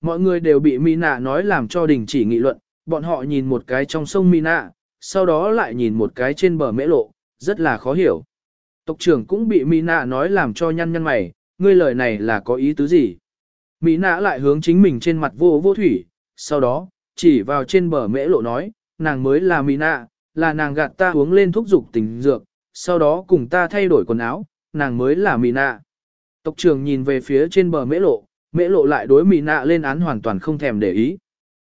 Mọi người đều bị Mina nói làm cho đình chỉ nghị luận, bọn họ nhìn một cái trong sông Mina, sau đó lại nhìn một cái trên bờ mễ lộ, rất là khó hiểu. Tộc trưởng cũng bị Mina nói làm cho nhăn nhăn mày, ngươi lời này là có ý tứ gì? Mina lại hướng chính mình trên mặt vô vô thủy, sau đó, chỉ vào trên bờ mễ lộ nói, nàng mới là Mina, là nàng gạt ta uống lên thuốc dục tình dược, sau đó cùng ta thay đổi quần áo, nàng mới là Mina. Tộc trưởng nhìn về phía trên bờ mễ lộ, mễ lộ lại đối Mỹ nạ lên án hoàn toàn không thèm để ý.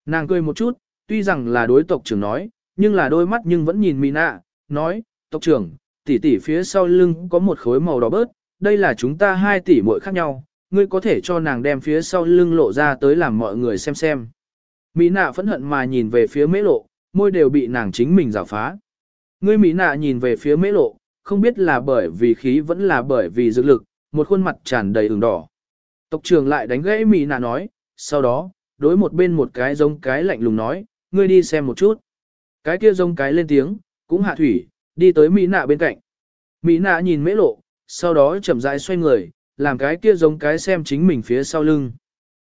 Nàng cười một chút, tuy rằng là đối tộc trưởng nói, nhưng là đôi mắt nhưng vẫn nhìn Mỹ nạ, nói, tộc trưởng, tỷ tỷ phía sau lưng có một khối màu đỏ bớt, đây là chúng ta hai tỷ muội khác nhau, ngươi có thể cho nàng đem phía sau lưng lộ ra tới làm mọi người xem xem. Mỹ nạ phẫn hận mà nhìn về phía mễ lộ, môi đều bị nàng chính mình rào phá. Ngươi Mỹ nạ nhìn về phía mễ lộ, không biết là bởi vì khí vẫn là bởi vì dược lực, một khuôn mặt tràn đầy ửng đỏ. Tộc trưởng lại đánh gãy Mỹ nạ nói, sau đó, đối một bên một cái giống cái lạnh lùng nói, ngươi đi xem một chút. Cái kia giống cái lên tiếng, cũng hạ thủy, đi tới Mỹ nạ bên cạnh. Mỹ nạ nhìn mễ lộ, sau đó chậm rãi xoay người, làm cái kia giống cái xem chính mình phía sau lưng.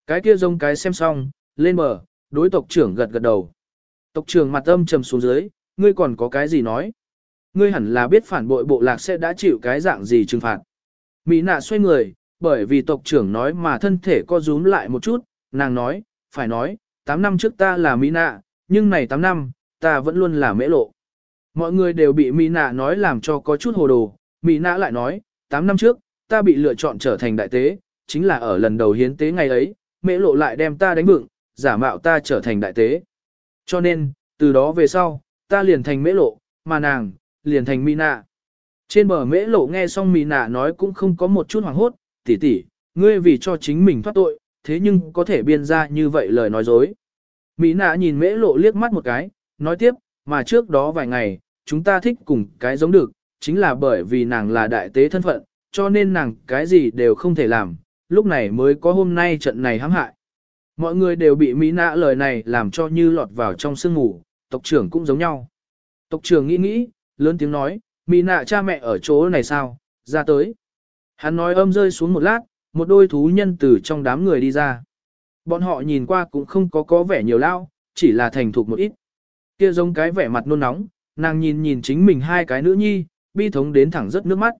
Cái kia giống cái xem xong, lên bờ, đối tộc trưởng gật gật đầu. Tộc trưởng mặt âm trầm xuống dưới, ngươi còn có cái gì nói? Ngươi hẳn là biết phản bội bộ lạc sẽ đã chịu cái dạng gì trừng phạt. Mỹ nạ xoay người, bởi vì tộc trưởng nói mà thân thể co rúm lại một chút, nàng nói, phải nói, 8 năm trước ta là Mỹ nạ, nhưng này 8 năm, ta vẫn luôn là mễ lộ. Mọi người đều bị Mỹ nạ nói làm cho có chút hồ đồ, Mỹ nạ lại nói, 8 năm trước, ta bị lựa chọn trở thành đại tế, chính là ở lần đầu hiến tế ngày ấy, mễ lộ lại đem ta đánh vựng, giả mạo ta trở thành đại tế. Cho nên, từ đó về sau, ta liền thành mễ lộ, mà nàng, liền thành Mỹ nạ. Trên bờ mễ lộ nghe xong Mỹ nạ nói cũng không có một chút hoảng hốt, tỷ tỷ, ngươi vì cho chính mình thoát tội, thế nhưng có thể biên ra như vậy lời nói dối. Mỹ nạ nhìn mễ lộ liếc mắt một cái, nói tiếp, mà trước đó vài ngày, chúng ta thích cùng cái giống được, chính là bởi vì nàng là đại tế thân phận, cho nên nàng cái gì đều không thể làm, lúc này mới có hôm nay trận này hãm hại. Mọi người đều bị Mỹ nạ lời này làm cho như lọt vào trong sương ngủ, tộc trưởng cũng giống nhau. Tộc trưởng nghĩ nghĩ, lớn tiếng nói, Mỹ nạ cha mẹ ở chỗ này sao, ra tới. Hắn nói âm rơi xuống một lát, một đôi thú nhân từ trong đám người đi ra. Bọn họ nhìn qua cũng không có có vẻ nhiều lao, chỉ là thành thục một ít. Kia giống cái vẻ mặt nôn nóng, nàng nhìn nhìn chính mình hai cái nữ nhi, bi thống đến thẳng rất nước mắt.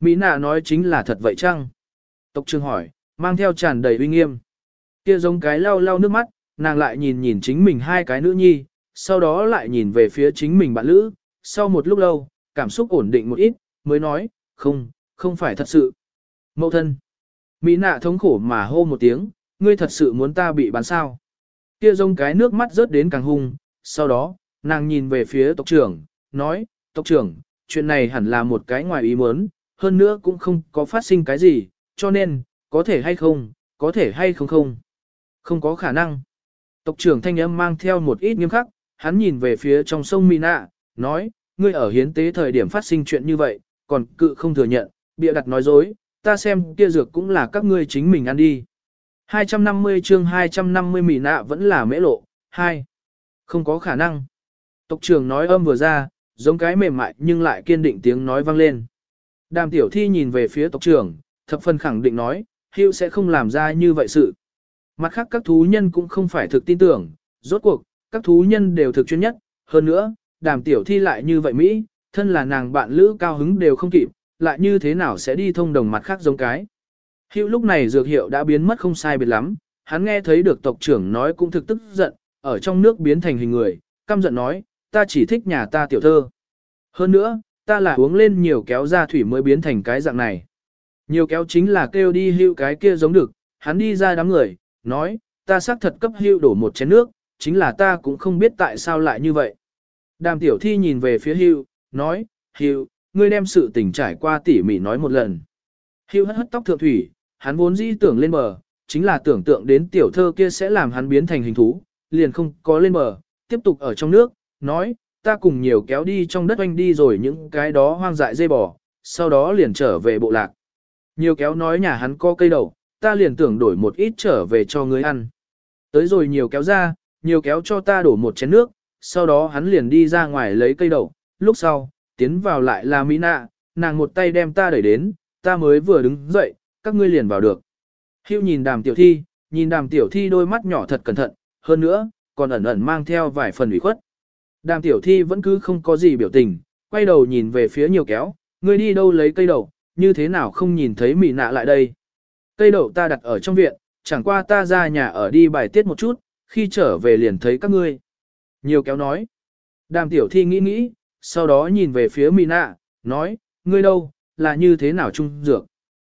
Mỹ nạ nói chính là thật vậy chăng? Tộc trường hỏi, mang theo tràn đầy uy nghiêm. Kia giống cái lau lau nước mắt, nàng lại nhìn nhìn chính mình hai cái nữ nhi, sau đó lại nhìn về phía chính mình bạn lữ, sau một lúc lâu, cảm xúc ổn định một ít, mới nói, không, không phải thật sự. Mậu thân. Mỹ nạ thống khổ mà hô một tiếng, ngươi thật sự muốn ta bị bán sao. Kia rông cái nước mắt rớt đến càng hung, sau đó, nàng nhìn về phía tộc trưởng, nói, tộc trưởng, chuyện này hẳn là một cái ngoài ý muốn, hơn nữa cũng không có phát sinh cái gì, cho nên, có thể hay không, có thể hay không không. Không có khả năng. Tộc trưởng thanh âm mang theo một ít nghiêm khắc, hắn nhìn về phía trong sông Mỹ nạ, nói, ngươi ở hiến tế thời điểm phát sinh chuyện như vậy, còn cự không thừa nhận, bịa đặt nói dối, ta xem kia dược cũng là các ngươi chính mình ăn đi. 250 chương 250 mỉ nạ vẫn là mễ lộ, 2. Không có khả năng. Tộc trưởng nói âm vừa ra, giống cái mềm mại nhưng lại kiên định tiếng nói vang lên. Đàm tiểu thi nhìn về phía tộc trưởng, thập phần khẳng định nói, hữu sẽ không làm ra như vậy sự. Mặt khác các thú nhân cũng không phải thực tin tưởng, rốt cuộc, các thú nhân đều thực chuyên nhất, hơn nữa, đàm tiểu thi lại như vậy Mỹ, thân là nàng bạn lữ cao hứng đều không kịp, lại như thế nào sẽ đi thông đồng mặt khác giống cái. Hữu lúc này dược hiệu đã biến mất không sai biệt lắm, hắn nghe thấy được tộc trưởng nói cũng thực tức giận, ở trong nước biến thành hình người, căm giận nói, ta chỉ thích nhà ta tiểu thơ. Hơn nữa, ta là uống lên nhiều kéo ra thủy mới biến thành cái dạng này. Nhiều kéo chính là kêu đi hưu cái kia giống được, hắn đi ra đám người, nói, ta xác thật cấp hưu đổ một chén nước, chính là ta cũng không biết tại sao lại như vậy. Đàm tiểu thi nhìn về phía hưu, nói, hưu, ngươi đem sự tình trải qua tỉ mỉ nói một lần. Hưu hất hất tóc thượng thủy, hắn vốn dĩ tưởng lên bờ, chính là tưởng tượng đến tiểu thơ kia sẽ làm hắn biến thành hình thú, liền không có lên bờ, tiếp tục ở trong nước, nói, ta cùng nhiều kéo đi trong đất oanh đi rồi những cái đó hoang dại dây bò, sau đó liền trở về bộ lạc. Nhiều kéo nói nhà hắn có cây đậu, ta liền tưởng đổi một ít trở về cho ngươi ăn. Tới rồi nhiều kéo ra, nhiều kéo cho ta đổ một chén nước, sau đó hắn liền đi ra ngoài lấy cây đậu, lúc sau, tiến vào lại là Mỹ nạ, nàng một tay đem ta đẩy đến, ta mới vừa đứng dậy, các ngươi liền vào được. Hưu nhìn đàm tiểu thi, nhìn đàm tiểu thi đôi mắt nhỏ thật cẩn thận, hơn nữa, còn ẩn ẩn mang theo vài phần ủy khuất. Đàm tiểu thi vẫn cứ không có gì biểu tình, quay đầu nhìn về phía nhiều kéo, ngươi đi đâu lấy cây đậu, như thế nào không nhìn thấy mị nạ lại đây. Cây đậu ta đặt ở trong viện, chẳng qua ta ra nhà ở đi bài tiết một chút, khi trở về liền thấy các ngươi. Nhiều kéo nói. Đàm tiểu thi nghĩ nghĩ, sau đó nhìn về phía Mỹ nạ, nói, ngươi đâu, là như thế nào trung dược.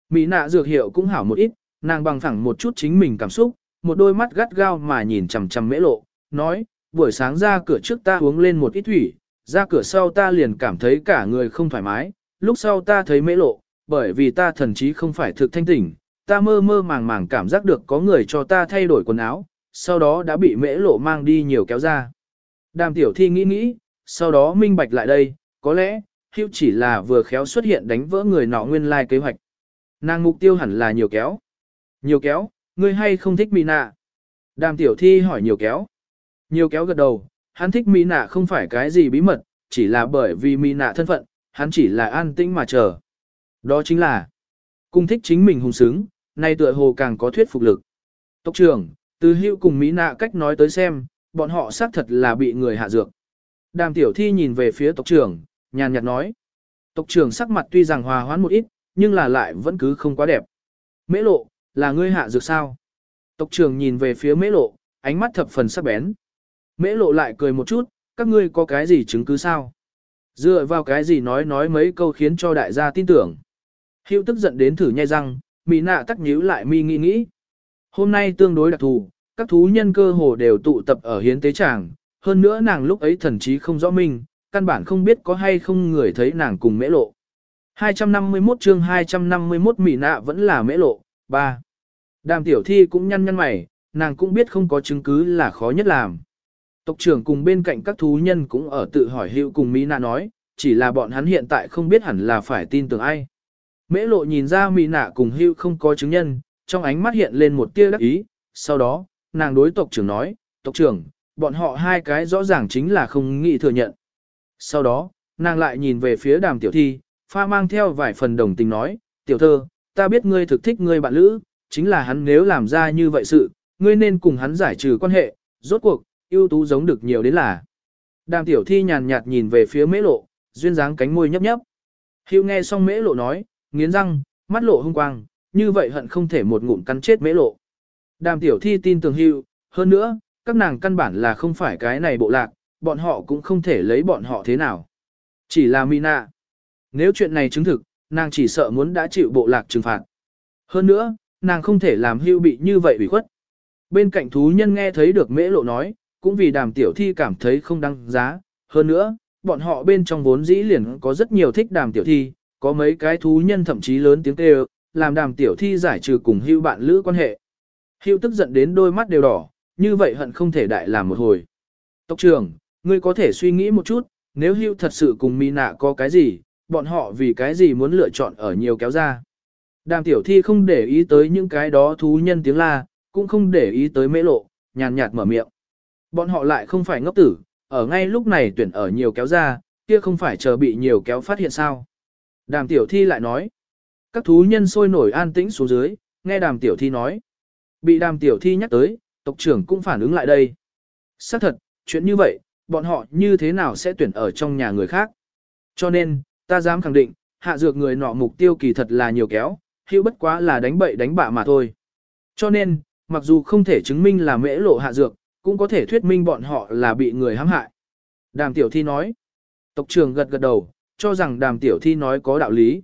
Mỹ nạ dược hiệu cũng hảo một ít, nàng bằng phẳng một chút chính mình cảm xúc, một đôi mắt gắt gao mà nhìn chằm chằm mễ lộ, nói, buổi sáng ra cửa trước ta uống lên một ít thủy, ra cửa sau ta liền cảm thấy cả người không thoải mái, lúc sau ta thấy mễ lộ, bởi vì ta thần chí không phải thực thanh tỉnh, ta mơ mơ màng màng cảm giác được có người cho ta thay đổi quần áo, sau đó đã bị mễ lộ mang đi nhiều kéo ra. Đàm tiểu thi nghĩ nghĩ, sau đó minh bạch lại đây, có lẽ, hữu chỉ là vừa khéo xuất hiện đánh vỡ người nọ nguyên lai like kế hoạch. Nàng mục tiêu hẳn là nhiều kéo. Nhiều kéo, ngươi hay không thích mỹ nạ? Đàm tiểu thi hỏi nhiều kéo. Nhiều kéo gật đầu, hắn thích mỹ nạ không phải cái gì bí mật, chỉ là bởi vì mỹ nạ thân phận, hắn chỉ là an tĩnh mà chờ. Đó chính là, cung thích chính mình hùng xứng, nay tựa hồ càng có thuyết phục lực. Tốc trưởng, từ hữu cùng mỹ nạ cách nói tới xem, bọn họ xác thật là bị người hạ dược. Đàm tiểu thi nhìn về phía tộc trưởng, nhàn nhạt nói. Tộc trưởng sắc mặt tuy rằng hòa hoãn một ít, nhưng là lại vẫn cứ không quá đẹp. Mễ lộ, là ngươi hạ dược sao? Tộc trưởng nhìn về phía mễ lộ, ánh mắt thập phần sắc bén. Mễ lộ lại cười một chút, các ngươi có cái gì chứng cứ sao? Dựa vào cái gì nói nói mấy câu khiến cho đại gia tin tưởng. Hiệu tức giận đến thử nhai răng, mỹ nạ tắc nhíu lại mi nghĩ nghĩ. Hôm nay tương đối đặc thù, các thú nhân cơ hồ đều tụ tập ở hiến tế tràng, hơn nữa nàng lúc ấy thần trí không rõ minh, căn bản không biết có hay không người thấy nàng cùng mễ lộ. 251 chương 251 mỹ nạ vẫn là mễ lộ, 3. Đàm tiểu thi cũng nhăn nhăn mày, nàng cũng biết không có chứng cứ là khó nhất làm. Tộc trưởng cùng bên cạnh các thú nhân cũng ở tự hỏi hữu cùng mỹ nạ nói, chỉ là bọn hắn hiện tại không biết hẳn là phải tin tưởng ai. Mễ lộ nhìn ra mỹ nạ cùng hữu không có chứng nhân, trong ánh mắt hiện lên một tia đắc ý, sau đó, nàng đối tộc trưởng nói, tộc trưởng, bọn họ hai cái rõ ràng chính là không nghĩ thừa nhận. Sau đó, nàng lại nhìn về phía đàm tiểu thi, pha mang theo vài phần đồng tình nói, tiểu thơ, ta biết ngươi thực thích ngươi bạn lữ, chính là hắn nếu làm ra như vậy sự, ngươi nên cùng hắn giải trừ quan hệ, rốt cuộc, ưu tú giống được nhiều đến là. Đàm tiểu thi nhàn nhạt nhìn về phía mễ lộ, duyên dáng cánh môi nhấp nhấp. Hiệu nghe xong mễ lộ nói, nghiến răng, mắt lộ hung quang, như vậy hận không thể một ngụm cắn chết mễ lộ. Đàm tiểu thi tin tưởng hưu, hơn nữa, các nàng căn bản là không phải cái này bộ lạc, bọn họ cũng không thể lấy bọn họ thế nào. Chỉ là Mina. Nếu chuyện này chứng thực, nàng chỉ sợ muốn đã chịu bộ lạc trừng phạt. Hơn nữa, nàng không thể làm hưu bị như vậy bị khuất. Bên cạnh thú nhân nghe thấy được mễ lộ nói, cũng vì đàm tiểu thi cảm thấy không đăng giá. Hơn nữa, bọn họ bên trong vốn dĩ liền có rất nhiều thích đàm tiểu thi, có mấy cái thú nhân thậm chí lớn tiếng kêu, làm đàm tiểu thi giải trừ cùng hưu bạn lữ quan hệ. Hưu tức giận đến đôi mắt đều đỏ, như vậy hận không thể đại làm một hồi. Tộc trưởng, ngươi có thể suy nghĩ một chút, nếu hưu thật sự cùng mi nạ có cái gì, bọn họ vì cái gì muốn lựa chọn ở nhiều kéo ra. Đàm tiểu thi không để ý tới những cái đó thú nhân tiếng la, cũng không để ý tới mễ lộ, nhàn nhạt mở miệng. Bọn họ lại không phải ngốc tử, ở ngay lúc này tuyển ở nhiều kéo ra, kia không phải chờ bị nhiều kéo phát hiện sao. Đàm tiểu thi lại nói. Các thú nhân sôi nổi an tĩnh xuống dưới, nghe đàm tiểu thi nói. Bị đàm tiểu thi nhắc tới, tộc trưởng cũng phản ứng lại đây. Xác thật, chuyện như vậy, bọn họ như thế nào sẽ tuyển ở trong nhà người khác. Cho nên, ta dám khẳng định, hạ dược người nọ mục tiêu kỳ thật là nhiều kéo, hữu bất quá là đánh bậy đánh bạ mà thôi. Cho nên, mặc dù không thể chứng minh là mễ lộ hạ dược, cũng có thể thuyết minh bọn họ là bị người hãm hại. Đàm tiểu thi nói. Tộc trưởng gật gật đầu, cho rằng đàm tiểu thi nói có đạo lý.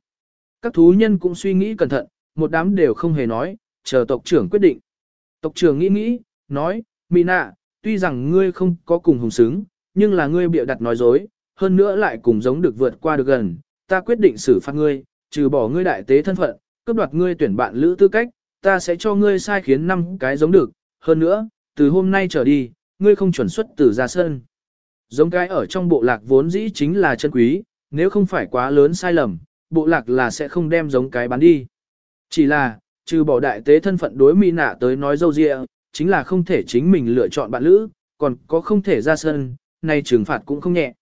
Các thú nhân cũng suy nghĩ cẩn thận, một đám đều không hề nói, chờ tộc trưởng quyết định. Tộc trưởng nghĩ nghĩ, nói, Mina, tuy rằng ngươi không có cùng hùng xứng, nhưng là ngươi bịa đặt nói dối, hơn nữa lại cùng giống được vượt qua được gần, ta quyết định xử phạt ngươi, trừ bỏ ngươi đại tế thân phận, cướp đoạt ngươi tuyển bạn lữ tư cách, ta sẽ cho ngươi sai khiến năm cái giống được, hơn nữa, từ hôm nay trở đi, ngươi không chuẩn xuất từ ra sân. Giống cái ở trong bộ lạc vốn dĩ chính là chân quý, nếu không phải quá lớn sai lầm, bộ lạc là sẽ không đem giống cái bán đi. Chỉ là, trừ bỏ đại tế thân phận đối mỹ nạ tới nói dâu dịa, chính là không thể chính mình lựa chọn bạn lữ, còn có không thể ra sân, nay trừng phạt cũng không nhẹ.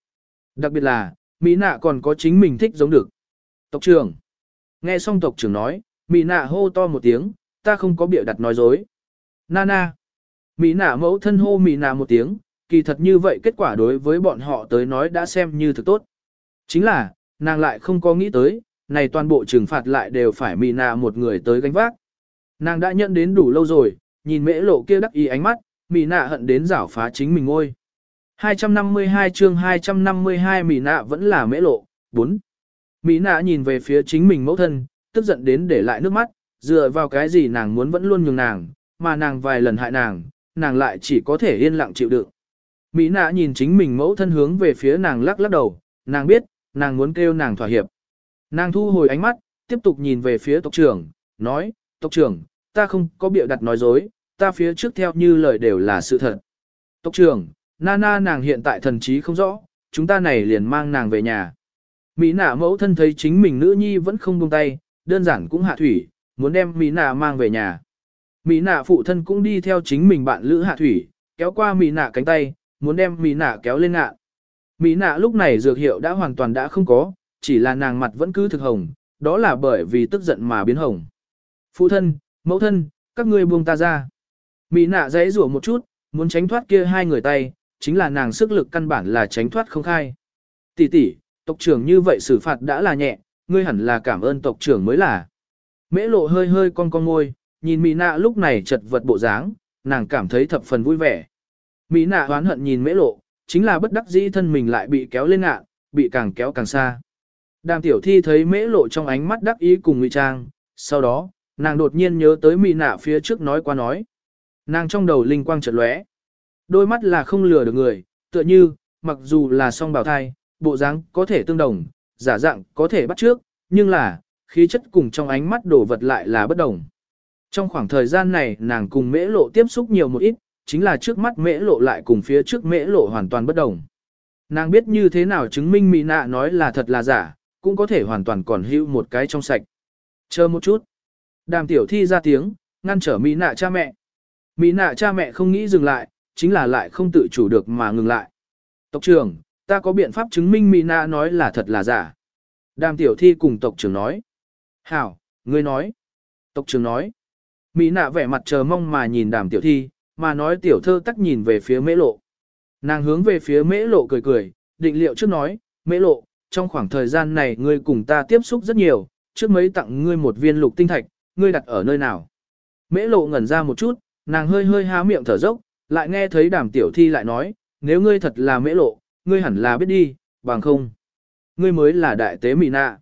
Đặc biệt là, mỹ nạ còn có chính mình thích giống được. Tộc trưởng. Nghe xong tộc trưởng nói, mỹ nạ hô to một tiếng, ta không có biểu đặt nói dối. Nana. Mỹ nạ mẫu thân hô Mỹ nạ một tiếng, kỳ thật như vậy kết quả đối với bọn họ tới nói đã xem như thực tốt. Chính là, nàng lại không có nghĩ tới, này toàn bộ trừng phạt lại đều phải Mỹ nạ một người tới gánh vác. Nàng đã nhận đến đủ lâu rồi, nhìn mễ lộ kia đắc ý ánh mắt, Mỹ nạ hận đến rảo phá chính mình ngôi. 252 chương 252 Mỹ nạ vẫn là mễ lộ, 4. Mỹ nạ nhìn về phía chính mình mẫu thân, tức giận đến để lại nước mắt, dựa vào cái gì nàng muốn vẫn luôn nhường nàng, mà nàng vài lần hại nàng, nàng lại chỉ có thể yên lặng chịu đựng. Mỹ nạ nhìn chính mình mẫu thân hướng về phía nàng lắc lắc đầu, nàng biết, nàng muốn kêu nàng thỏa hiệp. Nàng thu hồi ánh mắt, tiếp tục nhìn về phía tộc trưởng, nói, tộc trưởng, ta không có bịa đặt nói dối, ta phía trước theo như lời đều là sự thật. Tộc trưởng, Nana nàng hiện tại thần trí không rõ, chúng ta này liền mang nàng về nhà. Mỹ nạ mẫu thân thấy chính mình nữ nhi vẫn không buông tay, đơn giản cũng hạ thủy, muốn đem Mỹ nạ mang về nhà. Mỹ nạ phụ thân cũng đi theo chính mình bạn lữ hạ thủy, kéo qua Mỹ nạ cánh tay, muốn đem Mỹ nạ kéo lên ngạ. Mỹ nạ lúc này dược hiệu đã hoàn toàn đã không có, chỉ là nàng mặt vẫn cứ thực hồng, đó là bởi vì tức giận mà biến hồng. Phụ thân, mẫu thân, các ngươi buông ta ra. Mỹ nạ dãy rủa một chút, muốn tránh thoát kia hai người tay, chính là nàng sức lực căn bản là tránh thoát không khai. Tỷ tỷ, tộc trưởng như vậy xử phạt đã là nhẹ, ngươi hẳn là cảm ơn tộc trưởng mới là. Mễ lộ hơi hơi con con ngôi, nhìn Mỹ nạ lúc này chật vật bộ dáng, nàng cảm thấy thập phần vui vẻ. Mỹ nạ hoán hận nhìn mễ lộ, chính là bất đắc dĩ thân mình lại bị kéo lên ngạ, bị càng kéo càng xa. Đàm tiểu thi thấy mễ lộ trong ánh mắt đắc ý cùng ngụy trang, sau đó, nàng đột nhiên nhớ tới Mỹ nạ phía trước nói qua nói. Nàng trong đầu linh quang chợt lóe. Đôi mắt là không lừa được người, tựa như, mặc dù là song bào thai, bộ dáng có thể tương đồng, giả dạng có thể bắt trước, nhưng là, khí chất cùng trong ánh mắt đổ vật lại là bất đồng. Trong khoảng thời gian này nàng cùng mễ lộ tiếp xúc nhiều một ít, chính là trước mắt mễ lộ lại cùng phía trước mễ lộ hoàn toàn bất đồng. Nàng biết như thế nào chứng minh mỹ nạ nói là thật là giả, cũng có thể hoàn toàn còn hữu một cái trong sạch. Chờ một chút. Đàm tiểu thi ra tiếng, ngăn trở mỹ nạ cha mẹ. Mỹ nạ cha mẹ không nghĩ dừng lại, chính là lại không tự chủ được mà ngừng lại. Tộc trưởng, ta có biện pháp chứng minh Mỹ nạ nói là thật là giả. Đàm tiểu thi cùng tộc trưởng nói. Hảo, ngươi nói. Tộc trưởng nói. Mỹ nạ vẻ mặt chờ mong mà nhìn đàm tiểu thi, mà nói tiểu thơ tắc nhìn về phía mễ lộ. Nàng hướng về phía mễ lộ cười cười, định liệu trước nói, mễ lộ, trong khoảng thời gian này ngươi cùng ta tiếp xúc rất nhiều, trước mấy tặng ngươi một viên lục tinh thạch, ngươi đặt ở nơi nào. Mễ lộ ngẩn ra một chút, nàng hơi hơi há miệng thở dốc, lại nghe thấy đàm tiểu thi lại nói, nếu ngươi thật là mễ lộ, ngươi hẳn là biết đi, bằng không. Ngươi mới là đại tế mị nạ.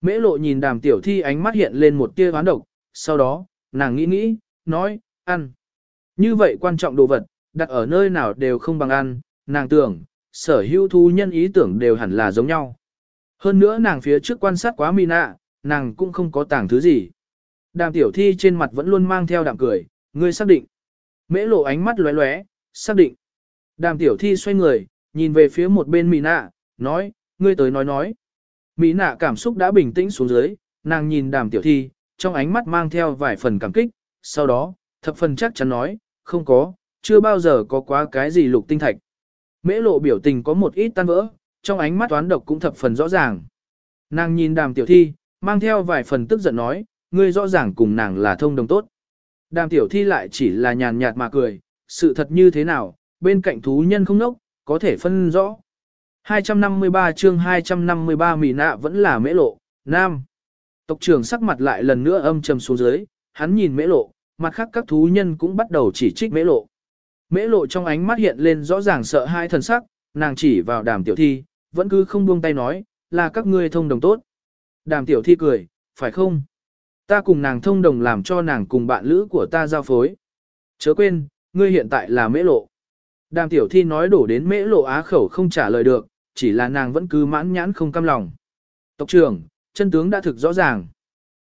Mễ lộ nhìn đàm tiểu thi ánh mắt hiện lên một tia hoán độc, sau đó, nàng nghĩ nghĩ, nói, ăn. Như vậy quan trọng đồ vật, đặt ở nơi nào đều không bằng ăn, nàng tưởng, sở hữu thu nhân ý tưởng đều hẳn là giống nhau. Hơn nữa nàng phía trước quan sát quá mina, nạ, nàng cũng không có tàng thứ gì. Đàm tiểu thi trên mặt vẫn luôn mang theo đạm cười, ngươi xác định. Mễ lộ ánh mắt lóe lóe, xác định. Đàm tiểu thi xoay người, nhìn về phía một bên Mỹ nạ, nói, ngươi tới nói nói. Mỹ nạ cảm xúc đã bình tĩnh xuống dưới, nàng nhìn đàm tiểu thi, trong ánh mắt mang theo vài phần cảm kích, sau đó, thập phần chắc chắn nói, không có, chưa bao giờ có quá cái gì lục tinh thạch. Mễ lộ biểu tình có một ít tan vỡ, trong ánh mắt toán độc cũng thập phần rõ ràng. Nàng nhìn đàm tiểu thi, mang theo vài phần tức giận nói, ngươi rõ ràng cùng nàng là thông đồng tốt. Đàm tiểu thi lại chỉ là nhàn nhạt mà cười, sự thật như thế nào, bên cạnh thú nhân không nốc, có thể phân rõ. 253 chương 253 mì nạ vẫn là mễ lộ, nam. Tộc trưởng sắc mặt lại lần nữa âm trầm xuống dưới, hắn nhìn mễ lộ, mặt khác các thú nhân cũng bắt đầu chỉ trích mễ lộ. Mễ lộ trong ánh mắt hiện lên rõ ràng sợ hai thần sắc, nàng chỉ vào đàm tiểu thi, vẫn cứ không buông tay nói, là các ngươi thông đồng tốt. Đàm tiểu thi cười, phải không? Ta cùng nàng thông đồng làm cho nàng cùng bạn lữ của ta giao phối. Chớ quên, ngươi hiện tại là mễ lộ. Đàm tiểu thi nói đổ đến mễ lộ á khẩu không trả lời được, chỉ là nàng vẫn cứ mãn nhãn không cam lòng. Tộc trưởng, chân tướng đã thực rõ ràng.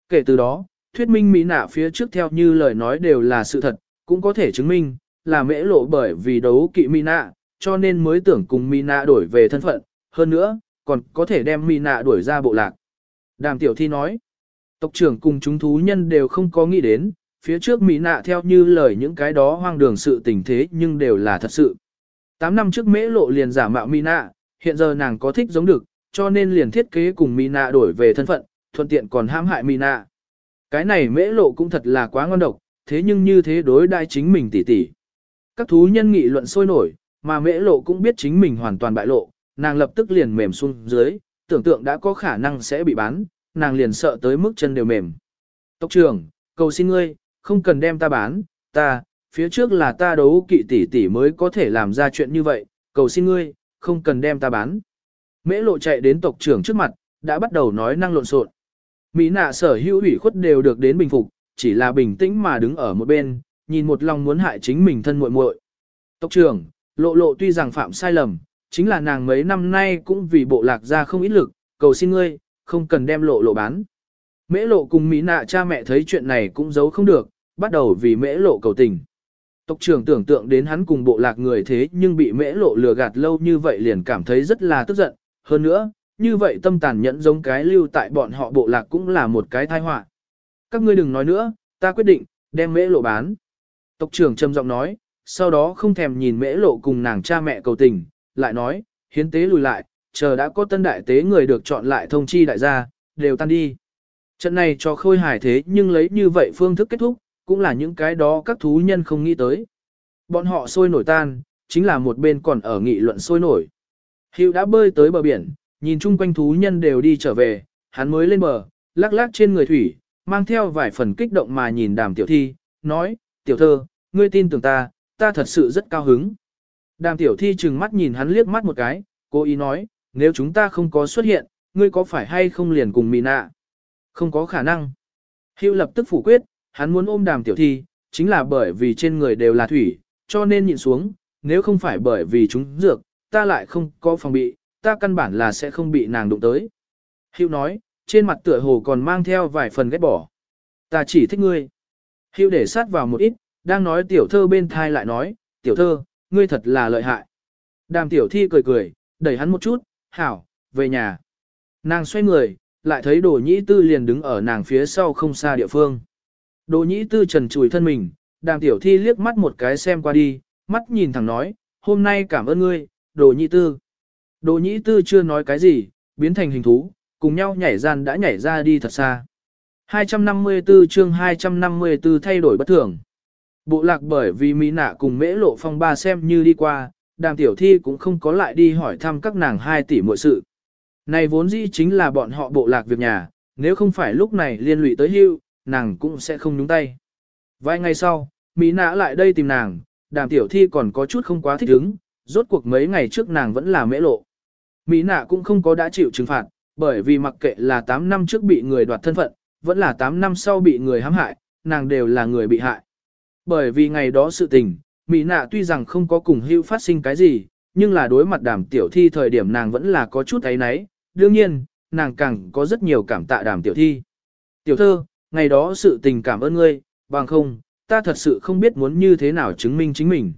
Kể từ đó, thuyết minh Mỹ nạ phía trước theo như lời nói đều là sự thật, cũng có thể chứng minh, là mễ lộ bởi vì đấu kỵ Mỹ nạ, cho nên mới tưởng cùng Mỹ nạ đổi về thân phận, hơn nữa, còn có thể đem Mỹ nạ đuổi ra bộ lạc. Đàm tiểu thi nói, tộc trưởng cùng chúng thú nhân đều không có nghĩ đến, phía trước Mỹ nạ theo như lời những cái đó hoang đường sự tình thế nhưng đều là thật sự. Tám năm trước mễ lộ liền giả mạo Mỹ nạ, hiện giờ nàng có thích giống được, cho nên liền thiết kế cùng Mina đổi về thân phận, thuận tiện còn hãm hại Mina. Cái này mễ lộ cũng thật là quá ngon độc, thế nhưng như thế đối đai chính mình tỉ tỉ. Các thú nhân nghị luận sôi nổi, mà mễ lộ cũng biết chính mình hoàn toàn bại lộ, nàng lập tức liền mềm xuống dưới, tưởng tượng đã có khả năng sẽ bị bán, nàng liền sợ tới mức chân đều mềm. Tộc trưởng, cầu xin ngươi, không cần đem ta bán, ta, phía trước là ta đấu kỵ tỷ tỷ mới có thể làm ra chuyện như vậy, cầu xin ngươi, không cần đem ta bán. Mễ lộ chạy đến tộc trưởng trước mặt, đã bắt đầu nói năng lộn xộn. Mỹ nạ sở hữu ủy khuất đều được đến bình phục, chỉ là bình tĩnh mà đứng ở một bên, nhìn một lòng muốn hại chính mình thân muội muội. Tộc trưởng, lộ lộ tuy rằng phạm sai lầm, chính là nàng mấy năm nay cũng vì bộ lạc ra không ít lực, cầu xin ngươi, không cần đem lộ lộ bán. Mễ lộ cùng Mỹ nạ cha mẹ thấy chuyện này cũng giấu không được, bắt đầu vì mễ lộ cầu tình. Tộc trưởng tưởng tượng đến hắn cùng bộ lạc người thế nhưng bị mễ lộ lừa gạt lâu như vậy liền cảm thấy rất là tức giận. Hơn nữa, như vậy tâm tàn nhẫn giống cái lưu tại bọn họ bộ lạc cũng là một cái tai họa. Các ngươi đừng nói nữa, ta quyết định, đem mễ lộ bán. Tộc trưởng trầm giọng nói, sau đó không thèm nhìn mễ lộ cùng nàng cha mẹ cầu tình, lại nói, hiến tế lùi lại, chờ đã có tân đại tế người được chọn lại thông chi đại gia, đều tan đi. Trận này cho khôi hài thế nhưng lấy như vậy phương thức kết thúc, cũng là những cái đó các thú nhân không nghĩ tới. Bọn họ sôi nổi tan, chính là một bên còn ở nghị luận sôi nổi. Hiệu đã bơi tới bờ biển, nhìn chung quanh thú nhân đều đi trở về, hắn mới lên bờ, lắc lắc trên người thủy, mang theo vài phần kích động mà nhìn đàm tiểu thi, nói, tiểu thơ, ngươi tin tưởng ta, ta thật sự rất cao hứng. Đàm tiểu thi chừng mắt nhìn hắn liếc mắt một cái, cố ý nói, nếu chúng ta không có xuất hiện, ngươi có phải hay không liền cùng mì nạ? Không có khả năng. Hưu lập tức phủ quyết, hắn muốn ôm đàm tiểu thi, chính là bởi vì trên người đều là thủy, cho nên nhịn xuống, nếu không phải bởi vì chúng dược, ta lại không có phòng bị, ta căn bản là sẽ không bị nàng đụng tới. Hưu nói, trên mặt tựa hồ còn mang theo vài phần ghét bỏ. Ta chỉ thích ngươi. Hưu để sát vào một ít, đang nói tiểu thơ bên thai lại nói, tiểu thơ, ngươi thật là lợi hại. Đàm tiểu thi cười cười, đẩy hắn một chút, hảo, về nhà. Nàng xoay người, lại thấy đồ nhĩ tư liền đứng ở nàng phía sau không xa địa phương. Đồ nhĩ tư trần chùi thân mình, đàm tiểu thi liếc mắt một cái xem qua đi, mắt nhìn thẳng nói, hôm nay cảm ơn ngươi, đồ nhĩ tư. Đồ nhĩ tư chưa nói cái gì, biến thành hình thú, cùng nhau nhảy gian đã nhảy ra đi thật xa. 254 chương 254 thay đổi bất thường. Bộ lạc bởi vì Mỹ nạ cùng mễ lộ phong ba xem như đi qua, đàm tiểu thi cũng không có lại đi hỏi thăm các nàng hai tỷ muội sự. Này vốn dĩ chính là bọn họ bộ lạc việc nhà, nếu không phải lúc này liên lụy tới hưu, nàng cũng sẽ không nhúng tay. Vài ngày sau, Mỹ nã lại đây tìm nàng, đàm tiểu thi còn có chút không quá thích ứng, rốt cuộc mấy ngày trước nàng vẫn là mễ lộ. Mỹ nạ cũng không có đã chịu trừng phạt, bởi vì mặc kệ là 8 năm trước bị người đoạt thân phận, vẫn là 8 năm sau bị người hãm hại, nàng đều là người bị hại. Bởi vì ngày đó sự tình, Mỹ nạ tuy rằng không có cùng hưu phát sinh cái gì, nhưng là đối mặt đàm tiểu thi thời điểm nàng vẫn là có chút ấy nấy, đương nhiên, nàng càng có rất nhiều cảm tạ đàm tiểu thi. Tiểu thơ, ngày đó sự tình cảm ơn ngươi, bằng không, ta thật sự không biết muốn như thế nào chứng minh chính mình.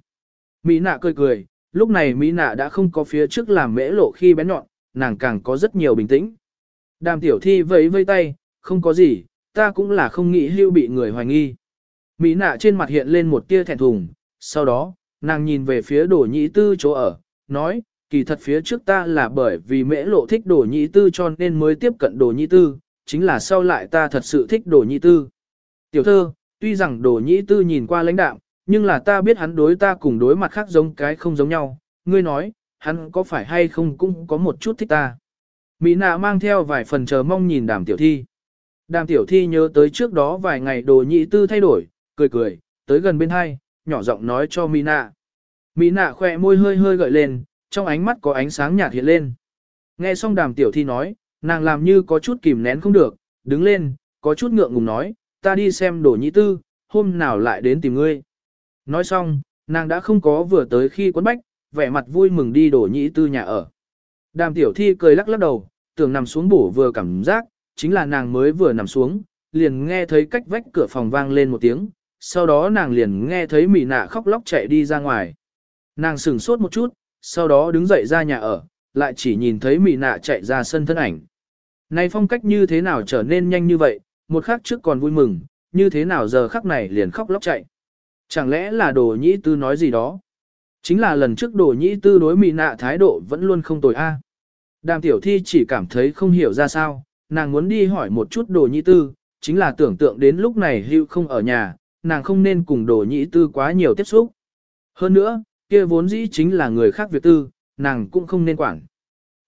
Mỹ nạ cười cười, lúc này Mỹ nạ đã không có phía trước làm mễ lộ khi bé nhọn, nàng càng có rất nhiều bình tĩnh. Đàm tiểu thi vẫy vây tay, không có gì, ta cũng là không nghĩ hưu bị người hoài nghi. Mỹ nạ trên mặt hiện lên một tia thẹn thùng, sau đó, nàng nhìn về phía đồ nhĩ tư chỗ ở, nói, kỳ thật phía trước ta là bởi vì mễ lộ thích đồ nhĩ tư cho nên mới tiếp cận đồ nhĩ tư, chính là sau lại ta thật sự thích đồ nhĩ tư. Tiểu thơ, tuy rằng đồ nhĩ tư nhìn qua lãnh đạm, nhưng là ta biết hắn đối ta cùng đối mặt khác giống cái không giống nhau, ngươi nói, hắn có phải hay không cũng có một chút thích ta. Mỹ nạ mang theo vài phần chờ mong nhìn đàm tiểu thi. Đàm tiểu thi nhớ tới trước đó vài ngày đồ nhị tư thay đổi, cười cười, tới gần bên hai, nhỏ giọng nói cho Mina, Mina khỏe môi hơi hơi gợi lên, trong ánh mắt có ánh sáng nhạt hiện lên. Nghe xong đàm tiểu thi nói, nàng làm như có chút kìm nén không được, đứng lên, có chút ngượng ngùng nói, ta đi xem đồ Nhĩ tư, hôm nào lại đến tìm ngươi. Nói xong, nàng đã không có vừa tới khi quấn bách, vẻ mặt vui mừng đi đổ Nhĩ tư nhà ở. Đàm tiểu thi cười lắc lắc đầu, tưởng nằm xuống bổ vừa cảm giác, chính là nàng mới vừa nằm xuống, liền nghe thấy cách vách cửa phòng vang lên một tiếng, sau đó nàng liền nghe thấy mị nạ khóc lóc chạy đi ra ngoài. Nàng sửng sốt một chút, sau đó đứng dậy ra nhà ở, lại chỉ nhìn thấy mị nạ chạy ra sân thân ảnh. Này phong cách như thế nào trở nên nhanh như vậy, một khắc trước còn vui mừng, như thế nào giờ khắc này liền khóc lóc chạy. Chẳng lẽ là đồ nhĩ tư nói gì đó? Chính là lần trước đồ nhĩ tư đối mị nạ thái độ vẫn luôn không tồi a. Đàm tiểu thi chỉ cảm thấy không hiểu ra sao, nàng muốn đi hỏi một chút đồ nhĩ tư, chính là tưởng tượng đến lúc này hưu không ở nhà, nàng không nên cùng đồ nhĩ tư quá nhiều tiếp xúc. Hơn nữa, kia vốn dĩ chính là người khác việc tư, nàng cũng không nên quản.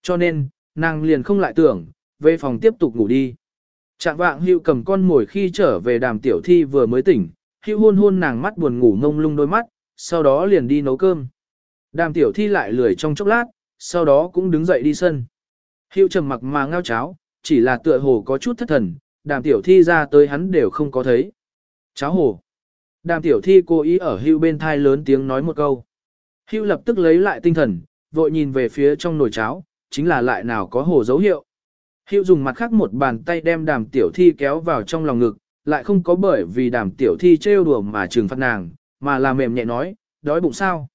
Cho nên, nàng liền không lại tưởng, về phòng tiếp tục ngủ đi. Trạng vạng hưu cầm con mồi khi trở về đàm tiểu thi vừa mới tỉnh, hưu hôn hôn nàng mắt buồn ngủ ngông lung đôi mắt, sau đó liền đi nấu cơm. Đàm tiểu thi lại lười trong chốc lát, sau đó cũng đứng dậy đi sân. Hưu trầm mặc mà ngao cháo, chỉ là tựa hồ có chút thất thần, đàm tiểu thi ra tới hắn đều không có thấy. Cháo hồ. Đàm tiểu thi cố ý ở hưu bên thai lớn tiếng nói một câu. Hưu lập tức lấy lại tinh thần, vội nhìn về phía trong nồi cháo, chính là lại nào có hồ dấu hiệu. Hưu dùng mặt khác một bàn tay đem đàm tiểu thi kéo vào trong lòng ngực, lại không có bởi vì đàm tiểu thi trêu đùa mà trừng phạt nàng, mà là mềm nhẹ nói, đói bụng sao.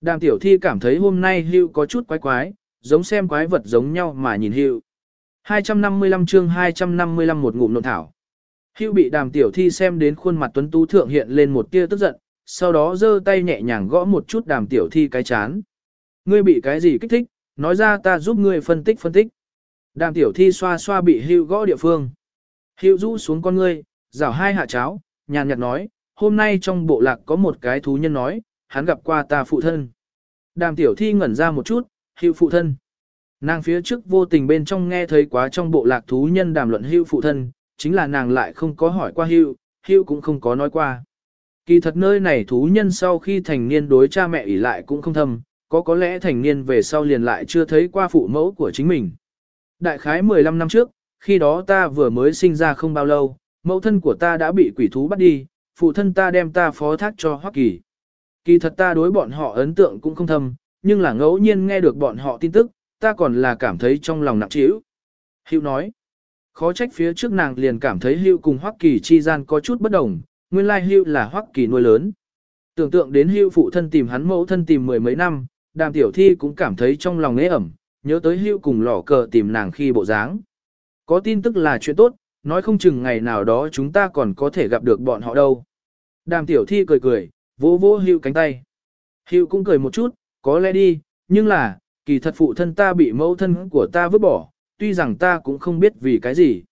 Đàm tiểu thi cảm thấy hôm nay hưu có chút quái quái, giống xem quái vật giống nhau mà nhìn hưu. 255 chương 255 một ngụm nộn thảo. Hưu bị đàm tiểu thi xem đến khuôn mặt tuấn tú thượng hiện lên một tia tức giận, sau đó giơ tay nhẹ nhàng gõ một chút đàm tiểu thi cái chán. Ngươi bị cái gì kích thích, nói ra ta giúp ngươi phân tích phân tích. Đàm tiểu thi xoa xoa bị hưu gõ địa phương. Hưu rũ xuống con ngươi, rảo hai hạ cháo, nhàn nhạt nói, hôm nay trong bộ lạc có một cái thú nhân nói, hắn gặp qua ta phụ thân. Đàm tiểu thi ngẩn ra một chút, hưu phụ thân. Nàng phía trước vô tình bên trong nghe thấy quá trong bộ lạc thú nhân đàm luận hưu phụ thân, chính là nàng lại không có hỏi qua hưu, hưu cũng không có nói qua. Kỳ thật nơi này thú nhân sau khi thành niên đối cha mẹ ỷ lại cũng không thâm, có có lẽ thành niên về sau liền lại chưa thấy qua phụ mẫu của chính mình. Đại khái 15 năm trước, khi đó ta vừa mới sinh ra không bao lâu, mẫu thân của ta đã bị quỷ thú bắt đi, phụ thân ta đem ta phó thác cho Hoắc Kỳ. Kỳ thật ta đối bọn họ ấn tượng cũng không thâm, nhưng là ngẫu nhiên nghe được bọn họ tin tức, ta còn là cảm thấy trong lòng nặng trĩu. Hữu nói, khó trách phía trước nàng liền cảm thấy hưu cùng Hoắc Kỳ chi gian có chút bất đồng, nguyên lai hưu là Hoắc Kỳ nuôi lớn. Tưởng tượng đến hưu phụ thân tìm hắn mẫu thân tìm mười mấy năm, Đàm Tiểu Thi cũng cảm thấy trong lòng nế ẩm, nhớ tới hưu cùng lỏ cờ tìm nàng khi bộ dáng. Có tin tức là chuyện tốt, nói không chừng ngày nào đó chúng ta còn có thể gặp được bọn họ đâu. Đàm Tiểu Thi cười cười, vỗ vỗ hưu cánh tay. Hưu cũng cười một chút, có lẽ đi, nhưng là, kỳ thật phụ thân ta bị mẫu thân của ta vứt bỏ, tuy rằng ta cũng không biết vì cái gì.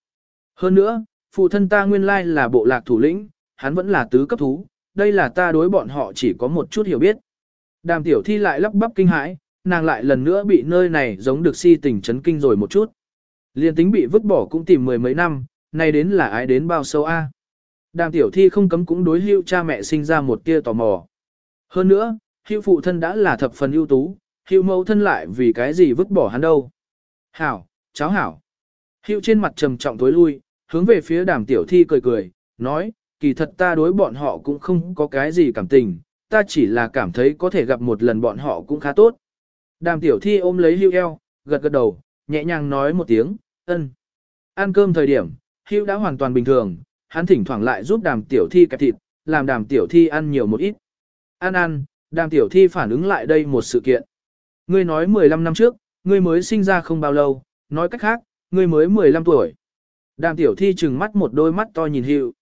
Hơn nữa, phụ thân ta nguyên lai là bộ lạc thủ lĩnh, hắn vẫn là tứ cấp thú, đây là ta đối bọn họ chỉ có một chút hiểu biết. Đàm tiểu thi lại lắp bắp kinh hãi, nàng lại lần nữa bị nơi này giống được si tình chấn kinh rồi một chút. Liên tính bị vứt bỏ cũng tìm mười mấy năm, nay đến là ai đến bao sâu a? Đàm tiểu thi không cấm cũng đối hữu cha mẹ sinh ra một tia tò mò. Hơn nữa, hữu phụ thân đã là thập phần ưu tú, hữu mẫu thân lại vì cái gì vứt bỏ hắn đâu. Hảo, cháu hảo. Hữu trên mặt trầm trọng tối lui, hướng về phía đàm tiểu thi cười cười, nói, kỳ thật ta đối bọn họ cũng không có cái gì cảm tình, ta chỉ là cảm thấy có thể gặp một lần bọn họ cũng khá tốt. Đàm tiểu thi ôm lấy hữu eo, gật gật đầu, nhẹ nhàng nói một tiếng, ân. Ăn cơm thời điểm, hữu đã hoàn toàn bình thường, hắn thỉnh thoảng lại giúp đàm tiểu thi kẹp thịt, làm đàm tiểu thi ăn nhiều một ít. Ăn ăn, đàm tiểu thi phản ứng lại đây một sự kiện. Ngươi nói 15 năm trước, ngươi mới sinh ra không bao lâu, nói cách khác, ngươi mới 15 tuổi. Đàm tiểu thi trừng mắt một đôi mắt to nhìn hiệu.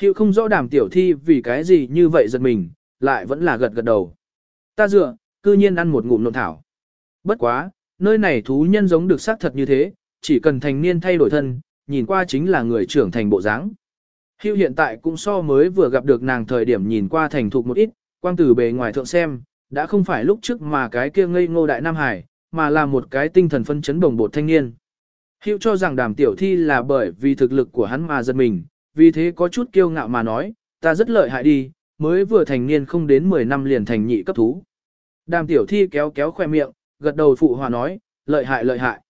Hiệu không rõ đàm tiểu thi vì cái gì như vậy giật mình, lại vẫn là gật gật đầu. Ta dựa, cư nhiên ăn một ngụm nộn thảo. Bất quá, nơi này thú nhân giống được xác thật như thế, chỉ cần thành niên thay đổi thân, nhìn qua chính là người trưởng thành bộ dáng. Hiệu hiện tại cũng so mới vừa gặp được nàng thời điểm nhìn qua thành thục một ít, quang từ bề ngoài thượng xem, đã không phải lúc trước mà cái kia ngây ngô đại Nam Hải, mà là một cái tinh thần phân chấn đồng bột thanh niên. Hiệu cho rằng đàm tiểu thi là bởi vì thực lực của hắn mà giật mình, vì thế có chút kiêu ngạo mà nói, ta rất lợi hại đi, mới vừa thành niên không đến 10 năm liền thành nhị cấp thú. Đàm tiểu thi kéo kéo khoe miệng, gật đầu phụ hòa nói, lợi hại lợi hại.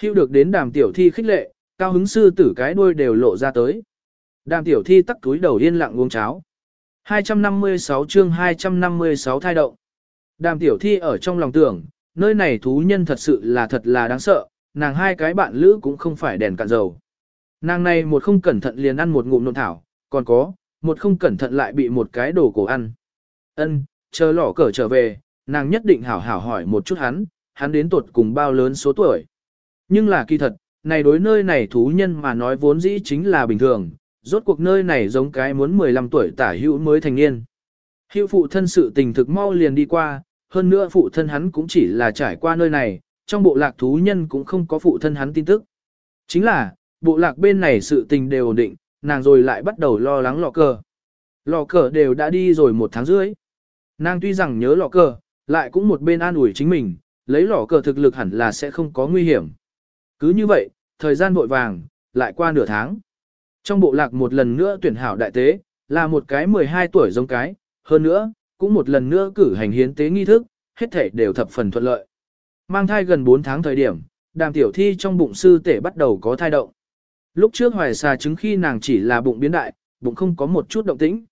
Hiệu được đến đàm tiểu thi khích lệ, cao hứng sư tử cái đuôi đều lộ ra tới. Đàm tiểu thi tắt túi đầu yên lặng uống cháo. 256 chương 256 thai động. Đàm tiểu thi ở trong lòng tưởng, nơi này thú nhân thật sự là thật là đáng sợ, nàng hai cái bạn lữ cũng không phải đèn cạn dầu. Nàng này một không cẩn thận liền ăn một ngụm nộn thảo, còn có, một không cẩn thận lại bị một cái đồ cổ ăn. Ân, chờ lỏ cờ trở về, nàng nhất định hảo hảo hỏi một chút hắn, hắn đến tuột cùng bao lớn số tuổi. Nhưng là kỳ thật, này đối nơi này thú nhân mà nói vốn dĩ chính là bình thường, rốt cuộc nơi này giống cái muốn 15 tuổi tả hữu mới thành niên. Hữu phụ thân sự tình thực mau liền đi qua, hơn nữa phụ thân hắn cũng chỉ là trải qua nơi này, trong bộ lạc thú nhân cũng không có phụ thân hắn tin tức. Chính là, bộ lạc bên này sự tình đều ổn định, nàng rồi lại bắt đầu lo lắng lọ cờ. lọ cờ đều đã đi rồi một tháng rưỡi. Nàng tuy rằng nhớ lọ cờ, lại cũng một bên an ủi chính mình, lấy lọ cờ thực lực hẳn là sẽ không có nguy hiểm. Cứ như vậy, thời gian vội vàng, lại qua nửa tháng. Trong bộ lạc một lần nữa tuyển hảo đại tế, là một cái 12 tuổi giống cái, hơn nữa, cũng một lần nữa cử hành hiến tế nghi thức, hết thể đều thập phần thuận lợi. Mang thai gần 4 tháng thời điểm, đàm tiểu thi trong bụng sư tể bắt đầu có thai động. Lúc trước hoài xà chứng khi nàng chỉ là bụng biến đại, bụng không có một chút động tĩnh.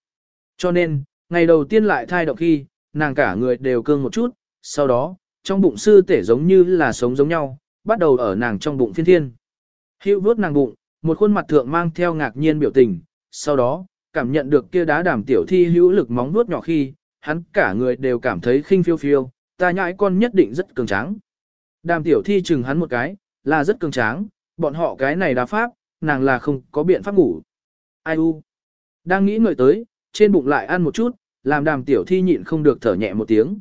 Cho nên, ngày đầu tiên lại thai động khi, nàng cả người đều cương một chút, sau đó, trong bụng sư tể giống như là sống giống nhau, bắt đầu ở nàng trong bụng phiên thiên. Hữu vuốt nàng bụng, một khuôn mặt thượng mang theo ngạc nhiên biểu tình, sau đó, cảm nhận được kia đá đàm tiểu thi hữu lực móng vuốt nhỏ khi, hắn cả người đều cảm thấy khinh phiêu phiêu, ta nhãi con nhất định rất cường tráng. Đàm tiểu thi chừng hắn một cái, là rất cường tráng, bọn họ cái này đá pháp, nàng là không có biện pháp ngủ. Ai u? Đang nghĩ người tới, trên bụng lại ăn một chút, làm đàm tiểu thi nhịn không được thở nhẹ một tiếng.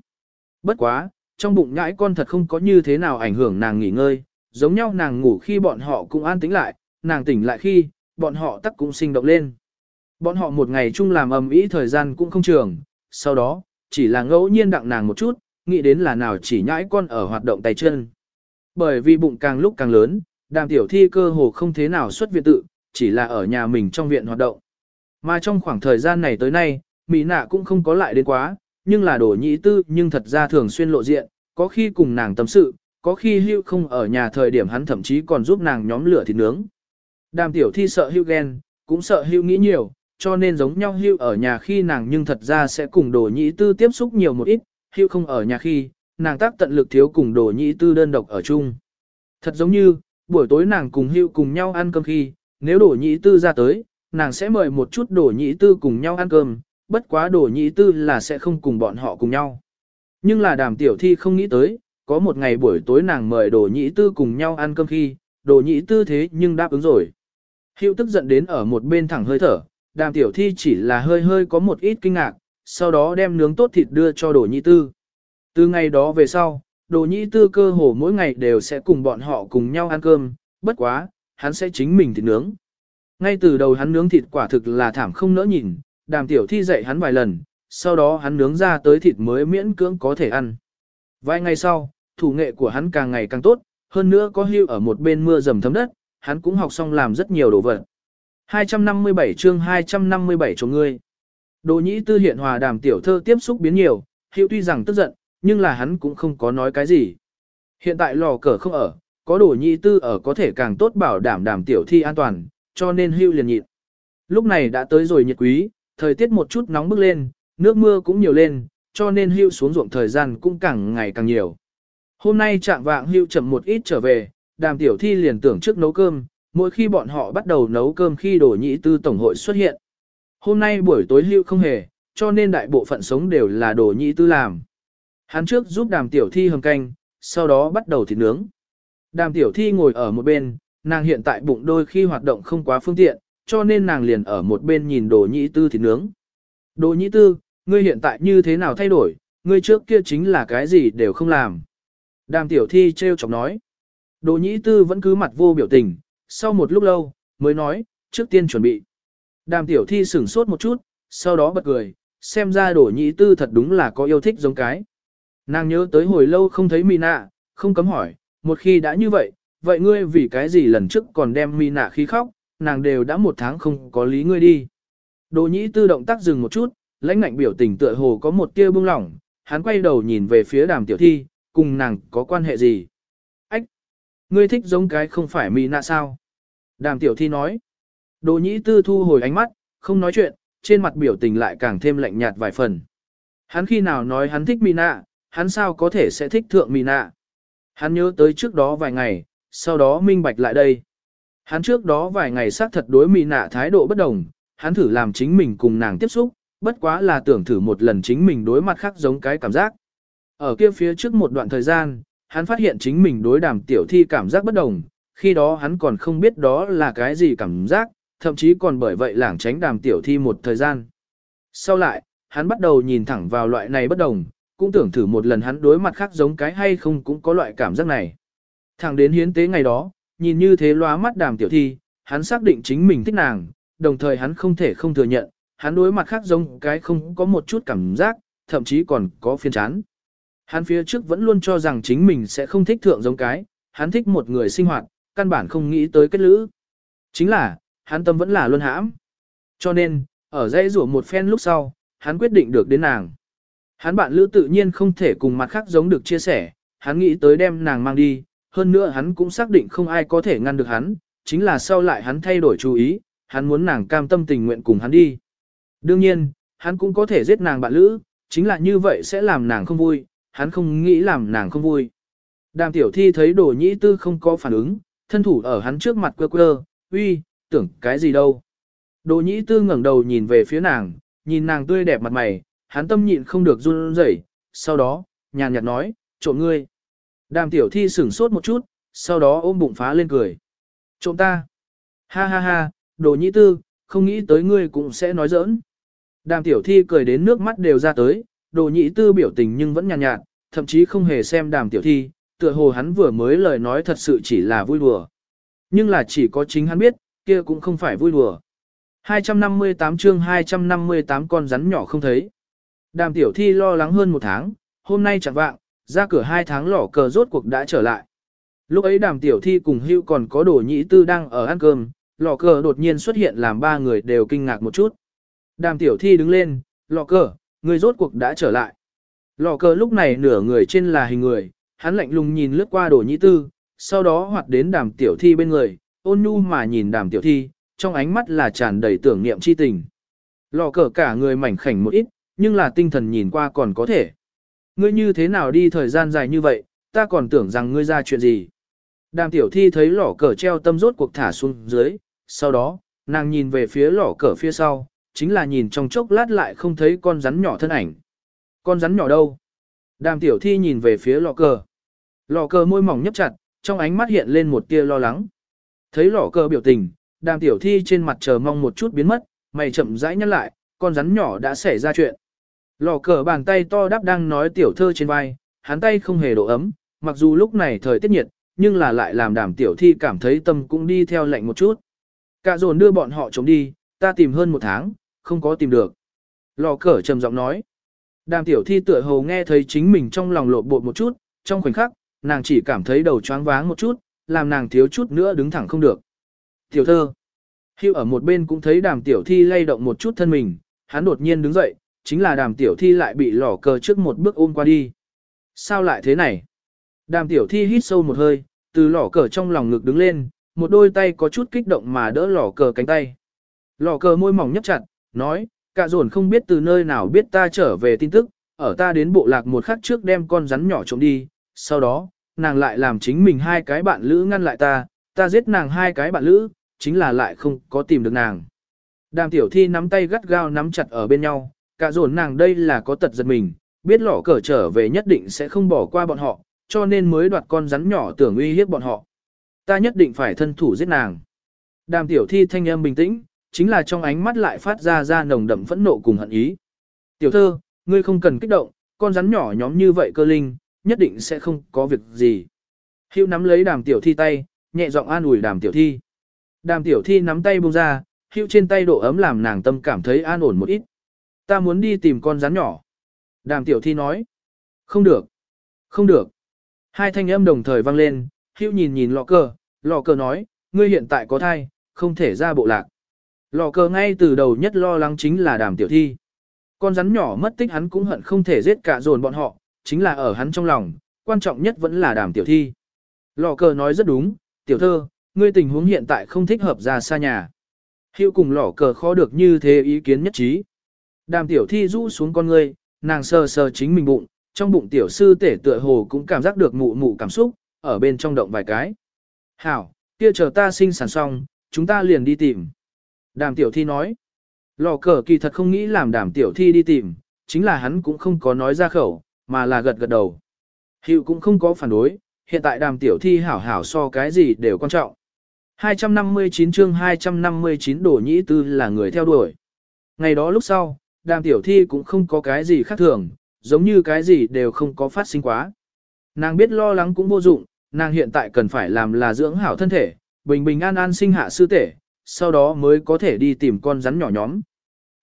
Bất quá, trong bụng nhãi con thật không có như thế nào ảnh hưởng nàng nghỉ ngơi, giống nhau nàng ngủ khi bọn họ cũng an tĩnh lại, nàng tỉnh lại khi, bọn họ tắc cũng sinh động lên. Bọn họ một ngày chung làm ầm ĩ thời gian cũng không trường, sau đó, chỉ là ngẫu nhiên đặng nàng một chút, nghĩ đến là nào chỉ nhãi con ở hoạt động tay chân. Bởi vì bụng càng lúc càng lớn, đàm tiểu thi cơ hồ không thế nào xuất viện tự, chỉ là ở nhà mình trong viện hoạt động. Mà trong khoảng thời gian này tới nay, Mỹ nạ cũng không có lại đến quá, nhưng là đổ nhĩ tư nhưng thật ra thường xuyên lộ diện, có khi cùng nàng tâm sự, có khi hưu không ở nhà thời điểm hắn thậm chí còn giúp nàng nhóm lửa thịt nướng. Đàm tiểu thi sợ hưu ghen, cũng sợ hưu nghĩ nhiều, cho nên giống nhau hưu ở nhà khi nàng nhưng thật ra sẽ cùng đồ nhĩ tư tiếp xúc nhiều một ít, hưu không ở nhà khi, nàng tác tận lực thiếu cùng đồ nhĩ tư đơn độc ở chung. Thật giống như, buổi tối nàng cùng hưu cùng nhau ăn cơm khi, nếu đồ nhĩ tư ra tới, nàng sẽ mời một chút đồ nhĩ tư cùng nhau ăn cơm, bất quá đồ nhĩ tư là sẽ không cùng bọn họ cùng nhau. Nhưng là đàm tiểu thi không nghĩ tới, có một ngày buổi tối nàng mời đồ nhĩ tư cùng nhau ăn cơm khi, đồ nhĩ tư thế nhưng đáp ứng rồi. Hiệu tức giận đến ở một bên thẳng hơi thở, đàm tiểu thi chỉ là hơi hơi có một ít kinh ngạc, sau đó đem nướng tốt thịt đưa cho đồ nhĩ tư. Từ ngày đó về sau, đồ nhĩ tư cơ hồ mỗi ngày đều sẽ cùng bọn họ cùng nhau ăn cơm, bất quá, hắn sẽ chính mình thịt nướng. Ngay từ đầu hắn nướng thịt quả thực là thảm không nỡ nhìn, đàm tiểu thi dạy hắn vài lần, sau đó hắn nướng ra tới thịt mới miễn cưỡng có thể ăn. Vài ngày sau, thủ nghệ của hắn càng ngày càng tốt, hơn nữa có hưu ở một bên mưa dầm thấm đất, hắn cũng học xong làm rất nhiều đồ vật. 257 chương 257 chỗ ngươi. Đồ nhĩ tư hiện hòa đàm tiểu thơ tiếp xúc biến nhiều, hưu tuy rằng tức giận, nhưng là hắn cũng không có nói cái gì. Hiện tại lò cờ không ở, có đồ nhĩ tư ở có thể càng tốt bảo đảm đàm tiểu thi an toàn, cho nên hưu liền nhịn. Lúc này đã tới rồi nhiệt quý, thời tiết một chút nóng bức lên, nước mưa cũng nhiều lên, cho nên hưu xuống ruộng thời gian cũng càng ngày càng nhiều. Hôm nay trạng vạng hưu chậm một ít trở về, đàm tiểu thi liền tưởng trước nấu cơm, mỗi khi bọn họ bắt đầu nấu cơm khi đổ nhị tư tổng hội xuất hiện. Hôm nay buổi tối hưu không hề, cho nên đại bộ phận sống đều là đổ nhị tư làm. Hắn trước giúp đàm tiểu thi hầm canh, sau đó bắt đầu thịt nướng. Đàm tiểu thi ngồi ở một bên, nàng hiện tại bụng đôi khi hoạt động không quá phương tiện, cho nên nàng liền ở một bên nhìn đồ nhị tư thịt nướng. Đồ nhị tư, ngươi hiện tại như thế nào thay đổi, ngươi trước kia chính là cái gì đều không làm. Đàm tiểu thi treo chọc nói. Đồ nhị tư vẫn cứ mặt vô biểu tình, sau một lúc lâu, mới nói, trước tiên chuẩn bị. Đàm tiểu thi sửng sốt một chút, sau đó bật cười, xem ra đổ nhị tư thật đúng là có yêu thích giống cái. Nàng nhớ tới hồi lâu không thấy mì nạ, không cấm hỏi, một khi đã như vậy, vậy ngươi vì cái gì lần trước còn đem mì nạ khí khóc, nàng đều đã một tháng không có lý ngươi đi. Đồ nhĩ tư động tác dừng một chút, lãnh ngạnh biểu tình tựa hồ có một tia bưng lỏng, hắn quay đầu nhìn về phía đàm tiểu thi, cùng nàng có quan hệ gì. Ngươi thích giống cái không phải mì nạ sao? Đàm tiểu thi nói. Đồ nhĩ tư thu hồi ánh mắt, không nói chuyện, trên mặt biểu tình lại càng thêm lạnh nhạt vài phần. Hắn khi nào nói hắn thích mì nạ, hắn sao có thể sẽ thích thượng mì nạ. Hắn nhớ tới trước đó vài ngày, sau đó minh bạch lại đây. Hắn trước đó vài ngày xác thật đối mì nạ thái độ bất đồng, hắn thử làm chính mình cùng nàng tiếp xúc, bất quá là tưởng thử một lần chính mình đối mặt khác giống cái cảm giác. Ở kia phía trước một đoạn thời gian, hắn phát hiện chính mình đối đàm tiểu thi cảm giác bất đồng, khi đó hắn còn không biết đó là cái gì cảm giác, thậm chí còn bởi vậy lảng tránh đàm tiểu thi một thời gian. Sau lại, hắn bắt đầu nhìn thẳng vào loại này bất đồng, cũng tưởng thử một lần hắn đối mặt khác giống cái hay không cũng có loại cảm giác này. Thẳng đến hiến tế ngày đó, nhìn như thế lóa mắt đàm tiểu thi, hắn xác định chính mình thích nàng, đồng thời hắn không thể không thừa nhận, hắn đối mặt khác giống cái không có một chút cảm giác, thậm chí còn có phiên chán. Hắn phía trước vẫn luôn cho rằng chính mình sẽ không thích thượng giống cái, hắn thích một người sinh hoạt, căn bản không nghĩ tới kết lữ. Chính là, hắn tâm vẫn là luân hãm. Cho nên, ở dãy rủa một phen lúc sau, hắn quyết định được đến nàng. Hắn bạn lữ tự nhiên không thể cùng mặt khác giống được chia sẻ, hắn nghĩ tới đem nàng mang đi, hơn nữa hắn cũng xác định không ai có thể ngăn được hắn, chính là sau lại hắn thay đổi chú ý, hắn muốn nàng cam tâm tình nguyện cùng hắn đi. Đương nhiên, hắn cũng có thể giết nàng bạn lữ, chính là như vậy sẽ làm nàng không vui, hắn không nghĩ làm nàng không vui. Đàm tiểu thi thấy đồ nhĩ tư không có phản ứng, thân thủ ở hắn trước mặt quơ quơ, uy, tưởng cái gì đâu. Đồ nhĩ tư ngẩng đầu nhìn về phía nàng, nhìn nàng tươi đẹp mặt mày, hắn tâm nhịn không được run rẩy, sau đó, nhàn nhạt nói, trộm ngươi. Đàm tiểu thi sửng sốt một chút, sau đó ôm bụng phá lên cười. Trộm ta. Ha ha ha, đồ nhĩ tư, không nghĩ tới ngươi cũng sẽ nói giỡn. Đàm tiểu thi cười đến nước mắt đều ra tới, đồ nhĩ tư biểu tình nhưng vẫn nhàn nhạt, nhạt, thậm chí không hề xem đàm tiểu thi, tựa hồ hắn vừa mới lời nói thật sự chỉ là vui đùa. Nhưng là chỉ có chính hắn biết, kia cũng không phải vui đùa. 258 chương 258 con rắn nhỏ không thấy. Đàm tiểu thi lo lắng hơn một tháng, hôm nay chẳng vạng, ra cửa hai tháng lỏ cờ rốt cuộc đã trở lại. Lúc ấy đàm tiểu thi cùng hưu còn có đồ nhĩ tư đang ở ăn cơm, lò cờ đột nhiên xuất hiện làm ba người đều kinh ngạc một chút. Đàm tiểu thi đứng lên, lò cờ, người rốt cuộc đã trở lại. Lò cờ lúc này nửa người trên là hình người, hắn lạnh lùng nhìn lướt qua đồ nhĩ tư, sau đó hoạt đến đàm tiểu thi bên người, ôn nhu mà nhìn đàm tiểu thi, trong ánh mắt là tràn đầy tưởng niệm chi tình. Lò cờ cả người mảnh khảnh một ít, nhưng là tinh thần nhìn qua còn có thể. Ngươi như thế nào đi thời gian dài như vậy, ta còn tưởng rằng ngươi ra chuyện gì. Đàm tiểu thi thấy lỏ cờ treo tâm rốt cuộc thả xuống dưới, sau đó, nàng nhìn về phía lỏ cờ phía sau, chính là nhìn trong chốc lát lại không thấy con rắn nhỏ thân ảnh. Con rắn nhỏ đâu? Đàm tiểu thi nhìn về phía lọ cờ. Lọ cờ môi mỏng nhấp chặt, trong ánh mắt hiện lên một tia lo lắng. Thấy lọ cờ biểu tình, đàm tiểu thi trên mặt chờ mong một chút biến mất, mày chậm rãi nhắc lại, con rắn nhỏ đã xảy ra chuyện. Lọ cờ bàn tay to đắp đang nói tiểu thơ trên vai, hắn tay không hề độ ấm, mặc dù lúc này thời tiết nhiệt, nhưng là lại làm đàm tiểu thi cảm thấy tâm cũng đi theo lạnh một chút. Cả dồn đưa bọn họ chống đi, ta tìm hơn một tháng, không có tìm được. Lò cờ trầm giọng nói. Đàm tiểu thi tựa hồ nghe thấy chính mình trong lòng lộ bột một chút, trong khoảnh khắc, nàng chỉ cảm thấy đầu choáng váng một chút, làm nàng thiếu chút nữa đứng thẳng không được. Tiểu thơ. Hiệu ở một bên cũng thấy đàm tiểu thi lay động một chút thân mình, hắn đột nhiên đứng dậy, chính là đàm tiểu thi lại bị lò cờ trước một bước ôm qua đi. Sao lại thế này? Đàm tiểu thi hít sâu một hơi, từ lò cờ trong lòng ngực đứng lên, một đôi tay có chút kích động mà đỡ lò cờ cánh tay. Lò cờ môi mỏng nhấp chặt, nói, cả dồn không biết từ nơi nào biết ta trở về tin tức, ở ta đến bộ lạc một khắc trước đem con rắn nhỏ trộm đi, sau đó, nàng lại làm chính mình hai cái bạn lữ ngăn lại ta, ta giết nàng hai cái bạn lữ, chính là lại không có tìm được nàng. Đàm tiểu thi nắm tay gắt gao nắm chặt ở bên nhau, cả dồn nàng đây là có tật giật mình, biết lỏ cờ trở về nhất định sẽ không bỏ qua bọn họ, cho nên mới đoạt con rắn nhỏ tưởng uy hiếp bọn họ. Ta nhất định phải thân thủ giết nàng. Đàm tiểu thi thanh âm bình tĩnh, chính là trong ánh mắt lại phát ra ra nồng đậm phẫn nộ cùng hận ý. Tiểu thơ, ngươi không cần kích động, con rắn nhỏ nhóm như vậy cơ linh, nhất định sẽ không có việc gì. Hữu nắm lấy đàm tiểu thi tay, nhẹ giọng an ủi đàm tiểu thi. Đàm tiểu thi nắm tay buông ra, hữu trên tay độ ấm làm nàng tâm cảm thấy an ổn một ít. Ta muốn đi tìm con rắn nhỏ. Đàm tiểu thi nói. Không được. Không được. Hai thanh âm đồng thời vang lên, hữu nhìn nhìn lọ cờ, lọ cờ nói, ngươi hiện tại có thai, không thể ra bộ lạc. Lò cờ ngay từ đầu nhất lo lắng chính là đàm tiểu thi. Con rắn nhỏ mất tích hắn cũng hận không thể giết cả dồn bọn họ, chính là ở hắn trong lòng, quan trọng nhất vẫn là đàm tiểu thi. Lò cờ nói rất đúng, tiểu thơ, ngươi tình huống hiện tại không thích hợp ra xa nhà. Hiệu cùng lò cờ khó được như thế ý kiến nhất trí. Đàm tiểu thi rũ xuống con ngươi, nàng sờ sờ chính mình bụng, trong bụng tiểu sư tể tựa hồ cũng cảm giác được mụ mụ cảm xúc, ở bên trong động vài cái. Hảo, kia chờ ta sinh sản xong, chúng ta liền đi tìm. Đàm tiểu thi nói, lò cờ kỳ thật không nghĩ làm đàm tiểu thi đi tìm, chính là hắn cũng không có nói ra khẩu, mà là gật gật đầu. Hiệu cũng không có phản đối, hiện tại đàm tiểu thi hảo hảo so cái gì đều quan trọng. 259 chương 259 đổ nhĩ tư là người theo đuổi. Ngày đó lúc sau, đàm tiểu thi cũng không có cái gì khác thường, giống như cái gì đều không có phát sinh quá. Nàng biết lo lắng cũng vô dụng, nàng hiện tại cần phải làm là dưỡng hảo thân thể, bình bình an an sinh hạ sư tể, sau đó mới có thể đi tìm con rắn nhỏ nhóm.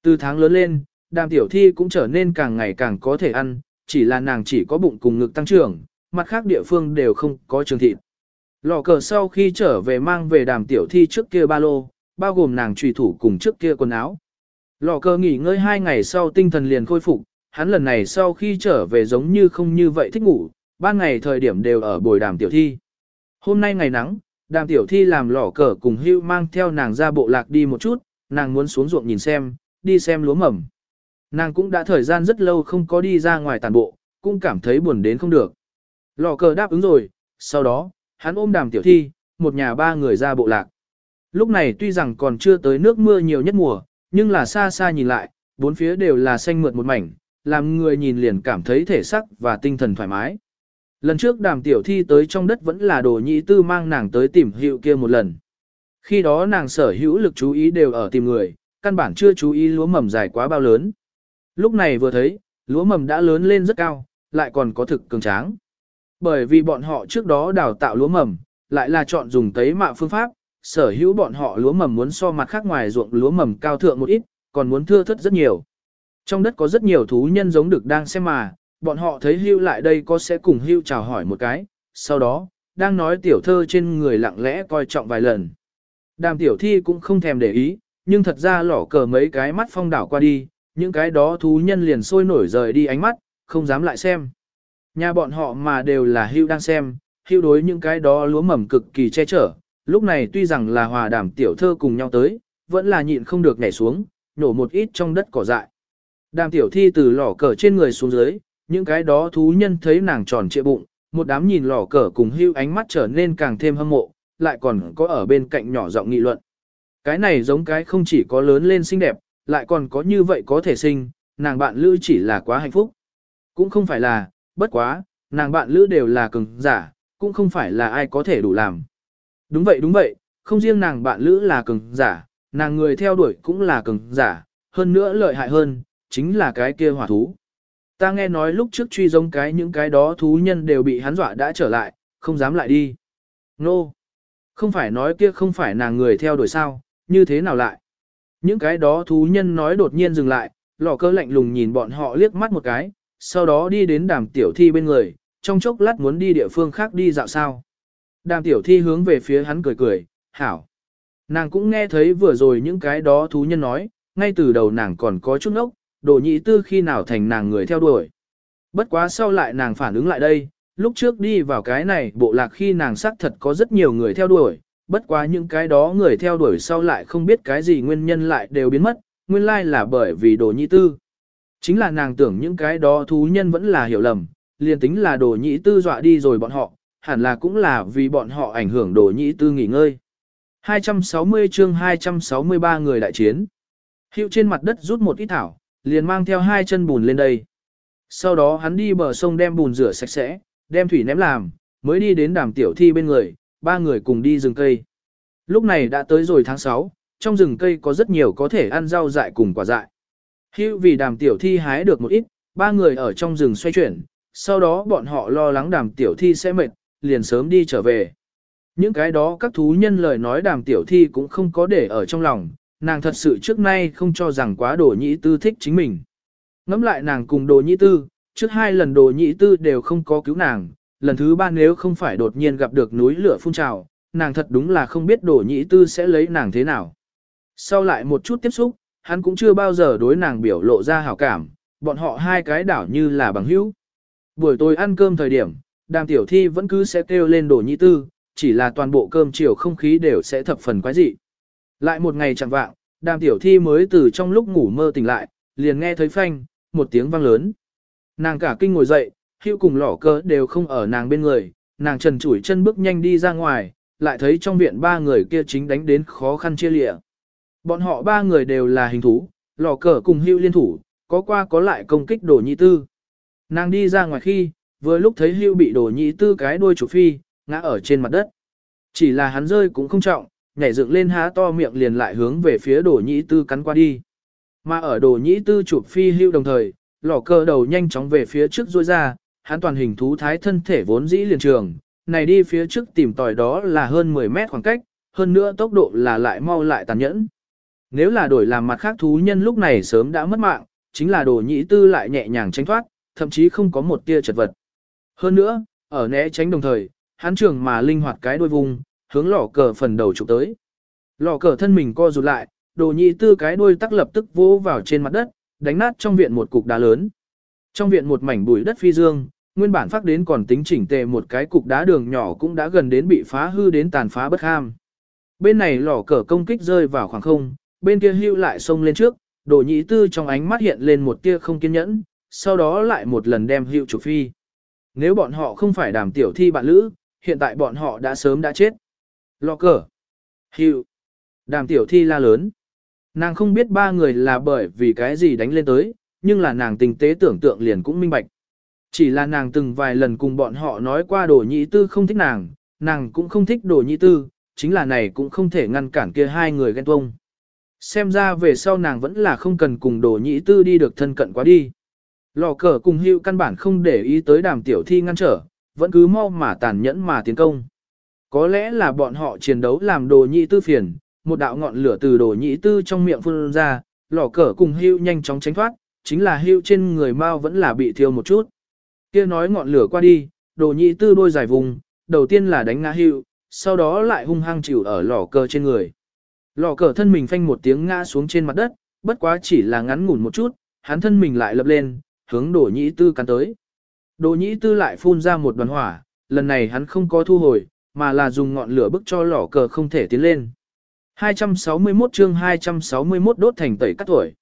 Từ tháng lớn lên, đàm tiểu thi cũng trở nên càng ngày càng có thể ăn, chỉ là nàng chỉ có bụng cùng ngực tăng trưởng, mặt khác địa phương đều không có trường thịt. Lò cờ sau khi trở về mang về đàm tiểu thi trước kia ba lô, bao gồm nàng trùy thủ cùng trước kia quần áo. Lò cờ nghỉ ngơi hai ngày sau tinh thần liền khôi phục, hắn lần này sau khi trở về giống như không như vậy thích ngủ, ban ngày thời điểm đều ở bồi đàm tiểu thi. Hôm nay ngày nắng, đàm tiểu thi làm lò cờ cùng hưu mang theo nàng ra bộ lạc đi một chút, nàng muốn xuống ruộng nhìn xem, đi xem lúa mầm. Nàng cũng đã thời gian rất lâu không có đi ra ngoài tàn bộ, cũng cảm thấy buồn đến không được. Lò cờ đáp ứng rồi, sau đó, hắn ôm đàm tiểu thi, một nhà ba người ra bộ lạc. Lúc này tuy rằng còn chưa tới nước mưa nhiều nhất mùa, nhưng là xa xa nhìn lại, bốn phía đều là xanh mượt một mảnh, làm người nhìn liền cảm thấy thể sắc và tinh thần thoải mái. Lần trước đàm tiểu thi tới trong đất vẫn là đồ nhị tư mang nàng tới tìm hiệu kia một lần. Khi đó nàng sở hữu lực chú ý đều ở tìm người, căn bản chưa chú ý lúa mầm dài quá bao lớn. Lúc này vừa thấy, lúa mầm đã lớn lên rất cao, lại còn có thực cường tráng. Bởi vì bọn họ trước đó đào tạo lúa mầm, lại là chọn dùng tấy mạ phương pháp, sở hữu bọn họ lúa mầm muốn so mặt khác ngoài ruộng lúa mầm cao thượng một ít, còn muốn thưa thất rất nhiều. Trong đất có rất nhiều thú nhân giống được đang xem mà, bọn họ thấy hưu lại đây có sẽ cùng hưu chào hỏi một cái, sau đó, đang nói tiểu thơ trên người lặng lẽ coi trọng vài lần. Đàm tiểu thi cũng không thèm để ý, nhưng thật ra lỏ cờ mấy cái mắt phong đảo qua đi, những cái đó thú nhân liền sôi nổi rời đi ánh mắt, không dám lại xem. Nhà bọn họ mà đều là hưu đang xem, hưu đối những cái đó lúa mầm cực kỳ che chở, lúc này tuy rằng là hòa đàm tiểu thơ cùng nhau tới, vẫn là nhịn không được nhảy xuống, nổ một ít trong đất cỏ dại. Đàm tiểu thi từ lỏ cờ trên người xuống dưới, những cái đó thú nhân thấy nàng tròn trịa bụng, một đám nhìn lỏ cờ cùng hưu ánh mắt trở nên càng thêm hâm mộ, lại còn có ở bên cạnh nhỏ giọng nghị luận. Cái này giống cái không chỉ có lớn lên xinh đẹp, lại còn có như vậy có thể sinh, nàng bạn lữ chỉ là quá hạnh phúc. Cũng không phải là, bất quá, nàng bạn lữ đều là cường giả, cũng không phải là ai có thể đủ làm. Đúng vậy đúng vậy, không riêng nàng bạn lữ là cường giả, nàng người theo đuổi cũng là cường giả, hơn nữa lợi hại hơn, chính là cái kia hỏa thú. Ta nghe nói lúc trước truy giống cái những cái đó thú nhân đều bị hắn dọa đã trở lại, không dám lại đi. Nô! No. Không phải nói kia không phải nàng người theo đuổi sao, như thế nào lại? Những cái đó thú nhân nói đột nhiên dừng lại, lò cơ lạnh lùng nhìn bọn họ liếc mắt một cái, sau đó đi đến đàm tiểu thi bên người, trong chốc lát muốn đi địa phương khác đi dạo sao. Đàm tiểu thi hướng về phía hắn cười cười, hảo. Nàng cũng nghe thấy vừa rồi những cái đó thú nhân nói, ngay từ đầu nàng còn có chút ốc, đồ nhị tư khi nào thành nàng người theo đuổi. Bất quá sau lại nàng phản ứng lại đây, lúc trước đi vào cái này bộ lạc khi nàng xác thật có rất nhiều người theo đuổi, bất quá những cái đó người theo đuổi sau lại không biết cái gì nguyên nhân lại đều biến mất, nguyên lai là bởi vì đồ nhị tư. Chính là nàng tưởng những cái đó thú nhân vẫn là hiểu lầm, liền tính là đồ nhị tư dọa đi rồi bọn họ, hẳn là cũng là vì bọn họ ảnh hưởng đồ nhị tư nghỉ ngơi. 260 chương 263 người đại chiến. Hiệu trên mặt đất rút một ít thảo, liền mang theo hai chân bùn lên đây. Sau đó hắn đi bờ sông đem bùn rửa sạch sẽ, đem thủy ném làm, mới đi đến đàm tiểu thi bên người, ba người cùng đi rừng cây. Lúc này đã tới rồi tháng 6, trong rừng cây có rất nhiều có thể ăn rau dại cùng quả dại. Hữu vì đàm tiểu thi hái được một ít, ba người ở trong rừng xoay chuyển, sau đó bọn họ lo lắng đàm tiểu thi sẽ mệt, liền sớm đi trở về. Những cái đó các thú nhân lời nói đàm tiểu thi cũng không có để ở trong lòng, nàng thật sự trước nay không cho rằng quá đồ nhĩ tư thích chính mình. Ngắm lại nàng cùng đồ nhĩ tư, trước hai lần đồ nhĩ tư đều không có cứu nàng, lần thứ ba nếu không phải đột nhiên gặp được núi lửa phun trào, nàng thật đúng là không biết đồ nhĩ tư sẽ lấy nàng thế nào. Sau lại một chút tiếp xúc, hắn cũng chưa bao giờ đối nàng biểu lộ ra hảo cảm, bọn họ hai cái đảo như là bằng hữu. Buổi tối ăn cơm thời điểm, đàm tiểu thi vẫn cứ sẽ kêu lên đồ nhĩ tư, chỉ là toàn bộ cơm chiều không khí đều sẽ thập phần quái dị. Lại một ngày chẳng vạng, đàm tiểu thi mới từ trong lúc ngủ mơ tỉnh lại, liền nghe thấy phanh, một tiếng vang lớn. Nàng cả kinh ngồi dậy, hữu cùng lỏ cơ đều không ở nàng bên người, nàng trần chủi chân bước nhanh đi ra ngoài, lại thấy trong viện ba người kia chính đánh đến khó khăn chia lịa. Bọn họ ba người đều là hình thú, lò cờ cùng hữu liên thủ, có qua có lại công kích đồ nhị tư. Nàng đi ra ngoài khi, vừa lúc thấy hữu bị đồ nhị tư cái đuôi chủ phi, ngã ở trên mặt đất. Chỉ là hắn rơi cũng không trọng, nhảy dựng lên há to miệng liền lại hướng về phía đồ nhĩ tư cắn qua đi. Mà ở đồ nhĩ tư chụp phi hưu đồng thời, lò cơ đầu nhanh chóng về phía trước rôi ra, hắn toàn hình thú thái thân thể vốn dĩ liền trường, này đi phía trước tìm tòi đó là hơn 10 mét khoảng cách, hơn nữa tốc độ là lại mau lại tàn nhẫn. Nếu là đổi làm mặt khác thú nhân lúc này sớm đã mất mạng, chính là đồ nhị tư lại nhẹ nhàng tránh thoát, thậm chí không có một tia chật vật. Hơn nữa, ở né tránh đồng thời, hắn trường mà linh hoạt cái đuôi vùng, hướng lò cờ phần đầu chụp tới. Lò cờ thân mình co rụt lại, đồ nhị tư cái đuôi tắc lập tức vỗ vào trên mặt đất, đánh nát trong viện một cục đá lớn. Trong viện một mảnh bụi đất phi dương, nguyên bản phát đến còn tính chỉnh tề một cái cục đá đường nhỏ cũng đã gần đến bị phá hư đến tàn phá bất ham. Bên này lò cờ công kích rơi vào khoảng không, bên kia hưu lại xông lên trước, đồ nhị tư trong ánh mắt hiện lên một tia không kiên nhẫn, sau đó lại một lần đem hưu chủ phi. Nếu bọn họ không phải đàm tiểu thi bạn lữ, hiện tại bọn họ đã sớm đã chết. Lò cờ. Hiệu. Đàm tiểu thi la lớn. Nàng không biết ba người là bởi vì cái gì đánh lên tới, nhưng là nàng tình tế tưởng tượng liền cũng minh bạch. Chỉ là nàng từng vài lần cùng bọn họ nói qua đồ nhị tư không thích nàng, nàng cũng không thích đồ nhị tư, chính là này cũng không thể ngăn cản kia hai người ghen tuông. Xem ra về sau nàng vẫn là không cần cùng đồ nhị tư đi được thân cận quá đi. Lò cờ cùng hữu căn bản không để ý tới đàm tiểu thi ngăn trở, vẫn cứ mau mà tàn nhẫn mà tiến công. Có lẽ là bọn họ chiến đấu làm đồ nhị tư phiền, một đạo ngọn lửa từ đồ nhị tư trong miệng phun ra, lò cờ cùng hưu nhanh chóng tránh thoát, chính là hưu trên người mau vẫn là bị thiêu một chút. Kia nói ngọn lửa qua đi, đồ nhị tư đôi giải vùng, đầu tiên là đánh ngã hưu, sau đó lại hung hăng chịu ở lò cờ trên người. Lò cờ thân mình phanh một tiếng ngã xuống trên mặt đất, bất quá chỉ là ngắn ngủn một chút, hắn thân mình lại lập lên, hướng đồ nhị tư cắn tới. Đồ nhị tư lại phun ra một đoàn hỏa, lần này hắn không có thu hồi, mà là dùng ngọn lửa bức cho lò cờ không thể tiến lên. 261 chương 261 đốt thành tẩy cắt tuổi.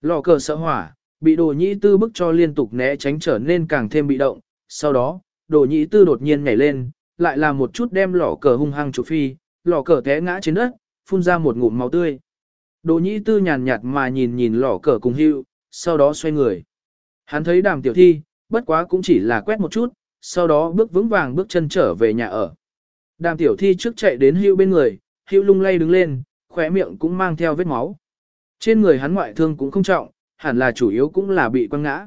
Lò cờ sợ hỏa, bị đồ Nhĩ tư bức cho liên tục né tránh trở nên càng thêm bị động. Sau đó, đồ Nhĩ tư đột nhiên nhảy lên, lại là một chút đem lò cờ hung hăng chụp phi, lò cờ té ngã trên đất, phun ra một ngụm máu tươi. Đồ Nhĩ tư nhàn nhạt mà nhìn nhìn lò cờ cùng hưu, sau đó xoay người. Hắn thấy đàm tiểu thi, bất quá cũng chỉ là quét một chút, sau đó bước vững vàng bước chân trở về nhà ở. Đàm tiểu thi trước chạy đến hưu bên người, hưu lung lay đứng lên, khóe miệng cũng mang theo vết máu. Trên người hắn ngoại thương cũng không trọng, hẳn là chủ yếu cũng là bị quăng ngã.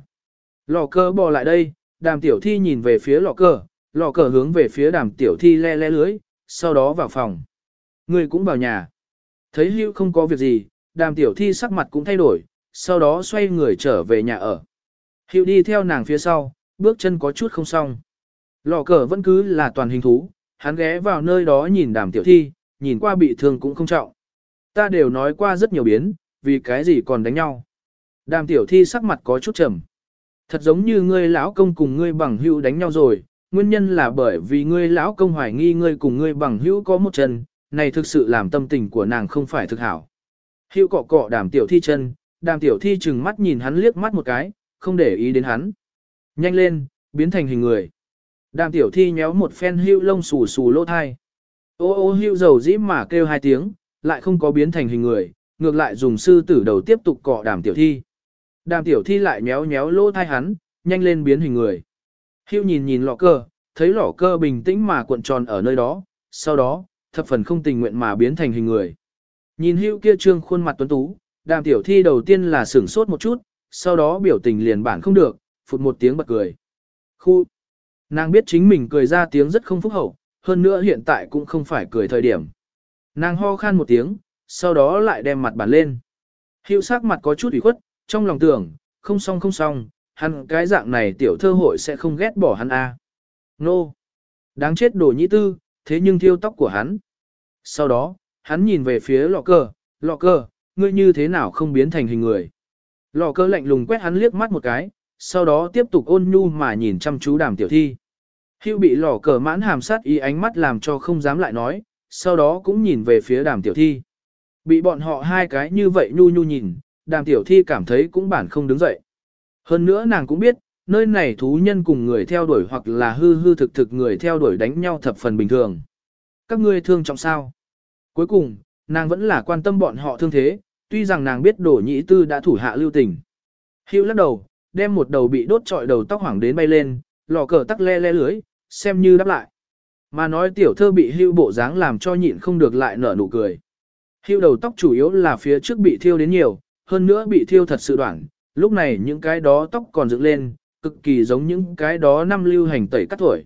Lò cờ bò lại đây, đàm tiểu thi nhìn về phía lò cờ, lò cờ hướng về phía đàm tiểu thi le le lưới, sau đó vào phòng. Người cũng vào nhà. Thấy hưu không có việc gì, đàm tiểu thi sắc mặt cũng thay đổi, sau đó xoay người trở về nhà ở. Hưu đi theo nàng phía sau, bước chân có chút không xong. Lò cờ vẫn cứ là toàn hình thú, hắn ghé vào nơi đó nhìn đàm tiểu thi, nhìn qua bị thương cũng không trọng. Ta đều nói qua rất nhiều biến, vì cái gì còn đánh nhau. Đàm tiểu thi sắc mặt có chút trầm. Thật giống như ngươi lão công cùng ngươi bằng hữu đánh nhau rồi, nguyên nhân là bởi vì ngươi lão công hoài nghi ngươi cùng ngươi bằng hữu có một chân, này thực sự làm tâm tình của nàng không phải thực hảo. Hữu cọ cọ đàm tiểu thi chân, đàm tiểu thi chừng mắt nhìn hắn liếc mắt một cái, không để ý đến hắn. Nhanh lên, biến thành hình người. Đàm tiểu thi nhéo một phen hưu lông xù xù lỗ thai. Ô ô hưu dầu dĩ mà kêu hai tiếng, lại không có biến thành hình người, ngược lại dùng sư tử đầu tiếp tục cọ đàm tiểu thi. Đàm tiểu thi lại méo méo lỗ thai hắn, nhanh lên biến hình người. Hưu nhìn nhìn lọ cơ, thấy lọ cơ bình tĩnh mà cuộn tròn ở nơi đó, sau đó, thập phần không tình nguyện mà biến thành hình người. Nhìn hưu kia trương khuôn mặt tuấn tú, đàm tiểu thi đầu tiên là sửng sốt một chút, sau đó biểu tình liền bản không được, phụt một tiếng bật cười. Khu! Nàng biết chính mình cười ra tiếng rất không phúc hậu, hơn nữa hiện tại cũng không phải cười thời điểm. Nàng ho khan một tiếng, sau đó lại đem mặt bản lên. Hiệu sắc mặt có chút ủy khuất, trong lòng tưởng, không xong không xong, hắn cái dạng này tiểu thơ hội sẽ không ghét bỏ hắn a. À. Nô! Đáng chết đồ nhĩ tư, thế nhưng thiêu tóc của hắn. Sau đó, hắn nhìn về phía lọ cờ, lọ cờ, ngươi như thế nào không biến thành hình người. Lọ cờ lạnh lùng quét hắn liếc mắt một cái, sau đó tiếp tục ôn nhu mà nhìn chăm chú đàm tiểu thi. Hưu bị lỏ cờ mãn hàm sát ý ánh mắt làm cho không dám lại nói, sau đó cũng nhìn về phía đàm tiểu thi. Bị bọn họ hai cái như vậy nhu nhu nhìn, đàm tiểu thi cảm thấy cũng bản không đứng dậy. Hơn nữa nàng cũng biết, nơi này thú nhân cùng người theo đuổi hoặc là hư hư thực thực người theo đuổi đánh nhau thập phần bình thường. Các ngươi thương trọng sao? Cuối cùng, nàng vẫn là quan tâm bọn họ thương thế, tuy rằng nàng biết đổ nhĩ tư đã thủ hạ lưu tình. Hữu lắc đầu, đem một đầu bị đốt trọi đầu tóc hoảng đến bay lên, lò cờ tắc le le lưới, xem như đáp lại. Mà nói tiểu thơ bị hưu bộ dáng làm cho nhịn không được lại nở nụ cười. Hưu đầu tóc chủ yếu là phía trước bị thiêu đến nhiều, hơn nữa bị thiêu thật sự đoạn, lúc này những cái đó tóc còn dựng lên, cực kỳ giống những cái đó năm lưu hành tẩy cắt tuổi.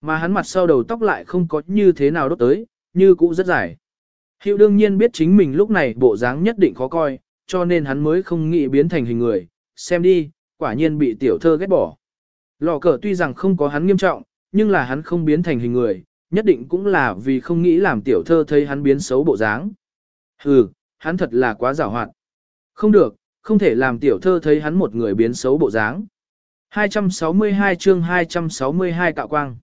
Mà hắn mặt sau đầu tóc lại không có như thế nào đốt tới, như cũ rất dài. Hiệu đương nhiên biết chính mình lúc này bộ dáng nhất định khó coi, cho nên hắn mới không nghĩ biến thành hình người, xem đi, quả nhiên bị tiểu thơ ghét bỏ. Lò cờ tuy rằng không có hắn nghiêm trọng, nhưng là hắn không biến thành hình người, nhất định cũng là vì không nghĩ làm tiểu thơ thấy hắn biến xấu bộ dáng. Hừ, hắn thật là quá giảo hoạt. Không được, không thể làm tiểu thơ thấy hắn một người biến xấu bộ dáng. 262 chương 262 cạo quang.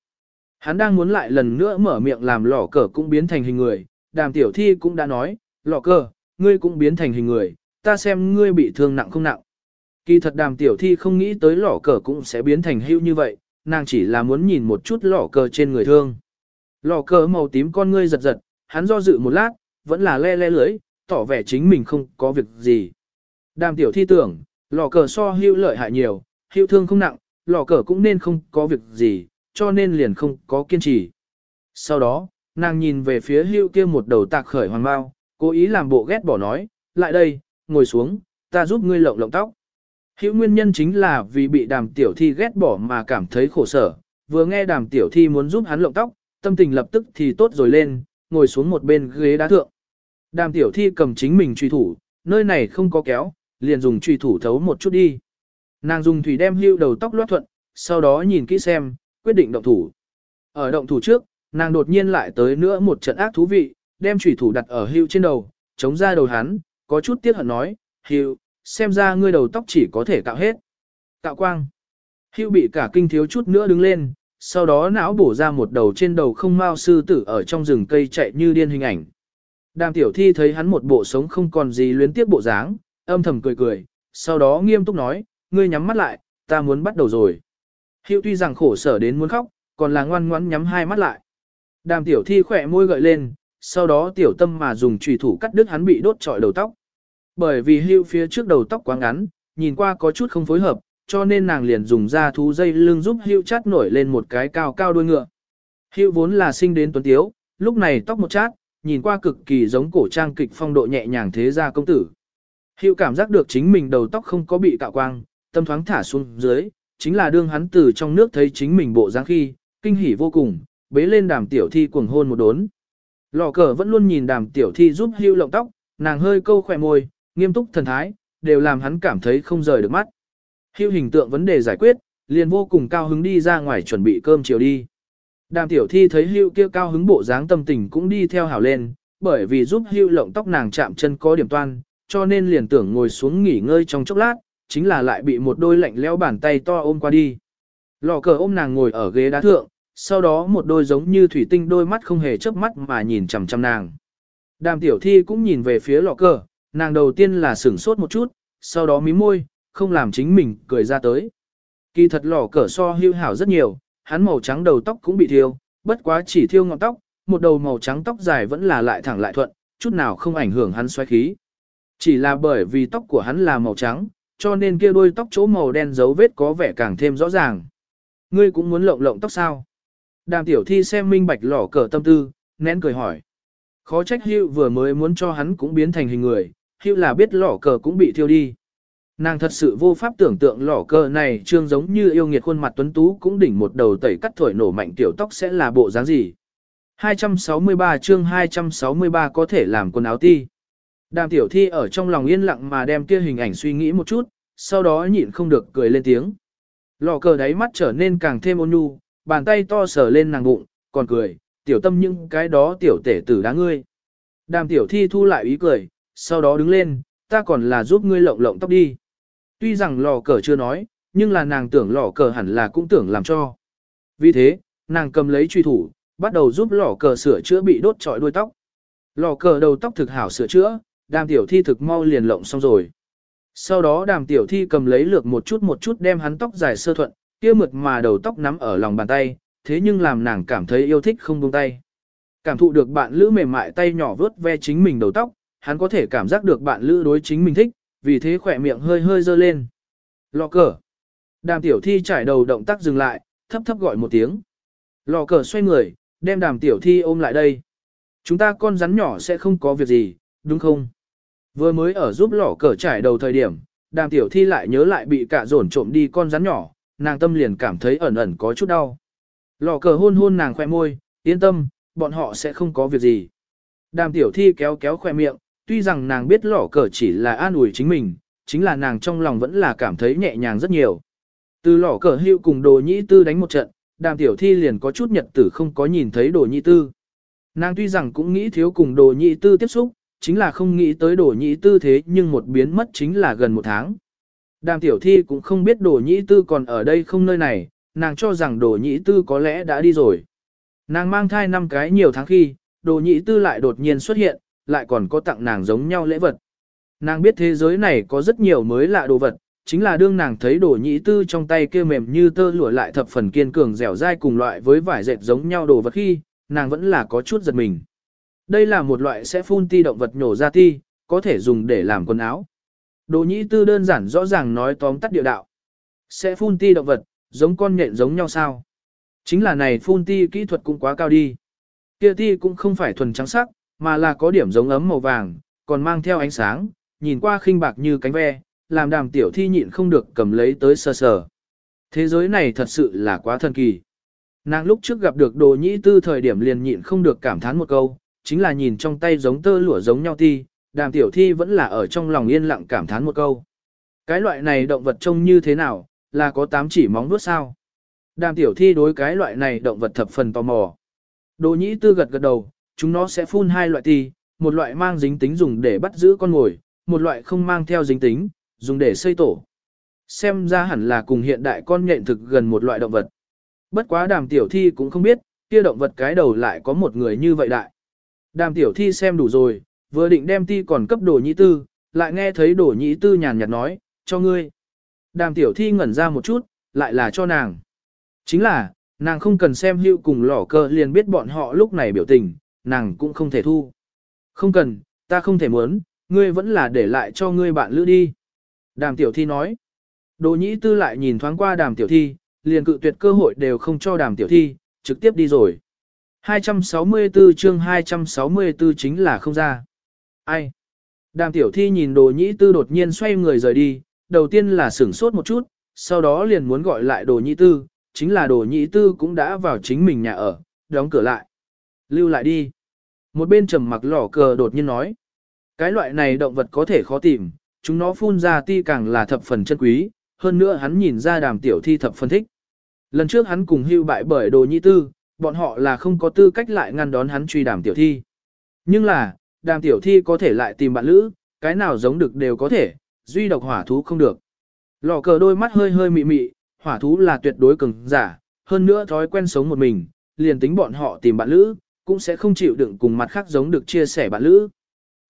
Hắn đang muốn lại lần nữa mở miệng làm lò cờ cũng biến thành hình người, đàm tiểu thi cũng đã nói, lò cờ, ngươi cũng biến thành hình người, ta xem ngươi bị thương nặng không nặng. Kỳ thật đàm tiểu thi không nghĩ tới lỏ cờ cũng sẽ biến thành hưu như vậy, nàng chỉ là muốn nhìn một chút lỏ cờ trên người thương. Lỏ cờ màu tím con ngươi giật giật, hắn do dự một lát, vẫn là le le lưới, tỏ vẻ chính mình không có việc gì. Đàm tiểu thi tưởng, lò cờ so hưu lợi hại nhiều, hưu thương không nặng, lò cờ cũng nên không có việc gì, cho nên liền không có kiên trì. Sau đó, nàng nhìn về phía hưu kia một đầu tạc khởi hoàng bao, cố ý làm bộ ghét bỏ nói, lại đây, ngồi xuống, ta giúp ngươi lộng lộng tóc. Hữu nguyên nhân chính là vì bị đàm tiểu thi ghét bỏ mà cảm thấy khổ sở, vừa nghe đàm tiểu thi muốn giúp hắn lộng tóc, tâm tình lập tức thì tốt rồi lên, ngồi xuống một bên ghế đá thượng. Đàm tiểu thi cầm chính mình truy thủ, nơi này không có kéo, liền dùng truy thủ thấu một chút đi. Nàng dùng thủy đem hưu đầu tóc loát thuận, sau đó nhìn kỹ xem, quyết định động thủ. Ở động thủ trước, nàng đột nhiên lại tới nữa một trận ác thú vị, đem truy thủ đặt ở hưu trên đầu, chống ra đầu hắn, có chút tiếc hận nói, hưu, xem ra ngươi đầu tóc chỉ có thể cạo hết. Cạo quang. Hưu bị cả kinh thiếu chút nữa đứng lên, sau đó não bổ ra một đầu trên đầu không mau sư tử ở trong rừng cây chạy như điên hình ảnh. Đàm tiểu thi thấy hắn một bộ sống không còn gì luyến tiếp bộ dáng, âm thầm cười cười, sau đó nghiêm túc nói, ngươi nhắm mắt lại, ta muốn bắt đầu rồi. Hiệu tuy rằng khổ sở đến muốn khóc, còn là ngoan ngoãn nhắm hai mắt lại. Đàm tiểu thi khỏe môi gợi lên, sau đó tiểu tâm mà dùng trùy thủ cắt đứt hắn bị đốt trọi đầu tóc. Bởi vì hưu phía trước đầu tóc quá ngắn, nhìn qua có chút không phối hợp, cho nên nàng liền dùng ra thú dây lưng giúp hưu chát nổi lên một cái cao cao đuôi ngựa. Hưu vốn là sinh đến tuấn tiếu, lúc này tóc một chát, nhìn qua cực kỳ giống cổ trang kịch phong độ nhẹ nhàng thế gia công tử. Hưu cảm giác được chính mình đầu tóc không có bị cạo quang, tâm thoáng thả xuống dưới, chính là đương hắn từ trong nước thấy chính mình bộ dáng khi, kinh hỉ vô cùng, bế lên đàm tiểu thi cuồng hôn một đốn. Lò cờ vẫn luôn nhìn đàm tiểu thi giúp hưu lộng tóc, nàng hơi câu khỏe môi, nghiêm túc thần thái, đều làm hắn cảm thấy không rời được mắt. Hưu hình tượng vấn đề giải quyết, liền vô cùng cao hứng đi ra ngoài chuẩn bị cơm chiều đi. Đàm tiểu thi thấy hưu kia cao hứng bộ dáng tâm tình cũng đi theo hảo lên, bởi vì giúp hưu lộng tóc nàng chạm chân có điểm toan, cho nên liền tưởng ngồi xuống nghỉ ngơi trong chốc lát, chính là lại bị một đôi lạnh lẽo bàn tay to ôm qua đi. Lò cờ ôm nàng ngồi ở ghế đá thượng, sau đó một đôi giống như thủy tinh đôi mắt không hề chớp mắt mà nhìn chằm chằm nàng. Đàm tiểu thi cũng nhìn về phía lò cờ, nàng đầu tiên là sửng sốt một chút, sau đó mím môi, không làm chính mình cười ra tới. Kỳ thật lò cờ so hưu hảo rất nhiều, hắn màu trắng đầu tóc cũng bị thiêu, bất quá chỉ thiêu ngọn tóc, một đầu màu trắng tóc dài vẫn là lại thẳng lại thuận, chút nào không ảnh hưởng hắn xoáy khí. Chỉ là bởi vì tóc của hắn là màu trắng, cho nên kia đôi tóc chỗ màu đen dấu vết có vẻ càng thêm rõ ràng. Ngươi cũng muốn lộng lộng tóc sao? Đàm tiểu thi xem minh bạch lỏ cờ tâm tư, nén cười hỏi. Khó trách hưu vừa mới muốn cho hắn cũng biến thành hình người, hưu là biết lỏ cờ cũng bị thiêu đi. Nàng thật sự vô pháp tưởng tượng lỏ cờ này trương giống như yêu nghiệt khuôn mặt tuấn tú cũng đỉnh một đầu tẩy cắt thổi nổ mạnh tiểu tóc sẽ là bộ dáng gì. 263 chương 263 có thể làm quần áo ti. Đàm tiểu thi ở trong lòng yên lặng mà đem kia hình ảnh suy nghĩ một chút, sau đó nhịn không được cười lên tiếng. Lò cờ đáy mắt trở nên càng thêm ôn nhu, bàn tay to sờ lên nàng bụng, còn cười, tiểu tâm những cái đó tiểu tể tử đáng ngươi. Đàm tiểu thi thu lại ý cười, sau đó đứng lên, ta còn là giúp ngươi lộng lộng tóc đi. Tuy rằng lò cờ chưa nói, nhưng là nàng tưởng lò cờ hẳn là cũng tưởng làm cho. Vì thế, nàng cầm lấy truy thủ, bắt đầu giúp lò cờ sửa chữa bị đốt trọi đuôi tóc. Lò cờ đầu tóc thực hảo sửa chữa, đàm tiểu thi thực mau liền lộng xong rồi. Sau đó đàm tiểu thi cầm lấy lược một chút một chút đem hắn tóc dài sơ thuận, kia mượt mà đầu tóc nắm ở lòng bàn tay, thế nhưng làm nàng cảm thấy yêu thích không buông tay. Cảm thụ được bạn lữ mềm mại tay nhỏ vớt ve chính mình đầu tóc, hắn có thể cảm giác được bạn lữ đối chính mình thích, vì thế khỏe miệng hơi hơi dơ lên. Lò cờ. Đàm tiểu thi trải đầu động tác dừng lại, thấp thấp gọi một tiếng. Lò cờ xoay người, đem đàm tiểu thi ôm lại đây. Chúng ta con rắn nhỏ sẽ không có việc gì, đúng không? Vừa mới ở giúp lò cờ trải đầu thời điểm, đàm tiểu thi lại nhớ lại bị cả dồn trộm đi con rắn nhỏ, nàng tâm liền cảm thấy ẩn ẩn có chút đau. Lò cờ hôn hôn nàng khoe môi, yên tâm, bọn họ sẽ không có việc gì. Đàm tiểu thi kéo kéo khoe miệng, tuy rằng nàng biết lỏ cờ chỉ là an ủi chính mình, chính là nàng trong lòng vẫn là cảm thấy nhẹ nhàng rất nhiều. Từ lỏ cờ hưu cùng đồ nhĩ tư đánh một trận, đàm tiểu thi liền có chút nhật tử không có nhìn thấy đồ nhĩ tư. Nàng tuy rằng cũng nghĩ thiếu cùng đồ nhĩ tư tiếp xúc, chính là không nghĩ tới đồ nhĩ tư thế nhưng một biến mất chính là gần một tháng. Đàm tiểu thi cũng không biết đồ nhĩ tư còn ở đây không nơi này, nàng cho rằng đồ nhĩ tư có lẽ đã đi rồi. Nàng mang thai năm cái nhiều tháng khi, đồ nhĩ tư lại đột nhiên xuất hiện, lại còn có tặng nàng giống nhau lễ vật. Nàng biết thế giới này có rất nhiều mới lạ đồ vật, chính là đương nàng thấy đồ nhĩ tư trong tay kia mềm như tơ lụa lại thập phần kiên cường dẻo dai cùng loại với vải dệt giống nhau đồ vật khi, nàng vẫn là có chút giật mình. Đây là một loại sẽ phun ti động vật nhổ ra ti, có thể dùng để làm quần áo. Đồ nhĩ tư đơn giản rõ ràng nói tóm tắt địa đạo. Sẽ phun ti động vật, giống con nhện giống nhau sao? Chính là này phun ti kỹ thuật cũng quá cao đi. Kia ti cũng không phải thuần trắng sắc, mà là có điểm giống ấm màu vàng, còn mang theo ánh sáng, nhìn qua khinh bạc như cánh ve, làm đàm tiểu thi nhịn không được cầm lấy tới sờ sờ. Thế giới này thật sự là quá thần kỳ. Nàng lúc trước gặp được đồ nhĩ tư thời điểm liền nhịn không được cảm thán một câu, chính là nhìn trong tay giống tơ lụa giống nhau thi, đàm tiểu thi vẫn là ở trong lòng yên lặng cảm thán một câu. Cái loại này động vật trông như thế nào, là có tám chỉ móng vuốt sao? Đàm tiểu thi đối cái loại này động vật thập phần tò mò. Đồ nhĩ tư gật gật đầu, chúng nó sẽ phun hai loại ti, một loại mang dính tính dùng để bắt giữ con mồi, một loại không mang theo dính tính, dùng để xây tổ. Xem ra hẳn là cùng hiện đại con nhện thực gần một loại động vật. Bất quá đàm tiểu thi cũng không biết, kia động vật cái đầu lại có một người như vậy đại. Đàm tiểu thi xem đủ rồi, vừa định đem ti còn cấp đồ nhĩ tư, lại nghe thấy đồ nhĩ tư nhàn nhạt nói, cho ngươi. Đàm tiểu thi ngẩn ra một chút, lại là cho nàng. Chính là, nàng không cần xem hữu cùng lỏ cơ liền biết bọn họ lúc này biểu tình, nàng cũng không thể thu. Không cần, ta không thể muốn, ngươi vẫn là để lại cho ngươi bạn lữ đi. Đàm tiểu thi nói. Đồ nhĩ tư lại nhìn thoáng qua đàm tiểu thi, liền cự tuyệt cơ hội đều không cho đàm tiểu thi, trực tiếp đi rồi. 264 chương 264 chính là không ra. Ai? Đàm tiểu thi nhìn đồ nhĩ tư đột nhiên xoay người rời đi, đầu tiên là sửng sốt một chút, sau đó liền muốn gọi lại đồ nhĩ tư, chính là đồ nhĩ tư cũng đã vào chính mình nhà ở, đóng cửa lại. Lưu lại đi. Một bên trầm mặc lỏ cờ đột nhiên nói. Cái loại này động vật có thể khó tìm, chúng nó phun ra ti càng là thập phần chân quý, hơn nữa hắn nhìn ra đàm tiểu thi thập phân thích. Lần trước hắn cùng hưu bại bởi đồ nhi tư, bọn họ là không có tư cách lại ngăn đón hắn truy đàm tiểu thi. Nhưng là, đàm tiểu thi có thể lại tìm bạn lữ, cái nào giống được đều có thể, duy độc hỏa thú không được. Lò cờ đôi mắt hơi hơi mị mị, hỏa thú là tuyệt đối cường giả, hơn nữa thói quen sống một mình, liền tính bọn họ tìm bạn lữ, cũng sẽ không chịu đựng cùng mặt khác giống được chia sẻ bạn lữ.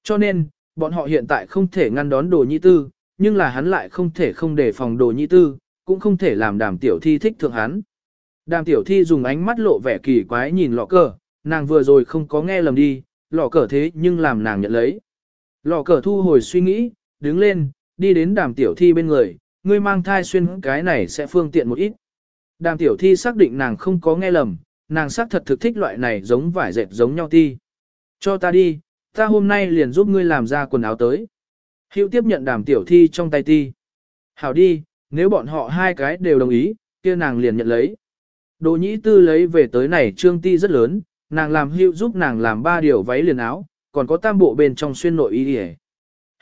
Cho nên, bọn họ hiện tại không thể ngăn đón đồ nhi tư, nhưng là hắn lại không thể không đề phòng đồ nhi tư, cũng không thể làm đàm tiểu thi thích thượng hắn. Đàm tiểu thi dùng ánh mắt lộ vẻ kỳ quái nhìn lọ cờ, nàng vừa rồi không có nghe lầm đi, lọ cờ thế nhưng làm nàng nhận lấy. Lọ cờ thu hồi suy nghĩ, đứng lên, đi đến đàm tiểu thi bên người, ngươi mang thai xuyên cái này sẽ phương tiện một ít. Đàm tiểu thi xác định nàng không có nghe lầm, nàng xác thật thực thích loại này giống vải dệt giống nhau ti. Cho ta đi, ta hôm nay liền giúp ngươi làm ra quần áo tới. Hữu tiếp nhận đàm tiểu thi trong tay ti. Hảo đi, nếu bọn họ hai cái đều đồng ý, kia nàng liền nhận lấy. Đồ nhĩ tư lấy về tới này trương ti rất lớn, nàng làm hữu giúp nàng làm ba điều váy liền áo, còn có tam bộ bên trong xuyên nội y hề.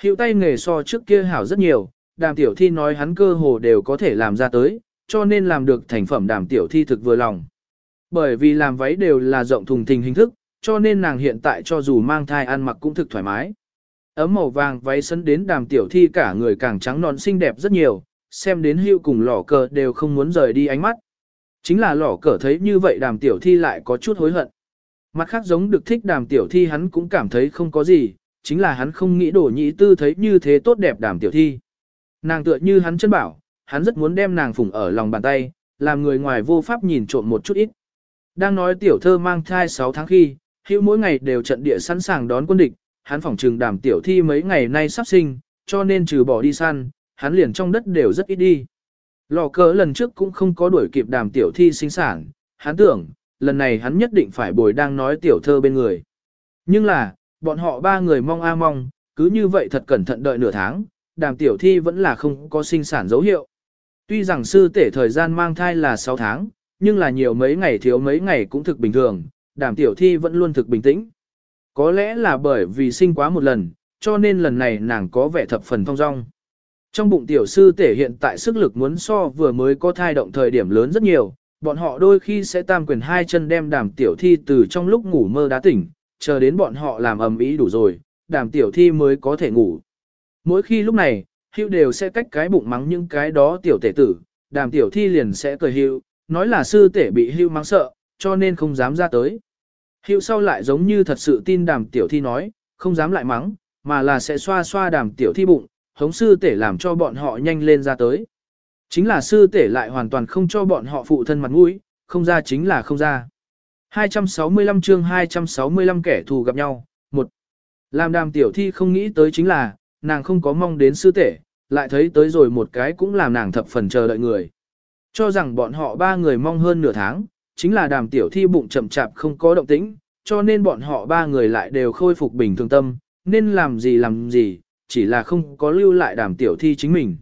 Hữu tay nghề so trước kia hảo rất nhiều, đàm tiểu thi nói hắn cơ hồ đều có thể làm ra tới, cho nên làm được thành phẩm đàm tiểu thi thực vừa lòng. Bởi vì làm váy đều là rộng thùng thình hình thức, cho nên nàng hiện tại cho dù mang thai ăn mặc cũng thực thoải mái. Ấm màu vàng váy sấn đến đàm tiểu thi cả người càng trắng non xinh đẹp rất nhiều, xem đến hưu cùng lỏ cờ đều không muốn rời đi ánh mắt. Chính là lỏ cờ thấy như vậy đàm tiểu thi lại có chút hối hận. Mặt khác giống được thích đàm tiểu thi hắn cũng cảm thấy không có gì, chính là hắn không nghĩ đổ nhị tư thấy như thế tốt đẹp đàm tiểu thi. Nàng tựa như hắn chân bảo, hắn rất muốn đem nàng phủng ở lòng bàn tay, làm người ngoài vô pháp nhìn trộm một chút ít. Đang nói tiểu thơ mang thai 6 tháng khi, hữu mỗi ngày đều trận địa sẵn sàng đón quân địch, hắn phỏng trừng đàm tiểu thi mấy ngày nay sắp sinh, cho nên trừ bỏ đi săn, hắn liền trong đất đều rất ít đi. Lò cờ lần trước cũng không có đuổi kịp đàm tiểu thi sinh sản, hắn tưởng, lần này hắn nhất định phải bồi đang nói tiểu thơ bên người. Nhưng là, bọn họ ba người mong a mong, cứ như vậy thật cẩn thận đợi nửa tháng, đàm tiểu thi vẫn là không có sinh sản dấu hiệu. Tuy rằng sư tể thời gian mang thai là 6 tháng, nhưng là nhiều mấy ngày thiếu mấy ngày cũng thực bình thường, đàm tiểu thi vẫn luôn thực bình tĩnh. Có lẽ là bởi vì sinh quá một lần, cho nên lần này nàng có vẻ thập phần thong dong. Trong bụng tiểu sư thể hiện tại sức lực muốn so vừa mới có thai động thời điểm lớn rất nhiều, bọn họ đôi khi sẽ tam quyền hai chân đem đàm tiểu thi từ trong lúc ngủ mơ đá tỉnh, chờ đến bọn họ làm ầm ĩ đủ rồi, đàm tiểu thi mới có thể ngủ. Mỗi khi lúc này, hưu đều sẽ cách cái bụng mắng những cái đó tiểu tể tử, đàm tiểu thi liền sẽ cười hưu, nói là sư tể bị hưu mắng sợ, cho nên không dám ra tới. Hưu sau lại giống như thật sự tin đàm tiểu thi nói, không dám lại mắng, mà là sẽ xoa xoa đàm tiểu thi bụng, hống sư tể làm cho bọn họ nhanh lên ra tới. Chính là sư tể lại hoàn toàn không cho bọn họ phụ thân mặt mũi, không ra chính là không ra. 265 chương 265 kẻ thù gặp nhau, một Làm đàm tiểu thi không nghĩ tới chính là, nàng không có mong đến sư tể, lại thấy tới rồi một cái cũng làm nàng thập phần chờ đợi người. Cho rằng bọn họ ba người mong hơn nửa tháng, chính là đàm tiểu thi bụng chậm chạp không có động tĩnh, cho nên bọn họ ba người lại đều khôi phục bình thường tâm, nên làm gì làm gì, chỉ là không có lưu lại đàm tiểu thi chính mình.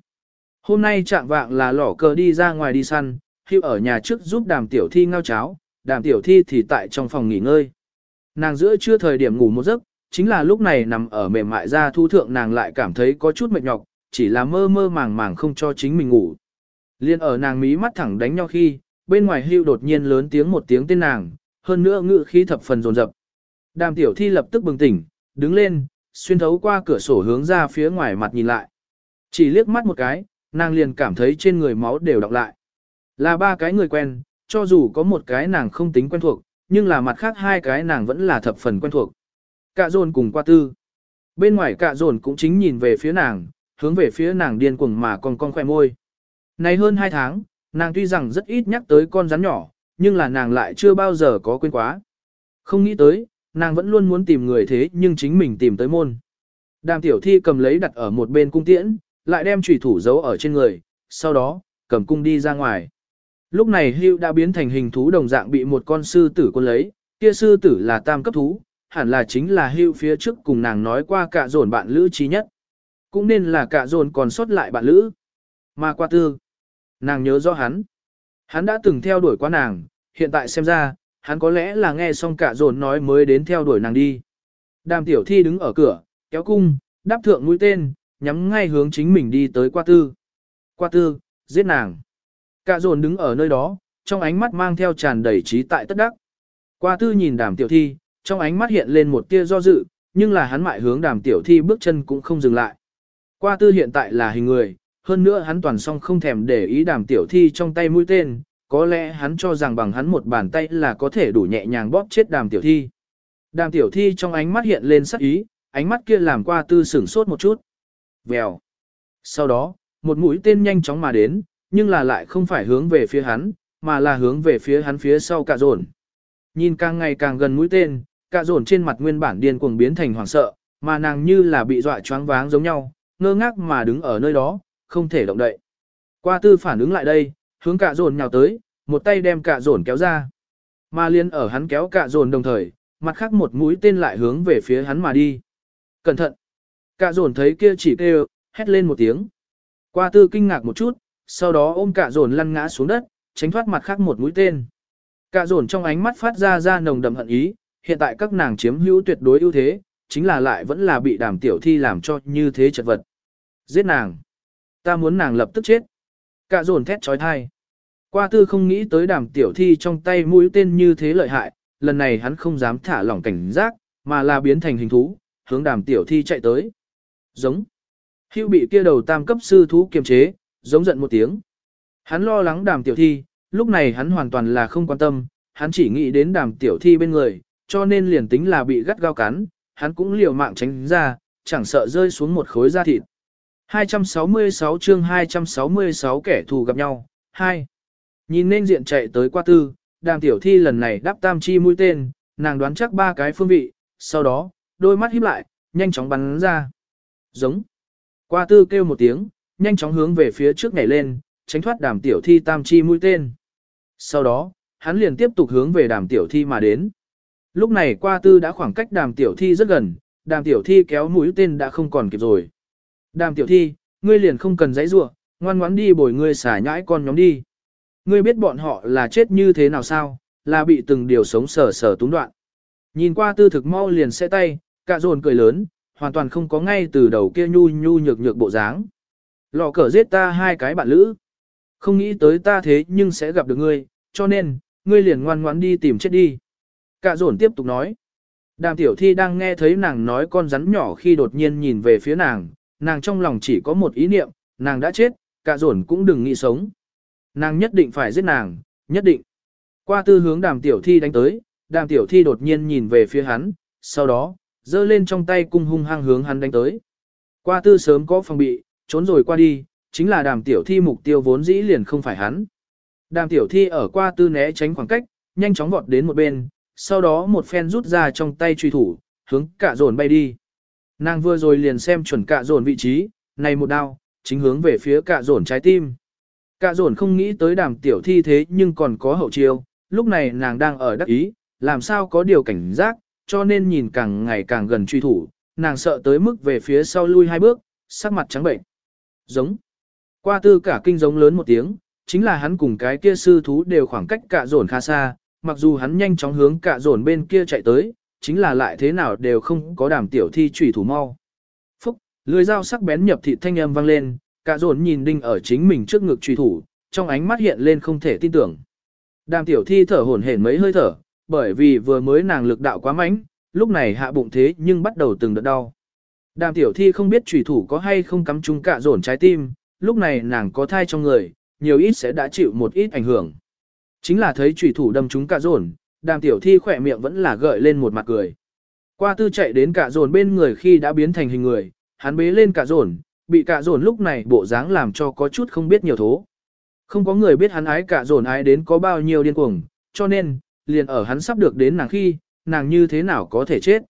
Hôm nay trạng vạng là lỏ cờ đi ra ngoài đi săn, khi ở nhà trước giúp đàm tiểu thi ngao cháo, đàm tiểu thi thì tại trong phòng nghỉ ngơi. Nàng giữa trưa thời điểm ngủ một giấc, chính là lúc này nằm ở mềm mại ra thu thượng nàng lại cảm thấy có chút mệt nhọc, chỉ là mơ mơ màng màng không cho chính mình ngủ. Liên ở nàng mí mắt thẳng đánh nhau khi, bên ngoài hưu đột nhiên lớn tiếng một tiếng tên nàng, hơn nữa ngự khí thập phần dồn dập. Đàm tiểu thi lập tức bừng tỉnh, đứng lên, xuyên thấu qua cửa sổ hướng ra phía ngoài mặt nhìn lại. Chỉ liếc mắt một cái, nàng liền cảm thấy trên người máu đều đọc lại. Là ba cái người quen, cho dù có một cái nàng không tính quen thuộc, nhưng là mặt khác hai cái nàng vẫn là thập phần quen thuộc. Cạ dồn cùng qua tư. Bên ngoài cạ dồn cũng chính nhìn về phía nàng, hướng về phía nàng điên cuồng mà còn con khoe môi. Này hơn hai tháng, nàng tuy rằng rất ít nhắc tới con rắn nhỏ, nhưng là nàng lại chưa bao giờ có quên quá. Không nghĩ tới, nàng vẫn luôn muốn tìm người thế nhưng chính mình tìm tới môn. Đàm tiểu thi cầm lấy đặt ở một bên cung tiễn, lại đem trùy thủ giấu ở trên người, sau đó, cầm cung đi ra ngoài. Lúc này hưu đã biến thành hình thú đồng dạng bị một con sư tử quân lấy, kia sư tử là tam cấp thú, hẳn là chính là hưu phía trước cùng nàng nói qua cả dồn bạn lữ trí nhất. Cũng nên là cả dồn còn sót lại bạn lữ. Mà qua tư, nàng nhớ rõ hắn. Hắn đã từng theo đuổi qua nàng, hiện tại xem ra, hắn có lẽ là nghe xong cả dồn nói mới đến theo đuổi nàng đi. Đàm tiểu thi đứng ở cửa, kéo cung, đáp thượng mũi tên, nhắm ngay hướng chính mình đi tới qua tư. Qua tư, giết nàng. Cả dồn đứng ở nơi đó, trong ánh mắt mang theo tràn đầy trí tại tất đắc. Qua tư nhìn đàm tiểu thi, trong ánh mắt hiện lên một tia do dự, nhưng là hắn mại hướng đàm tiểu thi bước chân cũng không dừng lại. Qua tư hiện tại là hình người, hơn nữa hắn toàn song không thèm để ý đàm tiểu thi trong tay mũi tên, có lẽ hắn cho rằng bằng hắn một bàn tay là có thể đủ nhẹ nhàng bóp chết đàm tiểu thi. Đàm tiểu thi trong ánh mắt hiện lên sắc ý, ánh mắt kia làm qua tư sửng sốt một chút. Vèo. Sau đó, một mũi tên nhanh chóng mà đến, nhưng là lại không phải hướng về phía hắn, mà là hướng về phía hắn phía sau cả rồn. Nhìn càng ngày càng gần mũi tên, cả rồn trên mặt nguyên bản điên cuồng biến thành hoảng sợ, mà nàng như là bị dọa choáng váng giống nhau, ngơ ngác mà đứng ở nơi đó, không thể động đậy. Qua tư phản ứng lại đây, hướng cả dồn nhào tới, một tay đem cả dồn kéo ra. Mà liên ở hắn kéo cả dồn đồng thời, mặt khác một mũi tên lại hướng về phía hắn mà đi. Cẩn thận! Cả dồn thấy kia chỉ kêu, hét lên một tiếng. Qua tư kinh ngạc một chút, sau đó ôm cả dồn lăn ngã xuống đất, tránh thoát mặt khác một mũi tên. Cả dồn trong ánh mắt phát ra ra nồng đậm hận ý, hiện tại các nàng chiếm hữu tuyệt đối ưu thế, chính là lại vẫn là bị đàm tiểu thi làm cho như thế chật vật. Giết nàng! Ta muốn nàng lập tức chết. Cả dồn thét trói thai. Qua tư không nghĩ tới đàm tiểu thi trong tay mũi tên như thế lợi hại, lần này hắn không dám thả lỏng cảnh giác, mà là biến thành hình thú, hướng đàm tiểu thi chạy tới. Giống. Hưu bị kia đầu tam cấp sư thú kiềm chế, giống giận một tiếng. Hắn lo lắng đàm tiểu thi, lúc này hắn hoàn toàn là không quan tâm, hắn chỉ nghĩ đến đàm tiểu thi bên người, cho nên liền tính là bị gắt gao cắn, hắn cũng liều mạng tránh ra, chẳng sợ rơi xuống một khối da thịt. 266 chương 266 kẻ thù gặp nhau, 2. Nhìn nên diện chạy tới qua tư, đàm tiểu thi lần này đáp tam chi mũi tên, nàng đoán chắc ba cái phương vị, sau đó, đôi mắt híp lại, nhanh chóng bắn ra. Giống. Qua tư kêu một tiếng, nhanh chóng hướng về phía trước nhảy lên, tránh thoát đàm tiểu thi tam chi mũi tên. Sau đó, hắn liền tiếp tục hướng về đàm tiểu thi mà đến. Lúc này qua tư đã khoảng cách đàm tiểu thi rất gần, đàm tiểu thi kéo mũi tên đã không còn kịp rồi. Đàm tiểu thi, ngươi liền không cần dãy rủa, ngoan ngoãn đi bồi ngươi xả nhãi con nhóm đi. Ngươi biết bọn họ là chết như thế nào sao, là bị từng điều sống sờ sờ túng đoạn. Nhìn qua tư thực mau liền sẽ tay, cả dồn cười lớn, hoàn toàn không có ngay từ đầu kia nhu nhu nhược nhược bộ dáng. Lò cờ giết ta hai cái bạn lữ. Không nghĩ tới ta thế nhưng sẽ gặp được ngươi, cho nên, ngươi liền ngoan ngoãn đi tìm chết đi. Cả dồn tiếp tục nói. Đàm tiểu thi đang nghe thấy nàng nói con rắn nhỏ khi đột nhiên nhìn về phía nàng, nàng trong lòng chỉ có một ý niệm, nàng đã chết, cả dồn cũng đừng nghĩ sống. Nàng nhất định phải giết nàng, nhất định. Qua tư hướng đàm tiểu thi đánh tới, đàm tiểu thi đột nhiên nhìn về phía hắn, sau đó, giơ lên trong tay cung hung hăng hướng hắn đánh tới. Qua tư sớm có phòng bị, trốn rồi qua đi, chính là đàm tiểu thi mục tiêu vốn dĩ liền không phải hắn. Đàm tiểu thi ở qua tư né tránh khoảng cách, nhanh chóng vọt đến một bên, sau đó một phen rút ra trong tay truy thủ, hướng cả dồn bay đi. Nàng vừa rồi liền xem chuẩn cả dồn vị trí, này một đao, chính hướng về phía cả dồn trái tim. Cả dồn không nghĩ tới đàm tiểu thi thế nhưng còn có hậu chiêu, lúc này nàng đang ở đắc ý, làm sao có điều cảnh giác, cho nên nhìn càng ngày càng gần truy thủ, nàng sợ tới mức về phía sau lui hai bước, sắc mặt trắng bệnh. Giống. Qua tư cả kinh giống lớn một tiếng, chính là hắn cùng cái kia sư thú đều khoảng cách cả dồn khá xa, mặc dù hắn nhanh chóng hướng cả dồn bên kia chạy tới, chính là lại thế nào đều không có đàm tiểu thi chủy thủ mau. Phúc, lưỡi dao sắc bén nhập thị thanh âm vang lên, cả dồn nhìn đinh ở chính mình trước ngực chủy thủ, trong ánh mắt hiện lên không thể tin tưởng. Đàm tiểu thi thở hổn hển mấy hơi thở, bởi vì vừa mới nàng lực đạo quá mạnh, lúc này hạ bụng thế nhưng bắt đầu từng đợt đau. Đàm tiểu thi không biết chủy thủ có hay không cắm trúng cả dồn trái tim, lúc này nàng có thai trong người, nhiều ít sẽ đã chịu một ít ảnh hưởng. Chính là thấy chủy thủ đâm trúng cả dồn, đàm tiểu thi khỏe miệng vẫn là gợi lên một mặt cười. Qua tư chạy đến cả dồn bên người khi đã biến thành hình người, hắn bế lên cả dồn, bị cả dồn lúc này bộ dáng làm cho có chút không biết nhiều thố. Không có người biết hắn ái cả dồn ái đến có bao nhiêu điên cuồng, cho nên, liền ở hắn sắp được đến nàng khi, nàng như thế nào có thể chết.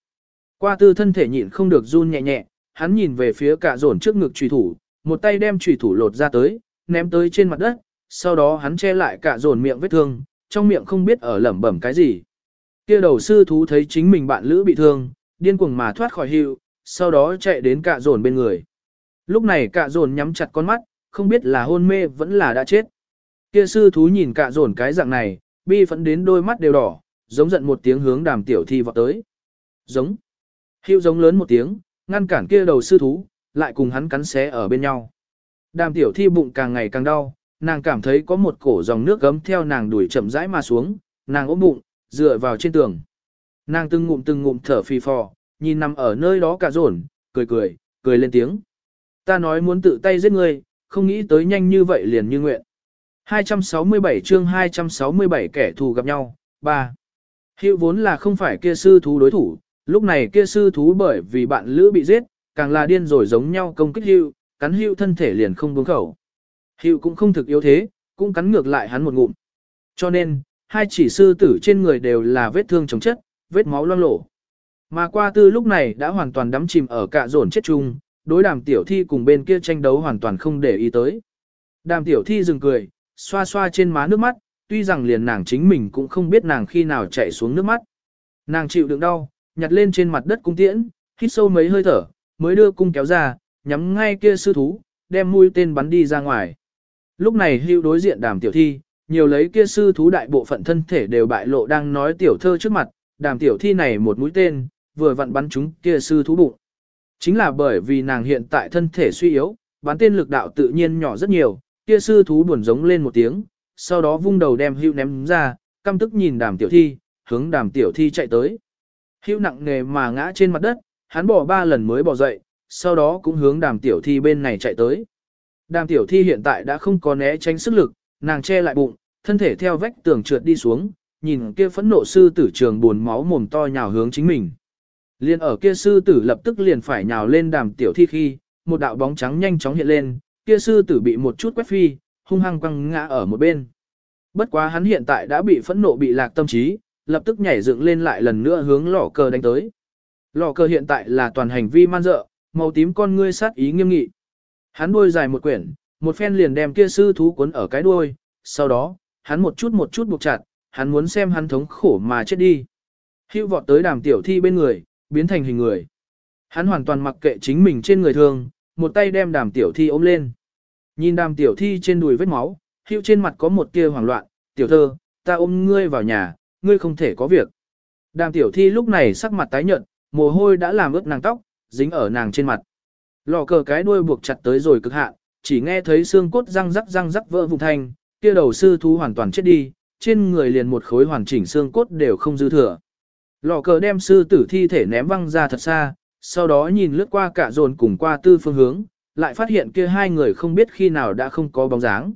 Qua tư thân thể nhịn không được run nhẹ nhẹ, hắn nhìn về phía cả dồn trước ngực trùy thủ, một tay đem trùy thủ lột ra tới, ném tới trên mặt đất, sau đó hắn che lại cả dồn miệng vết thương, trong miệng không biết ở lẩm bẩm cái gì. Kia đầu sư thú thấy chính mình bạn lữ bị thương, điên cuồng mà thoát khỏi hưu, sau đó chạy đến cạ dồn bên người. Lúc này cạ dồn nhắm chặt con mắt, không biết là hôn mê vẫn là đã chết. Kia sư thú nhìn cạ dồn cái dạng này, bi phẫn đến đôi mắt đều đỏ, giống giận một tiếng hướng đàm tiểu thi vọt tới. Giống. Hưu giống lớn một tiếng, ngăn cản kia đầu sư thú, lại cùng hắn cắn xé ở bên nhau. Đàm tiểu thi bụng càng ngày càng đau, nàng cảm thấy có một cổ dòng nước gấm theo nàng đuổi chậm rãi mà xuống, nàng ôm bụng, dựa vào trên tường. Nàng từng ngụm từng ngụm thở phì phò, nhìn nằm ở nơi đó cả rồn, cười cười, cười lên tiếng. Ta nói muốn tự tay giết ngươi, không nghĩ tới nhanh như vậy liền như nguyện. 267 chương 267 kẻ thù gặp nhau, 3. Hiệu vốn là không phải kia sư thú đối thủ, lúc này kia sư thú bởi vì bạn lữ bị giết, càng là điên rồi giống nhau công kích hiệu, cắn hiệu thân thể liền không buông khẩu. Hiệu cũng không thực yếu thế, cũng cắn ngược lại hắn một ngụm. Cho nên, hai chỉ sư tử trên người đều là vết thương chống chất, vết máu loang lổ. Mà qua tư lúc này đã hoàn toàn đắm chìm ở cạ dồn chết chung, đối đàm tiểu thi cùng bên kia tranh đấu hoàn toàn không để ý tới. Đàm tiểu thi dừng cười, xoa xoa trên má nước mắt, tuy rằng liền nàng chính mình cũng không biết nàng khi nào chạy xuống nước mắt. Nàng chịu đựng đau, nhặt lên trên mặt đất cung tiễn, hít sâu mấy hơi thở, mới đưa cung kéo ra, nhắm ngay kia sư thú, đem mũi tên bắn đi ra ngoài. Lúc này hưu đối diện đàm tiểu thi, nhiều lấy kia sư thú đại bộ phận thân thể đều bại lộ đang nói tiểu thơ trước mặt, đàm tiểu thi này một mũi tên, vừa vặn bắn chúng kia sư thú bụng. Chính là bởi vì nàng hiện tại thân thể suy yếu, bắn tên lực đạo tự nhiên nhỏ rất nhiều, kia sư thú buồn giống lên một tiếng, sau đó vung đầu đem hưu ném ra, căm tức nhìn đàm tiểu thi, hướng đàm tiểu thi chạy tới. Hưu nặng nề mà ngã trên mặt đất, hắn bỏ ba lần mới bỏ dậy, sau đó cũng hướng đàm tiểu thi bên này chạy tới. Đàm tiểu thi hiện tại đã không có né tránh sức lực, nàng che lại bụng, thân thể theo vách tường trượt đi xuống, nhìn kia phẫn nộ sư tử trường buồn máu mồm to nhào hướng chính mình. Liên ở kia sư tử lập tức liền phải nhào lên đàm tiểu thi khi, một đạo bóng trắng nhanh chóng hiện lên, kia sư tử bị một chút quét phi, hung hăng quăng ngã ở một bên. Bất quá hắn hiện tại đã bị phẫn nộ bị lạc tâm trí, lập tức nhảy dựng lên lại lần nữa hướng lò cờ đánh tới. Lò cờ hiện tại là toàn hành vi man dợ, màu tím con ngươi sát ý nghiêm nghị. Hắn đuôi dài một quyển, một phen liền đem kia sư thú cuốn ở cái đuôi, sau đó, hắn một chút một chút buộc chặt, hắn muốn xem hắn thống khổ mà chết đi. Hưu vọt tới đàm tiểu thi bên người, biến thành hình người. Hắn hoàn toàn mặc kệ chính mình trên người thường, một tay đem đàm tiểu thi ôm lên. Nhìn đàm tiểu thi trên đùi vết máu, hưu trên mặt có một tia hoảng loạn, tiểu thơ, ta ôm ngươi vào nhà, ngươi không thể có việc. Đàm tiểu thi lúc này sắc mặt tái nhợt, mồ hôi đã làm ướt nàng tóc, dính ở nàng trên mặt. Lò cờ cái đuôi buộc chặt tới rồi cực hạn, chỉ nghe thấy xương cốt răng rắc răng rắc vỡ vụn thanh, kia đầu sư thú hoàn toàn chết đi, trên người liền một khối hoàn chỉnh xương cốt đều không dư thừa. Lò cờ đem sư tử thi thể ném văng ra thật xa, sau đó nhìn lướt qua cả dồn cùng qua tư phương hướng, lại phát hiện kia hai người không biết khi nào đã không có bóng dáng.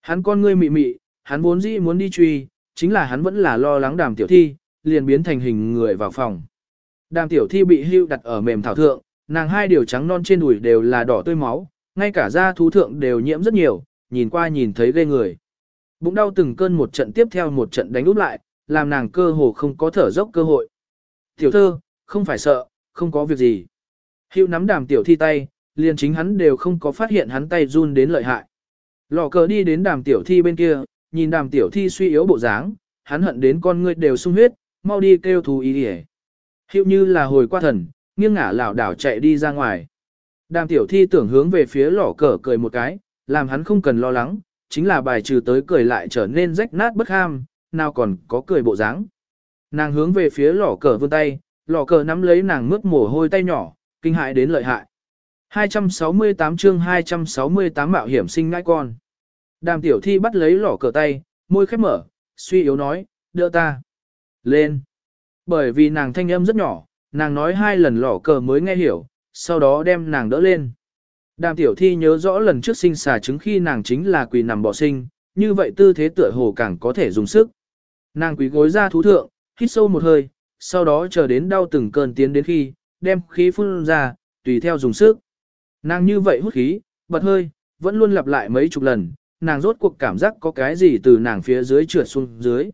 Hắn con ngươi mị mị, hắn vốn dĩ muốn đi truy, chính là hắn vẫn là lo lắng đàm tiểu thi, liền biến thành hình người vào phòng. Đàm tiểu thi bị hưu đặt ở mềm thảo thượng, nàng hai điều trắng non trên đùi đều là đỏ tươi máu, ngay cả da thú thượng đều nhiễm rất nhiều, nhìn qua nhìn thấy ghê người. Bụng đau từng cơn một trận tiếp theo một trận đánh úp lại, làm nàng cơ hồ không có thở dốc cơ hội. Tiểu thơ, không phải sợ, không có việc gì. Hưu nắm đàm tiểu thi tay, liền chính hắn đều không có phát hiện hắn tay run đến lợi hại. Lò cờ đi đến đàm tiểu thi bên kia, nhìn đàm tiểu thi suy yếu bộ dáng, hắn hận đến con ngươi đều sung huyết, mau đi kêu thú ý đi Hiệu như là hồi qua thần, nghiêng ngả lảo đảo chạy đi ra ngoài. Đàm tiểu thi tưởng hướng về phía lò cờ cười một cái, làm hắn không cần lo lắng, chính là bài trừ tới cười lại trở nên rách nát bất ham, nào còn có cười bộ dáng. Nàng hướng về phía lò cờ vươn tay, lò cờ nắm lấy nàng mướt mồ hôi tay nhỏ, kinh hại đến lợi hại. 268 chương 268 mạo hiểm sinh ngãi con. Đàm tiểu thi bắt lấy lò cờ tay, môi khép mở, suy yếu nói, đỡ ta. Lên. Bởi vì nàng thanh âm rất nhỏ, nàng nói hai lần lỏ cờ mới nghe hiểu, sau đó đem nàng đỡ lên. Đàm tiểu thi nhớ rõ lần trước sinh xà trứng khi nàng chính là quỳ nằm bỏ sinh, như vậy tư thế tựa hồ càng có thể dùng sức. Nàng quỳ gối ra thú thượng, hít sâu một hơi, sau đó chờ đến đau từng cơn tiến đến khi, đem khí phun ra, tùy theo dùng sức. Nàng như vậy hút khí, bật hơi, vẫn luôn lặp lại mấy chục lần, nàng rốt cuộc cảm giác có cái gì từ nàng phía dưới trượt xuống dưới.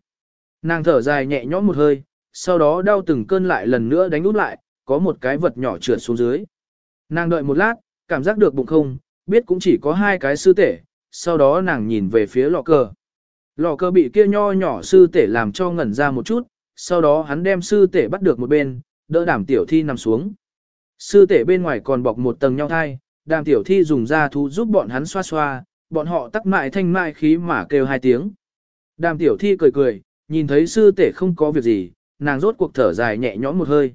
Nàng thở dài nhẹ nhõm một hơi, sau đó đau từng cơn lại lần nữa đánh út lại, có một cái vật nhỏ trượt xuống dưới. Nàng đợi một lát, cảm giác được bụng không, biết cũng chỉ có hai cái sư tể, sau đó nàng nhìn về phía lọ cờ. Lọ cờ bị kia nho nhỏ sư tể làm cho ngẩn ra một chút, sau đó hắn đem sư tể bắt được một bên, đỡ đảm tiểu thi nằm xuống. Sư tể bên ngoài còn bọc một tầng nhau thai, đàm tiểu thi dùng da thú giúp bọn hắn xoa xoa, bọn họ tắc mại thanh mại khí mà kêu hai tiếng. Đàm tiểu thi cười cười, nhìn thấy sư tể không có việc gì, nàng rốt cuộc thở dài nhẹ nhõm một hơi.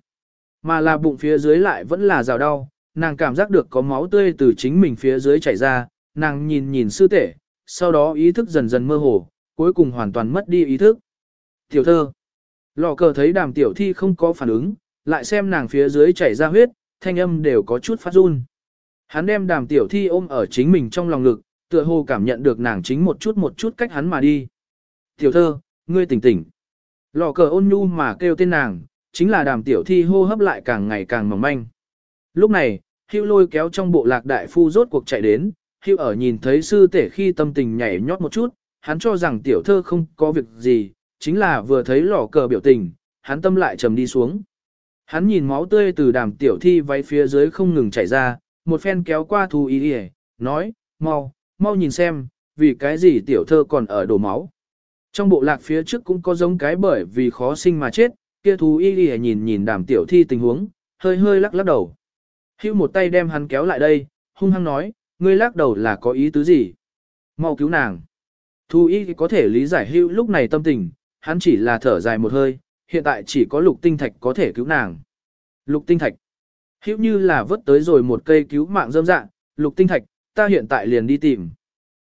Mà là bụng phía dưới lại vẫn là rào đau, nàng cảm giác được có máu tươi từ chính mình phía dưới chảy ra, nàng nhìn nhìn sư tể, sau đó ý thức dần dần mơ hồ, cuối cùng hoàn toàn mất đi ý thức. Tiểu thơ, lò cờ thấy đàm tiểu thi không có phản ứng, lại xem nàng phía dưới chảy ra huyết, thanh âm đều có chút phát run. Hắn đem đàm tiểu thi ôm ở chính mình trong lòng ngực, tựa hồ cảm nhận được nàng chính một chút một chút cách hắn mà đi. Tiểu thơ, ngươi tỉnh tỉnh. Lò cờ ôn nhu mà kêu tên nàng, chính là đàm tiểu thi hô hấp lại càng ngày càng mỏng manh. Lúc này, hưu lôi kéo trong bộ lạc đại phu rốt cuộc chạy đến, hưu ở nhìn thấy sư tể khi tâm tình nhảy nhót một chút, hắn cho rằng tiểu thơ không có việc gì, chính là vừa thấy lò cờ biểu tình, hắn tâm lại trầm đi xuống. Hắn nhìn máu tươi từ đàm tiểu thi váy phía dưới không ngừng chảy ra, một phen kéo qua thú ý đi nói, mau, mau nhìn xem, vì cái gì tiểu thơ còn ở đổ máu. Trong bộ lạc phía trước cũng có giống cái bởi vì khó sinh mà chết, kia thú y đi nhìn nhìn đàm tiểu thi tình huống, hơi hơi lắc lắc đầu. Hưu một tay đem hắn kéo lại đây, hung hăng nói, ngươi lắc đầu là có ý tứ gì? Mau cứu nàng. Thú y có thể lý giải hưu lúc này tâm tình, hắn chỉ là thở dài một hơi, hiện tại chỉ có lục tinh thạch có thể cứu nàng. Lục tinh thạch. Hữu như là vớt tới rồi một cây cứu mạng dâm dạng, lục tinh thạch, ta hiện tại liền đi tìm.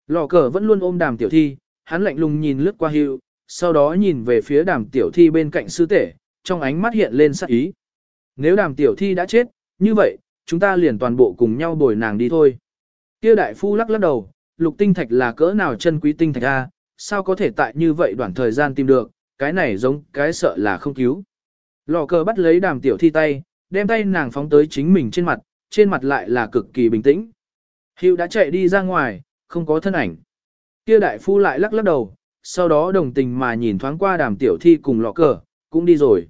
Lò cờ vẫn luôn ôm đàm tiểu thi, hắn lạnh lùng nhìn lướt qua hữu, sau đó nhìn về phía đàm tiểu thi bên cạnh sư tể, trong ánh mắt hiện lên sắc ý. Nếu đàm tiểu thi đã chết, như vậy, chúng ta liền toàn bộ cùng nhau bồi nàng đi thôi. Kia đại phu lắc lắc đầu, lục tinh thạch là cỡ nào chân quý tinh thạch a, sao có thể tại như vậy đoạn thời gian tìm được, cái này giống cái sợ là không cứu. Lò cờ bắt lấy đàm tiểu thi tay, đem tay nàng phóng tới chính mình trên mặt, trên mặt lại là cực kỳ bình tĩnh. Hữu đã chạy đi ra ngoài, không có thân ảnh. Kia đại phu lại lắc lắc đầu, sau đó đồng tình mà nhìn thoáng qua đàm tiểu thi cùng lọ cờ, cũng đi rồi.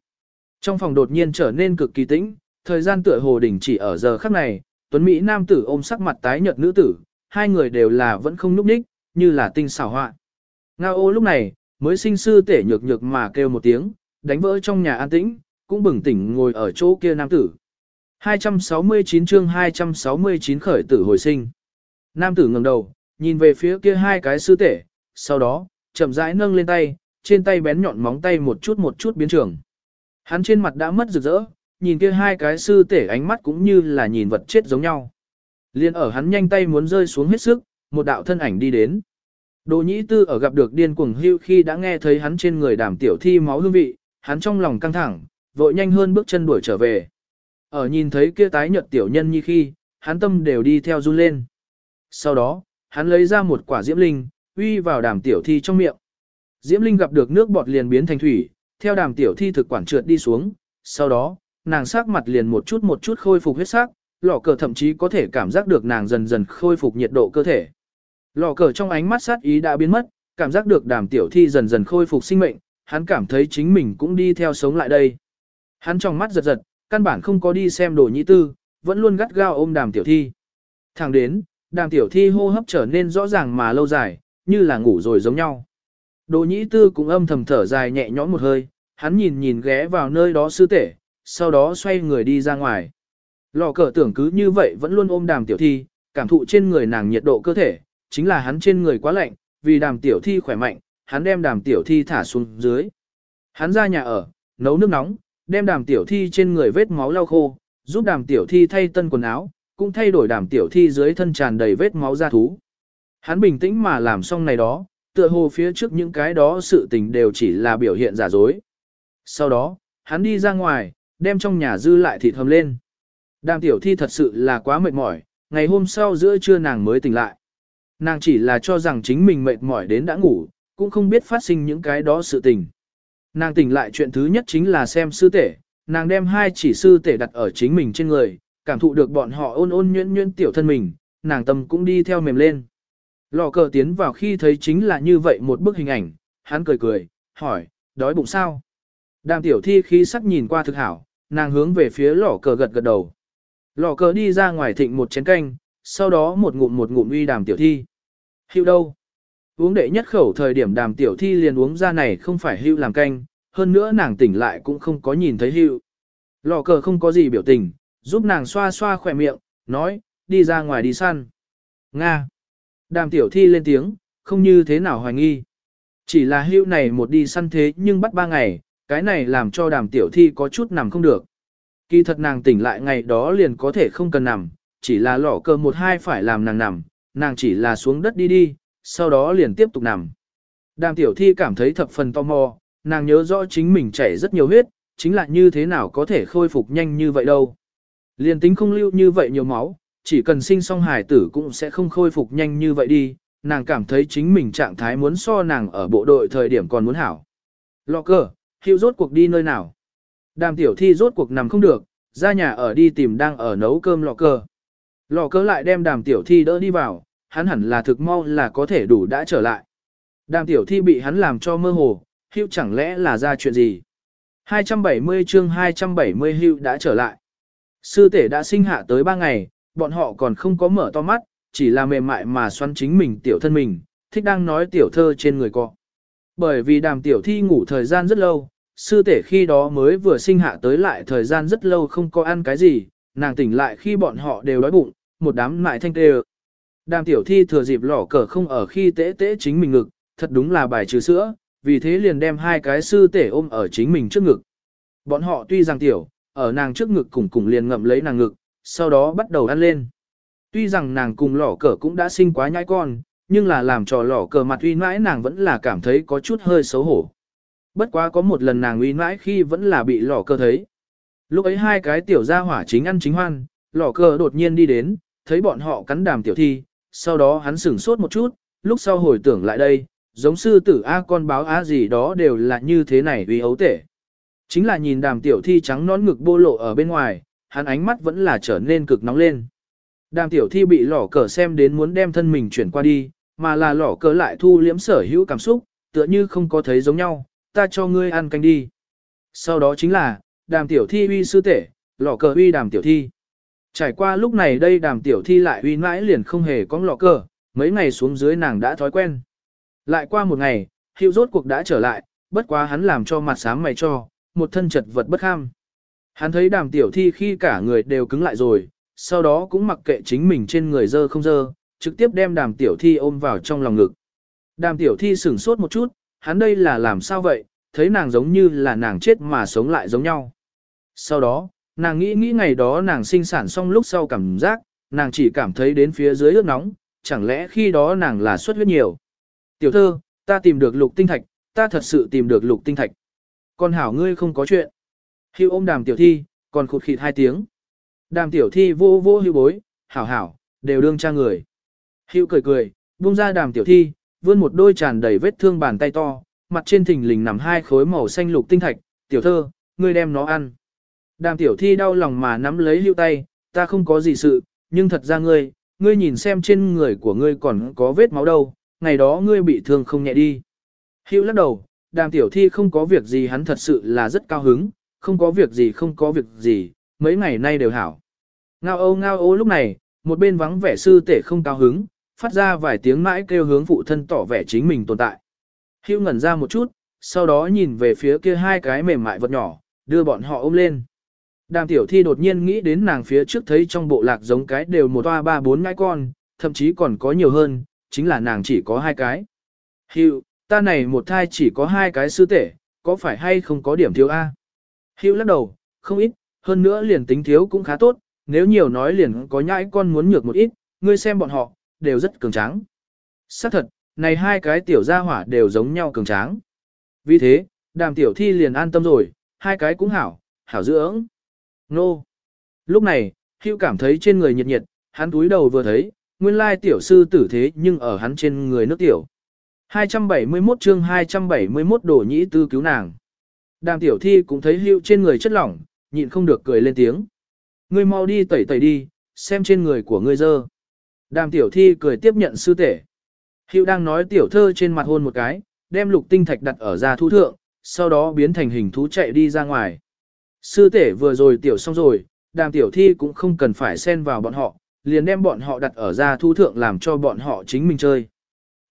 Trong phòng đột nhiên trở nên cực kỳ tĩnh, thời gian tựa hồ đỉnh chỉ ở giờ khắc này, Tuấn Mỹ nam tử ôm sắc mặt tái nhợt nữ tử, hai người đều là vẫn không núp đích, như là tinh xảo họa. Ngao ô lúc này, mới sinh sư tể nhược nhược mà kêu một tiếng, đánh vỡ trong nhà an tĩnh, cũng bừng tỉnh ngồi ở chỗ kia nam tử. 269 chương 269 khởi tử hồi sinh. Nam tử ngẩng đầu, nhìn về phía kia hai cái sư tể, sau đó, chậm rãi nâng lên tay, trên tay bén nhọn móng tay một chút một chút biến trường. Hắn trên mặt đã mất rực rỡ, nhìn kia hai cái sư tể ánh mắt cũng như là nhìn vật chết giống nhau. Liên ở hắn nhanh tay muốn rơi xuống hết sức, một đạo thân ảnh đi đến. Đồ nhĩ tư ở gặp được điên cuồng hưu khi đã nghe thấy hắn trên người đàm tiểu thi máu hương vị, hắn trong lòng căng thẳng, vội nhanh hơn bước chân đuổi trở về. Ở nhìn thấy kia tái nhợt tiểu nhân như khi, hắn tâm đều đi theo run lên. Sau đó, hắn lấy ra một quả diễm linh, uy vào đàm tiểu thi trong miệng. Diễm linh gặp được nước bọt liền biến thành thủy, theo đàm tiểu thi thực quản trượt đi xuống, sau đó, nàng sắc mặt liền một chút một chút khôi phục huyết sắc, lò cờ thậm chí có thể cảm giác được nàng dần dần khôi phục nhiệt độ cơ thể. Lò cờ trong ánh mắt sát ý đã biến mất, cảm giác được đàm tiểu thi dần dần khôi phục sinh mệnh, hắn cảm thấy chính mình cũng đi theo sống lại đây. Hắn trong mắt giật giật, căn bản không có đi xem đồ nhĩ tư, vẫn luôn gắt gao ôm đàm tiểu thi. Thẳng đến, đàm tiểu thi hô hấp trở nên rõ ràng mà lâu dài, như là ngủ rồi giống nhau. Đồ nhĩ tư cũng âm thầm thở dài nhẹ nhõm một hơi, hắn nhìn nhìn ghé vào nơi đó sư tể, sau đó xoay người đi ra ngoài. Lò cờ tưởng cứ như vậy vẫn luôn ôm đàm tiểu thi, cảm thụ trên người nàng nhiệt độ cơ thể, chính là hắn trên người quá lạnh, vì đàm tiểu thi khỏe mạnh, hắn đem đàm tiểu thi thả xuống dưới. Hắn ra nhà ở, nấu nước nóng, đem đàm tiểu thi trên người vết máu lau khô, giúp đàm tiểu thi thay tân quần áo, cũng thay đổi đàm tiểu thi dưới thân tràn đầy vết máu da thú. Hắn bình tĩnh mà làm xong này đó, tựa hồ phía trước những cái đó sự tình đều chỉ là biểu hiện giả dối. Sau đó, hắn đi ra ngoài, đem trong nhà dư lại thịt hầm lên. Đàm tiểu thi thật sự là quá mệt mỏi, ngày hôm sau giữa trưa nàng mới tỉnh lại. Nàng chỉ là cho rằng chính mình mệt mỏi đến đã ngủ, cũng không biết phát sinh những cái đó sự tình. Nàng tỉnh lại chuyện thứ nhất chính là xem sư tể, nàng đem hai chỉ sư tể đặt ở chính mình trên người, cảm thụ được bọn họ ôn ôn nhuyễn nhuyễn tiểu thân mình, nàng tâm cũng đi theo mềm lên. Lò cờ tiến vào khi thấy chính là như vậy một bức hình ảnh, hắn cười cười, hỏi, đói bụng sao? Đàm tiểu thi khi sắc nhìn qua thực hảo, nàng hướng về phía lò cờ gật gật đầu. Lò cờ đi ra ngoài thịnh một chén canh, sau đó một ngụm một ngụm uy đàm tiểu thi. Hưu đâu? Uống đệ nhất khẩu thời điểm đàm tiểu thi liền uống ra này không phải hưu làm canh, hơn nữa nàng tỉnh lại cũng không có nhìn thấy hưu. Lò cờ không có gì biểu tình, giúp nàng xoa xoa khỏe miệng, nói, đi ra ngoài đi săn. Nga. Đàm tiểu thi lên tiếng, không như thế nào hoài nghi. Chỉ là hưu này một đi săn thế nhưng bắt ba ngày, cái này làm cho đàm tiểu thi có chút nằm không được. Kỳ thật nàng tỉnh lại ngày đó liền có thể không cần nằm, chỉ là lỏ cơ một hai phải làm nàng nằm, nàng chỉ là xuống đất đi đi, sau đó liền tiếp tục nằm. Đàm tiểu thi cảm thấy thập phần tò mò, nàng nhớ rõ chính mình chảy rất nhiều huyết, chính là như thế nào có thể khôi phục nhanh như vậy đâu. Liền tính không lưu như vậy nhiều máu, chỉ cần sinh xong hài tử cũng sẽ không khôi phục nhanh như vậy đi, nàng cảm thấy chính mình trạng thái muốn so nàng ở bộ đội thời điểm còn muốn hảo. Lọ cờ hiệu rốt cuộc đi nơi nào? Đàm tiểu thi rốt cuộc nằm không được, ra nhà ở đi tìm đang ở nấu cơm lọ cờ Lọ cờ lại đem đàm tiểu thi đỡ đi vào, hắn hẳn là thực mau là có thể đủ đã trở lại. Đàm tiểu thi bị hắn làm cho mơ hồ, hiệu chẳng lẽ là ra chuyện gì? 270 chương 270 hiệu đã trở lại. Sư tể đã sinh hạ tới 3 ngày, bọn họ còn không có mở to mắt, chỉ là mềm mại mà xoắn chính mình tiểu thân mình, thích đang nói tiểu thơ trên người cọ. Bởi vì đàm tiểu thi ngủ thời gian rất lâu, sư tể khi đó mới vừa sinh hạ tới lại thời gian rất lâu không có ăn cái gì, nàng tỉnh lại khi bọn họ đều đói bụng, một đám mại thanh tê Đàm tiểu thi thừa dịp lỏ cờ không ở khi tễ tễ chính mình ngực, thật đúng là bài trừ sữa, vì thế liền đem hai cái sư tể ôm ở chính mình trước ngực. Bọn họ tuy rằng tiểu, ở nàng trước ngực cùng cùng liền ngậm lấy nàng ngực, sau đó bắt đầu ăn lên. Tuy rằng nàng cùng lỏ cờ cũng đã sinh quá nhãi con, nhưng là làm trò lỏ cờ mặt uy mãi nàng vẫn là cảm thấy có chút hơi xấu hổ. Bất quá có một lần nàng uy mãi khi vẫn là bị lỏ cờ thấy. Lúc ấy hai cái tiểu gia hỏa chính ăn chính hoan, lỏ cờ đột nhiên đi đến, thấy bọn họ cắn đàm tiểu thi, sau đó hắn sửng sốt một chút, lúc sau hồi tưởng lại đây, giống sư tử A con báo A gì đó đều là như thế này uy ấu tể. Chính là nhìn đàm tiểu thi trắng nón ngực bô lộ ở bên ngoài, hắn ánh mắt vẫn là trở nên cực nóng lên. Đàm tiểu thi bị lỏ cờ xem đến muốn đem thân mình chuyển qua đi, mà là lỏ cờ lại thu liễm sở hữu cảm xúc, tựa như không có thấy giống nhau, ta cho ngươi ăn canh đi. Sau đó chính là, đàm tiểu thi uy sư tể, lỏ cờ uy đàm tiểu thi. Trải qua lúc này đây đàm tiểu thi lại uy mãi liền không hề có lọ cờ, mấy ngày xuống dưới nàng đã thói quen. Lại qua một ngày, hiệu rốt cuộc đã trở lại, bất quá hắn làm cho mặt sáng mày cho, một thân chật vật bất kham. Hắn thấy đàm tiểu thi khi cả người đều cứng lại rồi, sau đó cũng mặc kệ chính mình trên người dơ không dơ, trực tiếp đem đàm tiểu thi ôm vào trong lòng ngực. Đàm tiểu thi sửng sốt một chút, hắn đây là làm sao vậy, thấy nàng giống như là nàng chết mà sống lại giống nhau. Sau đó, nàng nghĩ nghĩ ngày đó nàng sinh sản xong lúc sau cảm giác, nàng chỉ cảm thấy đến phía dưới ướt nóng, chẳng lẽ khi đó nàng là xuất huyết nhiều. Tiểu thơ, ta tìm được lục tinh thạch, ta thật sự tìm được lục tinh thạch. Con hảo ngươi không có chuyện. Hưu ôm đàm tiểu thi, còn khụt khịt hai tiếng. Đàm tiểu thi vô vô hưu bối, hảo hảo, đều đương cha người. Hưu cười cười, buông ra đàm tiểu thi, vươn một đôi tràn đầy vết thương bàn tay to, mặt trên thình lình nằm hai khối màu xanh lục tinh thạch, tiểu thơ, ngươi đem nó ăn. Đàm tiểu thi đau lòng mà nắm lấy hưu tay, ta không có gì sự, nhưng thật ra ngươi, ngươi nhìn xem trên người của ngươi còn có vết máu đâu, ngày đó ngươi bị thương không nhẹ đi. Hưu lắc đầu, đàm tiểu thi không có việc gì hắn thật sự là rất cao hứng, không có việc gì không có việc gì, mấy ngày nay đều hảo. Ngao ô ngao ô lúc này, một bên vắng vẻ sư tể không cao hứng, phát ra vài tiếng mãi kêu hướng phụ thân tỏ vẻ chính mình tồn tại. Hưu ngẩn ra một chút, sau đó nhìn về phía kia hai cái mềm mại vật nhỏ, đưa bọn họ ôm lên. Đàm tiểu thi đột nhiên nghĩ đến nàng phía trước thấy trong bộ lạc giống cái đều một toa ba bốn ngãi con, thậm chí còn có nhiều hơn, chính là nàng chỉ có hai cái. Hưu, ta này một thai chỉ có hai cái sư tể, có phải hay không có điểm thiếu A? Hữu lắc đầu, không ít, hơn nữa liền tính thiếu cũng khá tốt, nếu nhiều nói liền có nhãi con muốn nhược một ít, ngươi xem bọn họ, đều rất cường tráng. Xác thật, này hai cái tiểu gia hỏa đều giống nhau cường tráng. Vì thế, đàm tiểu thi liền an tâm rồi, hai cái cũng hảo, hảo dưỡng. Nô. Lúc này, Hữu cảm thấy trên người nhiệt nhiệt, hắn túi đầu vừa thấy, nguyên lai tiểu sư tử thế nhưng ở hắn trên người nước tiểu. 271 chương 271 đổ nhĩ tư cứu nàng. Đàm tiểu thi cũng thấy hữu trên người chất lỏng, nhịn không được cười lên tiếng. Ngươi mau đi tẩy tẩy đi, xem trên người của ngươi dơ. Đàm tiểu thi cười tiếp nhận sư tể. Hữu đang nói tiểu thơ trên mặt hôn một cái, đem lục tinh thạch đặt ở ra thu thượng, sau đó biến thành hình thú chạy đi ra ngoài. Sư tể vừa rồi tiểu xong rồi, đàm tiểu thi cũng không cần phải xen vào bọn họ, liền đem bọn họ đặt ở ra thu thượng làm cho bọn họ chính mình chơi.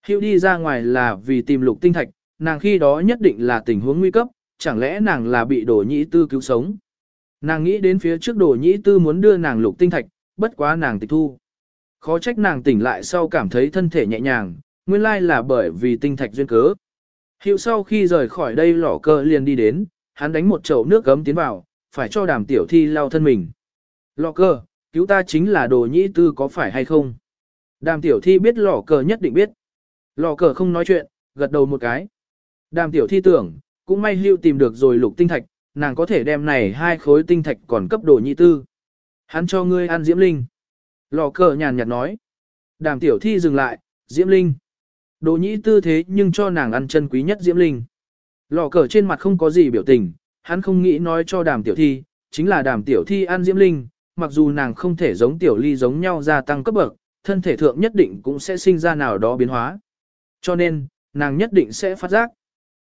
Hưu đi ra ngoài là vì tìm lục tinh thạch, nàng khi đó nhất định là tình huống nguy cấp, chẳng lẽ nàng là bị đổ nhĩ tư cứu sống. Nàng nghĩ đến phía trước đổ nhĩ tư muốn đưa nàng lục tinh thạch, bất quá nàng tịch thu. Khó trách nàng tỉnh lại sau cảm thấy thân thể nhẹ nhàng, nguyên lai là bởi vì tinh thạch duyên cớ. Hiệu sau khi rời khỏi đây lỏ cơ liền đi đến, hắn đánh một chậu nước gấm tiến vào, phải cho đàm tiểu thi lau thân mình. Lọ cơ, cứu ta chính là đồ nhĩ tư có phải hay không? Đàm tiểu thi biết lọ cờ nhất định biết. Lọ cờ không nói chuyện, gật đầu một cái. Đàm tiểu thi tưởng, cũng may hưu tìm được rồi lục tinh thạch, nàng có thể đem này hai khối tinh thạch còn cấp đồ nhị tư. Hắn cho ngươi ăn diễm linh. Lò cờ nhàn nhạt nói. Đàm tiểu thi dừng lại, diễm linh. Đồ nhị tư thế nhưng cho nàng ăn chân quý nhất diễm linh. Lò cờ trên mặt không có gì biểu tình, hắn không nghĩ nói cho đàm tiểu thi, chính là đàm tiểu thi ăn diễm linh, mặc dù nàng không thể giống tiểu ly giống nhau gia tăng cấp bậc, thân thể thượng nhất định cũng sẽ sinh ra nào đó biến hóa. Cho nên, nàng nhất định sẽ phát giác.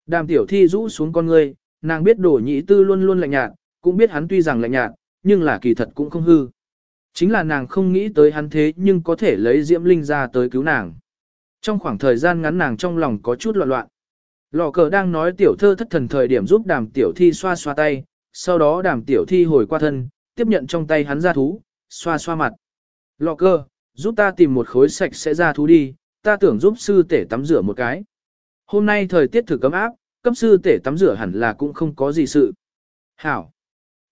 Đàm tiểu thi rũ xuống con ngươi, nàng biết đổ nhị tư luôn luôn lạnh nhạt, cũng biết hắn tuy rằng lạnh nhạt, nhưng là kỳ thật cũng không hư. Chính là nàng không nghĩ tới hắn thế nhưng có thể lấy Diễm Linh ra tới cứu nàng. Trong khoảng thời gian ngắn nàng trong lòng có chút loạn loạn. Lò cờ đang nói tiểu thơ thất thần thời điểm giúp đàm tiểu thi xoa xoa tay, sau đó đàm tiểu thi hồi qua thân, tiếp nhận trong tay hắn ra thú, xoa xoa mặt. Lò cờ, giúp ta tìm một khối sạch sẽ ra thú đi, ta tưởng giúp sư tể tắm rửa một cái. Hôm nay thời tiết thử cấm áp, cấp sư tể tắm rửa hẳn là cũng không có gì sự. Hảo.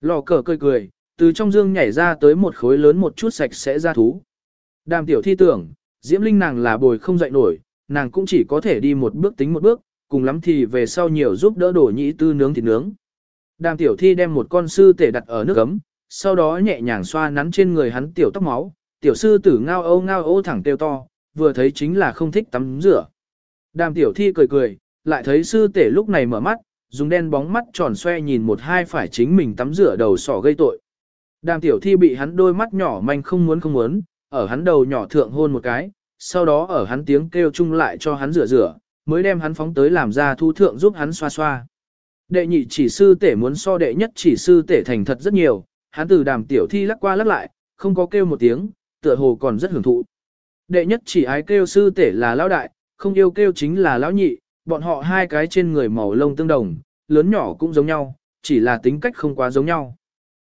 Lò cờ cười cười, từ trong dương nhảy ra tới một khối lớn một chút sạch sẽ ra thú. Đàm tiểu thi tưởng, diễm linh nàng là bồi không dậy nổi, nàng cũng chỉ có thể đi một bước tính một bước, cùng lắm thì về sau nhiều giúp đỡ đổ nhĩ tư nướng thịt nướng. Đàm tiểu thi đem một con sư tể đặt ở nước ấm, sau đó nhẹ nhàng xoa nắn trên người hắn tiểu tóc máu, tiểu sư tử ngao âu ngao ô thẳng tiêu to, vừa thấy chính là không thích tắm rửa. Đàm tiểu thi cười cười, lại thấy sư tể lúc này mở mắt, dùng đen bóng mắt tròn xoe nhìn một hai phải chính mình tắm rửa đầu sỏ gây tội. Đàm tiểu thi bị hắn đôi mắt nhỏ manh không muốn không muốn, ở hắn đầu nhỏ thượng hôn một cái, sau đó ở hắn tiếng kêu chung lại cho hắn rửa rửa, mới đem hắn phóng tới làm ra thu thượng giúp hắn xoa xoa. Đệ nhị chỉ sư tể muốn so đệ nhất chỉ sư tể thành thật rất nhiều, hắn từ đàm tiểu thi lắc qua lắc lại, không có kêu một tiếng, tựa hồ còn rất hưởng thụ. Đệ nhất chỉ ái kêu sư tể là lão đại, không yêu kêu chính là lão nhị, bọn họ hai cái trên người màu lông tương đồng, lớn nhỏ cũng giống nhau, chỉ là tính cách không quá giống nhau.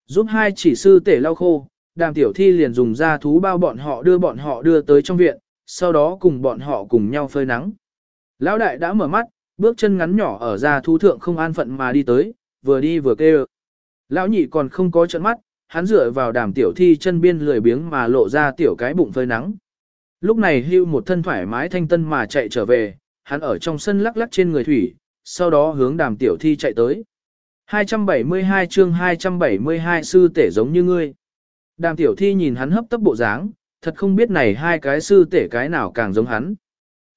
Giúp hai chỉ sư tể lau khô, đàm tiểu thi liền dùng ra thú bao bọn họ đưa bọn họ đưa tới trong viện, sau đó cùng bọn họ cùng nhau phơi nắng. Lão đại đã mở mắt, bước chân ngắn nhỏ ở ra thú thượng không an phận mà đi tới, vừa đi vừa kêu. Lão nhị còn không có trận mắt, hắn dựa vào đàm tiểu thi chân biên lười biếng mà lộ ra tiểu cái bụng phơi nắng. Lúc này hưu một thân thoải mái thanh tân mà chạy trở về, hắn ở trong sân lắc lắc trên người thủy, sau đó hướng đàm tiểu thi chạy tới. 272 chương 272 sư tể giống như ngươi. Đàm tiểu thi nhìn hắn hấp tấp bộ dáng, thật không biết này hai cái sư tể cái nào càng giống hắn.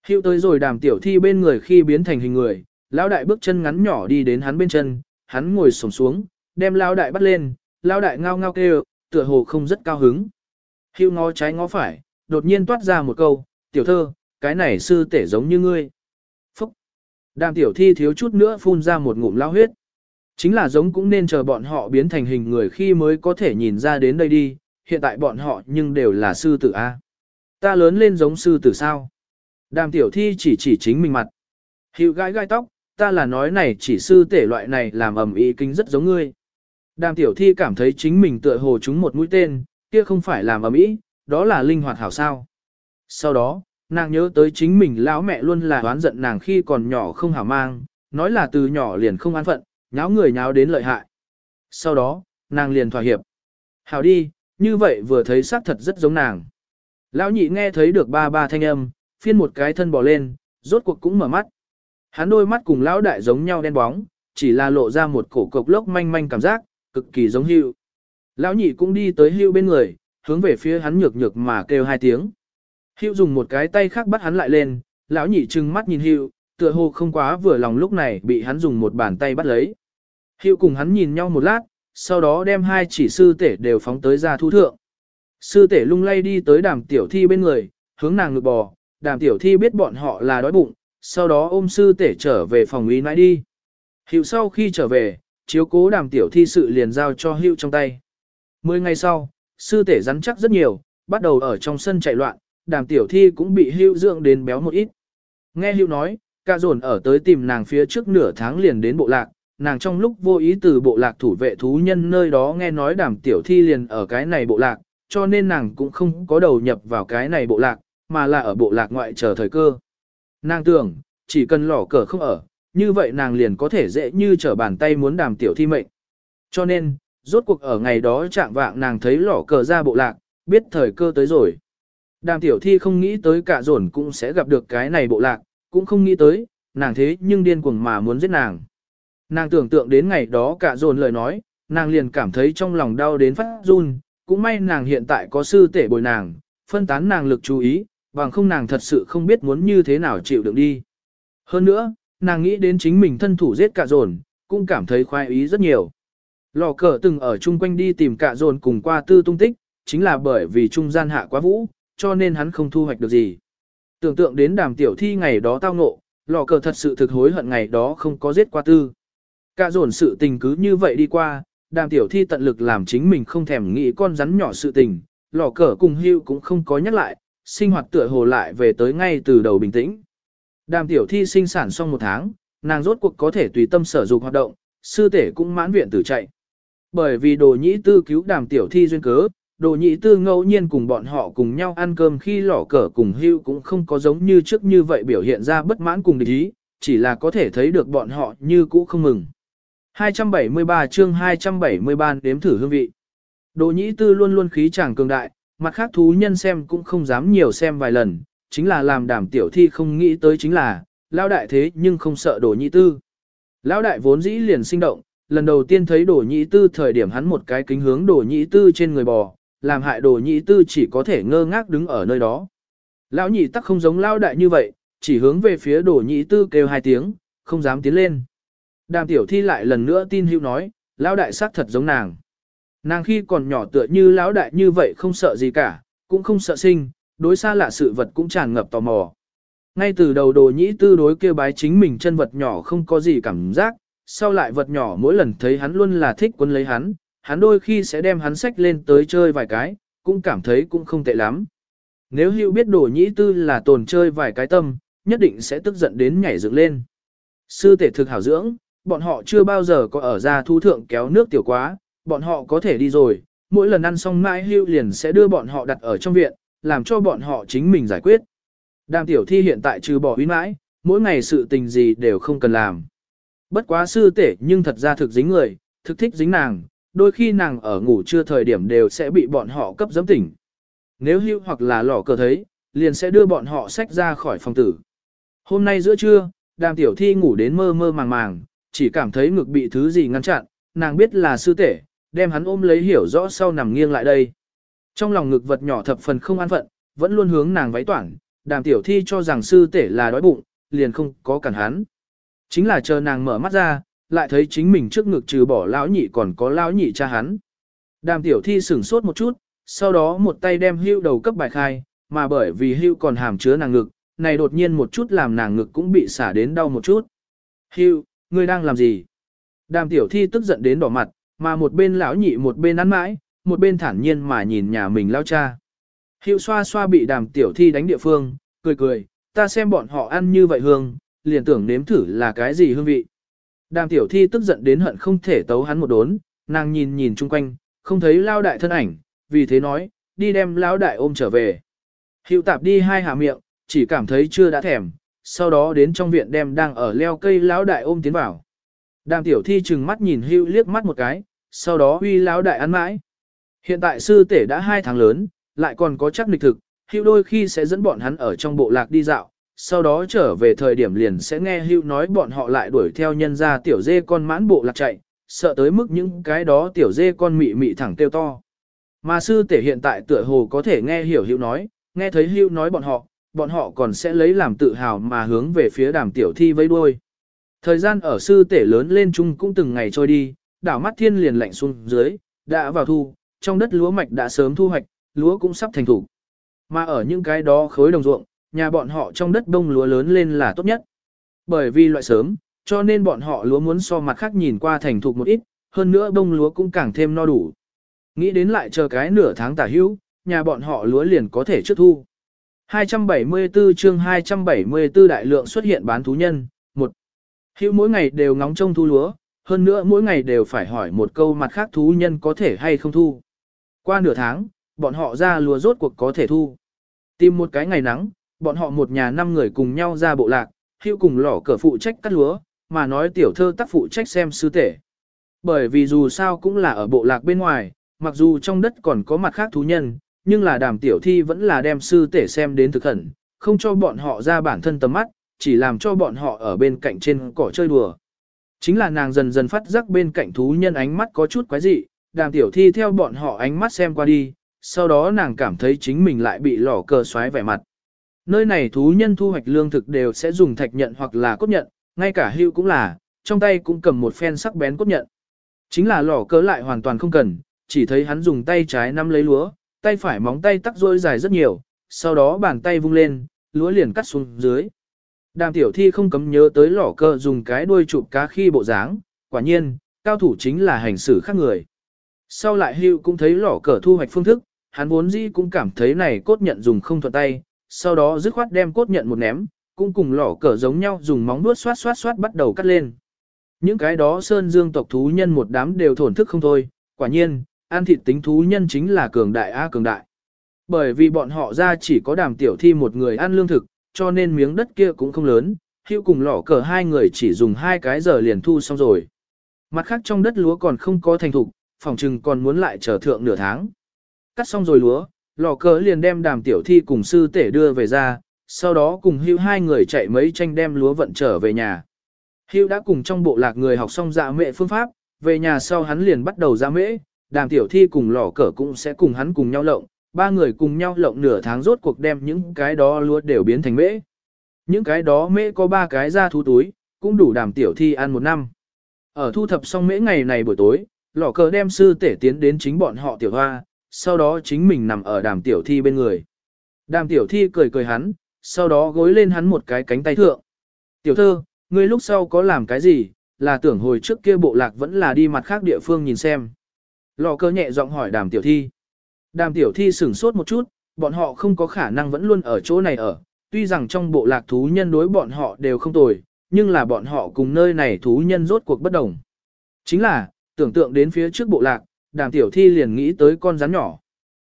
Hiệu tới rồi đàm tiểu thi bên người khi biến thành hình người, lão đại bước chân ngắn nhỏ đi đến hắn bên chân, hắn ngồi sổng xuống, đem lão đại bắt lên, lão đại ngao ngao kêu, tựa hồ không rất cao hứng. Hiệu ngó trái ngó phải, đột nhiên toát ra một câu, tiểu thơ, cái này sư tể giống như ngươi. Phúc! Đàm tiểu thi thiếu chút nữa phun ra một ngụm lao huyết. Chính là giống cũng nên chờ bọn họ biến thành hình người khi mới có thể nhìn ra đến đây đi, hiện tại bọn họ nhưng đều là sư tử A. Ta lớn lên giống sư tử sao? Đàm tiểu thi chỉ chỉ chính mình mặt. Hiệu gai gai tóc, ta là nói này chỉ sư tể loại này làm ầm ý kinh rất giống ngươi. Đàm tiểu thi cảm thấy chính mình tựa hồ chúng một mũi tên, kia không phải làm ầm ý, đó là linh hoạt hảo sao. Sau đó, nàng nhớ tới chính mình lão mẹ luôn là đoán giận nàng khi còn nhỏ không hảo mang, nói là từ nhỏ liền không an phận, nháo người nháo đến lợi hại. Sau đó, nàng liền thỏa hiệp. Hảo đi, như vậy vừa thấy xác thật rất giống nàng. Lão nhị nghe thấy được ba ba thanh âm, phiên một cái thân bò lên, rốt cuộc cũng mở mắt. Hắn đôi mắt cùng lão đại giống nhau đen bóng, chỉ là lộ ra một cổ cục lốc manh manh cảm giác, cực kỳ giống hưu. Lão nhị cũng đi tới hưu bên người, hướng về phía hắn nhược nhược mà kêu hai tiếng. Hữu dùng một cái tay khác bắt hắn lại lên, lão nhị trừng mắt nhìn Hữu, tựa hồ không quá vừa lòng lúc này bị hắn dùng một bàn tay bắt lấy. Hữu cùng hắn nhìn nhau một lát, sau đó đem hai chỉ sư tể đều phóng tới ra thu thượng. Sư tể lung lay đi tới đàm tiểu thi bên người, hướng nàng ngực bò, đàm tiểu thi biết bọn họ là đói bụng, sau đó ôm sư tể trở về phòng ý nãi đi. Hiệu sau khi trở về, chiếu cố đàm tiểu thi sự liền giao cho hiệu trong tay. Mười ngày sau, sư tể rắn chắc rất nhiều, bắt đầu ở trong sân chạy loạn, đàm tiểu thi cũng bị hưu dưỡng đến béo một ít. Nghe hưu nói, ca dồn ở tới tìm nàng phía trước nửa tháng liền đến bộ lạc, nàng trong lúc vô ý từ bộ lạc thủ vệ thú nhân nơi đó nghe nói đàm tiểu thi liền ở cái này bộ lạc, cho nên nàng cũng không có đầu nhập vào cái này bộ lạc, mà là ở bộ lạc ngoại chờ thời cơ. Nàng tưởng, chỉ cần lỏ cờ không ở, như vậy nàng liền có thể dễ như trở bàn tay muốn đàm tiểu thi mệnh. Cho nên, rốt cuộc ở ngày đó trạng vạng nàng thấy lỏ cờ ra bộ lạc, biết thời cơ tới rồi. Đàm tiểu thi không nghĩ tới cả dồn cũng sẽ gặp được cái này bộ lạc, cũng không nghĩ tới, nàng thế nhưng điên cuồng mà muốn giết nàng. Nàng tưởng tượng đến ngày đó cả dồn lời nói, nàng liền cảm thấy trong lòng đau đến phát run, cũng may nàng hiện tại có sư tể bồi nàng, phân tán nàng lực chú ý, bằng không nàng thật sự không biết muốn như thế nào chịu đựng đi. Hơn nữa, nàng nghĩ đến chính mình thân thủ giết cả dồn, cũng cảm thấy khoái ý rất nhiều. Lò cờ từng ở chung quanh đi tìm cả dồn cùng qua tư tung tích, chính là bởi vì trung gian hạ quá vũ, cho nên hắn không thu hoạch được gì. Tưởng tượng đến đàm tiểu thi ngày đó tao ngộ, lò cờ thật sự thực hối hận ngày đó không có giết qua tư. Cả dồn sự tình cứ như vậy đi qua, đàm tiểu thi tận lực làm chính mình không thèm nghĩ con rắn nhỏ sự tình, lò cờ cùng hưu cũng không có nhắc lại, sinh hoạt tựa hồ lại về tới ngay từ đầu bình tĩnh. Đàm tiểu thi sinh sản xong một tháng, nàng rốt cuộc có thể tùy tâm sở dục hoạt động, sư tể cũng mãn viện tử chạy. Bởi vì đồ nhĩ tư cứu đàm tiểu thi duyên cớ, đồ nhĩ tư ngẫu nhiên cùng bọn họ cùng nhau ăn cơm khi lỏ cờ cùng hưu cũng không có giống như trước như vậy biểu hiện ra bất mãn cùng địch ý, chỉ là có thể thấy được bọn họ như cũ không mừng. 273 chương 273 đếm thử hương vị. Đồ nhĩ tư luôn luôn khí chàng cường đại, mặt khác thú nhân xem cũng không dám nhiều xem vài lần, chính là làm đảm tiểu thi không nghĩ tới chính là, lão đại thế nhưng không sợ đồ nhĩ tư. Lão đại vốn dĩ liền sinh động, lần đầu tiên thấy đồ nhĩ tư thời điểm hắn một cái kính hướng đồ nhĩ tư trên người bò, làm hại đồ nhĩ tư chỉ có thể ngơ ngác đứng ở nơi đó. Lão nhị tắc không giống lão đại như vậy, chỉ hướng về phía đồ nhĩ tư kêu hai tiếng, không dám tiến lên. Đàm tiểu thi lại lần nữa tin hữu nói, lão đại xác thật giống nàng. Nàng khi còn nhỏ tựa như lão đại như vậy không sợ gì cả, cũng không sợ sinh, đối xa lạ sự vật cũng tràn ngập tò mò. Ngay từ đầu đồ nhĩ tư đối kêu bái chính mình chân vật nhỏ không có gì cảm giác, sau lại vật nhỏ mỗi lần thấy hắn luôn là thích quân lấy hắn, hắn đôi khi sẽ đem hắn sách lên tới chơi vài cái, cũng cảm thấy cũng không tệ lắm. Nếu hữu biết đồ nhĩ tư là tồn chơi vài cái tâm, nhất định sẽ tức giận đến nhảy dựng lên. Sư tể thực hảo dưỡng, bọn họ chưa bao giờ có ở ra thu thượng kéo nước tiểu quá, bọn họ có thể đi rồi, mỗi lần ăn xong mãi hưu liền sẽ đưa bọn họ đặt ở trong viện, làm cho bọn họ chính mình giải quyết. Đàm tiểu thi hiện tại trừ bỏ uy mãi, mỗi ngày sự tình gì đều không cần làm. Bất quá sư tể nhưng thật ra thực dính người, thực thích dính nàng, đôi khi nàng ở ngủ trưa thời điểm đều sẽ bị bọn họ cấp giấm tỉnh. Nếu hưu hoặc là lỏ cờ thấy, liền sẽ đưa bọn họ sách ra khỏi phòng tử. Hôm nay giữa trưa, đàm tiểu thi ngủ đến mơ mơ màng màng, chỉ cảm thấy ngực bị thứ gì ngăn chặn, nàng biết là sư tể, đem hắn ôm lấy hiểu rõ sau nằm nghiêng lại đây. Trong lòng ngực vật nhỏ thập phần không an phận, vẫn luôn hướng nàng váy toản, đàm tiểu thi cho rằng sư tể là đói bụng, liền không có cản hắn. Chính là chờ nàng mở mắt ra, lại thấy chính mình trước ngực trừ bỏ lão nhị còn có lão nhị cha hắn. Đàm tiểu thi sửng sốt một chút, sau đó một tay đem hưu đầu cấp bài khai, mà bởi vì hưu còn hàm chứa nàng ngực, này đột nhiên một chút làm nàng ngực cũng bị xả đến đau một chút. Hưu, ngươi đang làm gì? Đàm tiểu thi tức giận đến đỏ mặt, mà một bên lão nhị một bên ăn mãi, một bên thản nhiên mà nhìn nhà mình lao cha. hưu xoa xoa bị đàm tiểu thi đánh địa phương, cười cười, ta xem bọn họ ăn như vậy hương, liền tưởng nếm thử là cái gì hương vị. Đàm tiểu thi tức giận đến hận không thể tấu hắn một đốn, nàng nhìn nhìn chung quanh, không thấy lao đại thân ảnh, vì thế nói, đi đem lao đại ôm trở về. Hiệu tạp đi hai hạ miệng, chỉ cảm thấy chưa đã thèm, sau đó đến trong viện đem đang ở leo cây lão đại ôm tiến vào. Đàm tiểu thi chừng mắt nhìn hưu liếc mắt một cái, sau đó huy lão đại ăn mãi. Hiện tại sư tể đã hai tháng lớn, lại còn có chắc lịch thực, hưu đôi khi sẽ dẫn bọn hắn ở trong bộ lạc đi dạo, sau đó trở về thời điểm liền sẽ nghe hưu nói bọn họ lại đuổi theo nhân ra tiểu dê con mãn bộ lạc chạy, sợ tới mức những cái đó tiểu dê con mị mị thẳng tiêu to. Mà sư tể hiện tại tựa hồ có thể nghe hiểu hưu nói, nghe thấy hưu nói bọn họ, bọn họ còn sẽ lấy làm tự hào mà hướng về phía đàm tiểu thi vây đuôi. Thời gian ở sư tể lớn lên chung cũng từng ngày trôi đi, đảo mắt thiên liền lạnh xuống dưới, đã vào thu, trong đất lúa mạch đã sớm thu hoạch, lúa cũng sắp thành thủ. Mà ở những cái đó khối đồng ruộng, nhà bọn họ trong đất đông lúa lớn lên là tốt nhất. Bởi vì loại sớm, cho nên bọn họ lúa muốn so mặt khác nhìn qua thành thục một ít, hơn nữa đông lúa cũng càng thêm no đủ. Nghĩ đến lại chờ cái nửa tháng tả hữu, nhà bọn họ lúa liền có thể trước thu. 274 chương 274 đại lượng xuất hiện bán thú nhân, một Hữu mỗi ngày đều ngóng trông thu lúa, hơn nữa mỗi ngày đều phải hỏi một câu mặt khác thú nhân có thể hay không thu. Qua nửa tháng, bọn họ ra lúa rốt cuộc có thể thu. Tìm một cái ngày nắng, bọn họ một nhà năm người cùng nhau ra bộ lạc, hữu cùng lỏ cờ phụ trách cắt lúa, mà nói tiểu thơ tác phụ trách xem sư tể. Bởi vì dù sao cũng là ở bộ lạc bên ngoài, mặc dù trong đất còn có mặt khác thú nhân, nhưng là đàm tiểu thi vẫn là đem sư tể xem đến thực khẩn, không cho bọn họ ra bản thân tầm mắt, chỉ làm cho bọn họ ở bên cạnh trên cỏ chơi đùa. Chính là nàng dần dần phát giác bên cạnh thú nhân ánh mắt có chút quái dị, đàm tiểu thi theo bọn họ ánh mắt xem qua đi, sau đó nàng cảm thấy chính mình lại bị lỏ cờ xoáy vẻ mặt. Nơi này thú nhân thu hoạch lương thực đều sẽ dùng thạch nhận hoặc là cốt nhận, ngay cả hưu cũng là, trong tay cũng cầm một phen sắc bén cốt nhận. Chính là lỏ cờ lại hoàn toàn không cần, chỉ thấy hắn dùng tay trái nắm lấy lúa, tay phải móng tay tắc rôi dài rất nhiều, sau đó bàn tay vung lên, lúa liền cắt xuống dưới. Đàm tiểu thi không cấm nhớ tới lỏ cơ dùng cái đuôi chụp cá khi bộ dáng, quả nhiên, cao thủ chính là hành xử khác người. Sau lại hưu cũng thấy lỏ cờ thu hoạch phương thức, hắn vốn dĩ cũng cảm thấy này cốt nhận dùng không thuận tay, sau đó dứt khoát đem cốt nhận một ném, cũng cùng lỏ cờ giống nhau dùng móng vuốt xoát xoát xoát bắt đầu cắt lên. Những cái đó sơn dương tộc thú nhân một đám đều thổn thức không thôi, quả nhiên, ăn thịt tính thú nhân chính là cường đại a cường đại. Bởi vì bọn họ ra chỉ có đàm tiểu thi một người ăn lương thực, cho nên miếng đất kia cũng không lớn, hữu cùng lỏ cờ hai người chỉ dùng hai cái giờ liền thu xong rồi. Mặt khác trong đất lúa còn không có thành thục, phòng trừng còn muốn lại chờ thượng nửa tháng. Cắt xong rồi lúa, lò cờ liền đem đàm tiểu thi cùng sư tể đưa về ra, sau đó cùng Hưu hai người chạy mấy tranh đem lúa vận trở về nhà. Hưu đã cùng trong bộ lạc người học xong dạ mệ phương pháp, về nhà sau hắn liền bắt đầu dạ mễ, đàm tiểu thi cùng lò cờ cũng sẽ cùng hắn cùng nhau lộng, ba người cùng nhau lộng nửa tháng rốt cuộc đem những cái đó lúa đều biến thành mễ. Những cái đó mễ có ba cái ra thú túi, cũng đủ đàm tiểu thi ăn một năm. Ở thu thập xong mễ ngày này buổi tối, lò cờ đem sư tể tiến đến chính bọn họ tiểu hoa, sau đó chính mình nằm ở đàm tiểu thi bên người. Đàm tiểu thi cười cười hắn, sau đó gối lên hắn một cái cánh tay thượng. Tiểu thơ, ngươi lúc sau có làm cái gì, là tưởng hồi trước kia bộ lạc vẫn là đi mặt khác địa phương nhìn xem. Lò cơ nhẹ giọng hỏi đàm tiểu thi. Đàm tiểu thi sửng sốt một chút, bọn họ không có khả năng vẫn luôn ở chỗ này ở, tuy rằng trong bộ lạc thú nhân đối bọn họ đều không tồi, nhưng là bọn họ cùng nơi này thú nhân rốt cuộc bất đồng. Chính là, tưởng tượng đến phía trước bộ lạc, đàm tiểu thi liền nghĩ tới con rắn nhỏ.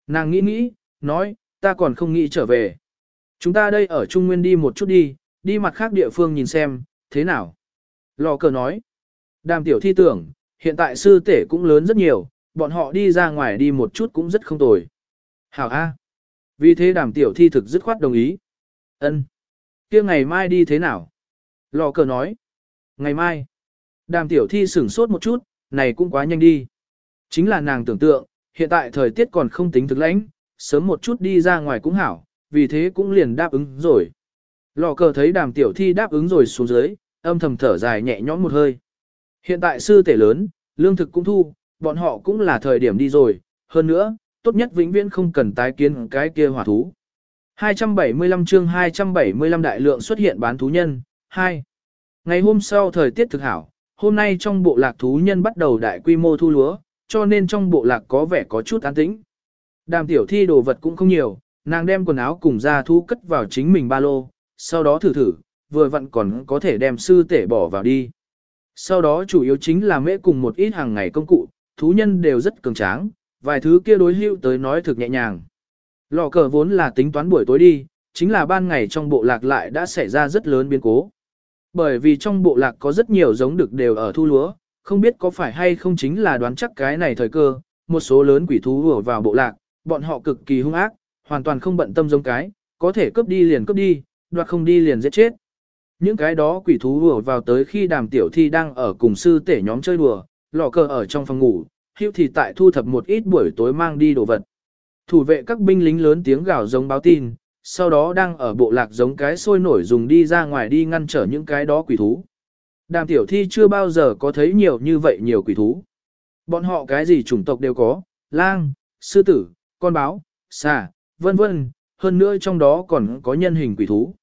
Nàng nghĩ nghĩ, nói, ta còn không nghĩ trở về. Chúng ta đây ở Trung Nguyên đi một chút đi, đi mặt khác địa phương nhìn xem, thế nào? Lò cờ nói. Đàm tiểu thi tưởng, hiện tại sư tể cũng lớn rất nhiều, bọn họ đi ra ngoài đi một chút cũng rất không tồi. Hảo A. Vì thế đàm tiểu thi thực dứt khoát đồng ý. ân kia ngày mai đi thế nào? Lò cờ nói. Ngày mai. Đàm tiểu thi sửng sốt một chút, này cũng quá nhanh đi. Chính là nàng tưởng tượng, hiện tại thời tiết còn không tính thực lãnh, sớm một chút đi ra ngoài cũng hảo, vì thế cũng liền đáp ứng rồi. Lò cờ thấy đàm tiểu thi đáp ứng rồi xuống dưới, âm thầm thở dài nhẹ nhõm một hơi. Hiện tại sư tể lớn, lương thực cũng thu, bọn họ cũng là thời điểm đi rồi, hơn nữa, tốt nhất vĩnh viễn không cần tái kiến cái kia hỏa thú. 275 chương 275 đại lượng xuất hiện bán thú nhân, 2. Ngày hôm sau thời tiết thực hảo, hôm nay trong bộ lạc thú nhân bắt đầu đại quy mô thu lúa, cho nên trong bộ lạc có vẻ có chút an tĩnh. Đàm tiểu thi đồ vật cũng không nhiều, nàng đem quần áo cùng ra thú cất vào chính mình ba lô, sau đó thử thử, vừa vặn còn có thể đem sư tể bỏ vào đi. Sau đó chủ yếu chính là mễ cùng một ít hàng ngày công cụ, thú nhân đều rất cường tráng, vài thứ kia đối hữu tới nói thực nhẹ nhàng. Lò cờ vốn là tính toán buổi tối đi, chính là ban ngày trong bộ lạc lại đã xảy ra rất lớn biến cố. Bởi vì trong bộ lạc có rất nhiều giống được đều ở thu lúa, không biết có phải hay không chính là đoán chắc cái này thời cơ, một số lớn quỷ thú vừa vào bộ lạc, bọn họ cực kỳ hung ác, hoàn toàn không bận tâm giống cái, có thể cướp đi liền cướp đi, đoạt không đi liền giết chết. Những cái đó quỷ thú vừa vào tới khi đàm tiểu thi đang ở cùng sư tể nhóm chơi đùa, lò cờ ở trong phòng ngủ, hữu thì tại thu thập một ít buổi tối mang đi đồ vật. Thủ vệ các binh lính lớn tiếng gào giống báo tin, sau đó đang ở bộ lạc giống cái sôi nổi dùng đi ra ngoài đi ngăn trở những cái đó quỷ thú. Đàm tiểu thi chưa bao giờ có thấy nhiều như vậy nhiều quỷ thú. Bọn họ cái gì chủng tộc đều có, lang, sư tử, con báo, xà, vân vân, hơn nữa trong đó còn có nhân hình quỷ thú.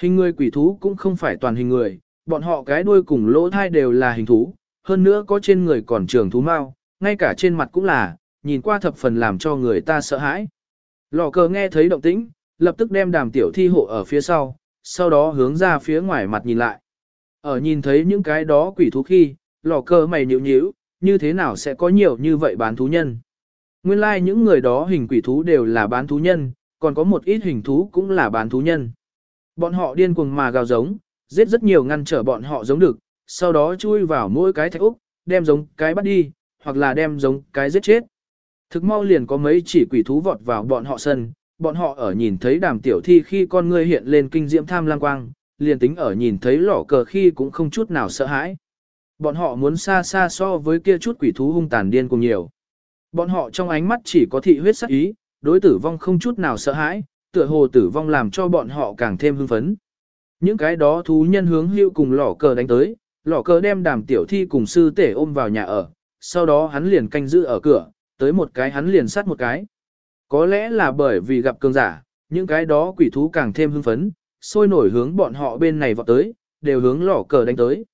Hình người quỷ thú cũng không phải toàn hình người, bọn họ cái đuôi cùng lỗ thai đều là hình thú, hơn nữa có trên người còn trường thú mau, ngay cả trên mặt cũng là, nhìn qua thập phần làm cho người ta sợ hãi. Lò cờ nghe thấy động tĩnh, lập tức đem đàm tiểu thi hộ ở phía sau, sau đó hướng ra phía ngoài mặt nhìn lại. Ở nhìn thấy những cái đó quỷ thú khi, lò cơ mày nhíu nhíu, như thế nào sẽ có nhiều như vậy bán thú nhân. Nguyên lai like những người đó hình quỷ thú đều là bán thú nhân, còn có một ít hình thú cũng là bán thú nhân. Bọn họ điên cuồng mà gào giống, giết rất nhiều ngăn trở bọn họ giống được, sau đó chui vào mỗi cái thạch úc, đem giống cái bắt đi, hoặc là đem giống cái giết chết. Thực mau liền có mấy chỉ quỷ thú vọt vào bọn họ sân, bọn họ ở nhìn thấy đàm tiểu thi khi con ngươi hiện lên kinh diễm tham lang quang, liền tính ở nhìn thấy lỏ cờ khi cũng không chút nào sợ hãi. Bọn họ muốn xa xa so với kia chút quỷ thú hung tàn điên cùng nhiều. Bọn họ trong ánh mắt chỉ có thị huyết sắc ý, đối tử vong không chút nào sợ hãi, tựa hồ tử vong làm cho bọn họ càng thêm hưng phấn. Những cái đó thú nhân hướng hưu cùng lỏ cờ đánh tới, lỏ cờ đem đàm tiểu thi cùng sư tể ôm vào nhà ở, sau đó hắn liền canh giữ ở cửa, tới một cái hắn liền sát một cái. Có lẽ là bởi vì gặp cường giả, những cái đó quỷ thú càng thêm hưng phấn, sôi nổi hướng bọn họ bên này vọt tới, đều hướng lỏ cờ đánh tới.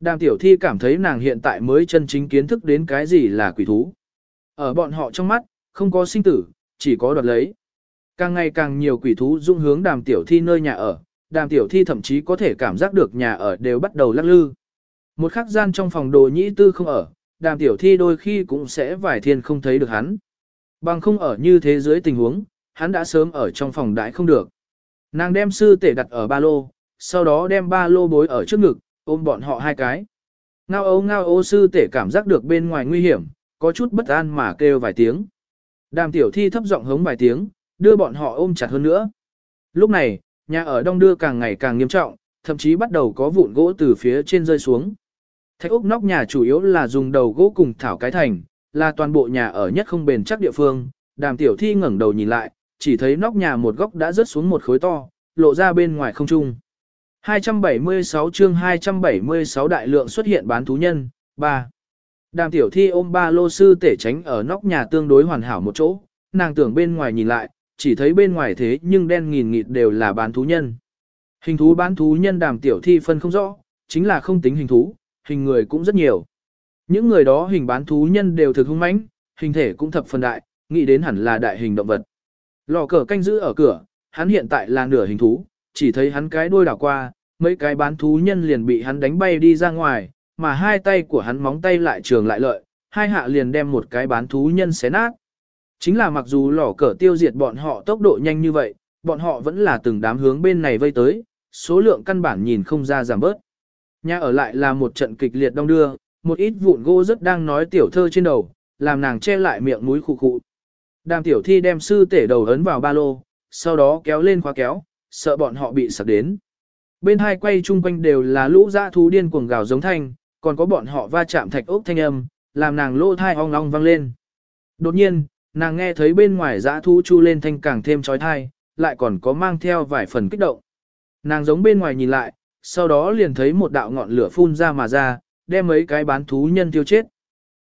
Đàm tiểu thi cảm thấy nàng hiện tại mới chân chính kiến thức đến cái gì là quỷ thú. Ở bọn họ trong mắt, không có sinh tử, chỉ có đoạt lấy. Càng ngày càng nhiều quỷ thú dung hướng đàm tiểu thi nơi nhà ở, đàm tiểu thi thậm chí có thể cảm giác được nhà ở đều bắt đầu lắc lư. Một khắc gian trong phòng đồ nhĩ tư không ở, đàm tiểu thi đôi khi cũng sẽ vài thiên không thấy được hắn. Bằng không ở như thế giới tình huống, hắn đã sớm ở trong phòng đãi không được. Nàng đem sư tể đặt ở ba lô, sau đó đem ba lô bối ở trước ngực, ôm bọn họ hai cái. Ngao ấu ngao ô sư tể cảm giác được bên ngoài nguy hiểm, có chút bất an mà kêu vài tiếng. Đàm tiểu thi thấp giọng hống vài tiếng, đưa bọn họ ôm chặt hơn nữa. Lúc này, nhà ở đông đưa càng ngày càng nghiêm trọng, thậm chí bắt đầu có vụn gỗ từ phía trên rơi xuống. Thạch úc nóc nhà chủ yếu là dùng đầu gỗ cùng thảo cái thành, là toàn bộ nhà ở nhất không bền chắc địa phương. Đàm tiểu thi ngẩng đầu nhìn lại, chỉ thấy nóc nhà một góc đã rớt xuống một khối to, lộ ra bên ngoài không trung. 276 chương 276 đại lượng xuất hiện bán thú nhân, 3. Đàm tiểu thi ôm ba lô sư tể tránh ở nóc nhà tương đối hoàn hảo một chỗ, nàng tưởng bên ngoài nhìn lại, chỉ thấy bên ngoài thế nhưng đen nghìn nghịt đều là bán thú nhân. Hình thú bán thú nhân đàm tiểu thi phân không rõ, chính là không tính hình thú, hình người cũng rất nhiều. Những người đó hình bán thú nhân đều thực hung mãnh, hình thể cũng thập phần đại, nghĩ đến hẳn là đại hình động vật. Lò cờ canh giữ ở cửa, hắn hiện tại là nửa hình thú, chỉ thấy hắn cái đuôi đảo qua, mấy cái bán thú nhân liền bị hắn đánh bay đi ra ngoài, mà hai tay của hắn móng tay lại trường lại lợi, hai hạ liền đem một cái bán thú nhân xé nát. Chính là mặc dù lò cờ tiêu diệt bọn họ tốc độ nhanh như vậy, bọn họ vẫn là từng đám hướng bên này vây tới, số lượng căn bản nhìn không ra giảm bớt. Nhà ở lại là một trận kịch liệt đông đưa, một ít vụn gỗ rất đang nói tiểu thơ trên đầu, làm nàng che lại miệng mũi khụ khụ. Đàm tiểu thi đem sư tể đầu ấn vào ba lô, sau đó kéo lên khóa kéo, sợ bọn họ bị sạc đến. Bên hai quay chung quanh đều là lũ dã thú điên cuồng gào giống thanh, còn có bọn họ va chạm thạch ốc thanh âm, làm nàng lỗ thai ong ong vang lên. Đột nhiên, nàng nghe thấy bên ngoài dã thú chu lên thanh càng thêm trói thai, lại còn có mang theo vài phần kích động. Nàng giống bên ngoài nhìn lại, sau đó liền thấy một đạo ngọn lửa phun ra mà ra, đem mấy cái bán thú nhân tiêu chết.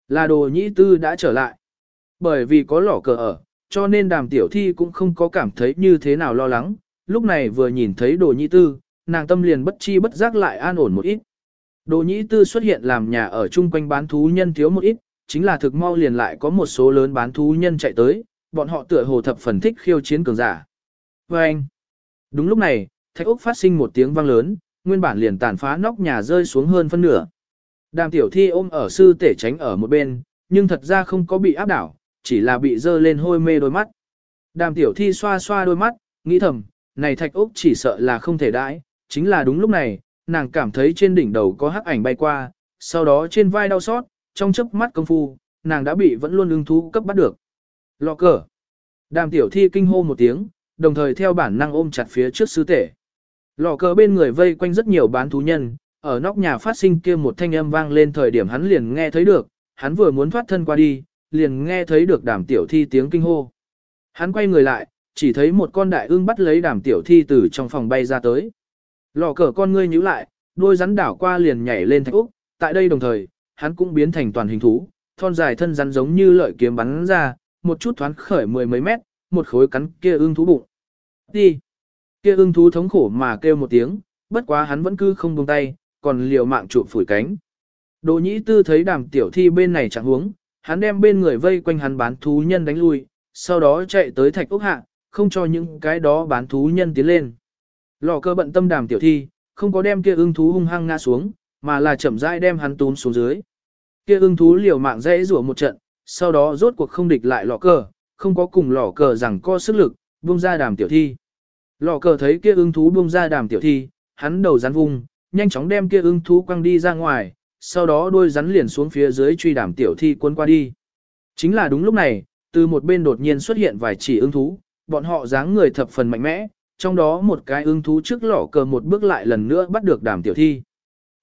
Là đồ nhĩ tư đã trở lại. Bởi vì có lỏ cờ ở, cho nên đàm tiểu thi cũng không có cảm thấy như thế nào lo lắng, lúc này vừa nhìn thấy đồ nhĩ tư, nàng tâm liền bất chi bất giác lại an ổn một ít. Đồ nhĩ tư xuất hiện làm nhà ở chung quanh bán thú nhân thiếu một ít, chính là thực mau liền lại có một số lớn bán thú nhân chạy tới, bọn họ tựa hồ thập phần thích khiêu chiến cường giả. Và anh, đúng lúc này, thạch úc phát sinh một tiếng vang lớn, nguyên bản liền tàn phá nóc nhà rơi xuống hơn phân nửa. Đàm tiểu thi ôm ở sư tể tránh ở một bên, nhưng thật ra không có bị áp đảo, chỉ là bị dơ lên hôi mê đôi mắt. Đàm tiểu thi xoa xoa đôi mắt, nghĩ thầm, này thạch úc chỉ sợ là không thể đãi, chính là đúng lúc này, nàng cảm thấy trên đỉnh đầu có hắc ảnh bay qua, sau đó trên vai đau xót, trong chớp mắt công phu, nàng đã bị vẫn luôn ưng thú cấp bắt được. Lọ cờ. Đàm tiểu thi kinh hô một tiếng, đồng thời theo bản năng ôm chặt phía trước sư tể. Lọ cờ bên người vây quanh rất nhiều bán thú nhân, ở nóc nhà phát sinh kia một thanh âm vang lên thời điểm hắn liền nghe thấy được, hắn vừa muốn thoát thân qua đi, liền nghe thấy được đàm tiểu thi tiếng kinh hô. Hắn quay người lại, chỉ thấy một con đại ương bắt lấy đàm tiểu thi từ trong phòng bay ra tới. Lò cờ con ngươi nhíu lại, đôi rắn đảo qua liền nhảy lên thạch úc, tại đây đồng thời, hắn cũng biến thành toàn hình thú, thon dài thân rắn giống như lợi kiếm bắn ra, một chút thoáng khởi mười mấy mét, một khối cắn kia ương thú bụng. Đi! Kia ương thú thống khổ mà kêu một tiếng, bất quá hắn vẫn cứ không buông tay, còn liều mạng trụ phủi cánh. Đồ nhĩ tư thấy đàm tiểu thi bên này chẳng huống, hắn đem bên người vây quanh hắn bán thú nhân đánh lui, sau đó chạy tới thạch ốc hạ, không cho những cái đó bán thú nhân tiến lên. Lò cơ bận tâm đàm tiểu thi, không có đem kia ưng thú hung hăng ngã xuống, mà là chậm rãi đem hắn túm xuống dưới. Kia ưng thú liều mạng dãy rủa một trận, sau đó rốt cuộc không địch lại lò cờ, không có cùng lò cờ rằng co sức lực, buông ra đàm tiểu thi. Lò cờ thấy kia ưng thú buông ra đàm tiểu thi, hắn đầu rắn vung, nhanh chóng đem kia ưng thú quăng đi ra ngoài, sau đó đôi rắn liền xuống phía dưới truy đàm tiểu thi quân qua đi. Chính là đúng lúc này, từ một bên đột nhiên xuất hiện vài chỉ ưng thú, bọn họ dáng người thập phần mạnh mẽ, trong đó một cái ưng thú trước lỏ cờ một bước lại lần nữa bắt được đàm tiểu thi.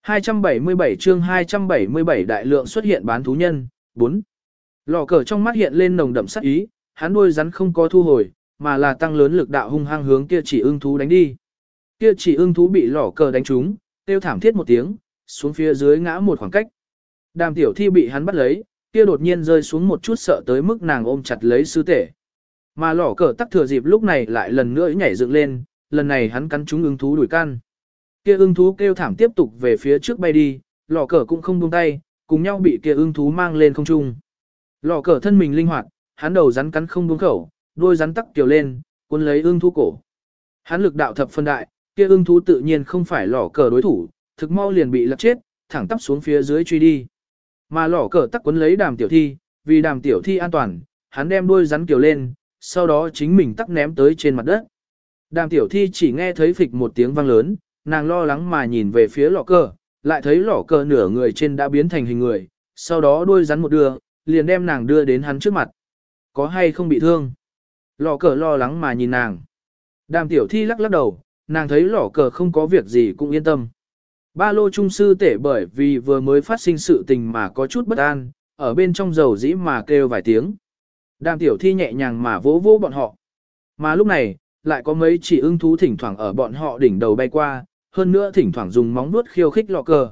277 chương 277 đại lượng xuất hiện bán thú nhân, 4. Lò cờ trong mắt hiện lên nồng đậm sắc ý, hắn đuôi rắn không có thu hồi, mà là tăng lớn lực đạo hung hăng hướng kia chỉ ưng thú đánh đi. Kia chỉ ưng thú bị lò cờ đánh trúng, tiêu thảm thiết một tiếng, xuống phía dưới ngã một khoảng cách. Đàm tiểu thi bị hắn bắt lấy, kia đột nhiên rơi xuống một chút sợ tới mức nàng ôm chặt lấy sư tể. Mà lỏ cờ tắc thừa dịp lúc này lại lần nữa nhảy dựng lên, lần này hắn cắn trúng ưng thú đuổi can. Kia ưng thú kêu thảm tiếp tục về phía trước bay đi, lỏ cờ cũng không buông tay, cùng nhau bị kia ưng thú mang lên không trung. Lỏ cờ thân mình linh hoạt, hắn đầu rắn cắn không buông khẩu, đôi rắn tắc tiểu lên, cuốn lấy ưng thú cổ. Hắn lực đạo thập phân đại, kia ưng thú tự nhiên không phải lỏ cờ đối thủ, thực mau liền bị lật chết, thẳng tắp xuống phía dưới truy đi. Mà lỏ cờ tắc cuốn lấy đàm tiểu thi, vì đàm tiểu thi an toàn, hắn đem đuôi rắn kiều lên, sau đó chính mình tắc ném tới trên mặt đất. Đàm tiểu thi chỉ nghe thấy phịch một tiếng vang lớn, nàng lo lắng mà nhìn về phía lọ cờ, lại thấy lọ cờ nửa người trên đã biến thành hình người, sau đó đuôi rắn một đưa, liền đem nàng đưa đến hắn trước mặt. Có hay không bị thương? Lọ cờ lo lắng mà nhìn nàng. Đàm tiểu thi lắc lắc đầu, nàng thấy lọ cờ không có việc gì cũng yên tâm. Ba lô trung sư tể bởi vì vừa mới phát sinh sự tình mà có chút bất an, ở bên trong dầu dĩ mà kêu vài tiếng. Đàm tiểu thi nhẹ nhàng mà vỗ vỗ bọn họ. Mà lúc này, lại có mấy chỉ ưng thú thỉnh thoảng ở bọn họ đỉnh đầu bay qua, hơn nữa thỉnh thoảng dùng móng vuốt khiêu khích lò cờ.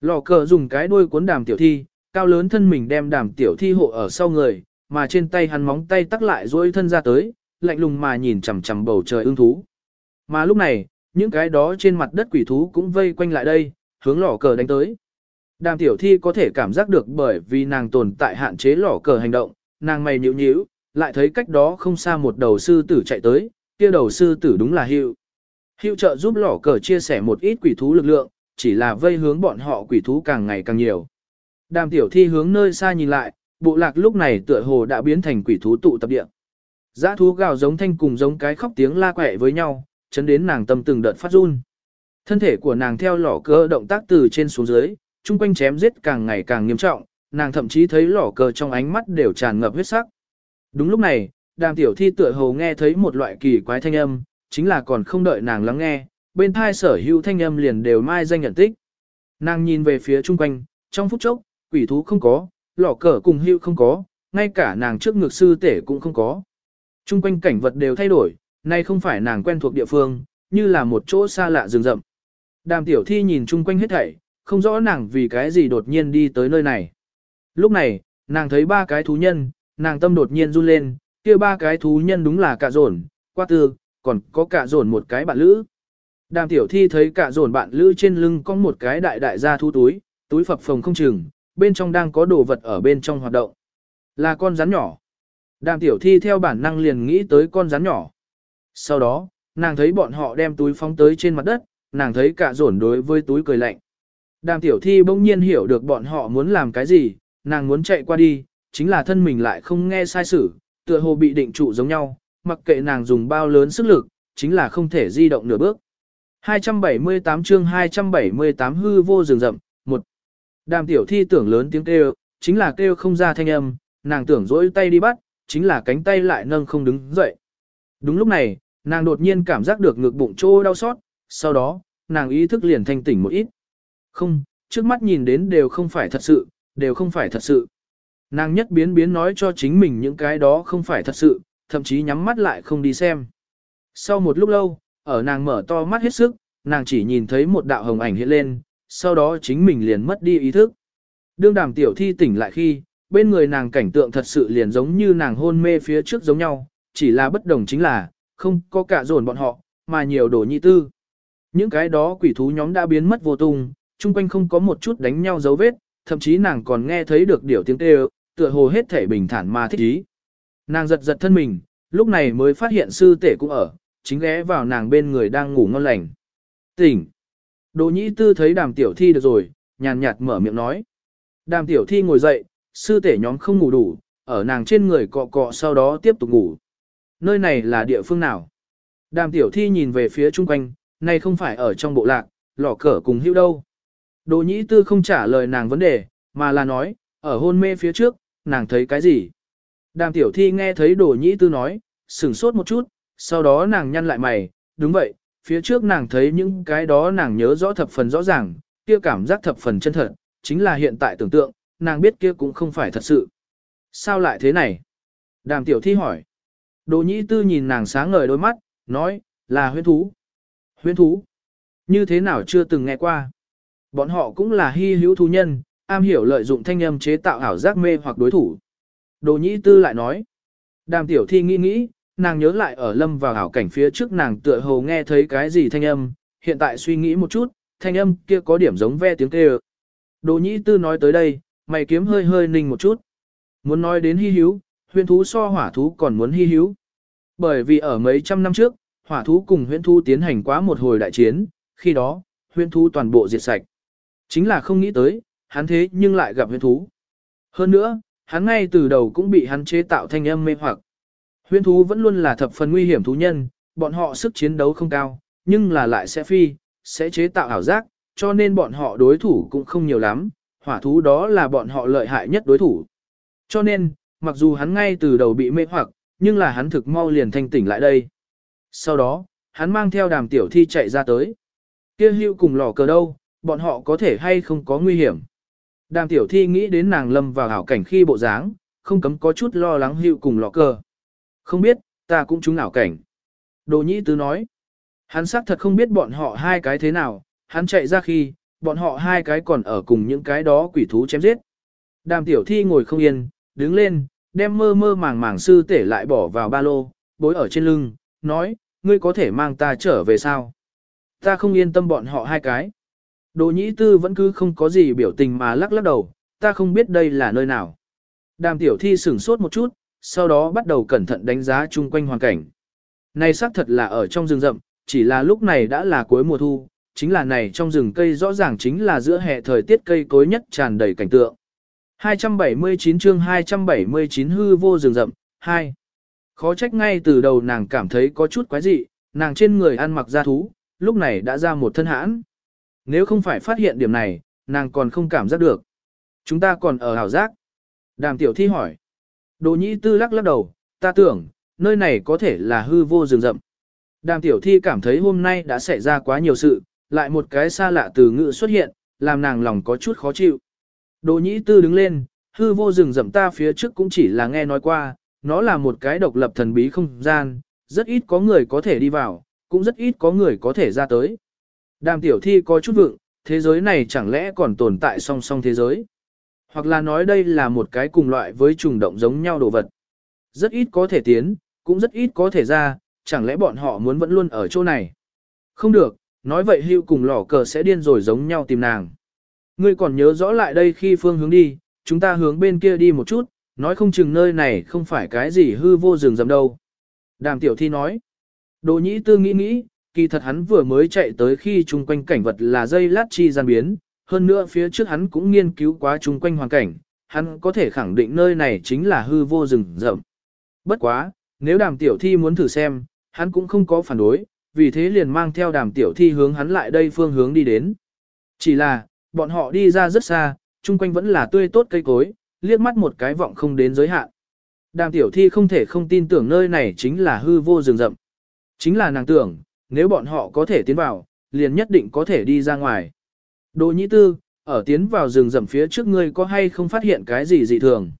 Lò cờ dùng cái đuôi cuốn đàm tiểu thi, cao lớn thân mình đem đàm tiểu thi hộ ở sau người, mà trên tay hắn móng tay tắc lại duỗi thân ra tới, lạnh lùng mà nhìn chằm chằm bầu trời ưng thú. Mà lúc này, những cái đó trên mặt đất quỷ thú cũng vây quanh lại đây, hướng lò cờ đánh tới. Đàm tiểu thi có thể cảm giác được bởi vì nàng tồn tại hạn chế lò cờ hành động, nàng mày nhíu nhíu, lại thấy cách đó không xa một đầu sư tử chạy tới, kia đầu sư tử đúng là hiệu, hiệu trợ giúp lỏ cờ chia sẻ một ít quỷ thú lực lượng, chỉ là vây hướng bọn họ quỷ thú càng ngày càng nhiều. Đàm tiểu thi hướng nơi xa nhìn lại, bộ lạc lúc này tựa hồ đã biến thành quỷ thú tụ tập địa. Giá thú gào giống thanh cùng giống cái khóc tiếng la quẹ với nhau, chấn đến nàng tâm từng đợt phát run. Thân thể của nàng theo lỏ cơ động tác từ trên xuống dưới, chung quanh chém giết càng ngày càng nghiêm trọng, nàng thậm chí thấy lỏ cơ trong ánh mắt đều tràn ngập huyết sắc. Đúng lúc này, đàm tiểu thi tựa hồ nghe thấy một loại kỳ quái thanh âm, chính là còn không đợi nàng lắng nghe, bên thai sở hữu thanh âm liền đều mai danh nhận tích. Nàng nhìn về phía chung quanh, trong phút chốc, quỷ thú không có, lỏ cờ cùng hữu không có, ngay cả nàng trước ngực sư tể cũng không có. Chung quanh cảnh vật đều thay đổi, nay không phải nàng quen thuộc địa phương, như là một chỗ xa lạ rừng rậm. Đàm tiểu thi nhìn chung quanh hết thảy, không rõ nàng vì cái gì đột nhiên đi tới nơi này. Lúc này, nàng thấy ba cái thú nhân, nàng tâm đột nhiên run lên, kia ba cái thú nhân đúng là cả rồn, qua tư, còn có cả rồn một cái bạn lữ. Đàm tiểu thi thấy cả rồn bạn lữ trên lưng có một cái đại đại gia thu túi, túi phập phồng không chừng, bên trong đang có đồ vật ở bên trong hoạt động. Là con rắn nhỏ. Đàm tiểu thi theo bản năng liền nghĩ tới con rắn nhỏ. Sau đó, nàng thấy bọn họ đem túi phóng tới trên mặt đất, nàng thấy cả rồn đối với túi cười lạnh. Đàm tiểu thi bỗng nhiên hiểu được bọn họ muốn làm cái gì, nàng muốn chạy qua đi, chính là thân mình lại không nghe sai sử, tựa hồ bị định trụ giống nhau, mặc kệ nàng dùng bao lớn sức lực, chính là không thể di động nửa bước. 278 chương 278 hư vô rừng rậm, một Đàm tiểu thi tưởng lớn tiếng kêu, chính là kêu không ra thanh âm, nàng tưởng dỗi tay đi bắt, chính là cánh tay lại nâng không đứng dậy. Đúng lúc này, nàng đột nhiên cảm giác được ngực bụng trô đau xót, sau đó, nàng ý thức liền thanh tỉnh một ít. Không, trước mắt nhìn đến đều không phải thật sự, đều không phải thật sự. Nàng nhất biến biến nói cho chính mình những cái đó không phải thật sự, thậm chí nhắm mắt lại không đi xem. Sau một lúc lâu, ở nàng mở to mắt hết sức, nàng chỉ nhìn thấy một đạo hồng ảnh hiện lên, sau đó chính mình liền mất đi ý thức. Đương đàm tiểu thi tỉnh lại khi, bên người nàng cảnh tượng thật sự liền giống như nàng hôn mê phía trước giống nhau, chỉ là bất đồng chính là, không có cả dồn bọn họ, mà nhiều đồ nhị tư. Những cái đó quỷ thú nhóm đã biến mất vô tung, chung quanh không có một chút đánh nhau dấu vết, thậm chí nàng còn nghe thấy được điều tiếng kêu, tựa hồ hết thể bình thản mà thích ý. Nàng giật giật thân mình, lúc này mới phát hiện sư tể cũng ở, chính ghé vào nàng bên người đang ngủ ngon lành. Tỉnh! Đồ nhĩ tư thấy đàm tiểu thi được rồi, nhàn nhạt mở miệng nói. Đàm tiểu thi ngồi dậy, sư tể nhóm không ngủ đủ, ở nàng trên người cọ cọ sau đó tiếp tục ngủ. Nơi này là địa phương nào? Đàm tiểu thi nhìn về phía chung quanh, này không phải ở trong bộ lạc, lò cờ cùng hữu đâu. Đồ nhĩ tư không trả lời nàng vấn đề, mà là nói, ở hôn mê phía trước, nàng thấy cái gì? Đàm tiểu thi nghe thấy đồ nhĩ tư nói, sửng sốt một chút, sau đó nàng nhăn lại mày, đúng vậy, phía trước nàng thấy những cái đó nàng nhớ rõ thập phần rõ ràng, kia cảm giác thập phần chân thật, chính là hiện tại tưởng tượng, nàng biết kia cũng không phải thật sự. Sao lại thế này? Đàm tiểu thi hỏi. Đồ nhĩ tư nhìn nàng sáng ngời đôi mắt, nói, là huyên thú. Huyên thú? Như thế nào chưa từng nghe qua? Bọn họ cũng là hy hữu thú nhân, am hiểu lợi dụng thanh âm chế tạo ảo giác mê hoặc đối thủ. Đồ nhĩ tư lại nói. Đàm tiểu thi nghĩ nghĩ, nàng nhớ lại ở lâm vào ảo cảnh phía trước nàng tựa hồ nghe thấy cái gì thanh âm, hiện tại suy nghĩ một chút, thanh âm kia có điểm giống ve tiếng kêu. Đồ nhĩ tư nói tới đây, mày kiếm hơi hơi ninh một chút. Muốn nói đến hy hữu, huyên thú so hỏa thú còn muốn hy hữu. Bởi vì ở mấy trăm năm trước, hỏa thú cùng huyễn thú tiến hành quá một hồi đại chiến, khi đó, huyễn thú toàn bộ diệt sạch. Chính là không nghĩ tới, hắn thế nhưng lại gặp huyễn thú. Hơn nữa, hắn ngay từ đầu cũng bị hắn chế tạo thanh âm mê hoặc. huyễn thú vẫn luôn là thập phần nguy hiểm thú nhân, bọn họ sức chiến đấu không cao, nhưng là lại sẽ phi, sẽ chế tạo ảo giác, cho nên bọn họ đối thủ cũng không nhiều lắm, hỏa thú đó là bọn họ lợi hại nhất đối thủ. Cho nên, mặc dù hắn ngay từ đầu bị mê hoặc, nhưng là hắn thực mau liền thanh tỉnh lại đây. Sau đó, hắn mang theo đàm tiểu thi chạy ra tới. Kia hưu cùng lò cờ đâu, bọn họ có thể hay không có nguy hiểm. Đàm tiểu thi nghĩ đến nàng lâm vào hảo cảnh khi bộ dáng, không cấm có chút lo lắng hưu cùng lò cờ. Không biết, ta cũng trúng ảo cảnh. Đồ nhĩ tứ nói. Hắn xác thật không biết bọn họ hai cái thế nào, hắn chạy ra khi, bọn họ hai cái còn ở cùng những cái đó quỷ thú chém giết. Đàm tiểu thi ngồi không yên, đứng lên, đem mơ mơ màng màng sư tể lại bỏ vào ba lô, bối ở trên lưng, nói, ngươi có thể mang ta trở về sao? Ta không yên tâm bọn họ hai cái. Đồ nhĩ tư vẫn cứ không có gì biểu tình mà lắc lắc đầu, ta không biết đây là nơi nào. Đàm tiểu thi sửng sốt một chút, sau đó bắt đầu cẩn thận đánh giá chung quanh hoàn cảnh. Này xác thật là ở trong rừng rậm, chỉ là lúc này đã là cuối mùa thu, chính là này trong rừng cây rõ ràng chính là giữa hè thời tiết cây cối nhất tràn đầy cảnh tượng. 279 chương 279 hư vô rừng rậm, 2. Khó trách ngay từ đầu nàng cảm thấy có chút quái dị, nàng trên người ăn mặc da thú, lúc này đã ra một thân hãn. Nếu không phải phát hiện điểm này, nàng còn không cảm giác được. Chúng ta còn ở hảo giác. Đàm tiểu thi hỏi. Đồ nhĩ tư lắc lắc đầu, ta tưởng, nơi này có thể là hư vô rừng rậm. Đàm tiểu thi cảm thấy hôm nay đã xảy ra quá nhiều sự, lại một cái xa lạ từ ngữ xuất hiện, làm nàng lòng có chút khó chịu. Đồ nhĩ tư đứng lên, hư vô rừng rậm ta phía trước cũng chỉ là nghe nói qua, nó là một cái độc lập thần bí không gian, rất ít có người có thể đi vào, cũng rất ít có người có thể ra tới. Đàm tiểu thi có chút vượng, thế giới này chẳng lẽ còn tồn tại song song thế giới? Hoặc là nói đây là một cái cùng loại với trùng động giống nhau đồ vật. Rất ít có thể tiến, cũng rất ít có thể ra, chẳng lẽ bọn họ muốn vẫn luôn ở chỗ này? Không được, nói vậy hưu cùng lỏ cờ sẽ điên rồi giống nhau tìm nàng. Ngươi còn nhớ rõ lại đây khi phương hướng đi, chúng ta hướng bên kia đi một chút, nói không chừng nơi này không phải cái gì hư vô rừng rầm đâu. Đàm tiểu thi nói. Đồ nhĩ tư nghĩ nghĩ, kỳ thật hắn vừa mới chạy tới khi chung quanh cảnh vật là dây lát chi gian biến, hơn nữa phía trước hắn cũng nghiên cứu quá chung quanh hoàn cảnh, hắn có thể khẳng định nơi này chính là hư vô rừng rậm. Bất quá, nếu đàm tiểu thi muốn thử xem, hắn cũng không có phản đối, vì thế liền mang theo đàm tiểu thi hướng hắn lại đây phương hướng đi đến. Chỉ là, bọn họ đi ra rất xa, chung quanh vẫn là tươi tốt cây cối, liếc mắt một cái vọng không đến giới hạn. Đàm tiểu thi không thể không tin tưởng nơi này chính là hư vô rừng rậm. Chính là nàng tưởng, nếu bọn họ có thể tiến vào, liền nhất định có thể đi ra ngoài. Đồ nhĩ tư, ở tiến vào rừng rậm phía trước ngươi có hay không phát hiện cái gì dị thường?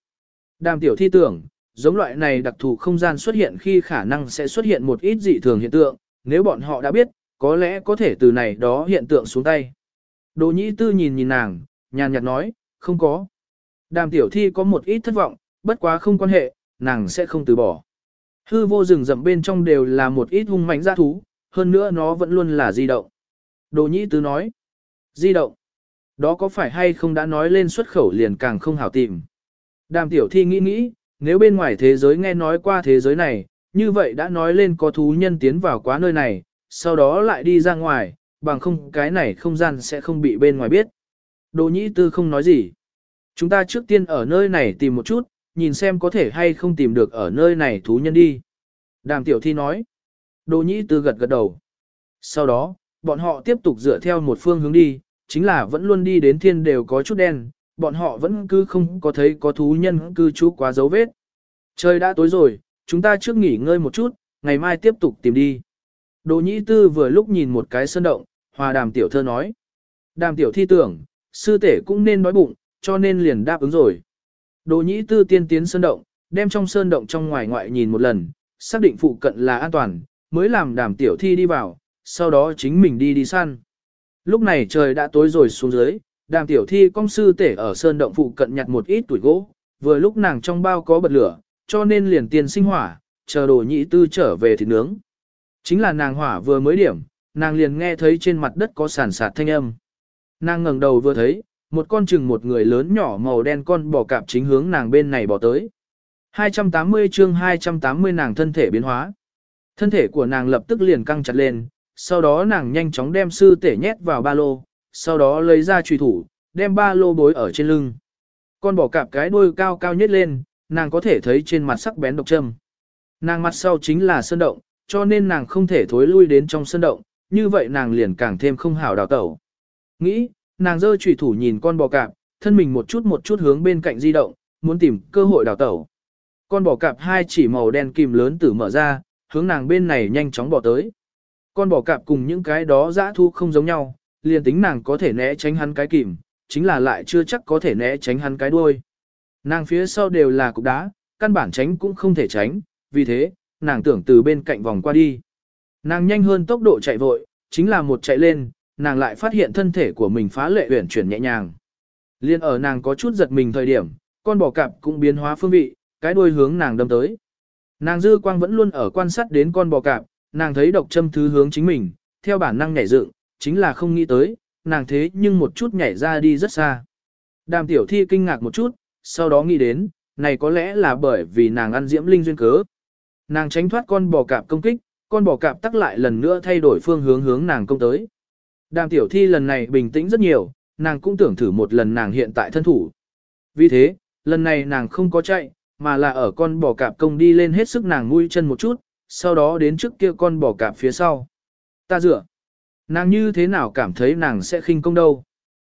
Đàm tiểu thi tưởng, giống loại này đặc thù không gian xuất hiện khi khả năng sẽ xuất hiện một ít dị thường hiện tượng, nếu bọn họ đã biết, có lẽ có thể từ này đó hiện tượng xuống tay. Đồ nhĩ tư nhìn nhìn nàng, nhàn nhạt nói, không có. Đàm tiểu thi có một ít thất vọng, bất quá không quan hệ, nàng sẽ không từ bỏ. Hư vô rừng rậm bên trong đều là một ít hung mạnh gia thú, hơn nữa nó vẫn luôn là di động. Đồ nhĩ tư nói, di động. Đó có phải hay không đã nói lên xuất khẩu liền càng không hảo tìm. Đàm tiểu thi nghĩ nghĩ, nếu bên ngoài thế giới nghe nói qua thế giới này, như vậy đã nói lên có thú nhân tiến vào quá nơi này, sau đó lại đi ra ngoài, bằng không cái này không gian sẽ không bị bên ngoài biết. Đồ nhĩ tư không nói gì. Chúng ta trước tiên ở nơi này tìm một chút, nhìn xem có thể hay không tìm được ở nơi này thú nhân đi. Đàm tiểu thi nói. Đồ nhĩ tư gật gật đầu. Sau đó, bọn họ tiếp tục dựa theo một phương hướng đi, chính là vẫn luôn đi đến thiên đều có chút đen, bọn họ vẫn cứ không có thấy có thú nhân cư trú quá dấu vết. Trời đã tối rồi, chúng ta trước nghỉ ngơi một chút, ngày mai tiếp tục tìm đi. Đồ nhĩ tư vừa lúc nhìn một cái sơn động, hòa đàm tiểu thơ nói. Đàm tiểu thi tưởng, sư tể cũng nên đói bụng, cho nên liền đáp ứng rồi. Đồ nhĩ tư tiên tiến sơn động, đem trong sơn động trong ngoài ngoại nhìn một lần, xác định phụ cận là an toàn, mới làm đàm tiểu thi đi vào, sau đó chính mình đi đi săn. Lúc này trời đã tối rồi xuống dưới, đàm tiểu thi công sư tể ở sơn động phụ cận nhặt một ít tuổi gỗ, vừa lúc nàng trong bao có bật lửa, cho nên liền tiền sinh hỏa, chờ đồ nhĩ tư trở về thì nướng. Chính là nàng hỏa vừa mới điểm, nàng liền nghe thấy trên mặt đất có sản sạt thanh âm. Nàng ngẩng đầu vừa thấy, một con chừng một người lớn nhỏ màu đen con bò cạp chính hướng nàng bên này bỏ tới. 280 chương 280 nàng thân thể biến hóa. Thân thể của nàng lập tức liền căng chặt lên, sau đó nàng nhanh chóng đem sư tể nhét vào ba lô, sau đó lấy ra trùy thủ, đem ba lô bối ở trên lưng. Con bò cạp cái đuôi cao cao nhất lên, nàng có thể thấy trên mặt sắc bén độc châm. Nàng mặt sau chính là sơn động, cho nên nàng không thể thối lui đến trong sơn động, như vậy nàng liền càng thêm không hảo đào tẩu. Nghĩ, nàng giơ chủy thủ nhìn con bò cạp, thân mình một chút một chút hướng bên cạnh di động, muốn tìm cơ hội đào tẩu. Con bò cạp hai chỉ màu đen kìm lớn tử mở ra, hướng nàng bên này nhanh chóng bỏ tới. Con bò cạp cùng những cái đó dã thu không giống nhau, liền tính nàng có thể né tránh hắn cái kìm, chính là lại chưa chắc có thể né tránh hắn cái đuôi. Nàng phía sau đều là cục đá, căn bản tránh cũng không thể tránh, vì thế, nàng tưởng từ bên cạnh vòng qua đi. Nàng nhanh hơn tốc độ chạy vội, chính là một chạy lên, nàng lại phát hiện thân thể của mình phá lệ uyển chuyển nhẹ nhàng. Liên ở nàng có chút giật mình thời điểm, con bò cạp cũng biến hóa phương vị, cái đuôi hướng nàng đâm tới. Nàng dư quang vẫn luôn ở quan sát đến con bò cạp, nàng thấy độc châm thứ hướng chính mình, theo bản năng nhảy dựng, chính là không nghĩ tới, nàng thế nhưng một chút nhảy ra đi rất xa. Đàm tiểu thi kinh ngạc một chút, sau đó nghĩ đến, này có lẽ là bởi vì nàng ăn diễm linh duyên cớ. Nàng tránh thoát con bò cạp công kích, con bò cạp tắc lại lần nữa thay đổi phương hướng hướng nàng công tới. Đàm tiểu thi lần này bình tĩnh rất nhiều, nàng cũng tưởng thử một lần nàng hiện tại thân thủ. Vì thế, lần này nàng không có chạy, mà là ở con bò cạp công đi lên hết sức nàng mũi chân một chút, sau đó đến trước kia con bò cạp phía sau. Ta dựa. Nàng như thế nào cảm thấy nàng sẽ khinh công đâu.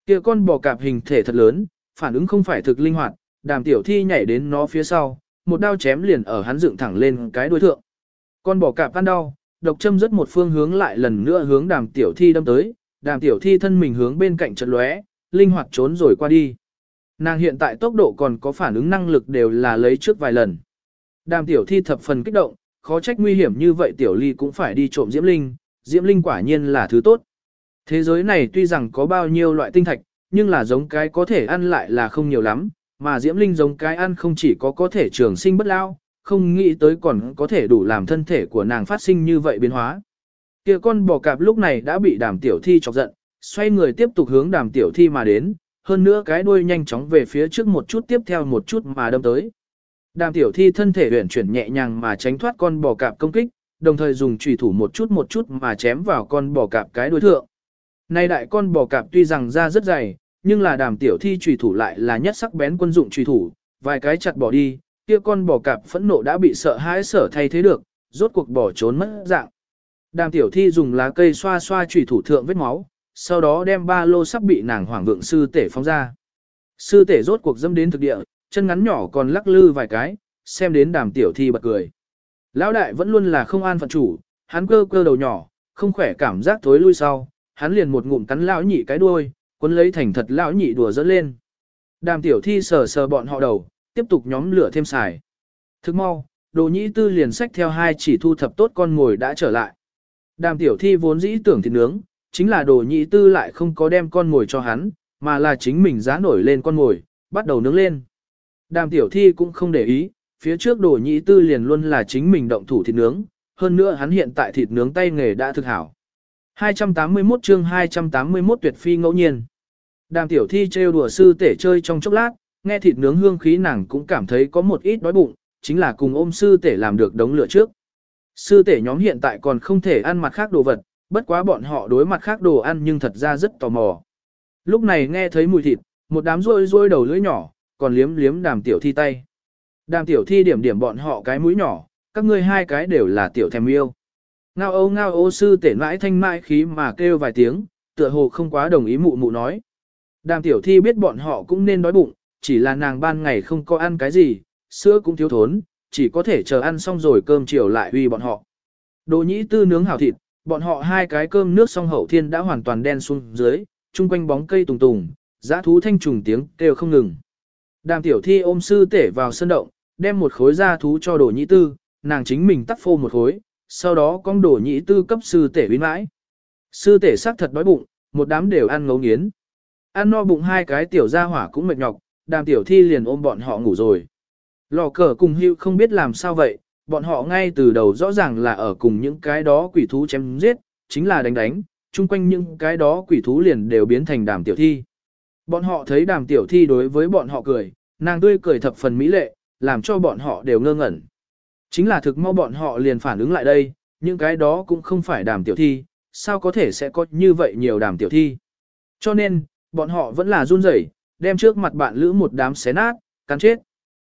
kia con bò cạp hình thể thật lớn, phản ứng không phải thực linh hoạt, đàm tiểu thi nhảy đến nó phía sau, một đao chém liền ở hắn dựng thẳng lên cái đuôi thượng. Con bò cạp ăn đau, độc châm rất một phương hướng lại lần nữa hướng đàm tiểu thi đâm tới, đàm tiểu thi thân mình hướng bên cạnh chật lóe, linh hoạt trốn rồi qua đi. Nàng hiện tại tốc độ còn có phản ứng năng lực đều là lấy trước vài lần. Đàm tiểu thi thập phần kích động, khó trách nguy hiểm như vậy tiểu ly cũng phải đi trộm diễm linh, diễm linh quả nhiên là thứ tốt. Thế giới này tuy rằng có bao nhiêu loại tinh thạch, nhưng là giống cái có thể ăn lại là không nhiều lắm, mà diễm linh giống cái ăn không chỉ có có thể trường sinh bất lao, không nghĩ tới còn có thể đủ làm thân thể của nàng phát sinh như vậy biến hóa. kia con bò cạp lúc này đã bị đàm tiểu thi chọc giận, xoay người tiếp tục hướng đàm tiểu thi mà đến, hơn nữa cái đuôi nhanh chóng về phía trước một chút tiếp theo một chút mà đâm tới. Đàm tiểu thi thân thể huyển chuyển nhẹ nhàng mà tránh thoát con bò cạp công kích, đồng thời dùng chủy thủ một chút một chút mà chém vào con bò cạp cái đuôi thượng. Nay đại con bò cạp tuy rằng da rất dày, nhưng là đàm tiểu thi chủy thủ lại là nhất sắc bén quân dụng chủy thủ, vài cái chặt bỏ đi, kia con bò cạp phẫn nộ đã bị sợ hãi sở thay thế được, rốt cuộc bỏ trốn mất dạng. Đàm tiểu thi dùng lá cây xoa xoa chủy thủ thượng vết máu, sau đó đem ba lô sắp bị nàng hoàng vượng sư tể phóng ra. Sư tể rốt cuộc dâm đến thực địa, chân ngắn nhỏ còn lắc lư vài cái, xem đến đàm tiểu thi bật cười. Lão đại vẫn luôn là không an phận chủ, hắn cơ cơ đầu nhỏ, không khỏe cảm giác thối lui sau, hắn liền một ngụm cắn lão nhị cái đuôi, cuốn lấy thành thật lão nhị đùa dẫn lên. Đàm tiểu thi sờ sờ bọn họ đầu, tiếp tục nhóm lửa thêm xài. Thức mau, đồ nhĩ tư liền sách theo hai chỉ thu thập tốt con ngồi đã trở lại. Đàm tiểu thi vốn dĩ tưởng thịt nướng, chính là đồ nhĩ tư lại không có đem con ngồi cho hắn, mà là chính mình giá nổi lên con ngồi, bắt đầu nướng lên. Đàm tiểu thi cũng không để ý, phía trước đồ nhĩ tư liền luôn là chính mình động thủ thịt nướng, hơn nữa hắn hiện tại thịt nướng tay nghề đã thực hảo. 281 chương 281 tuyệt phi ngẫu nhiên. Đàm tiểu thi trêu đùa sư tể chơi trong chốc lát, nghe thịt nướng hương khí nàng cũng cảm thấy có một ít đói bụng, chính là cùng ôm sư tể làm được đống lửa trước. Sư tể nhóm hiện tại còn không thể ăn mặt khác đồ vật, bất quá bọn họ đối mặt khác đồ ăn nhưng thật ra rất tò mò. Lúc này nghe thấy mùi thịt, một đám rôi rôi đầu lưỡi nhỏ, còn liếm liếm đàm tiểu thi tay. Đàm tiểu thi điểm điểm bọn họ cái mũi nhỏ, các ngươi hai cái đều là tiểu thèm yêu. Ngao ô ngao ô sư tể mãi thanh mãi khí mà kêu vài tiếng, tựa hồ không quá đồng ý mụ mụ nói. Đàm tiểu thi biết bọn họ cũng nên đói bụng, chỉ là nàng ban ngày không có ăn cái gì, sữa cũng thiếu thốn, chỉ có thể chờ ăn xong rồi cơm chiều lại uy bọn họ. Đồ nhĩ tư nướng hảo thịt, bọn họ hai cái cơm nước xong hậu thiên đã hoàn toàn đen xuống dưới, chung quanh bóng cây tùng tùng, giã thú thanh trùng tiếng kêu không ngừng. Đàm tiểu thi ôm sư tể vào sân động, đem một khối da thú cho đồ nhĩ tư, nàng chính mình tắt phô một khối, sau đó con đồ nhĩ tư cấp sư tể biến mãi. Sư tể xác thật đói bụng, một đám đều ăn ngấu nghiến. Ăn no bụng hai cái tiểu gia hỏa cũng mệt nhọc, đàm tiểu thi liền ôm bọn họ ngủ rồi. Lò cờ cùng hưu không biết làm sao vậy, bọn họ ngay từ đầu rõ ràng là ở cùng những cái đó quỷ thú chém giết, chính là đánh đánh, chung quanh những cái đó quỷ thú liền đều biến thành đàm tiểu thi. Bọn họ thấy đàm tiểu thi đối với bọn họ cười, nàng tươi cười thập phần mỹ lệ, làm cho bọn họ đều ngơ ngẩn. Chính là thực mau bọn họ liền phản ứng lại đây, những cái đó cũng không phải đàm tiểu thi, sao có thể sẽ có như vậy nhiều đàm tiểu thi. Cho nên, bọn họ vẫn là run rẩy, đem trước mặt bạn lữ một đám xé nát, cắn chết.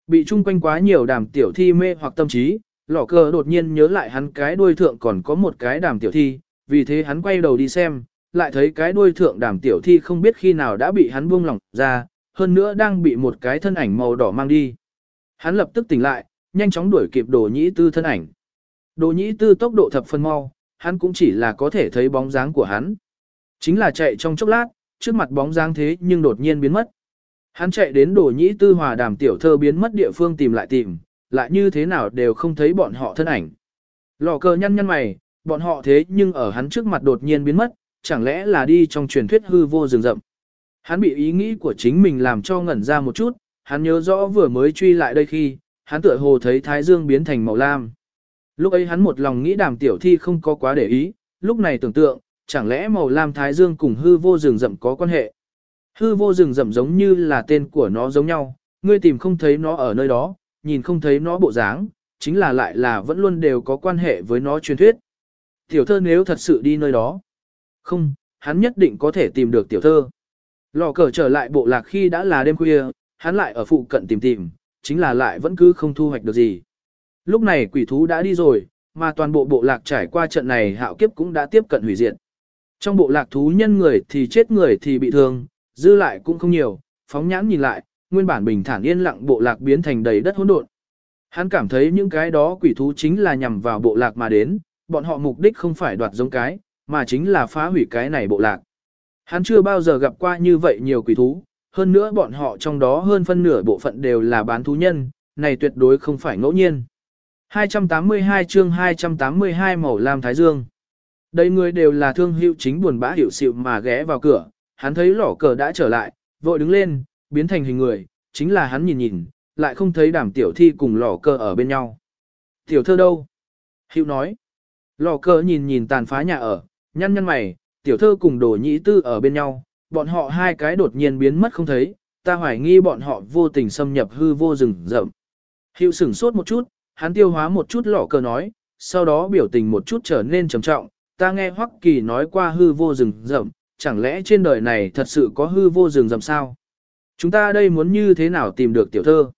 Bị chung quanh quá nhiều đàm tiểu thi mê hoặc tâm trí, lỏ cờ đột nhiên nhớ lại hắn cái đuôi thượng còn có một cái đàm tiểu thi, vì thế hắn quay đầu đi xem, lại thấy cái đuôi thượng đàm tiểu thi không biết khi nào đã bị hắn buông lỏng ra, hơn nữa đang bị một cái thân ảnh màu đỏ mang đi. Hắn lập tức tỉnh lại, nhanh chóng đuổi kịp đồ nhĩ tư thân ảnh. Đồ nhĩ tư tốc độ thập phân mau, hắn cũng chỉ là có thể thấy bóng dáng của hắn. Chính là chạy trong chốc lát, trước mặt bóng dáng thế nhưng đột nhiên biến mất. Hắn chạy đến đồ nhĩ tư hòa đàm tiểu thơ biến mất địa phương tìm lại tìm, lại như thế nào đều không thấy bọn họ thân ảnh. Lò cờ nhăn nhăn mày, bọn họ thế nhưng ở hắn trước mặt đột nhiên biến mất, chẳng lẽ là đi trong truyền thuyết hư vô rừng rậm. Hắn bị ý nghĩ của chính mình làm cho ngẩn ra một chút, hắn nhớ rõ vừa mới truy lại đây khi, hắn tựa hồ thấy thái dương biến thành màu lam. Lúc ấy hắn một lòng nghĩ đàm tiểu thi không có quá để ý, lúc này tưởng tượng, chẳng lẽ màu lam thái dương cùng hư vô rừng rậm có quan hệ. Hư vô rừng rậm giống như là tên của nó giống nhau, ngươi tìm không thấy nó ở nơi đó, nhìn không thấy nó bộ dáng, chính là lại là vẫn luôn đều có quan hệ với nó truyền thuyết. Tiểu thơ nếu thật sự đi nơi đó, không, hắn nhất định có thể tìm được tiểu thơ. Lò cờ trở lại bộ lạc khi đã là đêm khuya, hắn lại ở phụ cận tìm tìm, chính là lại vẫn cứ không thu hoạch được gì. Lúc này quỷ thú đã đi rồi, mà toàn bộ bộ lạc trải qua trận này hạo kiếp cũng đã tiếp cận hủy diệt. Trong bộ lạc thú nhân người thì chết người thì bị thương, dư lại cũng không nhiều, phóng nhãn nhìn lại, nguyên bản bình thản yên lặng bộ lạc biến thành đầy đất hỗn độn. Hắn cảm thấy những cái đó quỷ thú chính là nhằm vào bộ lạc mà đến, bọn họ mục đích không phải đoạt giống cái, mà chính là phá hủy cái này bộ lạc. Hắn chưa bao giờ gặp qua như vậy nhiều quỷ thú, hơn nữa bọn họ trong đó hơn phân nửa bộ phận đều là bán thú nhân, này tuyệt đối không phải ngẫu nhiên. 282 chương 282 màu lam thái dương. Đây người đều là thương hữu chính buồn bã hiểu xịu mà ghé vào cửa, hắn thấy lỏ cờ đã trở lại, vội đứng lên, biến thành hình người, chính là hắn nhìn nhìn, lại không thấy đàm tiểu thi cùng lỏ cờ ở bên nhau. Tiểu thơ đâu? Hữu nói. Lỏ cờ nhìn nhìn tàn phá nhà ở, nhăn nhăn mày, tiểu thơ cùng đồ nhĩ tư ở bên nhau, bọn họ hai cái đột nhiên biến mất không thấy, ta hoài nghi bọn họ vô tình xâm nhập hư vô rừng rậm. Hữu sửng sốt một chút, hắn tiêu hóa một chút lỏ cờ nói, sau đó biểu tình một chút trở nên trầm trọng, ta nghe Hoắc Kỳ nói qua hư vô rừng rậm, chẳng lẽ trên đời này thật sự có hư vô rừng rậm sao? Chúng ta đây muốn như thế nào tìm được tiểu thơ?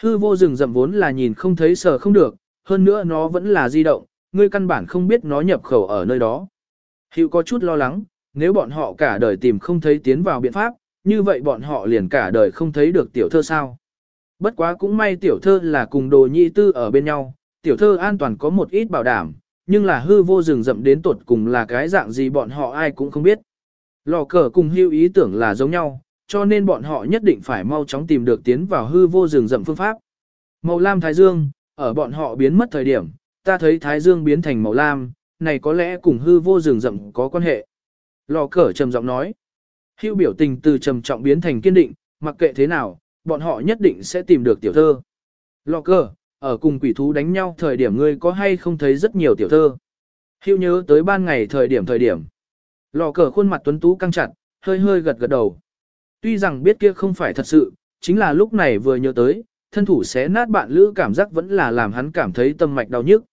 Hư vô rừng rậm vốn là nhìn không thấy sờ không được, hơn nữa nó vẫn là di động, ngươi căn bản không biết nó nhập khẩu ở nơi đó. Hữu có chút lo lắng, nếu bọn họ cả đời tìm không thấy tiến vào biện pháp, như vậy bọn họ liền cả đời không thấy được tiểu thơ sao. Bất quá cũng may tiểu thơ là cùng đồ nhị tư ở bên nhau, tiểu thơ an toàn có một ít bảo đảm, nhưng là hư vô rừng rậm đến tột cùng là cái dạng gì bọn họ ai cũng không biết. Lò cờ cùng hưu ý tưởng là giống nhau, cho nên bọn họ nhất định phải mau chóng tìm được tiến vào hư vô rừng rậm phương pháp. Màu lam thái dương, ở bọn họ biến mất thời điểm, ta thấy thái dương biến thành màu lam, này có lẽ cùng hư vô rừng rậm có quan hệ. Lò cờ trầm giọng nói. Hưu biểu tình từ trầm trọng biến thành kiên định, mặc kệ thế nào, bọn họ nhất định sẽ tìm được tiểu thơ. Lò cờ, ở cùng quỷ thú đánh nhau thời điểm ngươi có hay không thấy rất nhiều tiểu thơ. Hưu nhớ tới ban ngày thời điểm thời điểm. Lò cờ khuôn mặt tuấn tú căng chặt, hơi hơi gật gật đầu. Tuy rằng biết kia không phải thật sự, chính là lúc này vừa nhớ tới, thân thủ xé nát bạn lữ cảm giác vẫn là làm hắn cảm thấy tâm mạch đau nhức.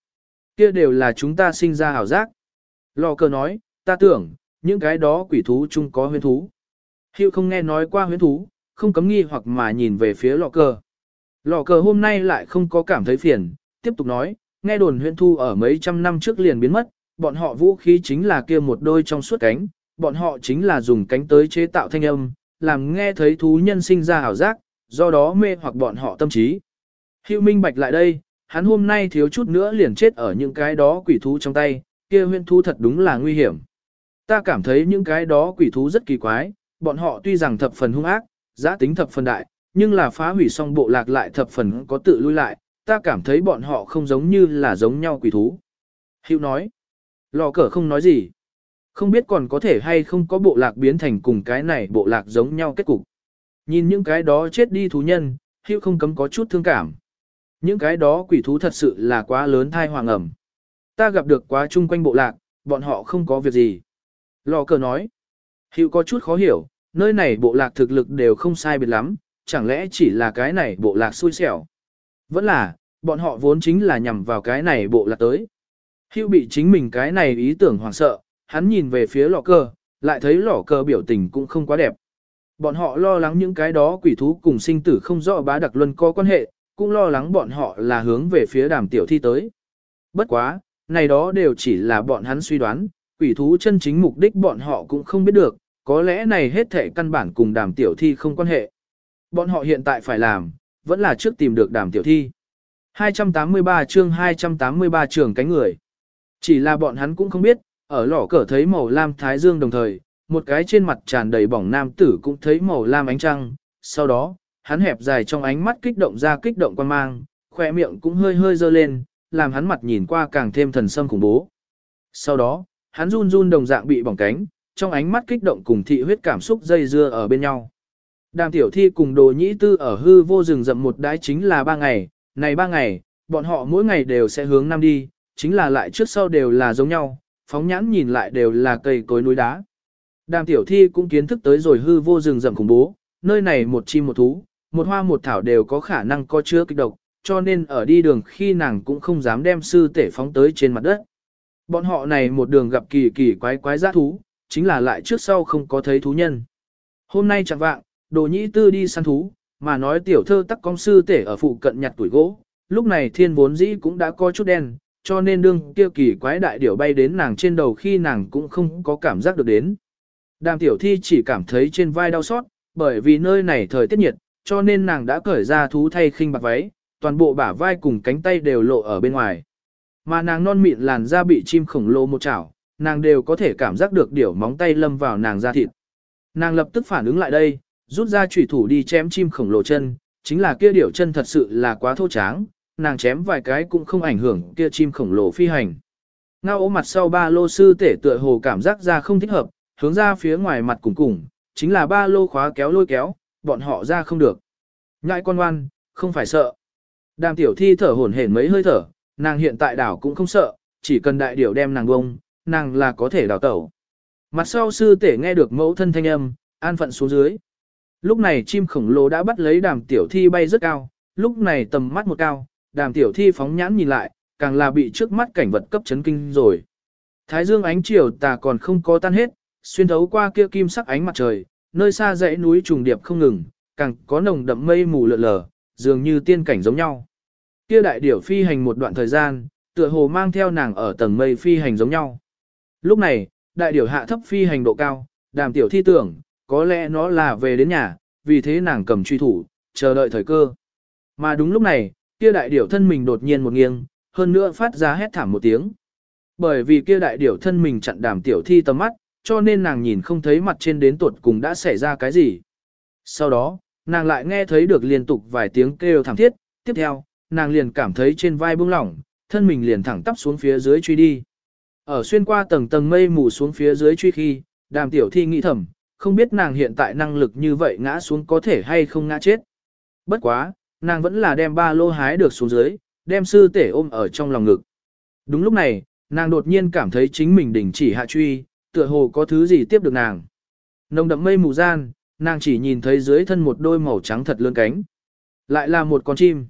Kia đều là chúng ta sinh ra hảo giác. Lò cờ nói, ta tưởng, những cái đó quỷ thú chung có huyến thú. Hiệu không nghe nói qua huyến thú, không cấm nghi hoặc mà nhìn về phía lò cờ. Lò cờ hôm nay lại không có cảm thấy phiền, tiếp tục nói, nghe đồn huyễn thu ở mấy trăm năm trước liền biến mất, bọn họ vũ khí chính là kia một đôi trong suốt cánh, bọn họ chính là dùng cánh tới chế tạo thanh âm, làm nghe thấy thú nhân sinh ra ảo giác, do đó mê hoặc bọn họ tâm trí. Hữu minh bạch lại đây, hắn hôm nay thiếu chút nữa liền chết ở những cái đó quỷ thú trong tay, kia huyễn thu thật đúng là nguy hiểm. Ta cảm thấy những cái đó quỷ thú rất kỳ quái, bọn họ tuy rằng thập phần hung ác, giá tính thập phần đại, nhưng là phá hủy xong bộ lạc lại thập phần có tự lui lại, ta cảm thấy bọn họ không giống như là giống nhau quỷ thú. Hữu nói, lò cờ không nói gì. Không biết còn có thể hay không có bộ lạc biến thành cùng cái này bộ lạc giống nhau kết cục. Nhìn những cái đó chết đi thú nhân, Hữu không cấm có chút thương cảm. Những cái đó quỷ thú thật sự là quá lớn thai hoàng ẩm. Ta gặp được quá chung quanh bộ lạc, bọn họ không có việc gì. Lò cờ nói, Hữu có chút khó hiểu, nơi này bộ lạc thực lực đều không sai biệt lắm, chẳng lẽ chỉ là cái này bộ lạc xui xẻo. Vẫn là, bọn họ vốn chính là nhằm vào cái này bộ lạc tới. Hưu bị chính mình cái này ý tưởng hoảng sợ, hắn nhìn về phía lò cơ, lại thấy lò cơ biểu tình cũng không quá đẹp. Bọn họ lo lắng những cái đó quỷ thú cùng sinh tử không rõ bá đặc luân có quan hệ, cũng lo lắng bọn họ là hướng về phía đàm tiểu thi tới. Bất quá, này đó đều chỉ là bọn hắn suy đoán, quỷ thú chân chính mục đích bọn họ cũng không biết được, có lẽ này hết thể căn bản cùng đàm tiểu thi không quan hệ. Bọn họ hiện tại phải làm, vẫn là trước tìm được đàm tiểu thi. 283 chương 283 trường cánh người. Chỉ là bọn hắn cũng không biết, ở lỏ cờ thấy màu lam thái dương đồng thời, một cái trên mặt tràn đầy bỏng nam tử cũng thấy màu lam ánh trăng. Sau đó, hắn hẹp dài trong ánh mắt kích động ra kích động quan mang, khỏe miệng cũng hơi hơi dơ lên, làm hắn mặt nhìn qua càng thêm thần sâm khủng bố. Sau đó, hắn run run đồng dạng bị bỏng cánh, trong ánh mắt kích động cùng thị huyết cảm xúc dây dưa ở bên nhau. Đàm tiểu thi cùng đồ nhĩ tư ở hư vô rừng rậm một đái chính là ba ngày, này ba ngày, bọn họ mỗi ngày đều sẽ hướng nam đi, chính là lại trước sau đều là giống nhau, phóng nhãn nhìn lại đều là cây cối núi đá. Đàm tiểu thi cũng kiến thức tới rồi hư vô rừng rậm khủng bố, nơi này một chim một thú, một hoa một thảo đều có khả năng có chứa kịch độc, cho nên ở đi đường khi nàng cũng không dám đem sư tể phóng tới trên mặt đất. Bọn họ này một đường gặp kỳ kỳ quái quái giã thú, chính là lại trước sau không có thấy thú nhân. Hôm nay chẳng vạng, đồ nhĩ tư đi săn thú, mà nói tiểu thơ tắc công sư tể ở phụ cận nhặt tuổi gỗ, lúc này thiên vốn dĩ cũng đã có chút đen, cho nên đương kia kỳ quái đại điểu bay đến nàng trên đầu khi nàng cũng không có cảm giác được đến. Đàm tiểu thi chỉ cảm thấy trên vai đau xót, bởi vì nơi này thời tiết nhiệt, cho nên nàng đã cởi ra thú thay khinh bạc váy, toàn bộ bả vai cùng cánh tay đều lộ ở bên ngoài. Mà nàng non mịn làn da bị chim khổng lồ một chảo, nàng đều có thể cảm giác được điểu móng tay lâm vào nàng da thịt. Nàng lập tức phản ứng lại đây, rút ra chủy thủ đi chém chim khổng lồ chân, chính là kia điểu chân thật sự là quá thô tráng, nàng chém vài cái cũng không ảnh hưởng kia chim khổng lồ phi hành. Ngao ố mặt sau ba lô sư tể tựa hồ cảm giác ra không thích hợp, hướng ra phía ngoài mặt cùng cùng, chính là ba lô khóa kéo lôi kéo, bọn họ ra không được. Ngại con ngoan, không phải sợ. Đàm tiểu thi thở hổn hển mấy hơi thở, nàng hiện tại đảo cũng không sợ, chỉ cần đại điểu đem nàng bông, nàng là có thể đào tẩu. Mặt sau sư tể nghe được mẫu thân thanh âm, an phận xuống dưới. Lúc này chim khổng lồ đã bắt lấy đàm tiểu thi bay rất cao, lúc này tầm mắt một cao, đàm tiểu thi phóng nhãn nhìn lại, càng là bị trước mắt cảnh vật cấp chấn kinh rồi. Thái dương ánh chiều tà còn không có tan hết, xuyên thấu qua kia kim sắc ánh mặt trời, nơi xa dãy núi trùng điệp không ngừng, càng có nồng đậm mây mù lượn lờ, dường như tiên cảnh giống nhau. Kia đại điểu phi hành một đoạn thời gian, tựa hồ mang theo nàng ở tầng mây phi hành giống nhau. Lúc này, đại điểu hạ thấp phi hành độ cao, đàm tiểu thi tưởng, có lẽ nó là về đến nhà, vì thế nàng cầm truy thủ, chờ đợi thời cơ. Mà đúng lúc này, kia đại điểu thân mình đột nhiên một nghiêng, hơn nữa phát ra hét thảm một tiếng. Bởi vì kia đại điểu thân mình chặn đàm tiểu thi tầm mắt, cho nên nàng nhìn không thấy mặt trên đến tuột cùng đã xảy ra cái gì. Sau đó, nàng lại nghe thấy được liên tục vài tiếng kêu thảm thiết, tiếp theo, nàng liền cảm thấy trên vai buông lỏng, thân mình liền thẳng tắp xuống phía dưới truy đi. Ở xuyên qua tầng tầng mây mù xuống phía dưới truy khi, đàm tiểu thi nghĩ thầm, không biết nàng hiện tại năng lực như vậy ngã xuống có thể hay không ngã chết. Bất quá, nàng vẫn là đem ba lô hái được xuống dưới, đem sư tể ôm ở trong lòng ngực. Đúng lúc này, nàng đột nhiên cảm thấy chính mình đình chỉ hạ truy, tựa hồ có thứ gì tiếp được nàng. Nồng đậm mây mù gian, nàng chỉ nhìn thấy dưới thân một đôi màu trắng thật lươn cánh. Lại là một con chim.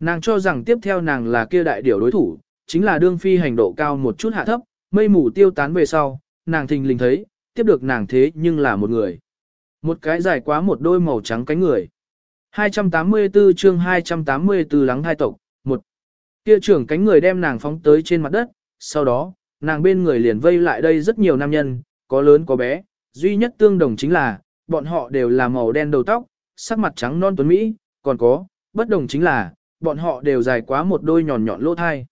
Nàng cho rằng tiếp theo nàng là kia đại điểu đối thủ, chính là đương phi hành độ cao một chút hạ thấp, mây mù tiêu tán về sau, nàng thình lình thấy, tiếp được nàng thế nhưng là một người. Một cái dài quá một đôi màu trắng cánh người. 284 chương 284 lắng hai tộc, một Kia trưởng cánh người đem nàng phóng tới trên mặt đất, sau đó, nàng bên người liền vây lại đây rất nhiều nam nhân, có lớn có bé, duy nhất tương đồng chính là, bọn họ đều là màu đen đầu tóc, sắc mặt trắng non tuấn Mỹ, còn có, bất đồng chính là, bọn họ đều dài quá một đôi nhọn nhọn lỗ thai.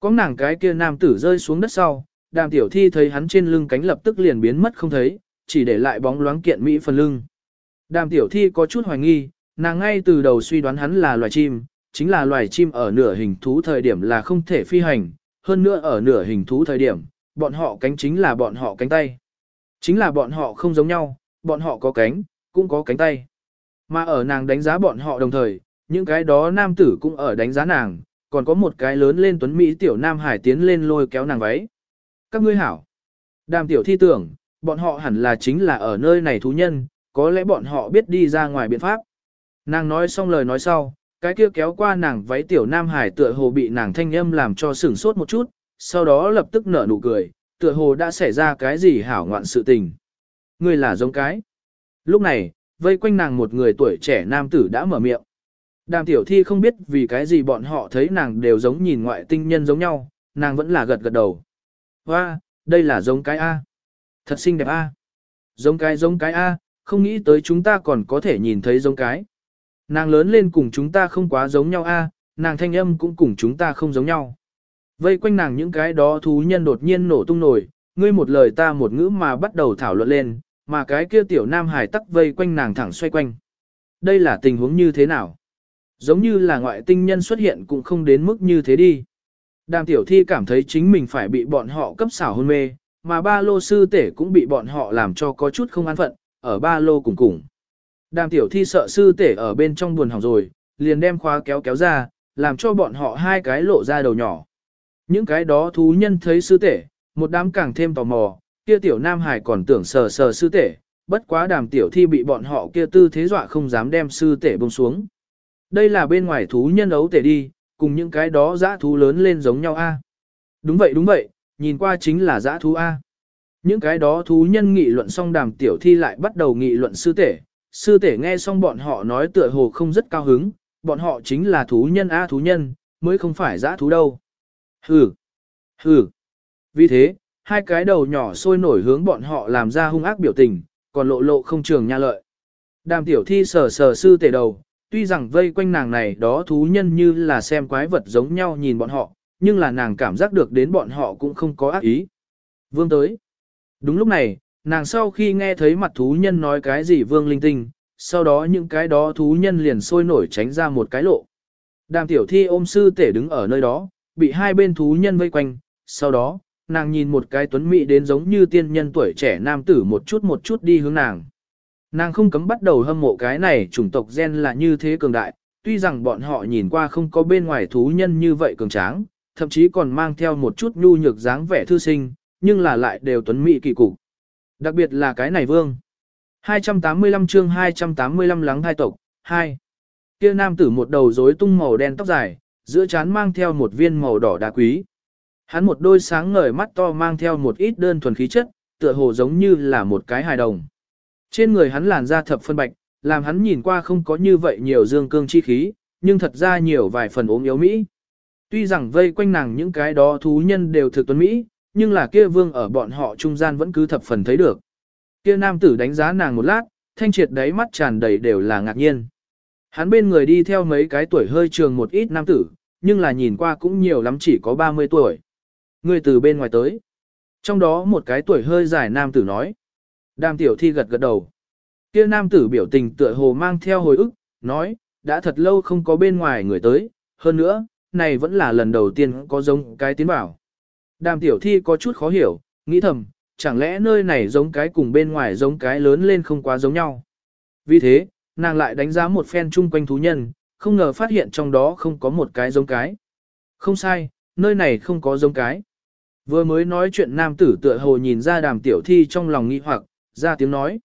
Có nàng cái kia nam tử rơi xuống đất sau, đàm tiểu thi thấy hắn trên lưng cánh lập tức liền biến mất không thấy, chỉ để lại bóng loáng kiện Mỹ phần lưng. Đàm tiểu thi có chút hoài nghi, nàng ngay từ đầu suy đoán hắn là loài chim, chính là loài chim ở nửa hình thú thời điểm là không thể phi hành, hơn nữa ở nửa hình thú thời điểm, bọn họ cánh chính là bọn họ cánh tay. Chính là bọn họ không giống nhau, bọn họ có cánh, cũng có cánh tay. Mà ở nàng đánh giá bọn họ đồng thời, những cái đó nam tử cũng ở đánh giá nàng, còn có một cái lớn lên tuấn Mỹ tiểu nam hải tiến lên lôi kéo nàng váy. Các ngươi hảo. Đàm tiểu thi tưởng, bọn họ hẳn là chính là ở nơi này thú nhân, có lẽ bọn họ biết đi ra ngoài biện pháp. Nàng nói xong lời nói sau, cái kia kéo qua nàng váy tiểu nam hải tựa hồ bị nàng thanh âm làm cho sửng sốt một chút, sau đó lập tức nở nụ cười, tựa hồ đã xảy ra cái gì hảo ngoạn sự tình. Ngươi là giống cái. Lúc này, vây quanh nàng một người tuổi trẻ nam tử đã mở miệng. Đàm tiểu thi không biết vì cái gì bọn họ thấy nàng đều giống nhìn ngoại tinh nhân giống nhau, nàng vẫn là gật gật đầu. Hoa, đây là giống cái A. Thật xinh đẹp A. Giống cái giống cái A, không nghĩ tới chúng ta còn có thể nhìn thấy giống cái. Nàng lớn lên cùng chúng ta không quá giống nhau A, nàng thanh âm cũng cùng chúng ta không giống nhau. Vây quanh nàng những cái đó thú nhân đột nhiên nổ tung nổi, ngươi một lời ta một ngữ mà bắt đầu thảo luận lên, mà cái kia tiểu nam hải tắc vây quanh nàng thẳng xoay quanh. Đây là tình huống như thế nào? Giống như là ngoại tinh nhân xuất hiện cũng không đến mức như thế đi. Đàm tiểu thi cảm thấy chính mình phải bị bọn họ cấp xảo hôn mê, mà ba lô sư tể cũng bị bọn họ làm cho có chút không an phận, ở ba lô cùng cùng. Đàm tiểu thi sợ sư tể ở bên trong buồn hỏng rồi, liền đem khóa kéo kéo ra, làm cho bọn họ hai cái lộ ra đầu nhỏ. Những cái đó thú nhân thấy sư tể, một đám càng thêm tò mò, kia tiểu nam hải còn tưởng sờ sờ sư tể, bất quá đàm tiểu thi bị bọn họ kia tư thế dọa không dám đem sư tể buông xuống. Đây là bên ngoài thú nhân ấu tể đi, cùng những cái đó dã thú lớn lên giống nhau a. Đúng vậy đúng vậy, nhìn qua chính là dã thú a. Những cái đó thú nhân nghị luận xong đàm tiểu thi lại bắt đầu nghị luận sư tể. Sư tể nghe xong bọn họ nói tựa hồ không rất cao hứng, bọn họ chính là thú nhân a thú nhân, mới không phải dã thú đâu. Hừ, hừ. Vì thế, hai cái đầu nhỏ sôi nổi hướng bọn họ làm ra hung ác biểu tình, còn lộ lộ không trường nha lợi. Đàm tiểu thi sờ sờ sư tể đầu, tuy rằng vây quanh nàng này đó thú nhân như là xem quái vật giống nhau nhìn bọn họ, nhưng là nàng cảm giác được đến bọn họ cũng không có ác ý. Vương tới. Đúng lúc này, nàng sau khi nghe thấy mặt thú nhân nói cái gì vương linh tinh, sau đó những cái đó thú nhân liền sôi nổi tránh ra một cái lộ. Đàm tiểu thi ôm sư tể đứng ở nơi đó, bị hai bên thú nhân vây quanh, sau đó, nàng nhìn một cái tuấn mỹ đến giống như tiên nhân tuổi trẻ nam tử một chút một chút đi hướng nàng. Nàng không cấm bắt đầu hâm mộ cái này chủng tộc gen là như thế cường đại, tuy rằng bọn họ nhìn qua không có bên ngoài thú nhân như vậy cường tráng, thậm chí còn mang theo một chút nhu nhược dáng vẻ thư sinh, nhưng là lại đều tuấn mỹ kỳ cục. Đặc biệt là cái này vương. 285 chương 285 lắng thai tộc, 2. Kia nam tử một đầu rối tung màu đen tóc dài, giữa trán mang theo một viên màu đỏ đá quý. Hắn một đôi sáng ngời mắt to mang theo một ít đơn thuần khí chất, tựa hồ giống như là một cái hài đồng. Trên người hắn làn da thập phân bạch, làm hắn nhìn qua không có như vậy nhiều dương cương chi khí, nhưng thật ra nhiều vài phần ốm yếu Mỹ. Tuy rằng vây quanh nàng những cái đó thú nhân đều thực tuấn Mỹ, nhưng là kia vương ở bọn họ trung gian vẫn cứ thập phần thấy được. Kia nam tử đánh giá nàng một lát, thanh triệt đáy mắt tràn đầy đều là ngạc nhiên. Hắn bên người đi theo mấy cái tuổi hơi trường một ít nam tử, nhưng là nhìn qua cũng nhiều lắm chỉ có 30 tuổi. Người từ bên ngoài tới. Trong đó một cái tuổi hơi dài nam tử nói. Đàm tiểu thi gật gật đầu. Kia nam tử biểu tình tựa hồ mang theo hồi ức, nói, đã thật lâu không có bên ngoài người tới, hơn nữa, này vẫn là lần đầu tiên có giống cái tiến bảo. Đàm tiểu thi có chút khó hiểu, nghĩ thầm, chẳng lẽ nơi này giống cái cùng bên ngoài giống cái lớn lên không quá giống nhau. Vì thế, nàng lại đánh giá một phen chung quanh thú nhân, không ngờ phát hiện trong đó không có một cái giống cái. Không sai, nơi này không có giống cái. Vừa mới nói chuyện nam tử tựa hồ nhìn ra đàm tiểu thi trong lòng nghi hoặc, ra tiếng nói.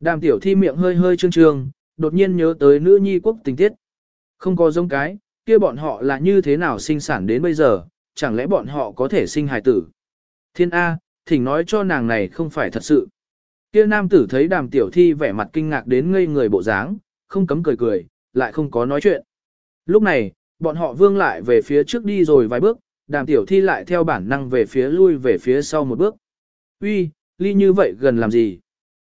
Đàm tiểu thi miệng hơi hơi trương trương, đột nhiên nhớ tới nữ nhi quốc tình tiết. Không có giống cái, kia bọn họ là như thế nào sinh sản đến bây giờ, chẳng lẽ bọn họ có thể sinh hài tử. Thiên A, thỉnh nói cho nàng này không phải thật sự. Kia nam tử thấy đàm tiểu thi vẻ mặt kinh ngạc đến ngây người bộ dáng, không cấm cười cười, lại không có nói chuyện. Lúc này, bọn họ vương lại về phía trước đi rồi vài bước, đàm tiểu thi lại theo bản năng về phía lui về phía sau một bước. Uy, ly như vậy gần làm gì?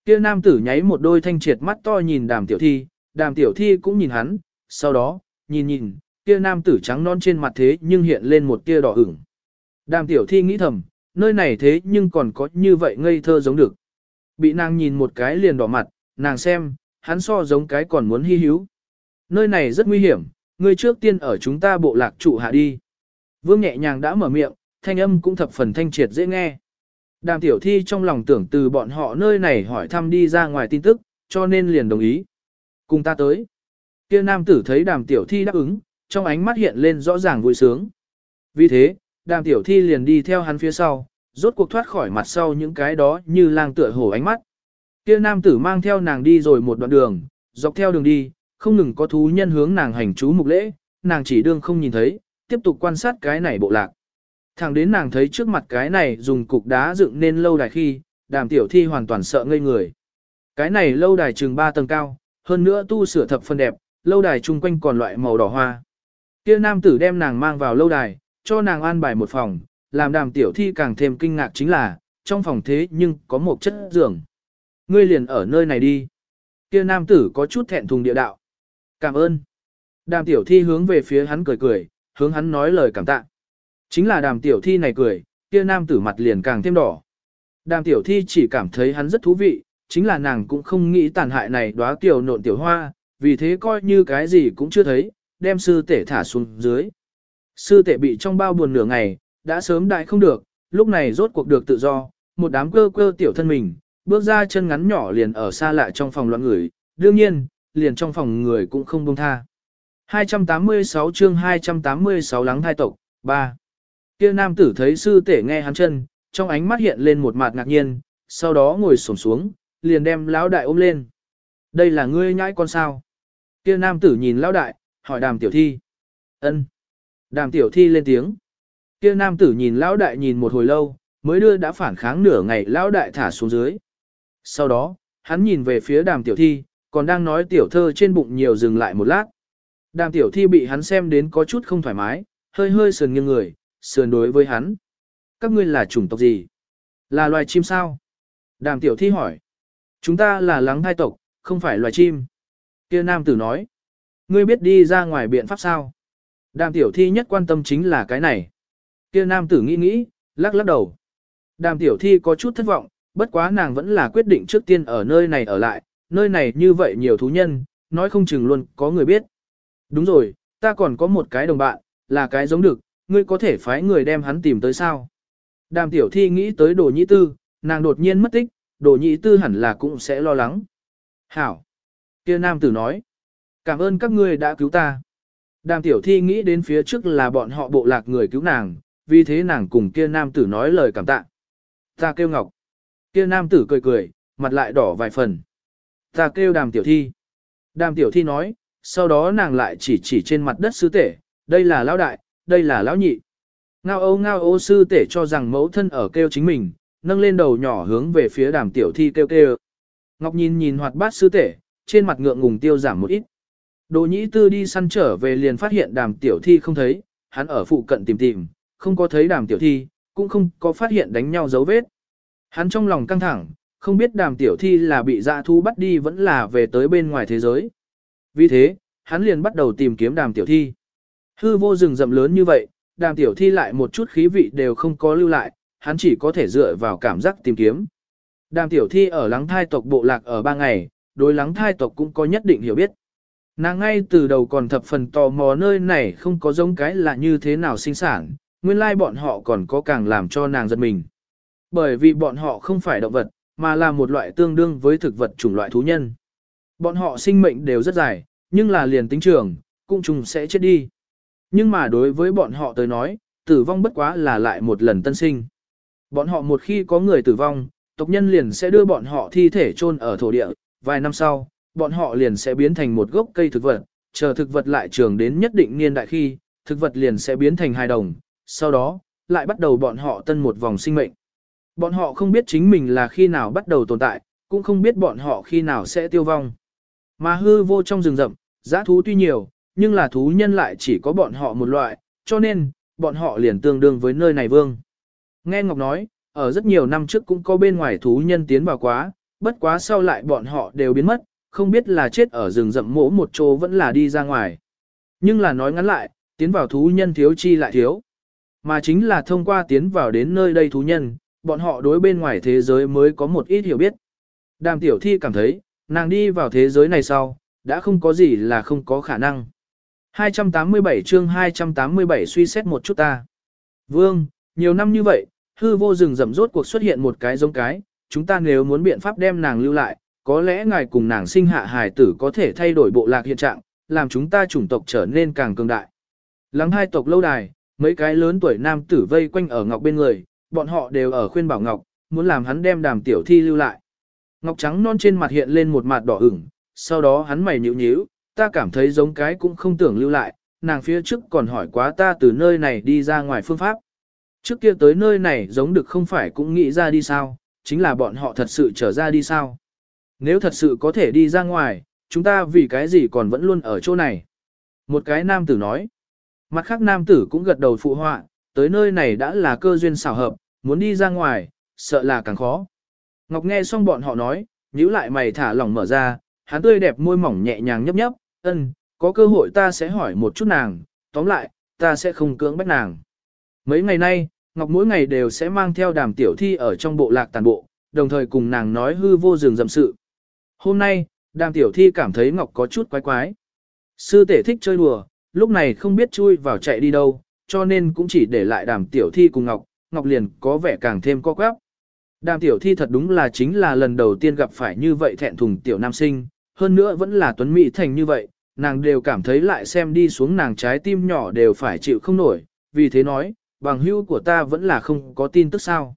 Kia nam tử nháy một đôi thanh triệt mắt to nhìn đàm tiểu thi, đàm tiểu thi cũng nhìn hắn, sau đó, nhìn nhìn, kia nam tử trắng non trên mặt thế nhưng hiện lên một tia đỏ ửng. Đàm tiểu thi nghĩ thầm, nơi này thế nhưng còn có như vậy ngây thơ giống được. Bị nàng nhìn một cái liền đỏ mặt, nàng xem, hắn so giống cái còn muốn hy hữu. Nơi này rất nguy hiểm, ngươi trước tiên ở chúng ta bộ lạc trụ hạ đi. Vương nhẹ nhàng đã mở miệng, thanh âm cũng thập phần thanh triệt dễ nghe. Đàm tiểu thi trong lòng tưởng từ bọn họ nơi này hỏi thăm đi ra ngoài tin tức, cho nên liền đồng ý. Cùng ta tới. Kia nam tử thấy đàm tiểu thi đáp ứng, trong ánh mắt hiện lên rõ ràng vui sướng. Vì thế, đàm tiểu thi liền đi theo hắn phía sau, rốt cuộc thoát khỏi mặt sau những cái đó như lang tựa hổ ánh mắt. Kia nam tử mang theo nàng đi rồi một đoạn đường, dọc theo đường đi, không ngừng có thú nhân hướng nàng hành chú mục lễ, nàng chỉ đương không nhìn thấy, tiếp tục quan sát cái này bộ lạc. Thẳng đến nàng thấy trước mặt cái này dùng cục đá dựng nên lâu đài khi, đàm tiểu thi hoàn toàn sợ ngây người. Cái này lâu đài chừng 3 tầng cao, hơn nữa tu sửa thập phần đẹp, lâu đài chung quanh còn loại màu đỏ hoa. Kia nam tử đem nàng mang vào lâu đài, cho nàng an bài một phòng, làm đàm tiểu thi càng thêm kinh ngạc chính là, trong phòng thế nhưng có một chất giường. Ngươi liền ở nơi này đi. Kia nam tử có chút thẹn thùng địa đạo. Cảm ơn. Đàm tiểu thi hướng về phía hắn cười cười, hướng hắn nói lời cảm tạ. Chính là đàm tiểu thi này cười, kia nam tử mặt liền càng thêm đỏ. Đàm tiểu thi chỉ cảm thấy hắn rất thú vị, chính là nàng cũng không nghĩ tàn hại này đóa tiểu nộn tiểu hoa, vì thế coi như cái gì cũng chưa thấy, đem sư tể thả xuống dưới. Sư tể bị trong bao buồn nửa ngày, đã sớm đại không được, lúc này rốt cuộc được tự do, một đám cơ cơ tiểu thân mình, bước ra chân ngắn nhỏ liền ở xa lại trong phòng loạn người, đương nhiên, liền trong phòng người cũng không buông tha. 286 chương 286 lắng thai tộc, 3. Kia nam tử thấy sư tể nghe hắn chân, trong ánh mắt hiện lên một mặt ngạc nhiên, sau đó ngồi xổm xuống, liền đem lão đại ôm lên. Đây là ngươi nhãi con sao? Kia nam tử nhìn lão đại, hỏi đàm tiểu thi. ân Đàm tiểu thi lên tiếng. Kia nam tử nhìn lão đại nhìn một hồi lâu, mới đưa đã phản kháng nửa ngày lão đại thả xuống dưới. Sau đó, hắn nhìn về phía đàm tiểu thi, còn đang nói tiểu thơ trên bụng nhiều dừng lại một lát. Đàm tiểu thi bị hắn xem đến có chút không thoải mái, hơi hơi sườn nghiêng người, sườn đối với hắn. Các ngươi là chủng tộc gì? Là loài chim sao? Đàm tiểu thi hỏi. Chúng ta là lắng thai tộc, không phải loài chim. Kia nam tử nói. Ngươi biết đi ra ngoài biện pháp sao? Đàm tiểu thi nhất quan tâm chính là cái này. Kia nam tử nghĩ nghĩ, lắc lắc đầu. Đàm tiểu thi có chút thất vọng, bất quá nàng vẫn là quyết định trước tiên ở nơi này ở lại, nơi này như vậy nhiều thú nhân, nói không chừng luôn có người biết. Đúng rồi, ta còn có một cái đồng bạn, là cái giống được, ngươi có thể phái người đem hắn tìm tới sao. Đàm tiểu thi nghĩ tới đồ nhĩ tư, nàng đột nhiên mất tích, đồ nhĩ tư hẳn là cũng sẽ lo lắng. Hảo! kia nam tử nói. Cảm ơn các ngươi đã cứu ta. Đàm tiểu thi nghĩ đến phía trước là bọn họ bộ lạc người cứu nàng, vì thế nàng cùng kia nam tử nói lời cảm tạ. Ta kêu ngọc. Kia nam tử cười cười, mặt lại đỏ vài phần. Ta kêu đàm tiểu thi. Đàm tiểu thi nói, sau đó nàng lại chỉ chỉ trên mặt đất sứ tể, đây là lão đại, đây là lão nhị. Ngao ô ngao ô sư tể cho rằng mẫu thân ở kêu chính mình, nâng lên đầu nhỏ hướng về phía đàm tiểu thi kêu kêu. Ngọc nhìn nhìn hoạt bát sư tể, trên mặt ngượng ngùng tiêu giảm một ít. Đồ nhĩ tư đi săn trở về liền phát hiện đàm tiểu thi không thấy, hắn ở phụ cận tìm tìm, không có thấy đàm tiểu thi, cũng không có phát hiện đánh nhau dấu vết. Hắn trong lòng căng thẳng, không biết đàm tiểu thi là bị dạ thu bắt đi vẫn là về tới bên ngoài thế giới. Vì thế, hắn liền bắt đầu tìm kiếm đàm tiểu thi. Hư vô rừng rậm lớn như vậy, đàm tiểu thi lại một chút khí vị đều không có lưu lại, hắn chỉ có thể dựa vào cảm giác tìm kiếm. Đàm tiểu thi ở lắng thai tộc bộ lạc ở ba ngày, đối lắng thai tộc cũng có nhất định hiểu biết. Nàng ngay từ đầu còn thập phần tò mò nơi này không có giống cái là như thế nào sinh sản, nguyên lai bọn họ còn có càng làm cho nàng giật mình. Bởi vì bọn họ không phải động vật, mà là một loại tương đương với thực vật chủng loại thú nhân. Bọn họ sinh mệnh đều rất dài, nhưng là liền tính trường, cũng trùng sẽ chết đi. Nhưng mà đối với bọn họ tới nói, tử vong bất quá là lại một lần tân sinh. Bọn họ một khi có người tử vong, tộc nhân liền sẽ đưa bọn họ thi thể chôn ở thổ địa, vài năm sau, bọn họ liền sẽ biến thành một gốc cây thực vật, chờ thực vật lại trường đến nhất định niên đại khi, thực vật liền sẽ biến thành hài đồng, sau đó, lại bắt đầu bọn họ tân một vòng sinh mệnh. Bọn họ không biết chính mình là khi nào bắt đầu tồn tại, cũng không biết bọn họ khi nào sẽ tiêu vong. Mà hư vô trong rừng rậm, giã thú tuy nhiều, nhưng là thú nhân lại chỉ có bọn họ một loại, cho nên, bọn họ liền tương đương với nơi này vương. Nghe Ngọc nói, ở rất nhiều năm trước cũng có bên ngoài thú nhân tiến vào quá, bất quá sau lại bọn họ đều biến mất, không biết là chết ở rừng rậm mỗ một chỗ vẫn là đi ra ngoài. Nhưng là nói ngắn lại, tiến vào thú nhân thiếu chi lại thiếu. Mà chính là thông qua tiến vào đến nơi đây thú nhân, bọn họ đối bên ngoài thế giới mới có một ít hiểu biết. Đàm tiểu thi cảm thấy, nàng đi vào thế giới này sau, đã không có gì là không có khả năng. 287 chương 287 suy xét một chút ta. Vương, nhiều năm như vậy, hư vô rừng rậm rốt cuộc xuất hiện một cái giống cái, chúng ta nếu muốn biện pháp đem nàng lưu lại, có lẽ ngài cùng nàng sinh hạ hài tử có thể thay đổi bộ lạc hiện trạng, làm chúng ta chủng tộc trở nên càng cường đại. Lắng hai tộc lâu đài, mấy cái lớn tuổi nam tử vây quanh ở Ngọc bên người, bọn họ đều ở khuyên bảo Ngọc, muốn làm hắn đem đàm tiểu thi lưu lại. Ngọc trắng non trên mặt hiện lên một mặt đỏ ửng, sau đó hắn mày nhíu nhíu, ta cảm thấy giống cái cũng không tưởng lưu lại, nàng phía trước còn hỏi quá ta từ nơi này đi ra ngoài phương pháp. Trước kia tới nơi này giống được không phải cũng nghĩ ra đi sao, chính là bọn họ thật sự trở ra đi sao. Nếu thật sự có thể đi ra ngoài, chúng ta vì cái gì còn vẫn luôn ở chỗ này. Một cái nam tử nói. Mặt khác nam tử cũng gật đầu phụ họa, tới nơi này đã là cơ duyên xảo hợp, muốn đi ra ngoài, sợ là càng khó. Ngọc nghe xong bọn họ nói, nhíu lại mày thả lỏng mở ra, hắn tươi đẹp môi mỏng nhẹ nhàng nhấp nhấp, ân, có cơ hội ta sẽ hỏi một chút nàng, tóm lại, ta sẽ không cưỡng bách nàng. Mấy ngày nay, Ngọc mỗi ngày đều sẽ mang theo đàm tiểu thi ở trong bộ lạc tàn bộ, đồng thời cùng nàng nói hư vô rừng dầm sự. Hôm nay, đàm tiểu thi cảm thấy Ngọc có chút quái quái. Sư tể thích chơi đùa, lúc này không biết chui vào chạy đi đâu, cho nên cũng chỉ để lại đàm tiểu thi cùng Ngọc, Ngọc liền có vẻ càng thêm co quắp. Đàm tiểu thi thật đúng là chính là lần đầu tiên gặp phải như vậy thẹn thùng tiểu nam sinh, hơn nữa vẫn là tuấn mỹ thành như vậy, nàng đều cảm thấy lại xem đi xuống nàng trái tim nhỏ đều phải chịu không nổi, vì thế nói, bằng hữu của ta vẫn là không có tin tức sao.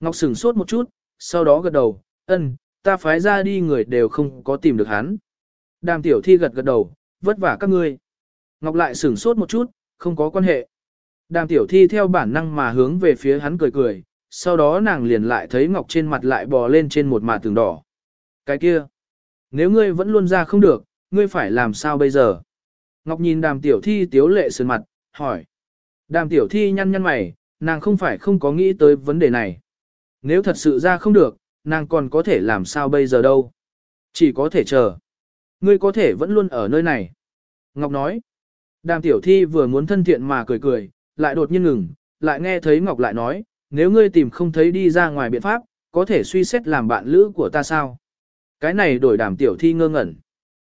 Ngọc sửng sốt một chút, sau đó gật đầu, ân, ta phái ra đi người đều không có tìm được hắn. Đàm tiểu thi gật gật đầu, vất vả các ngươi. Ngọc lại sửng sốt một chút, không có quan hệ. Đàm tiểu thi theo bản năng mà hướng về phía hắn cười cười, sau đó nàng liền lại thấy Ngọc trên mặt lại bò lên trên một mả tường đỏ. Cái kia, nếu ngươi vẫn luôn ra không được, ngươi phải làm sao bây giờ? Ngọc nhìn đàm tiểu thi tiếu lệ sườn mặt, hỏi. Đàm tiểu thi nhăn nhăn mày, nàng không phải không có nghĩ tới vấn đề này. Nếu thật sự ra không được, nàng còn có thể làm sao bây giờ đâu. Chỉ có thể chờ. Ngươi có thể vẫn luôn ở nơi này. Ngọc nói. Đàm tiểu thi vừa muốn thân thiện mà cười cười, lại đột nhiên ngừng, lại nghe thấy Ngọc lại nói, nếu ngươi tìm không thấy đi ra ngoài biện pháp, có thể suy xét làm bạn lữ của ta sao? Cái này đổi đàm tiểu thi ngơ ngẩn.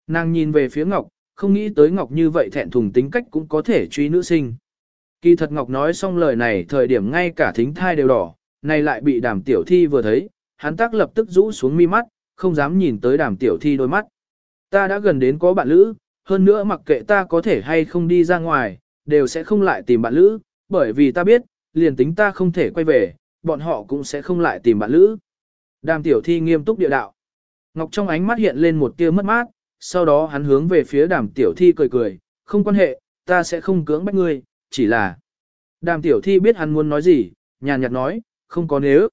Nàng nhìn về phía Ngọc, không nghĩ tới Ngọc như vậy thẹn thùng tính cách cũng có thể truy nữ sinh. Kỳ thật Ngọc nói xong lời này thời điểm ngay cả thính thai đều đỏ, này lại bị đàm tiểu thi vừa thấy, hắn tác lập tức rũ xuống mi mắt, không dám nhìn tới đàm tiểu thi đôi mắt. Ta đã gần đến có bạn lữ, hơn nữa mặc kệ ta có thể hay không đi ra ngoài, đều sẽ không lại tìm bạn lữ, bởi vì ta biết, liền tính ta không thể quay về, bọn họ cũng sẽ không lại tìm bạn lữ. Đàm tiểu thi nghiêm túc địa đạo. Ngọc trong ánh mắt hiện lên một tia mất mát, sau đó hắn hướng về phía đàm tiểu thi cười cười, không quan hệ, ta sẽ không cưỡng bách ngươi, chỉ là. Đàm tiểu thi biết hắn muốn nói gì, nhàn nhạt nói, không có nếu.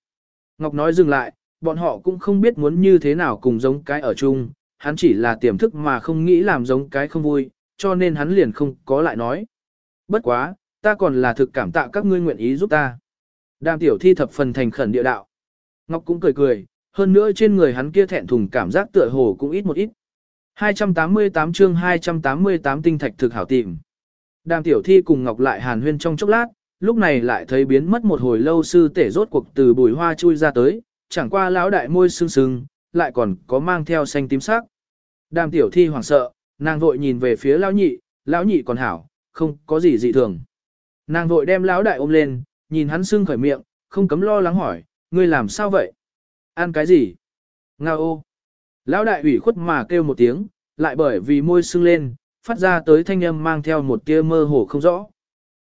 Ngọc nói dừng lại, bọn họ cũng không biết muốn như thế nào cùng giống cái ở chung, hắn chỉ là tiềm thức mà không nghĩ làm giống cái không vui, cho nên hắn liền không có lại nói. Bất quá, ta còn là thực cảm tạ các ngươi nguyện ý giúp ta. Đàm tiểu thi thập phần thành khẩn địa đạo. Ngọc cũng cười cười, hơn nữa trên người hắn kia thẹn thùng cảm giác tựa hồ cũng ít một ít. 288 chương 288 tinh thạch thực hảo tìm. Đàm tiểu thi cùng Ngọc lại hàn huyên trong chốc lát, lúc này lại thấy biến mất một hồi lâu sư tể rốt cuộc từ bùi hoa chui ra tới, chẳng qua lão đại môi sưng sưng, lại còn có mang theo xanh tím sắc. Đàm tiểu thi hoảng sợ, nàng vội nhìn về phía lão nhị, lão nhị còn hảo, không có gì dị thường. Nàng vội đem lão đại ôm lên, nhìn hắn sưng khởi miệng, không cấm lo lắng hỏi, ngươi làm sao vậy? Ăn cái gì? Nga ô! Lão đại ủy khuất mà kêu một tiếng, lại bởi vì môi sưng lên, phát ra tới thanh âm mang theo một tia mơ hồ không rõ.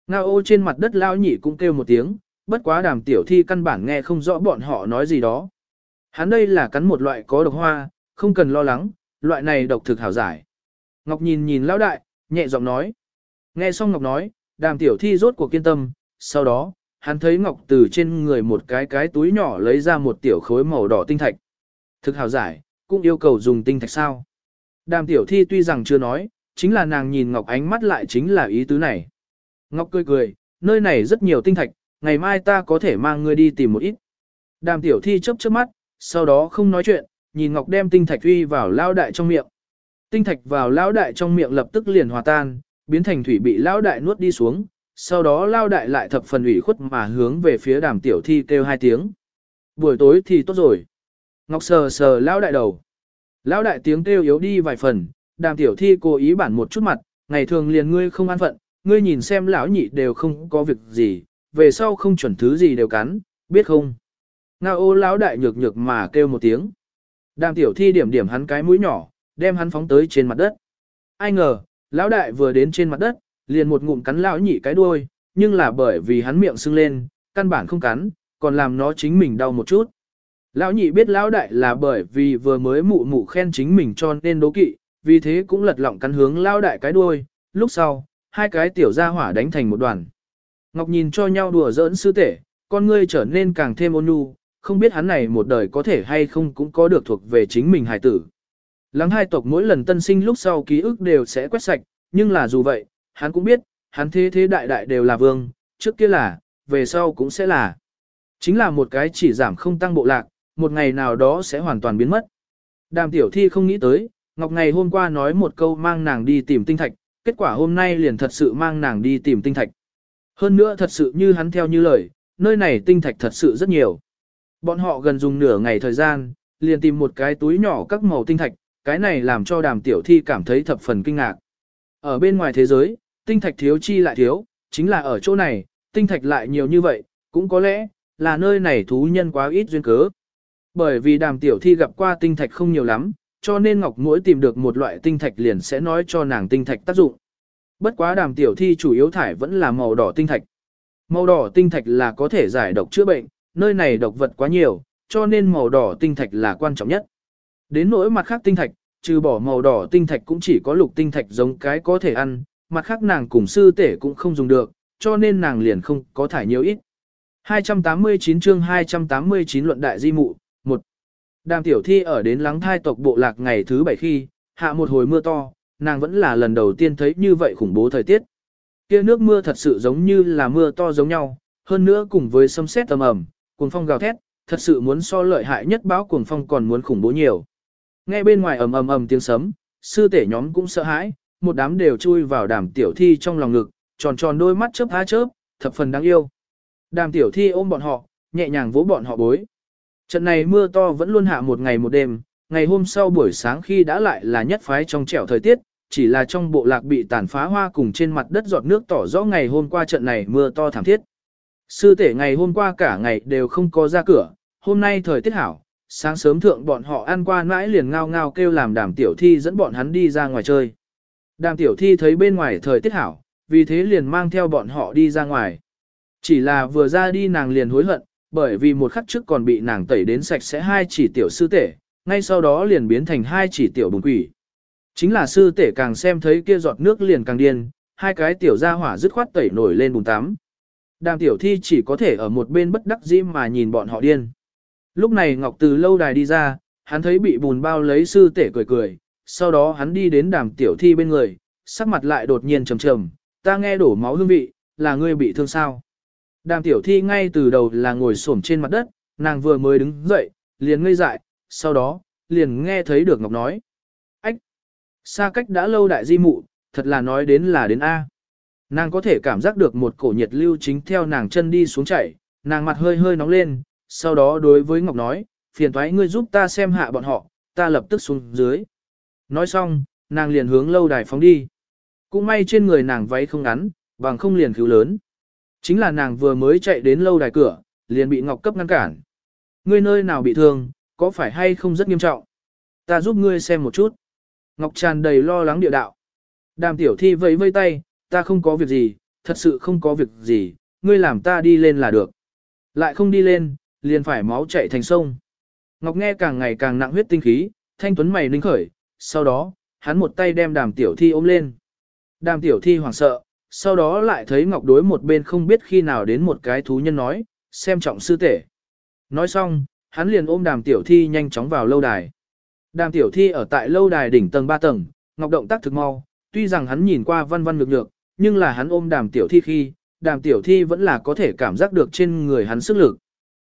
Nga ô trên mặt đất lão nhị cũng kêu một tiếng, bất quá đàm tiểu thi căn bản nghe không rõ bọn họ nói gì đó. Hắn đây là cắn một loại có độc hoa, không cần lo lắng, loại này độc thực hảo giải. Ngọc nhìn nhìn lão đại, nhẹ giọng nói. Nghe xong Ngọc nói, đàm tiểu thi rốt cuộc kiên tâm, sau đó, hắn thấy Ngọc từ trên người một cái cái túi nhỏ lấy ra một tiểu khối màu đỏ tinh thạch. Thực hào giải, cũng yêu cầu dùng tinh thạch sao. Đàm tiểu thi tuy rằng chưa nói, chính là nàng nhìn Ngọc ánh mắt lại chính là ý tứ này. Ngọc cười cười, nơi này rất nhiều tinh thạch, ngày mai ta có thể mang ngươi đi tìm một ít. Đàm tiểu thi chớp chớp mắt, sau đó không nói chuyện, nhìn Ngọc đem tinh thạch uy vào lao đại trong miệng. Tinh thạch vào lao đại trong miệng lập tức liền hòa tan, biến thành thủy bị lao đại nuốt đi xuống, sau đó lao đại lại thập phần ủy khuất mà hướng về phía đàm tiểu thi kêu hai tiếng. Buổi tối thì tốt rồi. Ngọc sờ sờ lao đại đầu. Lao đại tiếng kêu yếu đi vài phần, đàm tiểu thi cố ý bản một chút mặt, ngày thường liền ngươi không an phận, ngươi nhìn xem lão nhị đều không có việc gì, về sau không chuẩn thứ gì đều cắn, biết không? Ngao ô lão đại nhược nhược mà kêu một tiếng. Đàm tiểu thi điểm điểm hắn cái mũi nhỏ, đem hắn phóng tới trên mặt đất. Ai ngờ, lão đại vừa đến trên mặt đất, liền một ngụm cắn lão nhị cái đuôi, nhưng là bởi vì hắn miệng sưng lên, căn bản không cắn, còn làm nó chính mình đau một chút. Lão nhị biết lão đại là bởi vì vừa mới mụ mụ khen chính mình cho nên đố kỵ, vì thế cũng lật lọng cắn hướng lão đại cái đuôi, lúc sau, hai cái tiểu gia hỏa đánh thành một đoàn. Ngọc nhìn cho nhau đùa giỡn sư tể, con ngươi trở nên càng thêm ôn nhu, không biết hắn này một đời có thể hay không cũng có được thuộc về chính mình hài tử. Lắng hai tộc mỗi lần tân sinh lúc sau ký ức đều sẽ quét sạch, nhưng là dù vậy, hắn cũng biết, hắn thế thế đại đại đều là vương, trước kia là, về sau cũng sẽ là. Chính là một cái chỉ giảm không tăng bộ lạc, một ngày nào đó sẽ hoàn toàn biến mất. Đàm tiểu thi không nghĩ tới, Ngọc ngày hôm qua nói một câu mang nàng đi tìm tinh thạch, kết quả hôm nay liền thật sự mang nàng đi tìm tinh thạch. Hơn nữa thật sự như hắn theo như lời, nơi này tinh thạch thật sự rất nhiều. Bọn họ gần dùng nửa ngày thời gian, liền tìm một cái túi nhỏ các màu tinh thạch, cái này làm cho đàm tiểu thi cảm thấy thập phần kinh ngạc. Ở bên ngoài thế giới, tinh thạch thiếu chi lại thiếu, chính là ở chỗ này, tinh thạch lại nhiều như vậy, cũng có lẽ, là nơi này thú nhân quá ít duyên cớ. Bởi vì đàm tiểu thi gặp qua tinh thạch không nhiều lắm, cho nên Ngọc Mũi tìm được một loại tinh thạch liền sẽ nói cho nàng tinh thạch tác dụng. Bất quá đàm tiểu thi chủ yếu thải vẫn là màu đỏ tinh thạch. Màu đỏ tinh thạch là có thể giải độc chữa bệnh, nơi này độc vật quá nhiều, cho nên màu đỏ tinh thạch là quan trọng nhất. Đến nỗi mặt khác tinh thạch, trừ bỏ màu đỏ tinh thạch cũng chỉ có lục tinh thạch giống cái có thể ăn, mặt khác nàng cùng sư tể cũng không dùng được, cho nên nàng liền không có thải nhiều ít. 289 chương 289 luận đại di mụ, 1. Đàm tiểu thi ở đến lắng thai tộc bộ lạc ngày thứ bảy khi, hạ một hồi mưa to, nàng vẫn là lần đầu tiên thấy như vậy khủng bố thời tiết. kia nước mưa thật sự giống như là mưa to giống nhau, hơn nữa cùng với sấm sét tầm ẩm, cuồng phong gào thét, thật sự muốn so lợi hại nhất báo cuồng phong còn muốn khủng bố nhiều. Nghe bên ngoài ầm ầm ầm tiếng sấm, sư tể nhóm cũng sợ hãi, một đám đều chui vào đàm tiểu thi trong lòng ngực, tròn tròn đôi mắt chớp há chớp, thập phần đáng yêu. Đàm tiểu thi ôm bọn họ, nhẹ nhàng vỗ bọn họ bối. Trận này mưa to vẫn luôn hạ một ngày một đêm, ngày hôm sau buổi sáng khi đã lại là nhất phái trong trẻo thời tiết, chỉ là trong bộ lạc bị tàn phá hoa cùng trên mặt đất giọt nước tỏ rõ ngày hôm qua trận này mưa to thảm thiết. Sư tể ngày hôm qua cả ngày đều không có ra cửa, hôm nay thời tiết hảo, sáng sớm thượng bọn họ ăn qua mãi liền ngao ngao kêu làm đàm tiểu thi dẫn bọn hắn đi ra ngoài chơi. Đàm tiểu thi thấy bên ngoài thời tiết hảo, vì thế liền mang theo bọn họ đi ra ngoài. Chỉ là vừa ra đi nàng liền hối hận, bởi vì một khắc trước còn bị nàng tẩy đến sạch sẽ hai chỉ tiểu sư tể, ngay sau đó liền biến thành hai chỉ tiểu bùn quỷ. Chính là sư tể càng xem thấy kia giọt nước liền càng điên, hai cái tiểu ra hỏa dứt khoát tẩy nổi lên bùn tắm. Đàm tiểu thi chỉ có thể ở một bên bất đắc dĩ mà nhìn bọn họ điên. Lúc này Ngọc từ lâu đài đi ra, hắn thấy bị bùn bao lấy sư tể cười cười, sau đó hắn đi đến đàm tiểu thi bên người, sắc mặt lại đột nhiên trầm trầm, ta nghe đổ máu hương vị, là ngươi bị thương sao. Đàm tiểu thi ngay từ đầu là ngồi xổm trên mặt đất, nàng vừa mới đứng dậy, liền ngây dại, sau đó, liền nghe thấy được Ngọc nói. Ách! Xa cách đã lâu đại di mụ, thật là nói đến là đến A. Nàng có thể cảm giác được một cổ nhiệt lưu chính theo nàng chân đi xuống chảy, nàng mặt hơi hơi nóng lên, sau đó đối với Ngọc nói, phiền thoái ngươi giúp ta xem hạ bọn họ, ta lập tức xuống dưới. Nói xong, nàng liền hướng lâu đài phóng đi. Cũng may trên người nàng váy không ngắn, bằng không liền cứu lớn. Chính là nàng vừa mới chạy đến lâu đài cửa, liền bị Ngọc cấp ngăn cản. Ngươi nơi nào bị thương, có phải hay không rất nghiêm trọng? Ta giúp ngươi xem một chút. Ngọc tràn đầy lo lắng địa đạo. Đàm tiểu thi vẫy vây tay, ta không có việc gì, thật sự không có việc gì, ngươi làm ta đi lên là được. Lại không đi lên, liền phải máu chạy thành sông. Ngọc nghe càng ngày càng nặng huyết tinh khí, thanh tuấn mày ninh khởi, sau đó, hắn một tay đem đàm tiểu thi ôm lên. Đàm tiểu thi hoảng sợ, sau đó lại thấy Ngọc đối một bên không biết khi nào đến một cái thú nhân nói, xem trọng sư tể. Nói xong, hắn liền ôm đàm tiểu thi nhanh chóng vào lâu đài. Đàm tiểu thi ở tại lâu đài đỉnh tầng 3 tầng, Ngọc động tác thực mau, tuy rằng hắn nhìn qua văn văn nhược nhược, nhưng là hắn ôm đàm tiểu thi khi, đàm tiểu thi vẫn là có thể cảm giác được trên người hắn sức lực.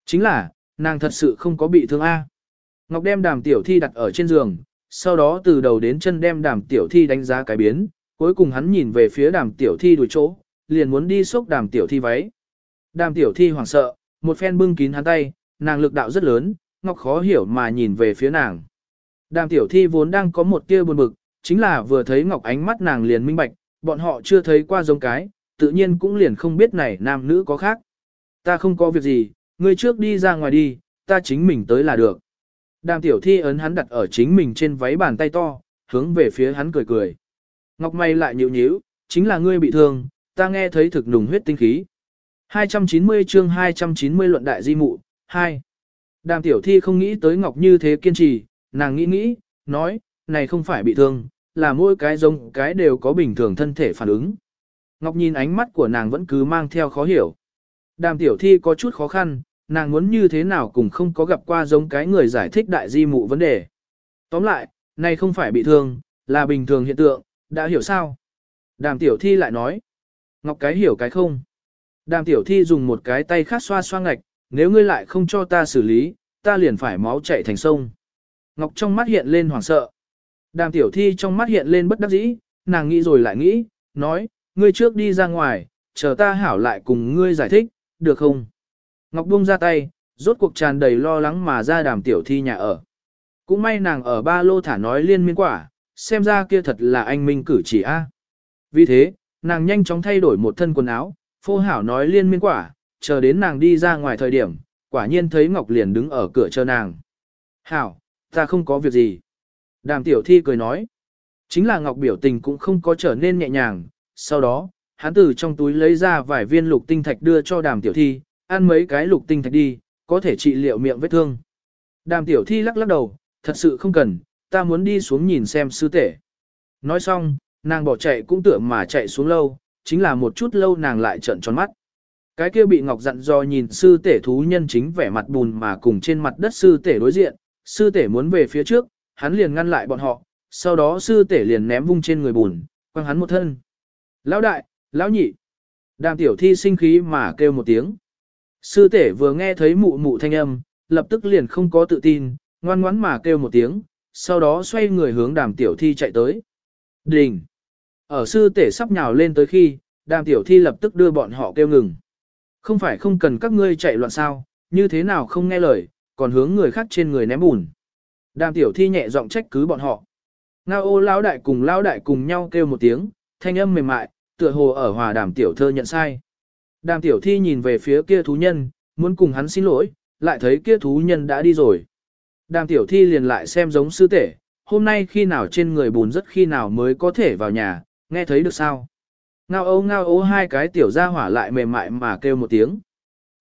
Chính là, nàng thật sự không có bị thương A. Ngọc đem đàm tiểu thi đặt ở trên giường, sau đó từ đầu đến chân đem đàm tiểu thi đánh giá cái biến, cuối cùng hắn nhìn về phía đàm tiểu thi đuổi chỗ, liền muốn đi xúc đàm tiểu thi váy. Đàm tiểu thi hoảng sợ, một phen bưng kín hắn tay, nàng lực đạo rất lớn, Ngọc khó hiểu mà nhìn về phía nàng. Đàm tiểu thi vốn đang có một tia buồn bực, chính là vừa thấy Ngọc ánh mắt nàng liền minh bạch, bọn họ chưa thấy qua giống cái, tự nhiên cũng liền không biết này nam nữ có khác. Ta không có việc gì, ngươi trước đi ra ngoài đi, ta chính mình tới là được. Đàm tiểu thi ấn hắn đặt ở chính mình trên váy bàn tay to, hướng về phía hắn cười cười. Ngọc mày lại nhịu nhíu, chính là ngươi bị thương, ta nghe thấy thực nùng huyết tinh khí. 290 chương 290 luận đại di mụ, 2. Đàm tiểu thi không nghĩ tới Ngọc như thế kiên trì, nàng nghĩ nghĩ, nói, này không phải bị thương, là mỗi cái giống cái đều có bình thường thân thể phản ứng. Ngọc nhìn ánh mắt của nàng vẫn cứ mang theo khó hiểu. Đàm tiểu thi có chút khó khăn, nàng muốn như thế nào cũng không có gặp qua giống cái người giải thích đại di mụ vấn đề. Tóm lại, này không phải bị thương, là bình thường hiện tượng, đã hiểu sao? Đàm tiểu thi lại nói. Ngọc cái hiểu cái không. Đàm tiểu thi dùng một cái tay khác xoa xoa ngạch, nếu ngươi lại không cho ta xử lý, ta liền phải máu chảy thành sông. Ngọc trong mắt hiện lên hoảng sợ. Đàm tiểu thi trong mắt hiện lên bất đắc dĩ, nàng nghĩ rồi lại nghĩ, nói, ngươi trước đi ra ngoài, chờ ta hảo lại cùng ngươi giải thích, được không? Ngọc buông ra tay, rốt cuộc tràn đầy lo lắng mà ra đàm tiểu thi nhà ở. Cũng may nàng ở ba lô thả nói liên miên quả, xem ra kia thật là anh minh cử chỉ a. Vì thế, nàng nhanh chóng thay đổi một thân quần áo, phô hảo nói liên miên quả, chờ đến nàng đi ra ngoài thời điểm, quả nhiên thấy Ngọc liền đứng ở cửa chờ nàng. Hảo, ta không có việc gì. Đàm tiểu thi cười nói. Chính là Ngọc biểu tình cũng không có trở nên nhẹ nhàng, sau đó, hắn từ trong túi lấy ra vài viên lục tinh thạch đưa cho đàm tiểu thi, ăn mấy cái lục tinh thạch đi, có thể trị liệu miệng vết thương. Đàm tiểu thi lắc lắc đầu, thật sự không cần, ta muốn đi xuống nhìn xem sư tể. Nói xong, nàng bỏ chạy cũng tưởng mà chạy xuống lâu, chính là một chút lâu nàng lại trợn tròn mắt. Cái kia bị Ngọc dặn do nhìn sư tể thú nhân chính vẻ mặt bùn mà cùng trên mặt đất sư tể đối diện, sư tể muốn về phía trước, hắn liền ngăn lại bọn họ, sau đó sư tể liền ném vung trên người bùn, quăng hắn một thân. Lão đại, Lão nhị. Đàm tiểu thi sinh khí mà kêu một tiếng. Sư tể vừa nghe thấy mụ mụ thanh âm, lập tức liền không có tự tin, ngoan ngoãn mà kêu một tiếng, sau đó xoay người hướng đàm tiểu thi chạy tới. Đình! Ở sư tể sắp nhào lên tới khi, đàm tiểu thi lập tức đưa bọn họ kêu ngừng. Không phải không cần các ngươi chạy loạn sao, như thế nào không nghe lời, còn hướng người khác trên người ném bùn. Đàm tiểu thi nhẹ giọng trách cứ bọn họ. Ngao ô lão đại cùng lão đại cùng nhau kêu một tiếng, thanh âm mềm mại, tựa hồ ở hòa đàm tiểu thơ nhận sai. Đàm tiểu thi nhìn về phía kia thú nhân, muốn cùng hắn xin lỗi, lại thấy kia thú nhân đã đi rồi. Đàm tiểu thi liền lại xem giống sư tể, hôm nay khi nào trên người bùn rất khi nào mới có thể vào nhà, nghe thấy được sao? Ngao ấu ngao ấu hai cái tiểu ra hỏa lại mềm mại mà kêu một tiếng.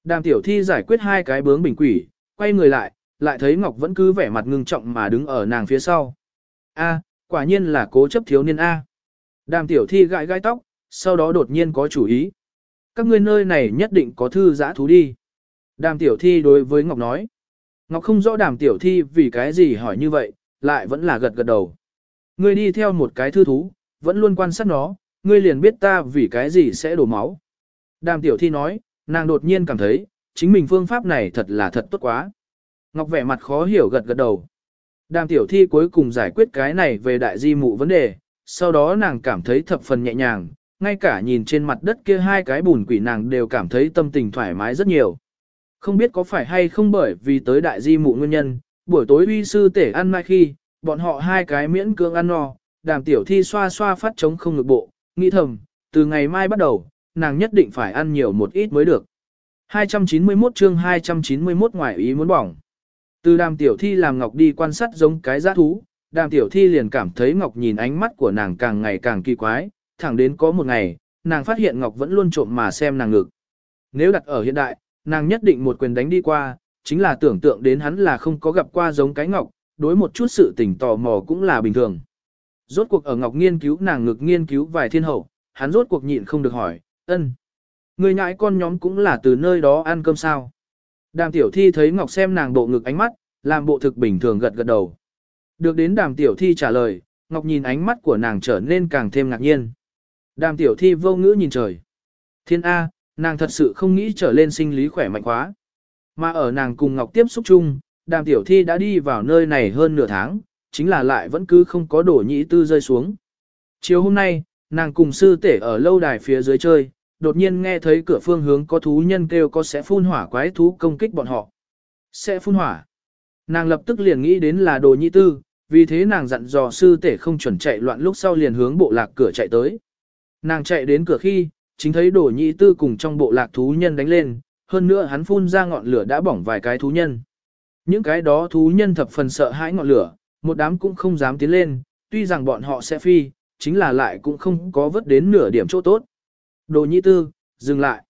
Đàm tiểu thi giải quyết hai cái bướng bình quỷ, quay người lại, lại thấy Ngọc vẫn cứ vẻ mặt ngưng trọng mà đứng ở nàng phía sau. A, quả nhiên là cố chấp thiếu niên A. Đàm tiểu thi gãi gai tóc, sau đó đột nhiên có chủ ý. Các ngươi nơi này nhất định có thư giã thú đi. Đàm tiểu thi đối với Ngọc nói. Ngọc không rõ đàm tiểu thi vì cái gì hỏi như vậy, lại vẫn là gật gật đầu. Ngươi đi theo một cái thư thú, vẫn luôn quan sát nó, ngươi liền biết ta vì cái gì sẽ đổ máu. Đàm tiểu thi nói, nàng đột nhiên cảm thấy, chính mình phương pháp này thật là thật tốt quá. Ngọc vẻ mặt khó hiểu gật gật đầu. Đàm tiểu thi cuối cùng giải quyết cái này về đại di mụ vấn đề, sau đó nàng cảm thấy thập phần nhẹ nhàng, ngay cả nhìn trên mặt đất kia hai cái bùn quỷ nàng đều cảm thấy tâm tình thoải mái rất nhiều. Không biết có phải hay không bởi vì tới đại di mụ nguyên nhân, buổi tối uy sư tể ăn mai khi, bọn họ hai cái miễn cưỡng ăn no, đàm tiểu thi xoa xoa phát chống không ngực bộ, nghĩ thầm, từ ngày mai bắt đầu, nàng nhất định phải ăn nhiều một ít mới được. 291 chương 291 ngoài ý muốn bỏng. Từ đàm tiểu thi làm Ngọc đi quan sát giống cái giá thú, đàm tiểu thi liền cảm thấy Ngọc nhìn ánh mắt của nàng càng ngày càng kỳ quái, thẳng đến có một ngày, nàng phát hiện Ngọc vẫn luôn trộm mà xem nàng ngực. Nếu đặt ở hiện đại, nàng nhất định một quyền đánh đi qua, chính là tưởng tượng đến hắn là không có gặp qua giống cái Ngọc, đối một chút sự tình tò mò cũng là bình thường. Rốt cuộc ở Ngọc nghiên cứu nàng ngực nghiên cứu vài thiên hậu, hắn rốt cuộc nhịn không được hỏi, ân. Người nhãi con nhóm cũng là từ nơi đó ăn cơm sao. Đàm tiểu thi thấy Ngọc xem nàng bộ ngực ánh mắt, làm bộ thực bình thường gật gật đầu. Được đến đàm tiểu thi trả lời, Ngọc nhìn ánh mắt của nàng trở nên càng thêm ngạc nhiên. Đàm tiểu thi vô ngữ nhìn trời. Thiên A, nàng thật sự không nghĩ trở lên sinh lý khỏe mạnh quá. Mà ở nàng cùng Ngọc tiếp xúc chung, đàm tiểu thi đã đi vào nơi này hơn nửa tháng, chính là lại vẫn cứ không có đổ nhĩ tư rơi xuống. Chiều hôm nay, nàng cùng sư tể ở lâu đài phía dưới chơi, đột nhiên nghe thấy cửa phương hướng có thú nhân kêu có sẽ phun hỏa quái thú công kích bọn họ. Sẽ phun hỏa. Nàng lập tức liền nghĩ đến là đồ nhĩ tư, vì thế nàng dặn dò sư tể không chuẩn chạy loạn lúc sau liền hướng bộ lạc cửa chạy tới. Nàng chạy đến cửa khi, chính thấy đổ nhị tư cùng trong bộ lạc thú nhân đánh lên, hơn nữa hắn phun ra ngọn lửa đã bỏng vài cái thú nhân. Những cái đó thú nhân thập phần sợ hãi ngọn lửa, một đám cũng không dám tiến lên, tuy rằng bọn họ sẽ phi, chính là lại cũng không có vớt đến nửa điểm chỗ tốt. Đồ nhị tư, dừng lại.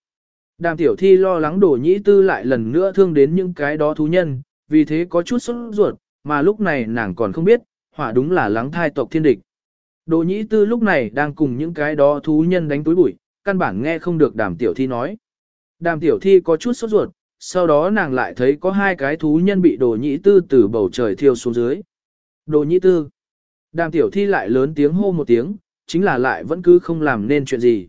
Đàm tiểu thi lo lắng đồ nhị tư lại lần nữa thương đến những cái đó thú nhân, vì thế có chút sốt ruột, mà lúc này nàng còn không biết, hỏa đúng là lắng thai tộc thiên địch. Đồ nhĩ tư lúc này đang cùng những cái đó thú nhân đánh túi bụi, căn bản nghe không được đàm tiểu thi nói. Đàm tiểu thi có chút sốt ruột, sau đó nàng lại thấy có hai cái thú nhân bị đồ nhĩ tư từ bầu trời thiêu xuống dưới. Đồ nhĩ tư. Đàm tiểu thi lại lớn tiếng hô một tiếng, chính là lại vẫn cứ không làm nên chuyện gì.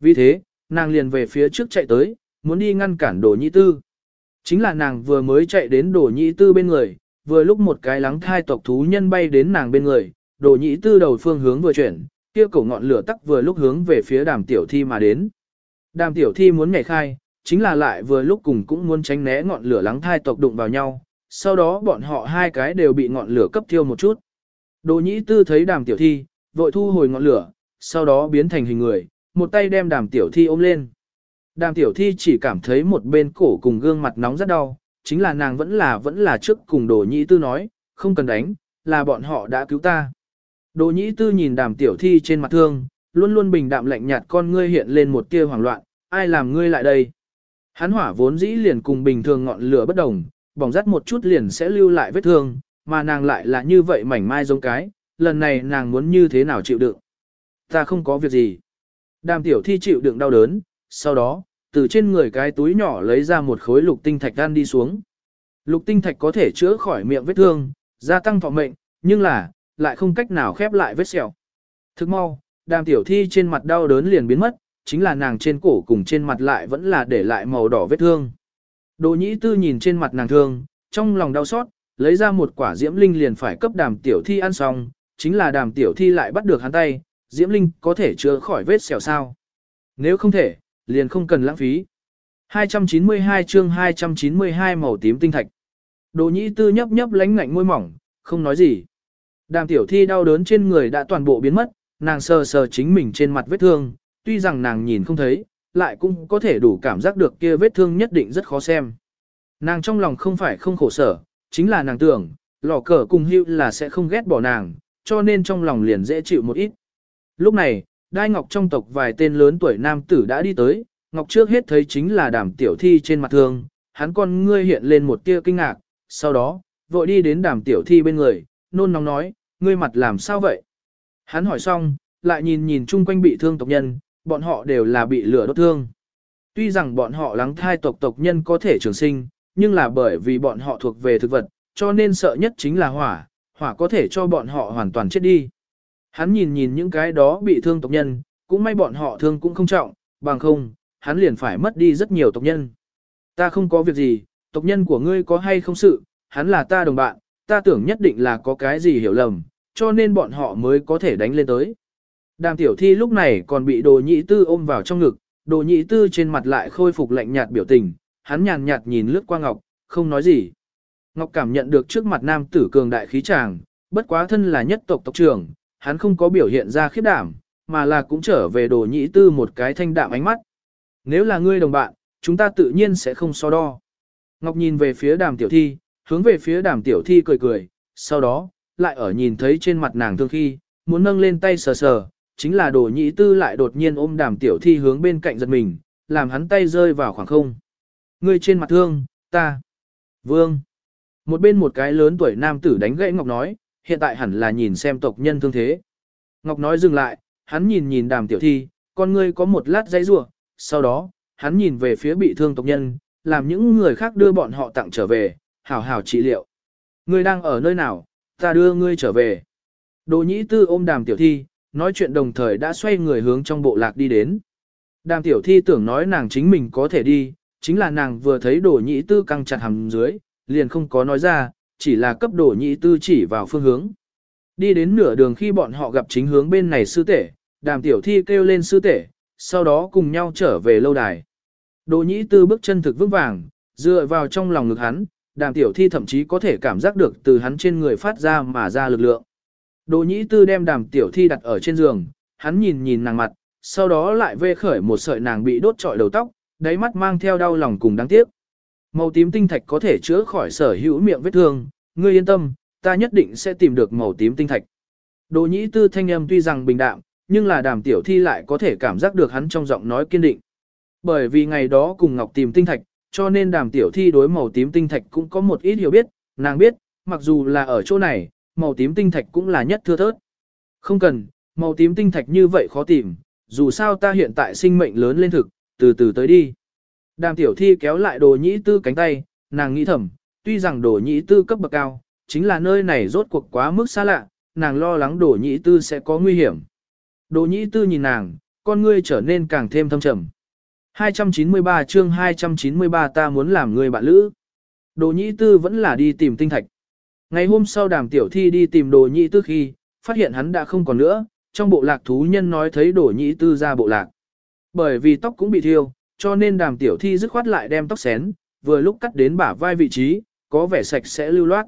Vì thế, nàng liền về phía trước chạy tới, muốn đi ngăn cản đồ nhĩ tư. Chính là nàng vừa mới chạy đến đồ nhĩ tư bên người, vừa lúc một cái lắng thai tộc thú nhân bay đến nàng bên người, đồ nhĩ tư đầu phương hướng vừa chuyển, kia cổ ngọn lửa tắc vừa lúc hướng về phía đàm tiểu thi mà đến. Đàm tiểu thi muốn nhảy khai, chính là lại vừa lúc cùng cũng muốn tránh né ngọn lửa lắng thai tộc đụng vào nhau, sau đó bọn họ hai cái đều bị ngọn lửa cấp thiêu một chút. Đồ nhĩ tư thấy đàm tiểu thi, vội thu hồi ngọn lửa, sau đó biến thành hình người, một tay đem đàm tiểu thi ôm lên. Đàm tiểu thi chỉ cảm thấy một bên cổ cùng gương mặt nóng rất đau, chính là nàng vẫn là vẫn là trước cùng đồ nhĩ tư nói, không cần đánh, là bọn họ đã cứu ta. Đồ nhĩ tư nhìn đàm tiểu thi trên mặt thương, luôn luôn bình đạm lạnh nhạt con ngươi hiện lên một tia hoảng loạn, ai làm ngươi lại đây. Hắn hỏa vốn dĩ liền cùng bình thường ngọn lửa bất đồng, bỏng rát một chút liền sẽ lưu lại vết thương, mà nàng lại là như vậy mảnh mai giống cái, lần này nàng muốn như thế nào chịu đựng. Ta không có việc gì. Đàm tiểu thi chịu đựng đau đớn, sau đó, từ trên người cái túi nhỏ lấy ra một khối lục tinh thạch đan đi xuống. Lục tinh thạch có thể chữa khỏi miệng vết thương, gia tăng thọ mệnh, nhưng là, lại không cách nào khép lại vết sẹo. Thức mau, đàm tiểu thi trên mặt đau đớn liền biến mất, chính là nàng trên cổ cùng trên mặt lại vẫn là để lại màu đỏ vết thương. Đồ nhĩ tư nhìn trên mặt nàng thương, trong lòng đau xót, lấy ra một quả diễm linh liền phải cấp đàm tiểu thi ăn xong, chính là đàm tiểu thi lại bắt được hắn tay, diễm linh có thể chữa khỏi vết sẹo sao. Nếu không thể, liền không cần lãng phí. 292 chương 292 màu tím tinh thạch. Đồ nhĩ tư nhấp nhấp lánh ngạnh môi mỏng, không nói gì. Đàm tiểu thi đau đớn trên người đã toàn bộ biến mất, nàng sờ sờ chính mình trên mặt vết thương, tuy rằng nàng nhìn không thấy, lại cũng có thể đủ cảm giác được kia vết thương nhất định rất khó xem. Nàng trong lòng không phải không khổ sở, chính là nàng tưởng, lò cờ cùng hưu là sẽ không ghét bỏ nàng, cho nên trong lòng liền dễ chịu một ít. Lúc này, đai ngọc trong tộc vài tên lớn tuổi nam tử đã đi tới, ngọc trước hết thấy chính là đàm tiểu thi trên mặt thương, hắn con ngươi hiện lên một tia kinh ngạc, sau đó, vội đi đến đàm tiểu thi bên người, nôn nóng nói, ngươi mặt làm sao vậy? Hắn hỏi xong, lại nhìn nhìn chung quanh bị thương tộc nhân, bọn họ đều là bị lửa đốt thương. Tuy rằng bọn họ lắng thai tộc tộc nhân có thể trường sinh, nhưng là bởi vì bọn họ thuộc về thực vật, cho nên sợ nhất chính là hỏa, hỏa có thể cho bọn họ hoàn toàn chết đi. Hắn nhìn nhìn những cái đó bị thương tộc nhân, cũng may bọn họ thương cũng không trọng, bằng không, hắn liền phải mất đi rất nhiều tộc nhân. Ta không có việc gì, tộc nhân của ngươi có hay không sự, hắn là ta đồng bạn, ta tưởng nhất định là có cái gì hiểu lầm, cho nên bọn họ mới có thể đánh lên tới. Đàm tiểu thi lúc này còn bị đồ nhị tư ôm vào trong ngực, đồ nhị tư trên mặt lại khôi phục lạnh nhạt biểu tình, hắn nhàn nhạt nhìn lướt qua Ngọc, không nói gì. Ngọc cảm nhận được trước mặt nam tử cường đại khí tràng, bất quá thân là nhất tộc tộc trưởng, hắn không có biểu hiện ra khiếp đảm, mà là cũng trở về đồ nhị tư một cái thanh đạm ánh mắt. Nếu là ngươi đồng bạn, chúng ta tự nhiên sẽ không so đo. Ngọc nhìn về phía đàm tiểu thi, hướng về phía đàm tiểu thi cười cười, sau đó, lại ở nhìn thấy trên mặt nàng thương khi, muốn nâng lên tay sờ sờ, chính là đồ nhị tư lại đột nhiên ôm đàm tiểu thi hướng bên cạnh giật mình, làm hắn tay rơi vào khoảng không. người trên mặt thương, ta. Vương. Một bên một cái lớn tuổi nam tử đánh gãy Ngọc nói, hiện tại hẳn là nhìn xem tộc nhân thương thế. Ngọc nói dừng lại, hắn nhìn nhìn đàm tiểu thi, con ngươi có một lát dây rủa sau đó, hắn nhìn về phía bị thương tộc nhân, làm những người khác đưa bọn họ tặng trở về, hảo hảo trị liệu. Ngươi đang ở nơi nào, ta đưa ngươi trở về. Đồ nhĩ tư ôm đàm tiểu thi, nói chuyện đồng thời đã xoay người hướng trong bộ lạc đi đến. Đàm tiểu thi tưởng nói nàng chính mình có thể đi, chính là nàng vừa thấy đồ nhĩ tư căng chặt hầm dưới, liền không có nói ra, chỉ là cấp đồ nhĩ tư chỉ vào phương hướng. Đi đến nửa đường khi bọn họ gặp chính hướng bên này sư tể, đàm tiểu thi kêu lên sư tể, sau đó cùng nhau trở về lâu đài. Đồ nhĩ tư bước chân thực vững vàng, dựa vào trong lòng ngực hắn, đàm tiểu thi thậm chí có thể cảm giác được từ hắn trên người phát ra mà ra lực lượng. Đồ nhĩ tư đem đàm tiểu thi đặt ở trên giường, hắn nhìn nhìn nàng mặt, sau đó lại vê khởi một sợi nàng bị đốt trọi đầu tóc, đáy mắt mang theo đau lòng cùng đáng tiếc. Màu tím tinh thạch có thể chữa khỏi sở hữu miệng vết thương, ngươi yên tâm, ta nhất định sẽ tìm được màu tím tinh thạch. Đồ nhĩ tư thanh âm tuy rằng bình đạm, nhưng là đàm tiểu thi lại có thể cảm giác được hắn trong giọng nói kiên định. Bởi vì ngày đó cùng Ngọc tìm tinh thạch, cho nên đàm tiểu thi đối màu tím tinh thạch cũng có một ít hiểu biết, nàng biết, mặc dù là ở chỗ này, màu tím tinh thạch cũng là nhất thưa thớt. Không cần, màu tím tinh thạch như vậy khó tìm, dù sao ta hiện tại sinh mệnh lớn lên thực, từ từ tới đi. Đàm tiểu thi kéo lại đồ nhĩ tư cánh tay, nàng nghĩ thầm, tuy rằng đồ nhĩ tư cấp bậc cao, chính là nơi này rốt cuộc quá mức xa lạ, nàng lo lắng đồ nhĩ tư sẽ có nguy hiểm. Đồ nhĩ tư nhìn nàng, con ngươi trở nên càng thêm thâm trầm. 293 chương 293 ta muốn làm người bạn lữ. Đồ nhĩ tư vẫn là đi tìm tinh thạch. Ngày hôm sau đàm tiểu thi đi tìm đồ nhĩ tư khi, phát hiện hắn đã không còn nữa, trong bộ lạc thú nhân nói thấy đồ nhĩ tư ra bộ lạc. Bởi vì tóc cũng bị thiêu, cho nên đàm tiểu thi dứt khoát lại đem tóc xén, vừa lúc cắt đến bả vai vị trí, có vẻ sạch sẽ lưu loát.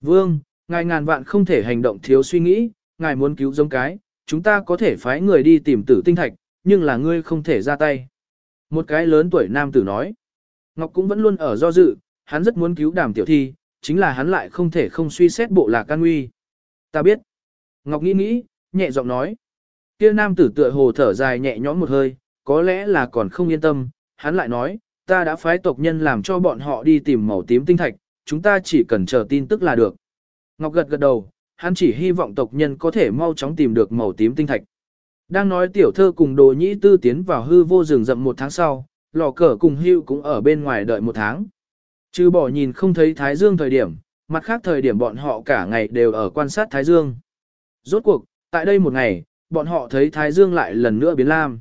Vương, ngài ngàn vạn không thể hành động thiếu suy nghĩ, ngài muốn cứu giống cái, chúng ta có thể phái người đi tìm tử tinh thạch, nhưng là ngươi không thể ra tay. Một cái lớn tuổi nam tử nói. Ngọc cũng vẫn luôn ở do dự, hắn rất muốn cứu đàm tiểu thi, chính là hắn lại không thể không suy xét bộ lạc can nguy. Ta biết. Ngọc nghĩ nghĩ, nhẹ giọng nói. Kia nam tử tựa hồ thở dài nhẹ nhõm một hơi, có lẽ là còn không yên tâm, hắn lại nói, ta đã phái tộc nhân làm cho bọn họ đi tìm màu tím tinh thạch, chúng ta chỉ cần chờ tin tức là được. Ngọc gật gật đầu, hắn chỉ hy vọng tộc nhân có thể mau chóng tìm được màu tím tinh thạch. Đang nói tiểu thơ cùng đồ nhĩ tư tiến vào hư vô rừng rậm một tháng sau, lò cờ cùng hưu cũng ở bên ngoài đợi một tháng. Chứ bỏ nhìn không thấy Thái Dương thời điểm, mặt khác thời điểm bọn họ cả ngày đều ở quan sát Thái Dương. Rốt cuộc, tại đây một ngày, bọn họ thấy Thái Dương lại lần nữa biến lam.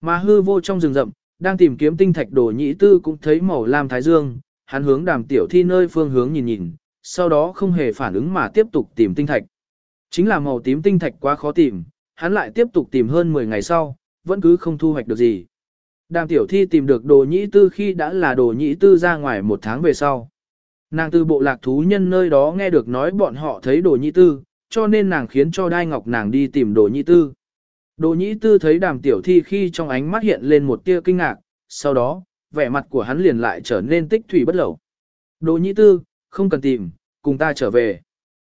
Mà hư vô trong rừng rậm, đang tìm kiếm tinh thạch đồ nhĩ tư cũng thấy màu lam thái dương, hắn hướng đàm tiểu thi nơi phương hướng nhìn nhìn, sau đó không hề phản ứng mà tiếp tục tìm tinh thạch. Chính là màu tím tinh thạch quá khó tìm, hắn lại tiếp tục tìm hơn 10 ngày sau, vẫn cứ không thu hoạch được gì. Đàm tiểu thi tìm được đồ nhĩ tư khi đã là đồ nhĩ tư ra ngoài một tháng về sau. Nàng từ bộ lạc thú nhân nơi đó nghe được nói bọn họ thấy đồ nhĩ tư, cho nên nàng khiến cho đai ngọc nàng đi tìm đồ nhĩ tư. Đồ nhĩ tư thấy đàm tiểu thi khi trong ánh mắt hiện lên một tia kinh ngạc, sau đó, vẻ mặt của hắn liền lại trở nên tích thủy bất lẩu. Đồ nhĩ tư, không cần tìm, cùng ta trở về.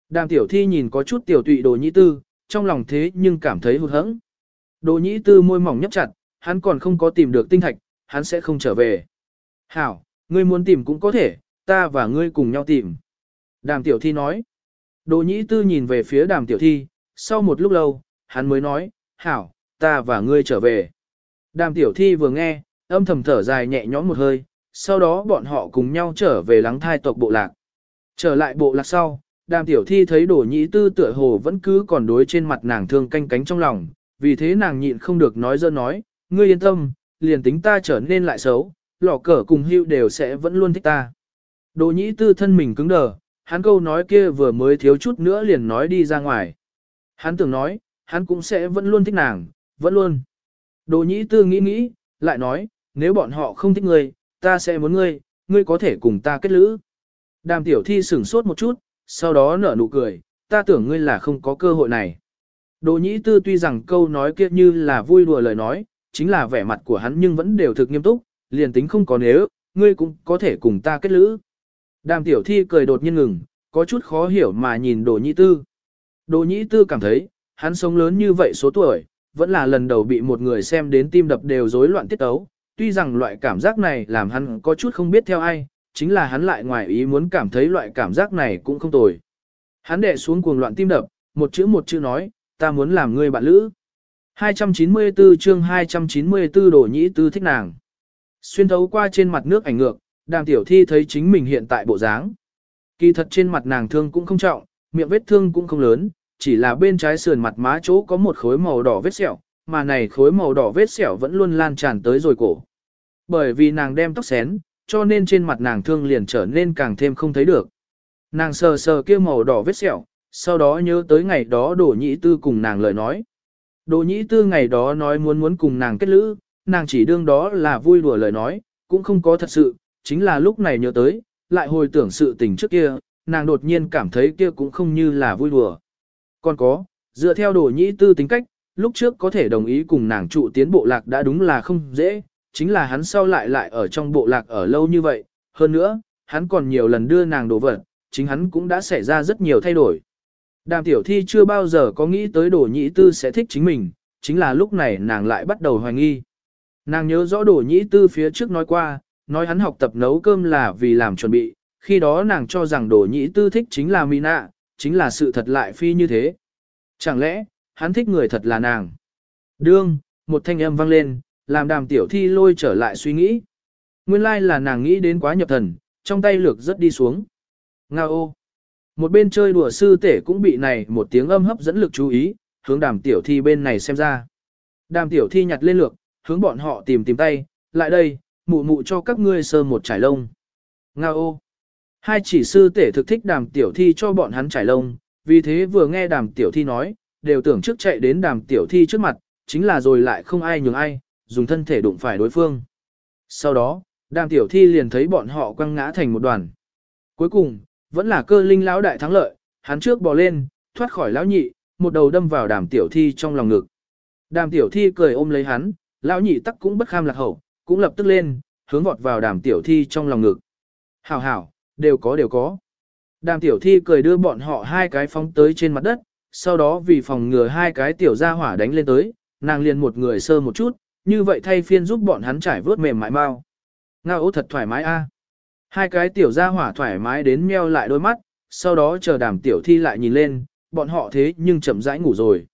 Đàm tiểu thi nhìn có chút tiểu tụy đồ nhĩ tư, trong lòng thế nhưng cảm thấy hụt hẫng. Đỗ nhĩ tư môi mỏng nhấp chặt, hắn còn không có tìm được tinh thạch, hắn sẽ không trở về. Hảo, ngươi muốn tìm cũng có thể, ta và ngươi cùng nhau tìm. Đàm tiểu thi nói. Đỗ nhĩ tư nhìn về phía đàm tiểu thi, sau một lúc lâu, hắn mới nói, hảo, ta và ngươi trở về. Đàm tiểu thi vừa nghe, âm thầm thở dài nhẹ nhõm một hơi, sau đó bọn họ cùng nhau trở về lắng thai tộc bộ lạc. Trở lại bộ lạc sau, đàm tiểu thi thấy đổ nhĩ tư tựa hồ vẫn cứ còn đối trên mặt nàng thương canh cánh trong lòng, vì thế nàng nhịn không được nói dơ nói, ngươi yên tâm, liền tính ta trở nên lại xấu, lọ cờ cùng hưu đều sẽ vẫn luôn thích ta. Đồ nhĩ tư thân mình cứng đờ, hắn câu nói kia vừa mới thiếu chút nữa liền nói đi ra ngoài. Hắn tưởng nói, hắn cũng sẽ vẫn luôn thích nàng, vẫn luôn. Đồ nhĩ tư nghĩ nghĩ, lại nói, nếu bọn họ không thích ngươi, ta sẽ muốn ngươi, ngươi có thể cùng ta kết lữ. Đàm tiểu thi sửng sốt một chút, sau đó nở nụ cười, ta tưởng ngươi là không có cơ hội này. Đỗ nhĩ tư tuy rằng câu nói kia như là vui đùa lời nói, chính là vẻ mặt của hắn nhưng vẫn đều thực nghiêm túc, liền tính không có nếu, ngươi cũng có thể cùng ta kết lữ. Đàm tiểu thi cười đột nhiên ngừng, có chút khó hiểu mà nhìn Đỗ nhĩ tư. Đỗ nhĩ tư cảm thấy, hắn sống lớn như vậy số tuổi, vẫn là lần đầu bị một người xem đến tim đập đều rối loạn tiết tấu. Tuy rằng loại cảm giác này làm hắn có chút không biết theo ai, chính là hắn lại ngoài ý muốn cảm thấy loại cảm giác này cũng không tồi. Hắn đệ xuống cuồng loạn tim đập, một chữ một chữ nói, ta muốn làm người bạn lữ. 294 chương 294 đổ nhĩ tư thích nàng. Xuyên thấu qua trên mặt nước ảnh ngược, đàm tiểu thi thấy chính mình hiện tại bộ dáng. Kỳ thật trên mặt nàng thương cũng không trọng, miệng vết thương cũng không lớn, chỉ là bên trái sườn mặt má chỗ có một khối màu đỏ vết sẹo, mà này khối màu đỏ vết sẹo vẫn luôn lan tràn tới rồi cổ. Bởi vì nàng đem tóc xén, cho nên trên mặt nàng thương liền trở nên càng thêm không thấy được. Nàng sờ sờ kia màu đỏ vết sẹo, sau đó nhớ tới ngày đó Đỗ nhĩ tư cùng nàng lời nói. Đỗ nhĩ tư ngày đó nói muốn muốn cùng nàng kết lữ, nàng chỉ đương đó là vui đùa lời nói, cũng không có thật sự, chính là lúc này nhớ tới, lại hồi tưởng sự tình trước kia, nàng đột nhiên cảm thấy kia cũng không như là vui đùa. Còn có, dựa theo Đỗ nhĩ tư tính cách, lúc trước có thể đồng ý cùng nàng trụ tiến bộ lạc đã đúng là không dễ, chính là hắn sau lại lại ở trong bộ lạc ở lâu như vậy, hơn nữa, hắn còn nhiều lần đưa nàng đồ vật, chính hắn cũng đã xảy ra rất nhiều thay đổi. Đàm tiểu thi chưa bao giờ có nghĩ tới đồ nhĩ tư sẽ thích chính mình, chính là lúc này nàng lại bắt đầu hoài nghi. Nàng nhớ rõ đồ nhĩ tư phía trước nói qua, nói hắn học tập nấu cơm là vì làm chuẩn bị, khi đó nàng cho rằng đồ nhĩ tư thích chính là Mina, chính là sự thật lại phi như thế. Chẳng lẽ, hắn thích người thật là nàng? Đương, một thanh âm vang lên, làm đàm tiểu thi lôi trở lại suy nghĩ. Nguyên lai là nàng nghĩ đến quá nhập thần, trong tay lược rất đi xuống. Nga ô! Một bên chơi đùa sư tể cũng bị này một tiếng âm hấp dẫn lực chú ý, hướng đàm tiểu thi bên này xem ra. Đàm tiểu thi nhặt lên lược, hướng bọn họ tìm tìm tay, lại đây, mụ mụ cho các ngươi sơ một trải lông. Nga ô! Hai chỉ sư tể thực thích đàm tiểu thi cho bọn hắn trải lông, vì thế vừa nghe đàm tiểu thi nói, đều tưởng trước chạy đến đàm tiểu thi trước mặt, chính là rồi lại không ai nhường ai, dùng thân thể đụng phải đối phương. Sau đó, đàm tiểu thi liền thấy bọn họ quăng ngã thành một đoàn. Cuối cùng, vẫn là cơ linh lão đại thắng lợi, hắn trước bò lên, thoát khỏi lão nhị, một đầu đâm vào đàm tiểu thi trong lòng ngực. Đàm tiểu thi cười ôm lấy hắn, lão nhị tắc cũng bất kham lạc hậu, cũng lập tức lên, hướng vọt vào đàm tiểu thi trong lòng ngực. Hảo hảo, đều có đều có. Đàm tiểu thi cười đưa bọn họ hai cái phóng tới trên mặt đất, sau đó vì phòng ngừa hai cái tiểu gia hỏa đánh lên tới, nàng liền một người sơ một chút, như vậy thay phiên giúp bọn hắn trải vớt mềm mại mau. Ngao ố thật thoải mái a. Hai cái tiểu gia hỏa thoải mái đến meo lại đôi mắt, sau đó chờ đàm tiểu thi lại nhìn lên, bọn họ thế nhưng chậm rãi ngủ rồi.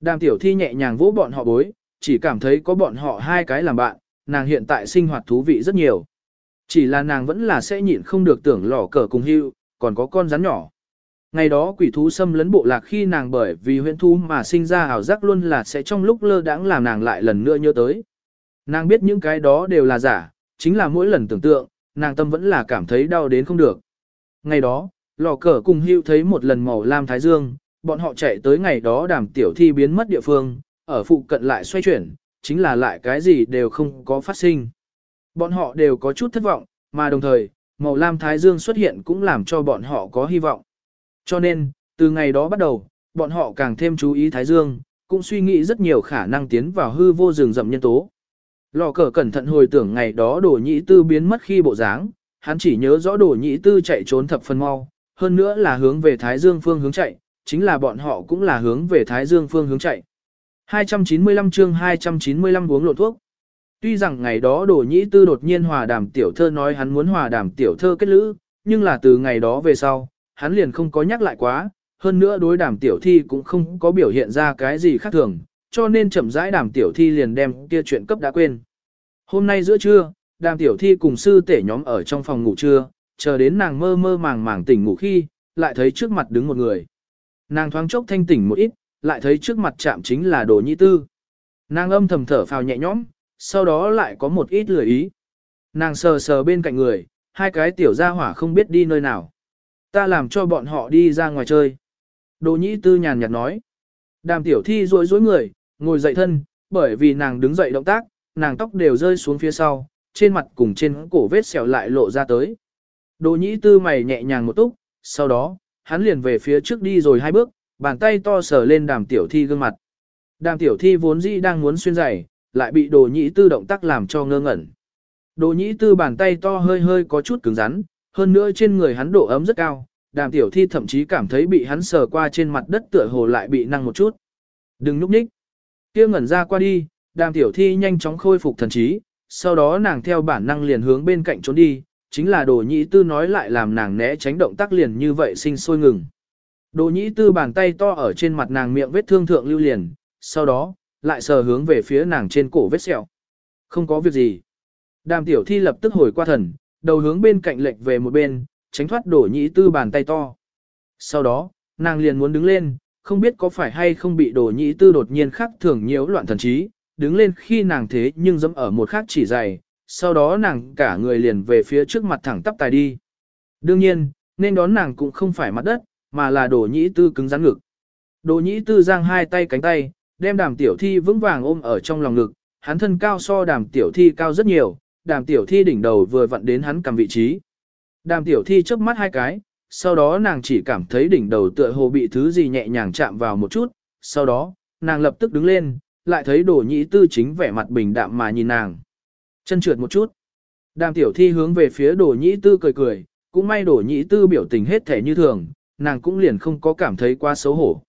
Đàm tiểu thi nhẹ nhàng vỗ bọn họ bối, chỉ cảm thấy có bọn họ hai cái làm bạn, nàng hiện tại sinh hoạt thú vị rất nhiều. Chỉ là nàng vẫn là sẽ nhịn không được tưởng lỏ cờ cùng hưu, còn có con rắn nhỏ. Ngày đó quỷ thú xâm lấn bộ lạc khi nàng bởi vì huyễn thú mà sinh ra ảo giác luôn là sẽ trong lúc lơ đãng làm nàng lại lần nữa nhớ tới. Nàng biết những cái đó đều là giả, chính là mỗi lần tưởng tượng, nàng tâm vẫn là cảm thấy đau đến không được. Ngày đó, lò cờ cùng hưu thấy một lần màu lam thái dương, bọn họ chạy tới ngày đó đàm tiểu thi biến mất địa phương, ở phụ cận lại xoay chuyển, chính là lại cái gì đều không có phát sinh. Bọn họ đều có chút thất vọng, mà đồng thời, màu lam thái dương xuất hiện cũng làm cho bọn họ có hy vọng. Cho nên, từ ngày đó bắt đầu, bọn họ càng thêm chú ý thái dương, cũng suy nghĩ rất nhiều khả năng tiến vào hư vô rừng rậm nhân tố. Lò cờ cẩn thận hồi tưởng ngày đó Đổ nhĩ tư biến mất khi bộ dáng, hắn chỉ nhớ rõ Đổ nhĩ tư chạy trốn thập phần mau, hơn nữa là hướng về Thái Dương phương hướng chạy, chính là bọn họ cũng là hướng về Thái Dương phương hướng chạy. 295 chương 295 uống lộn thuốc. Tuy rằng ngày đó Đổ nhĩ tư đột nhiên hòa đàm tiểu thơ nói hắn muốn hòa đàm tiểu thơ kết lữ, nhưng là từ ngày đó về sau, hắn liền không có nhắc lại quá, hơn nữa đối đàm tiểu thi cũng không có biểu hiện ra cái gì khác thường, cho nên chậm rãi đàm tiểu thi liền đem kia chuyện cấp đã quên. Hôm nay giữa trưa, đàm tiểu thi cùng sư tể nhóm ở trong phòng ngủ trưa, chờ đến nàng mơ mơ màng màng tỉnh ngủ khi, lại thấy trước mặt đứng một người. Nàng thoáng chốc thanh tỉnh một ít, lại thấy trước mặt chạm chính là đồ nhị tư. Nàng âm thầm thở phào nhẹ nhõm, sau đó lại có một ít lười ý. Nàng sờ sờ bên cạnh người, hai cái tiểu gia hỏa không biết đi nơi nào. Ta làm cho bọn họ đi ra ngoài chơi. Đồ Nhĩ tư nhàn nhạt nói. Đàm tiểu thi rối rối người, ngồi dậy thân, bởi vì nàng đứng dậy động tác, nàng tóc đều rơi xuống phía sau, trên mặt cùng trên cổ vết sẹo lại lộ ra tới. Đồ nhĩ tư mày nhẹ nhàng một túc, sau đó, hắn liền về phía trước đi rồi hai bước, bàn tay to sờ lên đàm tiểu thi gương mặt. Đàm tiểu thi vốn dĩ đang muốn xuyên giày, lại bị đồ nhĩ tư động tác làm cho ngơ ngẩn. Đồ nhĩ tư bàn tay to hơi hơi có chút cứng rắn, hơn nữa trên người hắn độ ấm rất cao, đàm tiểu thi thậm chí cảm thấy bị hắn sờ qua trên mặt đất tựa hồ lại bị năng một chút. Đừng núp ních. kia ngẩn ra qua đi, đàm tiểu thi nhanh chóng khôi phục thần trí, sau đó nàng theo bản năng liền hướng bên cạnh trốn đi, chính là đồ nhĩ tư nói lại làm nàng né tránh động tác liền như vậy sinh sôi ngừng. Đồ nhĩ tư bàn tay to ở trên mặt nàng miệng vết thương thượng lưu liền, sau đó, lại sờ hướng về phía nàng trên cổ vết sẹo. Không có việc gì. Đàm tiểu thi lập tức hồi qua thần, đầu hướng bên cạnh lệch về một bên, tránh thoát đổ nhĩ tư bàn tay to. Sau đó, nàng liền muốn đứng lên, không biết có phải hay không bị đổ nhĩ tư đột nhiên khắc thường nhiễu loạn thần trí, đứng lên khi nàng thế nhưng dẫm ở một khắc chỉ dày, sau đó nàng cả người liền về phía trước mặt thẳng tắp tài đi. Đương nhiên, nên đón nàng cũng không phải mặt đất, mà là đổ nhĩ tư cứng rắn ngực. Đổ nhĩ tư giang hai tay cánh tay, đem đàm tiểu thi vững vàng ôm ở trong lòng ngực, hắn thân cao so đàm tiểu thi cao rất nhiều, đàm tiểu thi đỉnh đầu vừa vặn đến hắn cầm vị trí. Đàm tiểu thi chớp mắt hai cái, sau đó nàng chỉ cảm thấy đỉnh đầu tựa hồ bị thứ gì nhẹ nhàng chạm vào một chút, sau đó, nàng lập tức đứng lên, lại thấy đồ nhĩ tư chính vẻ mặt bình đạm mà nhìn nàng. Chân trượt một chút. Đàm tiểu thi hướng về phía đồ nhĩ tư cười cười, cũng may đồ nhĩ tư biểu tình hết thể như thường, nàng cũng liền không có cảm thấy quá xấu hổ.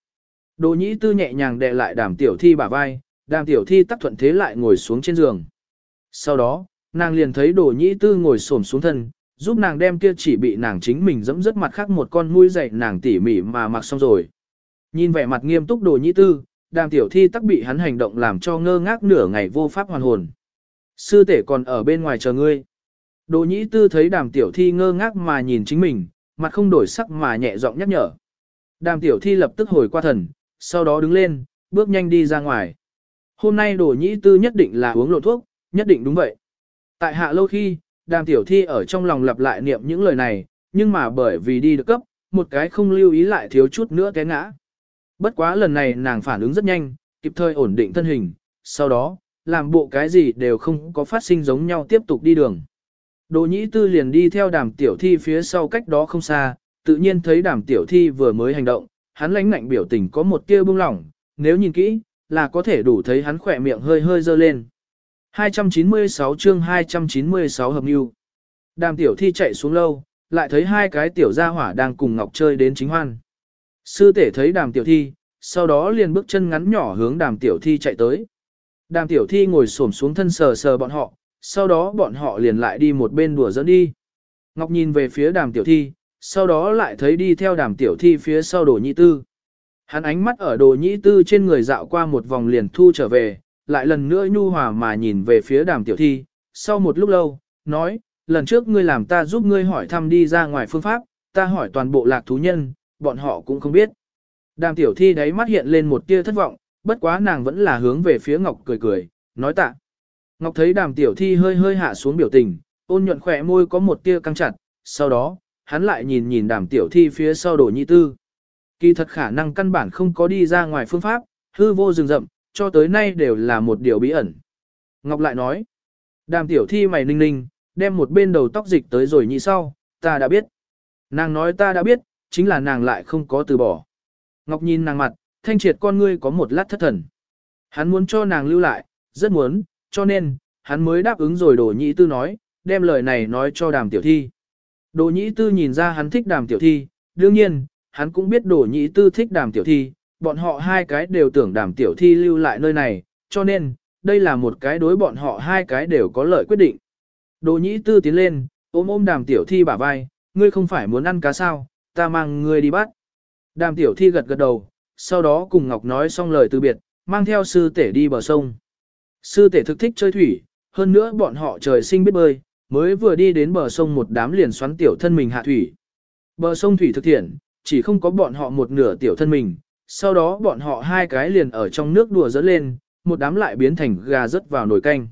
Đồ nhĩ tư nhẹ nhàng đè lại đàm tiểu thi bả vai, đàm tiểu thi tắc thuận thế lại ngồi xuống trên giường. Sau đó, nàng liền thấy đồ nhĩ tư ngồi xổm xuống thân, giúp nàng đem kia chỉ bị nàng chính mình dẫm rất mặt khác một con mũi dậy nàng tỉ mỉ mà mặc xong rồi. Nhìn vẻ mặt nghiêm túc đồ nhĩ tư, đàm tiểu thi tắc bị hắn hành động làm cho ngơ ngác nửa ngày vô pháp hoàn hồn. Sư tể còn ở bên ngoài chờ ngươi. Đồ nhĩ tư thấy đàm tiểu thi ngơ ngác mà nhìn chính mình, mặt không đổi sắc mà nhẹ giọng nhắc nhở. Đàm tiểu thi lập tức hồi qua thần, sau đó đứng lên, bước nhanh đi ra ngoài. Hôm nay đồ nhĩ tư nhất định là uống lộ thuốc, nhất định đúng vậy. Tại hạ lâu khi, đàm tiểu thi ở trong lòng lặp lại niệm những lời này, nhưng mà bởi vì đi được cấp, một cái không lưu ý lại thiếu chút nữa té ngã. Bất quá lần này nàng phản ứng rất nhanh, kịp thời ổn định thân hình, sau đó, làm bộ cái gì đều không có phát sinh giống nhau tiếp tục đi đường. Đồ nhĩ tư liền đi theo đàm tiểu thi phía sau cách đó không xa, tự nhiên thấy đàm tiểu thi vừa mới hành động, hắn lãnh ngạnh biểu tình có một tia bưng lỏng, nếu nhìn kỹ, là có thể đủ thấy hắn khỏe miệng hơi hơi dơ lên. 296 chương 296 hợp nhu. Đàm tiểu thi chạy xuống lâu, lại thấy hai cái tiểu gia hỏa đang cùng Ngọc chơi đến chính hoan. Sư tể thấy đàm tiểu thi, sau đó liền bước chân ngắn nhỏ hướng đàm tiểu thi chạy tới. Đàm tiểu thi ngồi xổm xuống thân sờ sờ bọn họ, sau đó bọn họ liền lại đi một bên đùa dẫn đi. Ngọc nhìn về phía đàm tiểu thi, sau đó lại thấy đi theo đàm tiểu thi phía sau đồ nhị tư. Hắn ánh mắt ở đồ nhị tư trên người dạo qua một vòng liền thu trở về, lại lần nữa nhu hòa mà nhìn về phía đàm tiểu thi, sau một lúc lâu, nói, lần trước ngươi làm ta giúp ngươi hỏi thăm đi ra ngoài phương pháp, ta hỏi toàn bộ lạc thú nhân, bọn họ cũng không biết. Đàm tiểu thi đáy mắt hiện lên một tia thất vọng, bất quá nàng vẫn là hướng về phía Ngọc cười cười, nói tạ. Ngọc thấy đàm tiểu thi hơi hơi hạ xuống biểu tình, ôn nhuận khỏe môi có một tia căng chặt, sau đó, hắn lại nhìn nhìn đàm tiểu thi phía sau đồ nhị tư. Kỳ thật khả năng căn bản không có đi ra ngoài phương pháp, hư vô rừng rậm, cho tới nay đều là một điều bí ẩn. Ngọc lại nói, đàm tiểu thi mày ninh ninh, đem một bên đầu tóc dịch tới rồi nhị sau, ta đã biết. Nàng nói ta đã biết, chính là nàng lại không có từ bỏ. Ngọc nhìn nàng mặt, thanh triệt con ngươi có một lát thất thần. Hắn muốn cho nàng lưu lại, rất muốn, cho nên, hắn mới đáp ứng rồi đồ nhị tư nói, đem lời này nói cho đàm tiểu thi. Đồ nhị tư nhìn ra hắn thích đàm tiểu thi, đương nhiên, hắn cũng biết đồ nhị tư thích đàm tiểu thi, bọn họ hai cái đều tưởng đàm tiểu thi lưu lại nơi này, cho nên, đây là một cái đối bọn họ hai cái đều có lợi quyết định. Đồ nhĩ tư tiến lên, ôm ôm đàm tiểu thi bả vai, ngươi không phải muốn ăn cá sao, ta mang ngươi đi bắt. Đàm tiểu thi gật gật đầu, sau đó cùng Ngọc nói xong lời từ biệt, mang theo sư tể đi bờ sông. Sư tể thực thích chơi thủy, hơn nữa bọn họ trời sinh biết bơi, mới vừa đi đến bờ sông một đám liền xoắn tiểu thân mình hạ thủy. Bờ sông thủy thực thiện, chỉ không có bọn họ một nửa tiểu thân mình, sau đó bọn họ hai cái liền ở trong nước đùa dẫn lên, một đám lại biến thành gà rớt vào nồi canh.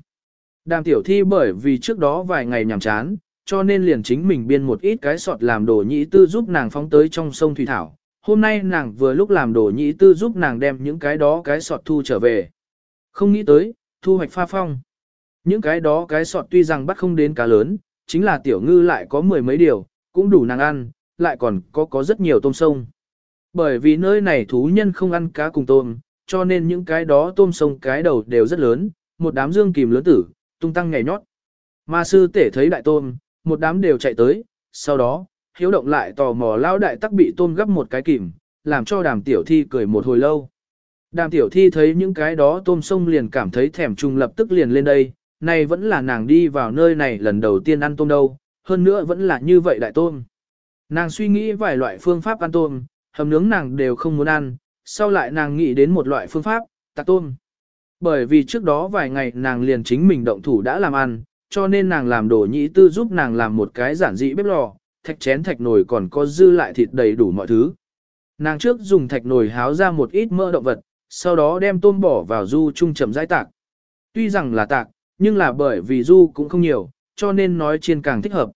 Đàm tiểu thi bởi vì trước đó vài ngày nhàm chán, cho nên liền chính mình biên một ít cái sọt làm đồ nhĩ tư giúp nàng phóng tới trong sông Thủy Thảo. Hôm nay nàng vừa lúc làm đồ nhĩ tư giúp nàng đem những cái đó cái sọt thu trở về. Không nghĩ tới, thu hoạch pha phong. Những cái đó cái sọt tuy rằng bắt không đến cá lớn, chính là tiểu ngư lại có mười mấy điều, cũng đủ nàng ăn, lại còn có có rất nhiều tôm sông. Bởi vì nơi này thú nhân không ăn cá cùng tôm, cho nên những cái đó tôm sông cái đầu đều rất lớn, một đám dương kìm lớn tử, tung tăng nhảy nhót. Ma sư tể thấy đại tôm, một đám đều chạy tới, sau đó, hiếu động lại tò mò lao đại tắc bị tôm gấp một cái kìm, làm cho đàm tiểu thi cười một hồi lâu. Đàm tiểu thi thấy những cái đó tôm sông liền cảm thấy thèm trùng lập tức liền lên đây, này vẫn là nàng đi vào nơi này lần đầu tiên ăn tôm đâu, hơn nữa vẫn là như vậy đại tôm. Nàng suy nghĩ vài loại phương pháp ăn tôm, hầm nướng nàng đều không muốn ăn, sau lại nàng nghĩ đến một loại phương pháp, tạc tôm. Bởi vì trước đó vài ngày nàng liền chính mình động thủ đã làm ăn, cho nên nàng làm đồ nhĩ tư giúp nàng làm một cái giản dị bếp lò, thạch chén thạch nồi còn có dư lại thịt đầy đủ mọi thứ. Nàng trước dùng thạch nồi háo ra một ít mỡ động vật, sau đó đem tôm bỏ vào du chung chậm rãi tạc. Tuy rằng là tạc, nhưng là bởi vì du cũng không nhiều, cho nên nói chiên càng thích hợp.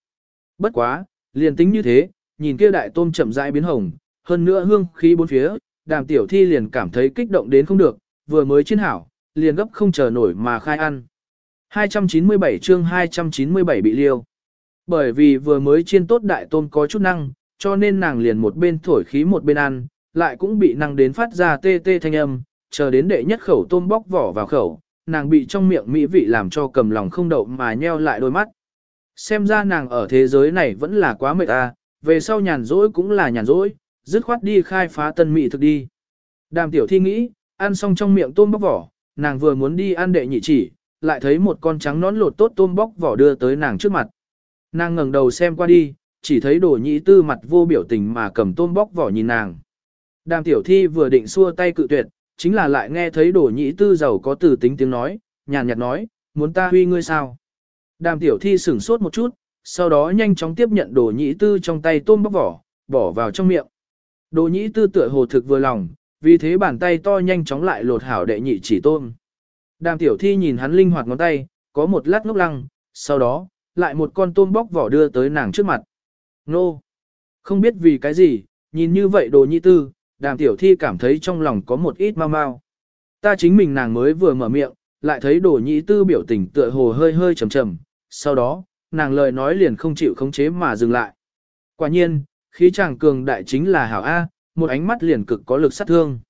Bất quá, liền tính như thế, nhìn kia đại tôm chậm rãi biến hồng, hơn nữa hương khí bốn phía, đàm tiểu thi liền cảm thấy kích động đến không được, vừa mới chiên hảo, liền gấp không chờ nổi mà khai ăn. 297 chương 297 bị liêu. Bởi vì vừa mới chiên tốt đại tôm có chút năng, cho nên nàng liền một bên thổi khí một bên ăn, lại cũng bị năng đến phát ra tê tê thanh âm, chờ đến đệ nhất khẩu tôm bóc vỏ vào khẩu, nàng bị trong miệng mỹ vị làm cho cầm lòng không đậu mà nheo lại đôi mắt. Xem ra nàng ở thế giới này vẫn là quá mệt à, về sau nhàn rỗi cũng là nhàn rỗi, dứt khoát đi khai phá tân mỹ thực đi. Đàm tiểu thi nghĩ, ăn xong trong miệng tôm bóc vỏ, nàng vừa muốn đi ăn đệ nhị chỉ, lại thấy một con trắng nón lột tốt tôm bóc vỏ đưa tới nàng trước mặt. Nàng ngẩng đầu xem qua đi, chỉ thấy đồ nhị tư mặt vô biểu tình mà cầm tôm bóc vỏ nhìn nàng. Đàm tiểu thi vừa định xua tay cự tuyệt, chính là lại nghe thấy đồ nhị tư giàu có từ tính tiếng nói, nhàn nhạt nói, muốn ta huy ngươi sao. Đàm tiểu thi sửng sốt một chút, sau đó nhanh chóng tiếp nhận đồ nhị tư trong tay tôm bóc vỏ, bỏ vào trong miệng. Đồ nhĩ tư tựa hồ thực vừa lòng, vì thế bàn tay to nhanh chóng lại lột hảo đệ nhị chỉ tôm. Đàm tiểu thi nhìn hắn linh hoạt ngón tay, có một lát ngốc lăng, sau đó, lại một con tôm bóc vỏ đưa tới nàng trước mặt. Nô! Không biết vì cái gì, nhìn như vậy đồ nhĩ tư, đàm tiểu thi cảm thấy trong lòng có một ít mau mau. Ta chính mình nàng mới vừa mở miệng, lại thấy đồ nhĩ tư biểu tình tựa hồ hơi hơi trầm trầm, sau đó, nàng lời nói liền không chịu khống chế mà dừng lại. Quả nhiên, khí chàng cường đại chính là hảo A, một ánh mắt liền cực có lực sát thương.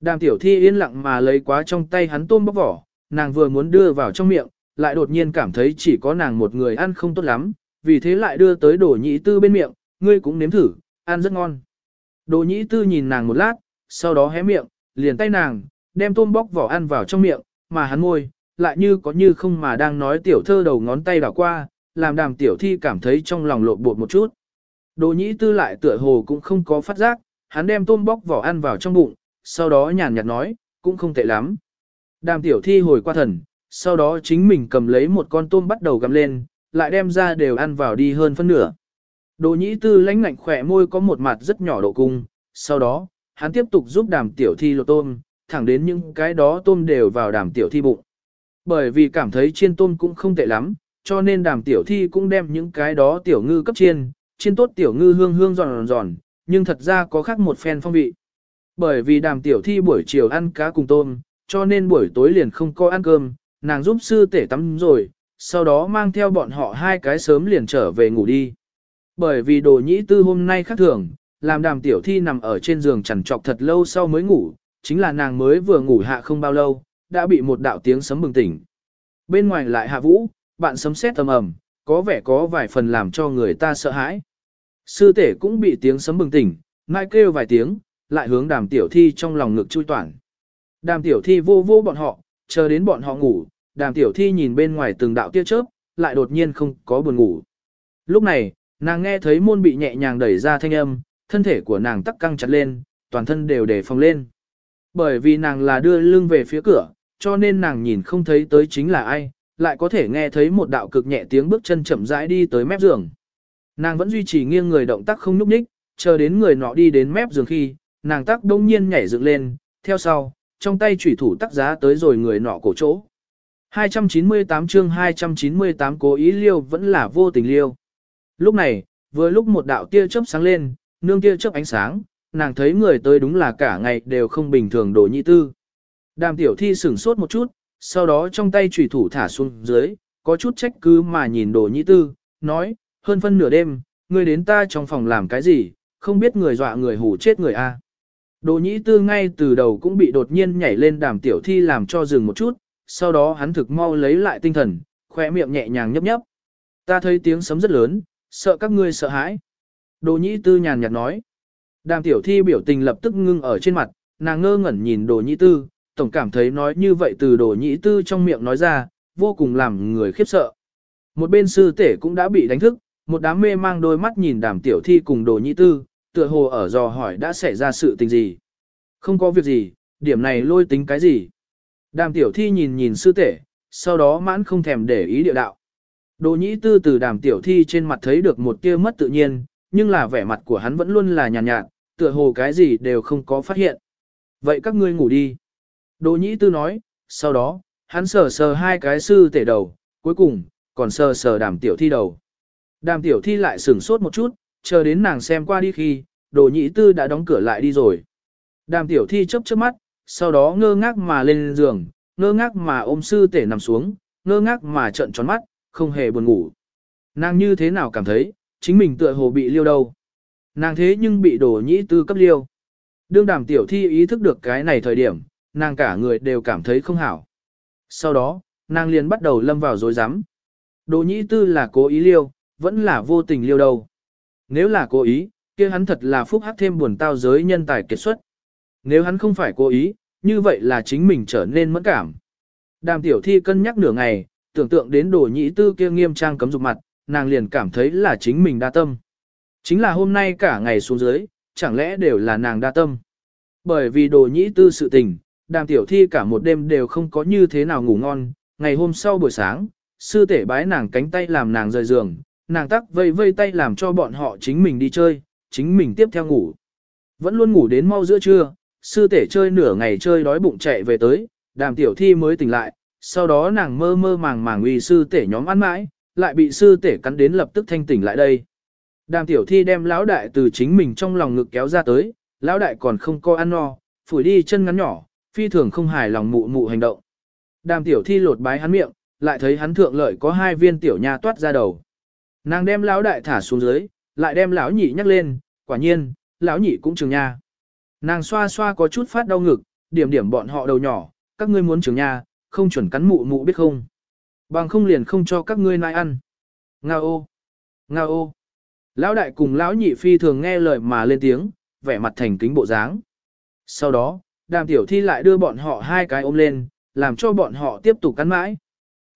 Đàm tiểu thi yên lặng mà lấy quá trong tay hắn tôm bóc vỏ, nàng vừa muốn đưa vào trong miệng, lại đột nhiên cảm thấy chỉ có nàng một người ăn không tốt lắm, vì thế lại đưa tới đồ nhĩ tư bên miệng, ngươi cũng nếm thử, ăn rất ngon. Đồ nhĩ tư nhìn nàng một lát, sau đó hé miệng, liền tay nàng, đem tôm bóc vỏ ăn vào trong miệng, mà hắn môi, lại như có như không mà đang nói tiểu thơ đầu ngón tay đảo qua, làm đàm tiểu thi cảm thấy trong lòng lộn bột một chút. Đồ nhĩ tư lại tựa hồ cũng không có phát giác, hắn đem tôm bóc vỏ ăn vào trong bụng, sau đó nhàn nhạt nói, cũng không tệ lắm. Đàm tiểu thi hồi qua thần, sau đó chính mình cầm lấy một con tôm bắt đầu gặm lên, lại đem ra đều ăn vào đi hơn phân nửa. Đồ nhĩ tư lãnh ngạnh khỏe môi có một mặt rất nhỏ độ cung, sau đó, hắn tiếp tục giúp đàm tiểu thi lột tôm, thẳng đến những cái đó tôm đều vào đàm tiểu thi bụng. Bởi vì cảm thấy chiên tôm cũng không tệ lắm, cho nên đàm tiểu thi cũng đem những cái đó tiểu ngư cấp chiên, chiên tốt tiểu ngư hương hương giòn giòn, nhưng thật ra có khác một phen phong vị. Bởi vì đàm tiểu thi buổi chiều ăn cá cùng tôm, cho nên buổi tối liền không có ăn cơm, nàng giúp sư tể tắm rồi, sau đó mang theo bọn họ hai cái sớm liền trở về ngủ đi. Bởi vì đồ nhĩ tư hôm nay khác thường, làm đàm tiểu thi nằm ở trên giường chằn trọc thật lâu sau mới ngủ, chính là nàng mới vừa ngủ hạ không bao lâu, đã bị một đạo tiếng sấm bừng tỉnh. Bên ngoài lại hạ vũ, bạn sấm sét tầm ầm, có vẻ có vài phần làm cho người ta sợ hãi. Sư tể cũng bị tiếng sấm bừng tỉnh, mai kêu vài tiếng, lại hướng đàm tiểu thi trong lòng ngực chui toàn. Đàm tiểu thi vô vô bọn họ, chờ đến bọn họ ngủ, đàm tiểu thi nhìn bên ngoài từng đạo tia chớp, lại đột nhiên không có buồn ngủ. Lúc này, nàng nghe thấy môn bị nhẹ nhàng đẩy ra thanh âm, thân thể của nàng tắc căng chặt lên, toàn thân đều đề phòng lên. Bởi vì nàng là đưa lưng về phía cửa, cho nên nàng nhìn không thấy tới chính là ai, lại có thể nghe thấy một đạo cực nhẹ tiếng bước chân chậm rãi đi tới mép giường. Nàng vẫn duy trì nghiêng người động tác không nhúc nhích, chờ đến người nọ đi đến mép giường khi, nàng tác đông nhiên nhảy dựng lên, theo sau, trong tay chủy thủ tắc giá tới rồi người nọ cổ chỗ. 298 chương 298 cố ý liêu vẫn là vô tình liêu. Lúc này, vừa lúc một đạo tia chớp sáng lên, nương tia chớp ánh sáng, nàng thấy người tới đúng là cả ngày đều không bình thường đồ nhị tư. Đàm tiểu thi sửng sốt một chút, sau đó trong tay chủy thủ thả xuống dưới, có chút trách cứ mà nhìn đồ nhĩ tư, nói, hơn phân nửa đêm, người đến ta trong phòng làm cái gì, không biết người dọa người hù chết người a. Đồ nhĩ tư ngay từ đầu cũng bị đột nhiên nhảy lên đàm tiểu thi làm cho dừng một chút, sau đó hắn thực mau lấy lại tinh thần, khỏe miệng nhẹ nhàng nhấp nhấp. Ta thấy tiếng sấm rất lớn, sợ các ngươi sợ hãi. Đồ nhĩ tư nhàn nhạt nói. Đàm tiểu thi biểu tình lập tức ngưng ở trên mặt, nàng ngơ ngẩn nhìn đồ nhĩ tư, tổng cảm thấy nói như vậy từ đồ nhĩ tư trong miệng nói ra, vô cùng làm người khiếp sợ. Một bên sư tể cũng đã bị đánh thức, một đám mê mang đôi mắt nhìn đàm tiểu thi cùng đồ nhĩ tư, tựa hồ ở dò hỏi đã xảy ra sự tình gì. Không có việc gì, điểm này lôi tính cái gì. Đàm tiểu thi nhìn nhìn sư tể, sau đó mãn không thèm để ý địa đạo. Đồ nhĩ tư từ đàm tiểu thi trên mặt thấy được một tia mất tự nhiên, nhưng là vẻ mặt của hắn vẫn luôn là nhàn nhạt, nhạt, tựa hồ cái gì đều không có phát hiện. Vậy các ngươi ngủ đi. Đỗ nhĩ tư nói, sau đó, hắn sờ sờ hai cái sư tể đầu, cuối cùng, còn sờ sờ đàm tiểu thi đầu. Đàm tiểu thi lại sửng sốt một chút, chờ đến nàng xem qua đi khi, Đỗ nhĩ tư đã đóng cửa lại đi rồi. Đàm tiểu thi chớp chớp mắt, sau đó ngơ ngác mà lên giường, ngơ ngác mà ôm sư tể nằm xuống, ngơ ngác mà trợn tròn mắt, không hề buồn ngủ. Nàng như thế nào cảm thấy, chính mình tựa hồ bị liêu đâu. Nàng thế nhưng bị Đỗ nhĩ tư cấp liêu. Đương đàm tiểu thi ý thức được cái này thời điểm, nàng cả người đều cảm thấy không hảo. Sau đó, nàng liền bắt đầu lâm vào dối rắm Đồ nhĩ tư là cố ý liêu, vẫn là vô tình liêu đâu. Nếu là cố ý, kia hắn thật là phúc hắc thêm buồn tao giới nhân tài kết xuất. Nếu hắn không phải cố ý, như vậy là chính mình trở nên mẫn cảm. Đàm tiểu thi cân nhắc nửa ngày, tưởng tượng đến đồ nhĩ tư kia nghiêm trang cấm dục mặt, nàng liền cảm thấy là chính mình đa tâm. Chính là hôm nay cả ngày xuống dưới, chẳng lẽ đều là nàng đa tâm. Bởi vì đồ nhĩ tư sự tình, đàm tiểu thi cả một đêm đều không có như thế nào ngủ ngon, ngày hôm sau buổi sáng, sư tể bái nàng cánh tay làm nàng rời giường, nàng tắc vây vây tay làm cho bọn họ chính mình đi chơi, chính mình tiếp theo ngủ. Vẫn luôn ngủ đến mau giữa trưa, sư tể chơi nửa ngày chơi đói bụng chạy về tới, đàm tiểu thi mới tỉnh lại, sau đó nàng mơ mơ màng màng uy sư tể nhóm ăn mãi, lại bị sư tể cắn đến lập tức thanh tỉnh lại đây. Đàm tiểu thi đem lão đại từ chính mình trong lòng ngực kéo ra tới, lão đại còn không có ăn no, phủi đi chân ngắn nhỏ, phi thường không hài lòng mụ mụ hành động. Đàm tiểu thi lột bái hắn miệng, lại thấy hắn thượng lợi có hai viên tiểu nha toát ra đầu. Nàng đem lão đại thả xuống dưới, lại đem lão nhị nhắc lên, quả nhiên, lão nhị cũng trường nha. Nàng xoa xoa có chút phát đau ngực, điểm điểm bọn họ đầu nhỏ, các ngươi muốn trường nha, không chuẩn cắn mụ mụ biết không. Bằng không liền không cho các ngươi nai ăn. Nga ô, nga ô. Lão đại cùng lão nhị phi thường nghe lời mà lên tiếng, vẻ mặt thành kính bộ dáng. Sau đó, đàm tiểu thi lại đưa bọn họ hai cái ôm lên, làm cho bọn họ tiếp tục cắn mãi.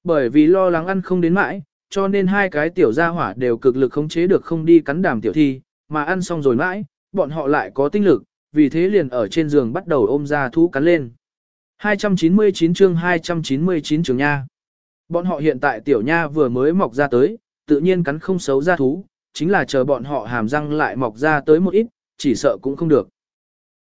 Bởi vì lo lắng ăn không đến mãi, cho nên hai cái tiểu gia hỏa đều cực lực khống chế được không đi cắn đàm tiểu thi, mà ăn xong rồi mãi, bọn họ lại có tinh lực, vì thế liền ở trên giường bắt đầu ôm ra thú cắn lên. 299 chương 299 trường nha. Bọn họ hiện tại tiểu nha vừa mới mọc ra tới, tự nhiên cắn không xấu ra thú, chính là chờ bọn họ hàm răng lại mọc ra tới một ít, chỉ sợ cũng không được.